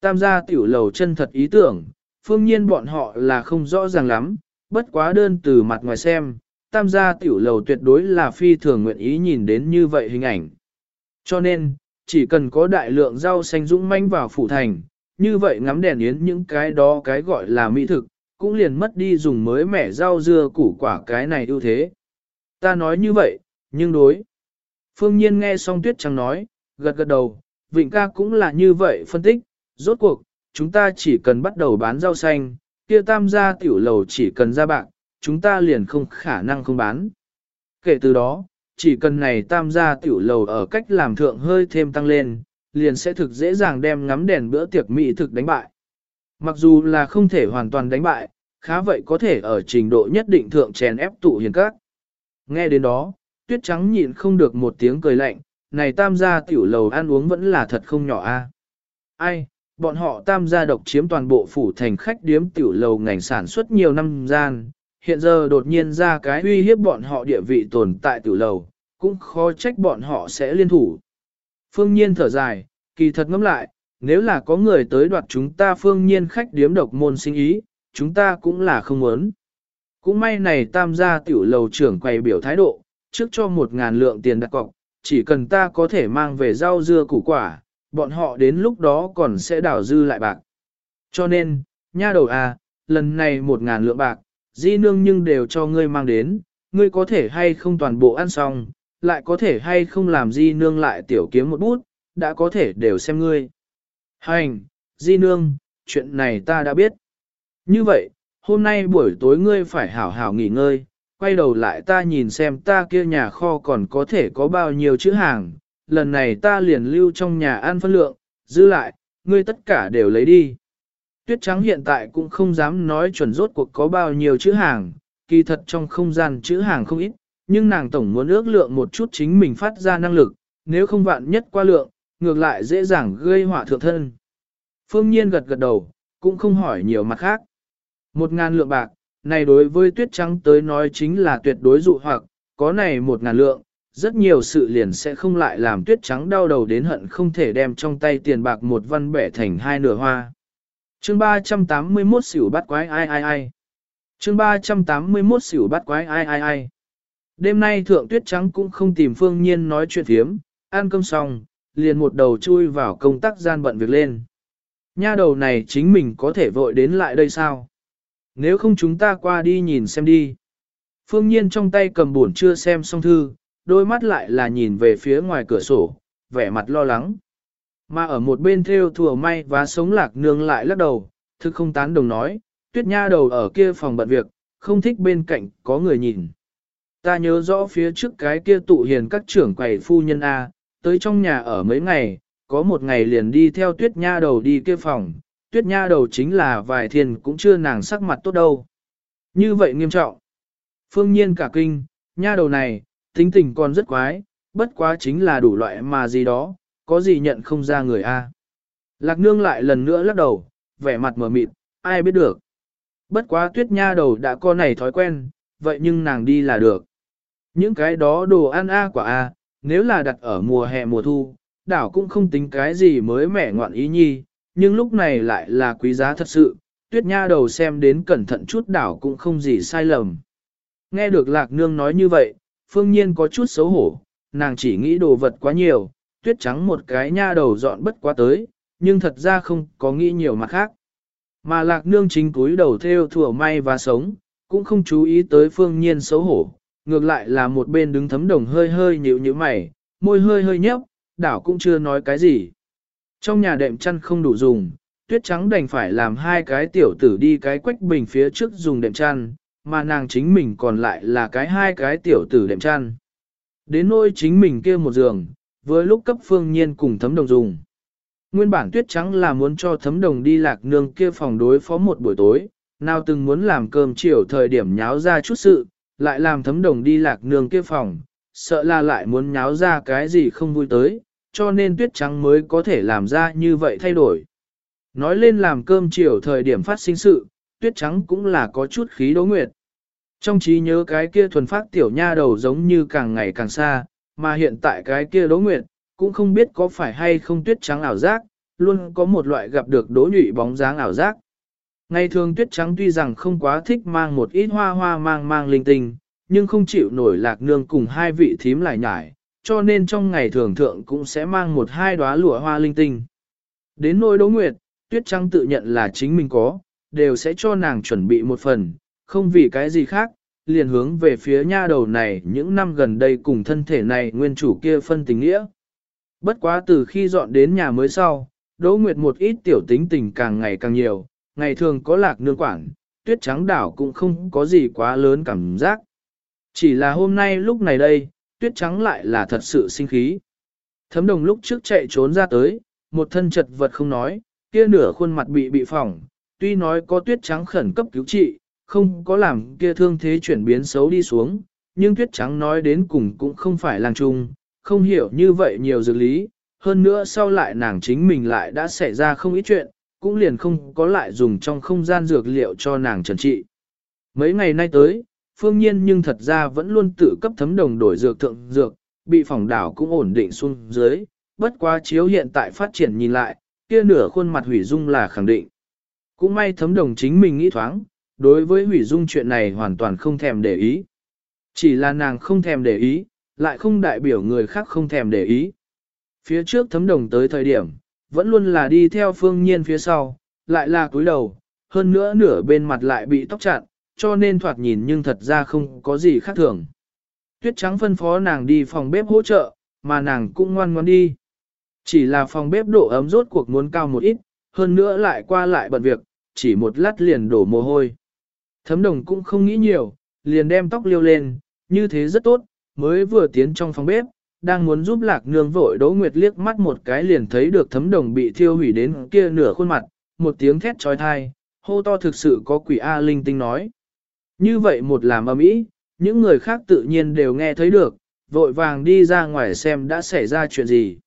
Tam gia tiểu lầu chân thật ý tưởng, phương nhiên bọn họ là không rõ ràng lắm, bất quá đơn từ mặt ngoài xem, tam gia tiểu lầu tuyệt đối là phi thường nguyện ý nhìn đến như vậy hình ảnh. Cho nên, chỉ cần có đại lượng rau xanh dũng manh vào phủ thành, như vậy ngắm đèn yến những cái đó cái gọi là mỹ thực, cũng liền mất đi dùng mới mẻ rau dưa củ quả cái này ưu thế. Ta nói như vậy, nhưng đối. Phương Nhiên nghe xong Tuyết Trắng nói, gật gật đầu, Vịnh ca cũng là như vậy phân tích, rốt cuộc, chúng ta chỉ cần bắt đầu bán rau xanh, kia tam gia tiểu lầu chỉ cần ra bạc, chúng ta liền không khả năng không bán. Kể từ đó, chỉ cần này tam gia tiểu lầu ở cách làm thượng hơi thêm tăng lên, liền sẽ thực dễ dàng đem ngắm đèn bữa tiệc mỹ thực đánh bại. Mặc dù là không thể hoàn toàn đánh bại, khá vậy có thể ở trình độ nhất định thượng chèn ép tụ hiền các. Nghe đến đó, tuyết trắng nhịn không được một tiếng cười lạnh, này tam gia tiểu lầu ăn uống vẫn là thật không nhỏ a. Ai, bọn họ tam gia độc chiếm toàn bộ phủ thành khách điếm tiểu lầu ngành sản xuất nhiều năm gian, hiện giờ đột nhiên ra cái uy hiếp bọn họ địa vị tồn tại tiểu lầu, cũng khó trách bọn họ sẽ liên thủ. Phương Nhiên thở dài, kỳ thật ngẫm lại, nếu là có người tới đoạt chúng ta Phương Nhiên khách điếm độc môn sinh ý, chúng ta cũng là không muốn. Cũng may này tam gia tiểu lầu trưởng quầy biểu thái độ, trước cho một ngàn lượng tiền đặt cọc, chỉ cần ta có thể mang về rau dưa củ quả, bọn họ đến lúc đó còn sẽ đảo dư lại bạc. Cho nên, nha đầu à, lần này một ngàn lượng bạc, di nương nhưng đều cho ngươi mang đến, ngươi có thể hay không toàn bộ ăn xong, lại có thể hay không làm di nương lại tiểu kiếm một bút, đã có thể đều xem ngươi. Hành, di nương, chuyện này ta đã biết. Như vậy, hôm nay buổi tối ngươi phải hảo hảo nghỉ ngơi, quay đầu lại ta nhìn xem ta kia nhà kho còn có thể có bao nhiêu chữ hàng, lần này ta liền lưu trong nhà ăn phân lượng, giữ lại, ngươi tất cả đều lấy đi. Tuyết trắng hiện tại cũng không dám nói chuẩn rốt cuộc có bao nhiêu chữ hàng, kỳ thật trong không gian chữ hàng không ít, nhưng nàng tổng muốn ước lượng một chút chính mình phát ra năng lực, nếu không vạn nhất qua lượng, ngược lại dễ dàng gây họa thượng thân. Phương Nhiên gật gật đầu, cũng không hỏi nhiều mặt khác. Một ngàn lượng bạc, này đối với tuyết trắng tới nói chính là tuyệt đối dụ hoặc, có này một ngàn lượng, rất nhiều sự liền sẽ không lại làm tuyết trắng đau đầu đến hận không thể đem trong tay tiền bạc một văn bẻ thành hai nửa hoa. chương 381 xỉu bắt quái ai ai ai. chương 381 xỉu bắt quái ai ai ai. Đêm nay thượng tuyết trắng cũng không tìm phương nhiên nói chuyện thiếm, ăn cơm xong, liền một đầu chui vào công tác gian bận việc lên. Nha đầu này chính mình có thể vội đến lại đây sao? Nếu không chúng ta qua đi nhìn xem đi. Phương Nhiên trong tay cầm buồn chưa xem xong thư, đôi mắt lại là nhìn về phía ngoài cửa sổ, vẻ mặt lo lắng. Mà ở một bên theo Thừa may và sống lạc nương lại lắc đầu, thức không tán đồng nói, tuyết nha đầu ở kia phòng bận việc, không thích bên cạnh có người nhìn. Ta nhớ rõ phía trước cái kia tụ hiền các trưởng quầy phu nhân A, tới trong nhà ở mấy ngày, có một ngày liền đi theo tuyết nha đầu đi kia phòng, tuyết nha đầu chính là vài thiền cũng chưa nàng sắc mặt tốt đâu. Như vậy nghiêm trọng. Phương nhiên cả kinh, nha đầu này, tính tình còn rất quái, bất quá chính là đủ loại mà gì đó, có gì nhận không ra người a. Lạc nương lại lần nữa lắc đầu, vẻ mặt mở mịt, ai biết được. Bất quá tuyết nha đầu đã có này thói quen, vậy nhưng nàng đi là được. Những cái đó đồ ăn a quả a, nếu là đặt ở mùa hè mùa thu, đảo cũng không tính cái gì mới mẻ ngoạn ý nhi, nhưng lúc này lại là quý giá thật sự, tuyết nha đầu xem đến cẩn thận chút đảo cũng không gì sai lầm. Nghe được lạc nương nói như vậy, phương nhiên có chút xấu hổ, nàng chỉ nghĩ đồ vật quá nhiều, tuyết trắng một cái nha đầu dọn bất quá tới, nhưng thật ra không có nghĩ nhiều mặt khác. Mà lạc nương chính túi đầu theo thủa may và sống, cũng không chú ý tới phương nhiên xấu hổ, ngược lại là một bên đứng thấm đồng hơi hơi nhịu như mày, môi hơi hơi nhấp, đảo cũng chưa nói cái gì. Trong nhà đệm chăn không đủ dùng, tuyết trắng đành phải làm hai cái tiểu tử đi cái quách bình phía trước dùng đệm chăn, mà nàng chính mình còn lại là cái hai cái tiểu tử đệm chăn. Đến nôi chính mình kia một giường, với lúc cấp phương nhiên cùng thấm đồng dùng. Nguyên bản tuyết trắng là muốn cho thấm đồng đi lạc nương kia phòng đối phó một buổi tối, nào từng muốn làm cơm chiều thời điểm nháo ra chút sự, lại làm thấm đồng đi lạc nương kia phòng, sợ là lại muốn nháo ra cái gì không vui tới, cho nên tuyết trắng mới có thể làm ra như vậy thay đổi. Nói lên làm cơm chiều thời điểm phát sinh sự, tuyết trắng cũng là có chút khí đố nguyệt. Trong trí nhớ cái kia thuần phát tiểu nha đầu giống như càng ngày càng xa, mà hiện tại cái kia đố nguyệt, cũng không biết có phải hay không tuyết trắng ảo giác, luôn có một loại gặp được đố nhụy bóng dáng ảo giác. Ngày thường tuyết trắng tuy rằng không quá thích mang một ít hoa hoa mang mang linh tinh, nhưng không chịu nổi lạc nương cùng hai vị thím lại nhải, cho nên trong ngày thường thượng cũng sẽ mang một hai đóa lụa hoa linh tinh. Đến nỗi đỗ nguyệt, tuyết trắng tự nhận là chính mình có, đều sẽ cho nàng chuẩn bị một phần, không vì cái gì khác, liền hướng về phía nha đầu này những năm gần đây cùng thân thể này nguyên chủ kia phân tình nghĩa. Bất quá từ khi dọn đến nhà mới sau, Đỗ Nguyệt một ít tiểu tính tình càng ngày càng nhiều, ngày thường có lạc nương quảng, tuyết trắng đảo cũng không có gì quá lớn cảm giác. Chỉ là hôm nay lúc này đây, tuyết trắng lại là thật sự sinh khí. Thấm đồng lúc trước chạy trốn ra tới, một thân chật vật không nói, kia nửa khuôn mặt bị bị phỏng, tuy nói có tuyết trắng khẩn cấp cứu trị, không có làm kia thương thế chuyển biến xấu đi xuống, nhưng tuyết trắng nói đến cùng cũng không phải làng trung, không hiểu như vậy nhiều dược lý, hơn nữa sau lại nàng chính mình lại đã xảy ra không ít chuyện, cũng liền không có lại dùng trong không gian dược liệu cho nàng trần trị. Mấy ngày nay tới, phương nhiên nhưng thật ra vẫn luôn tự cấp thấm đồng đổi dược thượng dược, bị phòng đảo cũng ổn định xuống dưới, bất quá chiếu hiện tại phát triển nhìn lại, kia nửa khuôn mặt hủy dung là khẳng định. Cũng may thấm đồng chính mình nghĩ thoáng, đối với hủy dung chuyện này hoàn toàn không thèm để ý. Chỉ là nàng không thèm để ý, lại không đại biểu người khác không thèm để ý. Phía trước thấm đồng tới thời điểm, vẫn luôn là đi theo phương nhiên phía sau, lại là cúi đầu, hơn nữa nửa bên mặt lại bị tóc chặn, cho nên thoạt nhìn nhưng thật ra không có gì khác thường. Tuyết trắng phân phó nàng đi phòng bếp hỗ trợ, mà nàng cũng ngoan ngoan đi. Chỉ là phòng bếp độ ấm rốt cuộc muốn cao một ít, hơn nữa lại qua lại bận việc, chỉ một lát liền đổ mồ hôi. Thấm đồng cũng không nghĩ nhiều, liền đem tóc liêu lên, như thế rất tốt, mới vừa tiến trong phòng bếp, đang muốn giúp lạc nương vội Đỗ Nguyệt liếc mắt một cái liền thấy được thấm đồng bị thiêu hủy đến kia nửa khuôn mặt, một tiếng thét trói thai, hô to thực sự có quỷ A linh tinh nói. Như vậy một làm ầm ĩ, những người khác tự nhiên đều nghe thấy được, vội vàng đi ra ngoài xem đã xảy ra chuyện gì.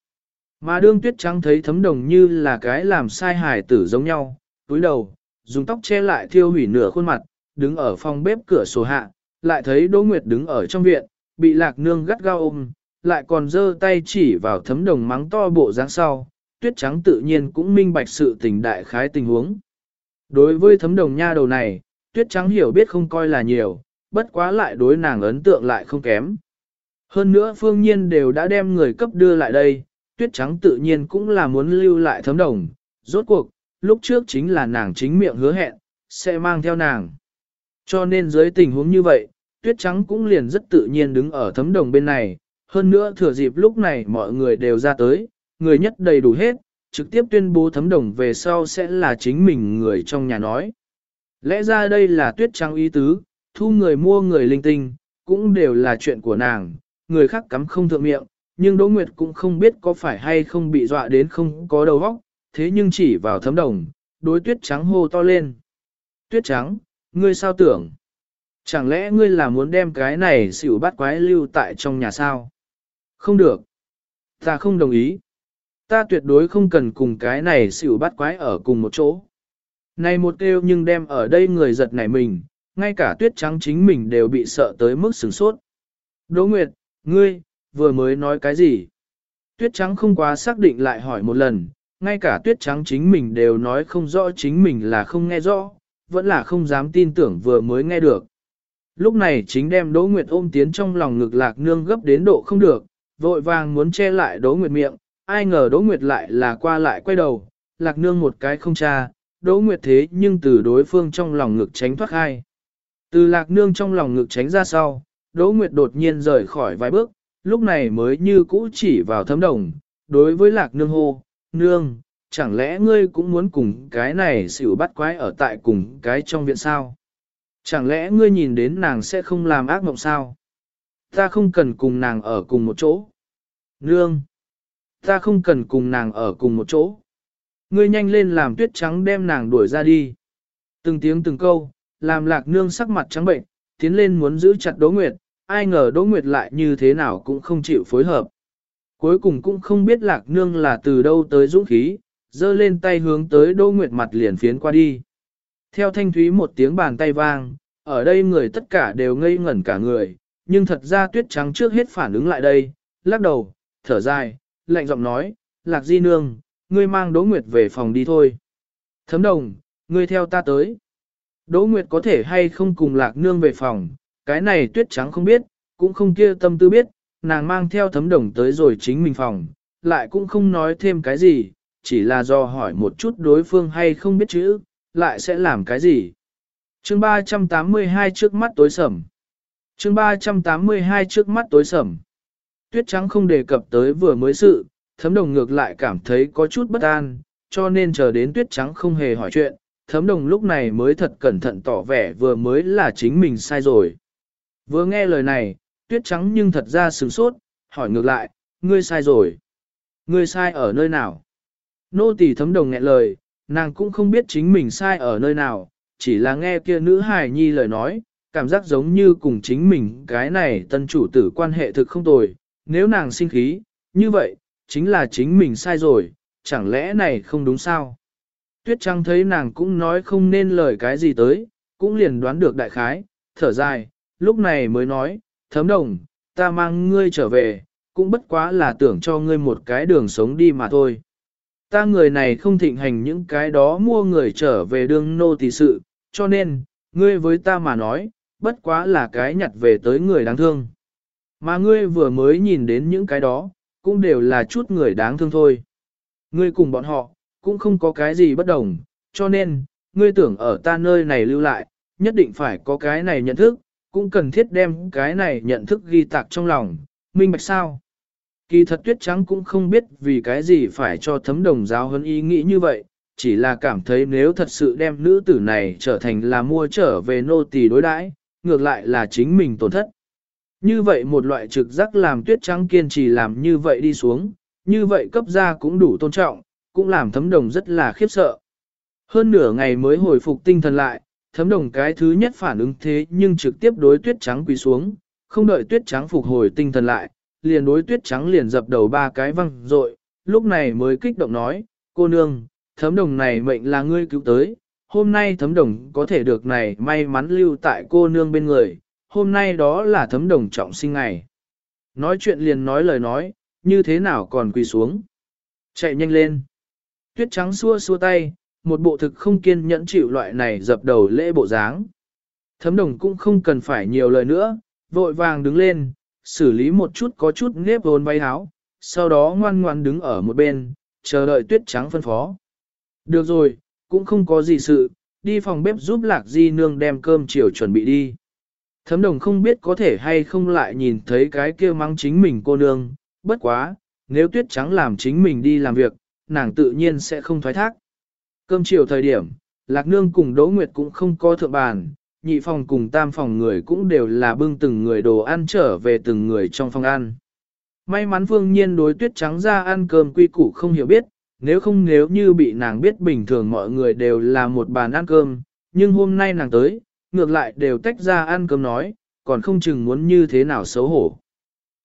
Mà đương tuyết trắng thấy thấm đồng như là cái làm sai hài tử giống nhau, túi đầu, dùng tóc che lại thiêu hủy nửa khuôn mặt, đứng ở phòng bếp cửa sổ hạ, lại thấy Đỗ Nguyệt đứng ở trong viện, bị lạc nương gắt gao ôm, lại còn giơ tay chỉ vào thấm đồng mắng to bộ dáng sau, tuyết trắng tự nhiên cũng minh bạch sự tình đại khái tình huống. Đối với thấm đồng nha đầu này, tuyết trắng hiểu biết không coi là nhiều, bất quá lại đối nàng ấn tượng lại không kém. Hơn nữa phương nhiên đều đã đem người cấp đưa lại đây, tuyết trắng tự nhiên cũng là muốn lưu lại thấm đồng, rốt cuộc, lúc trước chính là nàng chính miệng hứa hẹn, sẽ mang theo nàng. Cho nên dưới tình huống như vậy, tuyết trắng cũng liền rất tự nhiên đứng ở thấm đồng bên này, hơn nữa thừa dịp lúc này mọi người đều ra tới, người nhất đầy đủ hết, trực tiếp tuyên bố thấm đồng về sau sẽ là chính mình người trong nhà nói. Lẽ ra đây là tuyết trắng ý tứ, thu người mua người linh tinh, cũng đều là chuyện của nàng, người khác cắm không thượng miệng, nhưng Đỗ Nguyệt cũng không biết có phải hay không bị dọa đến không có đầu óc, thế nhưng chỉ vào thấm đồng, đối tuyết trắng hô to lên. Tuyết trắng, ngươi sao tưởng? Chẳng lẽ ngươi là muốn đem cái này xỉu bắt quái lưu tại trong nhà sao? Không được. Ta không đồng ý. Ta tuyệt đối không cần cùng cái này xỉu bắt quái ở cùng một chỗ. Này một kêu nhưng đem ở đây người giật nảy mình, ngay cả tuyết trắng chính mình đều bị sợ tới mức sửng sốt. Đỗ Nguyệt, ngươi, vừa mới nói cái gì? Tuyết trắng không quá xác định lại hỏi một lần, ngay cả tuyết trắng chính mình đều nói không rõ chính mình là không nghe rõ, vẫn là không dám tin tưởng vừa mới nghe được. Lúc này chính đem Đỗ Nguyệt ôm tiến trong lòng ngực lạc nương gấp đến độ không được, vội vàng muốn che lại Đỗ Nguyệt miệng, ai ngờ Đỗ Nguyệt lại là qua lại quay đầu, lạc nương một cái không cha, Đỗ Nguyệt thế nhưng từ đối phương trong lòng ngực tránh thoát hai. Từ lạc nương trong lòng ngực tránh ra sau, Đỗ Nguyệt đột nhiên rời khỏi vài bước, lúc này mới như cũ chỉ vào thấm đồng, đối với lạc nương hô, nương, chẳng lẽ ngươi cũng muốn cùng cái này xỉu bắt quái ở tại cùng cái trong viện sao? Chẳng lẽ ngươi nhìn đến nàng sẽ không làm ác mộng sao? Ta không cần cùng nàng ở cùng một chỗ. Nương! Ta không cần cùng nàng ở cùng một chỗ. Ngươi nhanh lên làm tuyết trắng đem nàng đuổi ra đi. Từng tiếng từng câu, làm lạc nương sắc mặt trắng bệnh, tiến lên muốn giữ chặt Đỗ Nguyệt, ai ngờ Đỗ Nguyệt lại như thế nào cũng không chịu phối hợp. Cuối cùng cũng không biết lạc nương là từ đâu tới dũng khí, giơ lên tay hướng tới Đỗ Nguyệt mặt liền phiến qua đi. Theo thanh thúy một tiếng bàn tay vang, ở đây người tất cả đều ngây ngẩn cả người, nhưng thật ra tuyết trắng trước hết phản ứng lại đây, lắc đầu, thở dài, lạnh giọng nói, lạc di nương, ngươi mang Đỗ Nguyệt về phòng đi thôi. Thấm đồng, ngươi theo ta tới. Đỗ Nguyệt có thể hay không cùng lạc nương về phòng, cái này tuyết trắng không biết, cũng không kia tâm tư biết, nàng mang theo thấm đồng tới rồi chính mình phòng, lại cũng không nói thêm cái gì, chỉ là do hỏi một chút đối phương hay không biết chữ, lại sẽ làm cái gì. Chương 382 trước mắt tối sầm. Chương 382 trước mắt tối sầm. Tuyết trắng không đề cập tới vừa mới sự, thấm đồng ngược lại cảm thấy có chút bất an, cho nên chờ đến tuyết trắng không hề hỏi chuyện, thấm đồng lúc này mới thật cẩn thận tỏ vẻ vừa mới là chính mình sai rồi. Vừa nghe lời này, tuyết trắng nhưng thật ra sửng sốt, hỏi ngược lại, ngươi sai rồi. Ngươi sai ở nơi nào? Nô tỳ thấm đồng nghẹn lời, nàng cũng không biết chính mình sai ở nơi nào, chỉ là nghe kia nữ hài nhi lời nói, cảm giác giống như cùng chính mình cái này tân chủ tử quan hệ thực không tồi, nếu nàng sinh khí, như vậy, chính là chính mình sai rồi, chẳng lẽ này không đúng sao? Tuyết Trăng thấy nàng cũng nói không nên lời cái gì tới, cũng liền đoán được đại khái, thở dài, lúc này mới nói, thấm đồng, ta mang ngươi trở về, cũng bất quá là tưởng cho ngươi một cái đường sống đi mà thôi. Ta người này không thịnh hành những cái đó mua người trở về đường nô tỳ sự, cho nên, ngươi với ta mà nói, bất quá là cái nhặt về tới người đáng thương. Mà ngươi vừa mới nhìn đến những cái đó, cũng đều là chút người đáng thương thôi. Ngươi cùng bọn họ, cũng không có cái gì bất đồng, cho nên, ngươi tưởng ở ta nơi này lưu lại, nhất định phải có cái này nhận thức, cũng cần thiết đem cái này nhận thức ghi tạc trong lòng, minh bạch sao. Kỳ thật tuyết trắng cũng không biết vì cái gì phải cho thấm đồng giáo hơn ý nghĩ như vậy, chỉ là cảm thấy nếu thật sự đem nữ tử này trở thành là mua trở về nô tỳ đối đãi, ngược lại là chính mình tổn thất. Như vậy một loại trực giác làm tuyết trắng kiên trì làm như vậy đi xuống, như vậy cấp ra cũng đủ tôn trọng, cũng làm thấm đồng rất là khiếp sợ. Hơn nửa ngày mới hồi phục tinh thần lại, thấm đồng cái thứ nhất phản ứng thế nhưng trực tiếp đối tuyết trắng quỳ xuống, không đợi tuyết trắng phục hồi tinh thần lại, liền đối tuyết trắng liền dập đầu ba cái văng rồi, lúc này mới kích động nói, cô nương, thấm đồng này mệnh là ngươi cứu tới, hôm nay thấm đồng có thể được này may mắn lưu tại cô nương bên người, hôm nay đó là thấm đồng trọng sinh ngày. Nói chuyện liền nói lời nói, như thế nào còn quỳ xuống. Chạy nhanh lên. Tuyết trắng xua xua tay, một bộ thực không kiên nhẫn chịu loại này dập đầu lễ bộ dáng. Thấm đồng cũng không cần phải nhiều lời nữa, vội vàng đứng lên, xử lý một chút có chút nếp hồn bay áo, sau đó ngoan ngoan đứng ở một bên, chờ đợi tuyết trắng phân phó. Được rồi, cũng không có gì sự, đi phòng bếp giúp lạc di nương đem cơm chiều chuẩn bị đi. Thấm đồng không biết có thể hay không lại nhìn thấy cái kia mắng chính mình cô nương, bất quá, nếu tuyết trắng làm chính mình đi làm việc, nàng tự nhiên sẽ không thoái thác. Cơm chiều thời điểm, Lạc Nương cùng Đỗ Nguyệt cũng không có thượng bàn, nhị phòng cùng tam phòng người cũng đều là bưng từng người đồ ăn trở về từng người trong phòng ăn. May mắn Phương Nhiên đối tuyết trắng ra ăn cơm quy củ không hiểu biết, nếu không nếu như bị nàng biết bình thường mọi người đều là một bàn ăn cơm, nhưng hôm nay nàng tới, ngược lại đều tách ra ăn cơm nói, còn không chừng muốn như thế nào xấu hổ.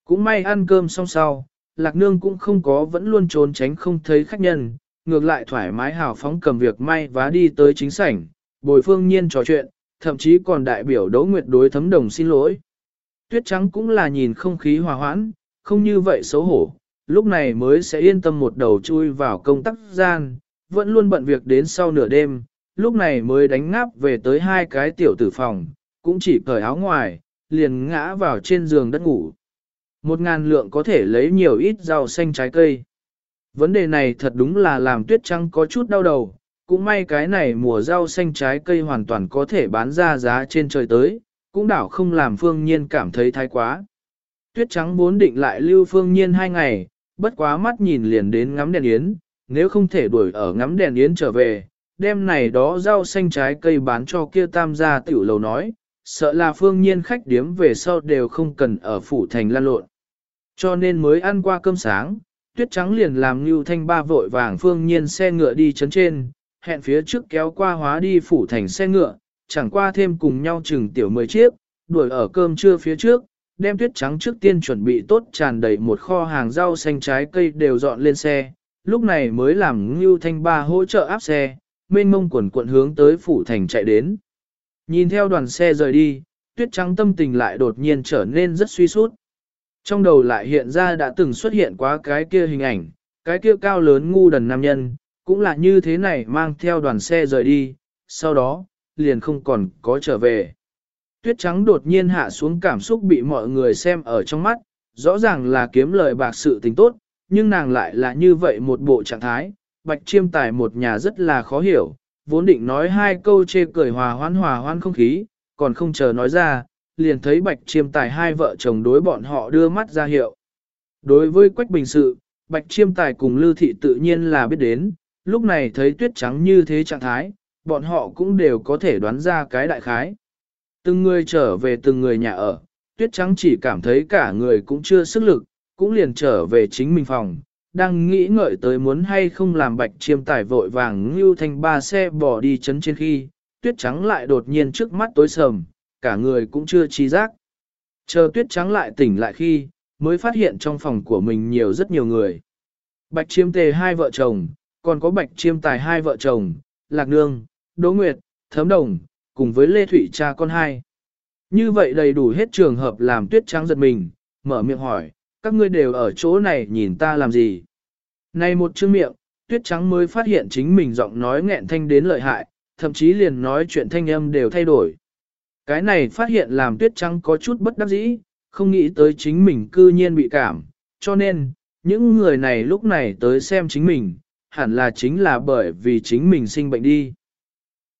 Cũng may ăn cơm xong sau, Lạc Nương cũng không có vẫn luôn trốn tránh không thấy khách nhân, ngược lại thoải mái hào phóng cầm việc may vá đi tới chính sảnh, bồi phương nhiên trò chuyện, thậm chí còn đại biểu Đỗ Nguyệt đối thấm đồng xin lỗi. Tuyết trắng cũng là nhìn không khí hòa hoãn, không như vậy xấu hổ, lúc này mới sẽ yên tâm một đầu chui vào công tác gian, vẫn luôn bận việc đến sau nửa đêm, lúc này mới đánh ngáp về tới hai cái tiểu tử phòng, cũng chỉ cởi áo ngoài, liền ngã vào trên giường đất ngủ. Một ngàn lượng có thể lấy nhiều ít rau xanh trái cây. Vấn đề này thật đúng là làm tuyết trăng có chút đau đầu, cũng may cái này mùa rau xanh trái cây hoàn toàn có thể bán ra giá trên trời tới, cũng đảo không làm phương nhiên cảm thấy thái quá. Tuyết trắng bốn định lại lưu phương nhiên hai ngày, bất quá mắt nhìn liền đến ngắm đèn yến, nếu không thể đuổi ở ngắm đèn yến trở về, đêm này đó rau xanh trái cây bán cho kia tam gia tiểu lầu nói, sợ là phương nhiên khách điếm về sau đều không cần ở phủ thành lan lộn. Cho nên mới ăn qua cơm sáng, tuyết trắng liền làm Lưu Thanh Ba vội vàng phương nhiên xe ngựa đi chấn trên, hẹn phía trước kéo qua hóa đi phủ thành xe ngựa, chẳng qua thêm cùng nhau chừng tiểu mười chiếc, đuổi ở cơm trưa phía trước, đem tuyết trắng trước tiên chuẩn bị tốt tràn đầy một kho hàng rau xanh trái cây đều dọn lên xe, lúc này mới làm Ngưu Thanh Ba hỗ trợ áp xe, mênh mông quần cuộn hướng tới phủ thành chạy đến. Nhìn theo đoàn xe rời đi, tuyết trắng tâm tình lại đột nhiên trở nên rất suy sút. Trong đầu lại hiện ra đã từng xuất hiện quá cái kia hình ảnh, cái kia cao lớn ngu đần nam nhân, cũng là như thế này mang theo đoàn xe rời đi, sau đó, liền không còn có trở về. Tuyết trắng đột nhiên hạ xuống cảm xúc bị mọi người xem ở trong mắt, rõ ràng là kiếm lời bạc sự tình tốt, nhưng nàng lại là như vậy một bộ trạng thái, bạch chiêm tài một nhà rất là khó hiểu, vốn định nói hai câu chê cười hòa hoan hòa hoan không khí, còn không chờ nói ra, liền thấy bạch chiêm tài hai vợ chồng đối bọn họ đưa mắt ra hiệu. Đối với quách bình sự, bạch chiêm tài cùng lưu thị tự nhiên là biết đến, lúc này thấy tuyết trắng như thế trạng thái, bọn họ cũng đều có thể đoán ra cái đại khái. Từng người trở về từng người nhà ở, tuyết trắng chỉ cảm thấy cả người cũng chưa sức lực, cũng liền trở về chính mình phòng, đang nghĩ ngợi tới muốn hay không làm bạch chiêm tài vội vàng như thành ba xe bỏ đi chấn trên khi, tuyết trắng lại đột nhiên trước mắt tối sầm, cả người cũng chưa trí giác. Chờ tuyết trắng lại tỉnh lại khi, mới phát hiện trong phòng của mình nhiều rất nhiều người. Bạch chiêm tề hai vợ chồng, còn có bạch chiêm tài hai vợ chồng, lạc nương, đỗ nguyệt, thấm đồng, cùng với lê Thụy cha con hai. Như vậy đầy đủ hết trường hợp làm tuyết trắng giật mình, mở miệng hỏi, các ngươi đều ở chỗ này nhìn ta làm gì? Này một chương miệng, tuyết trắng mới phát hiện chính mình giọng nói nghẹn thanh đến lợi hại, thậm chí liền nói chuyện thanh âm đều thay đổi. Cái này phát hiện làm tuyết trắng có chút bất đắc dĩ, không nghĩ tới chính mình cư nhiên bị cảm, cho nên, những người này lúc này tới xem chính mình, hẳn là chính là bởi vì chính mình sinh bệnh đi.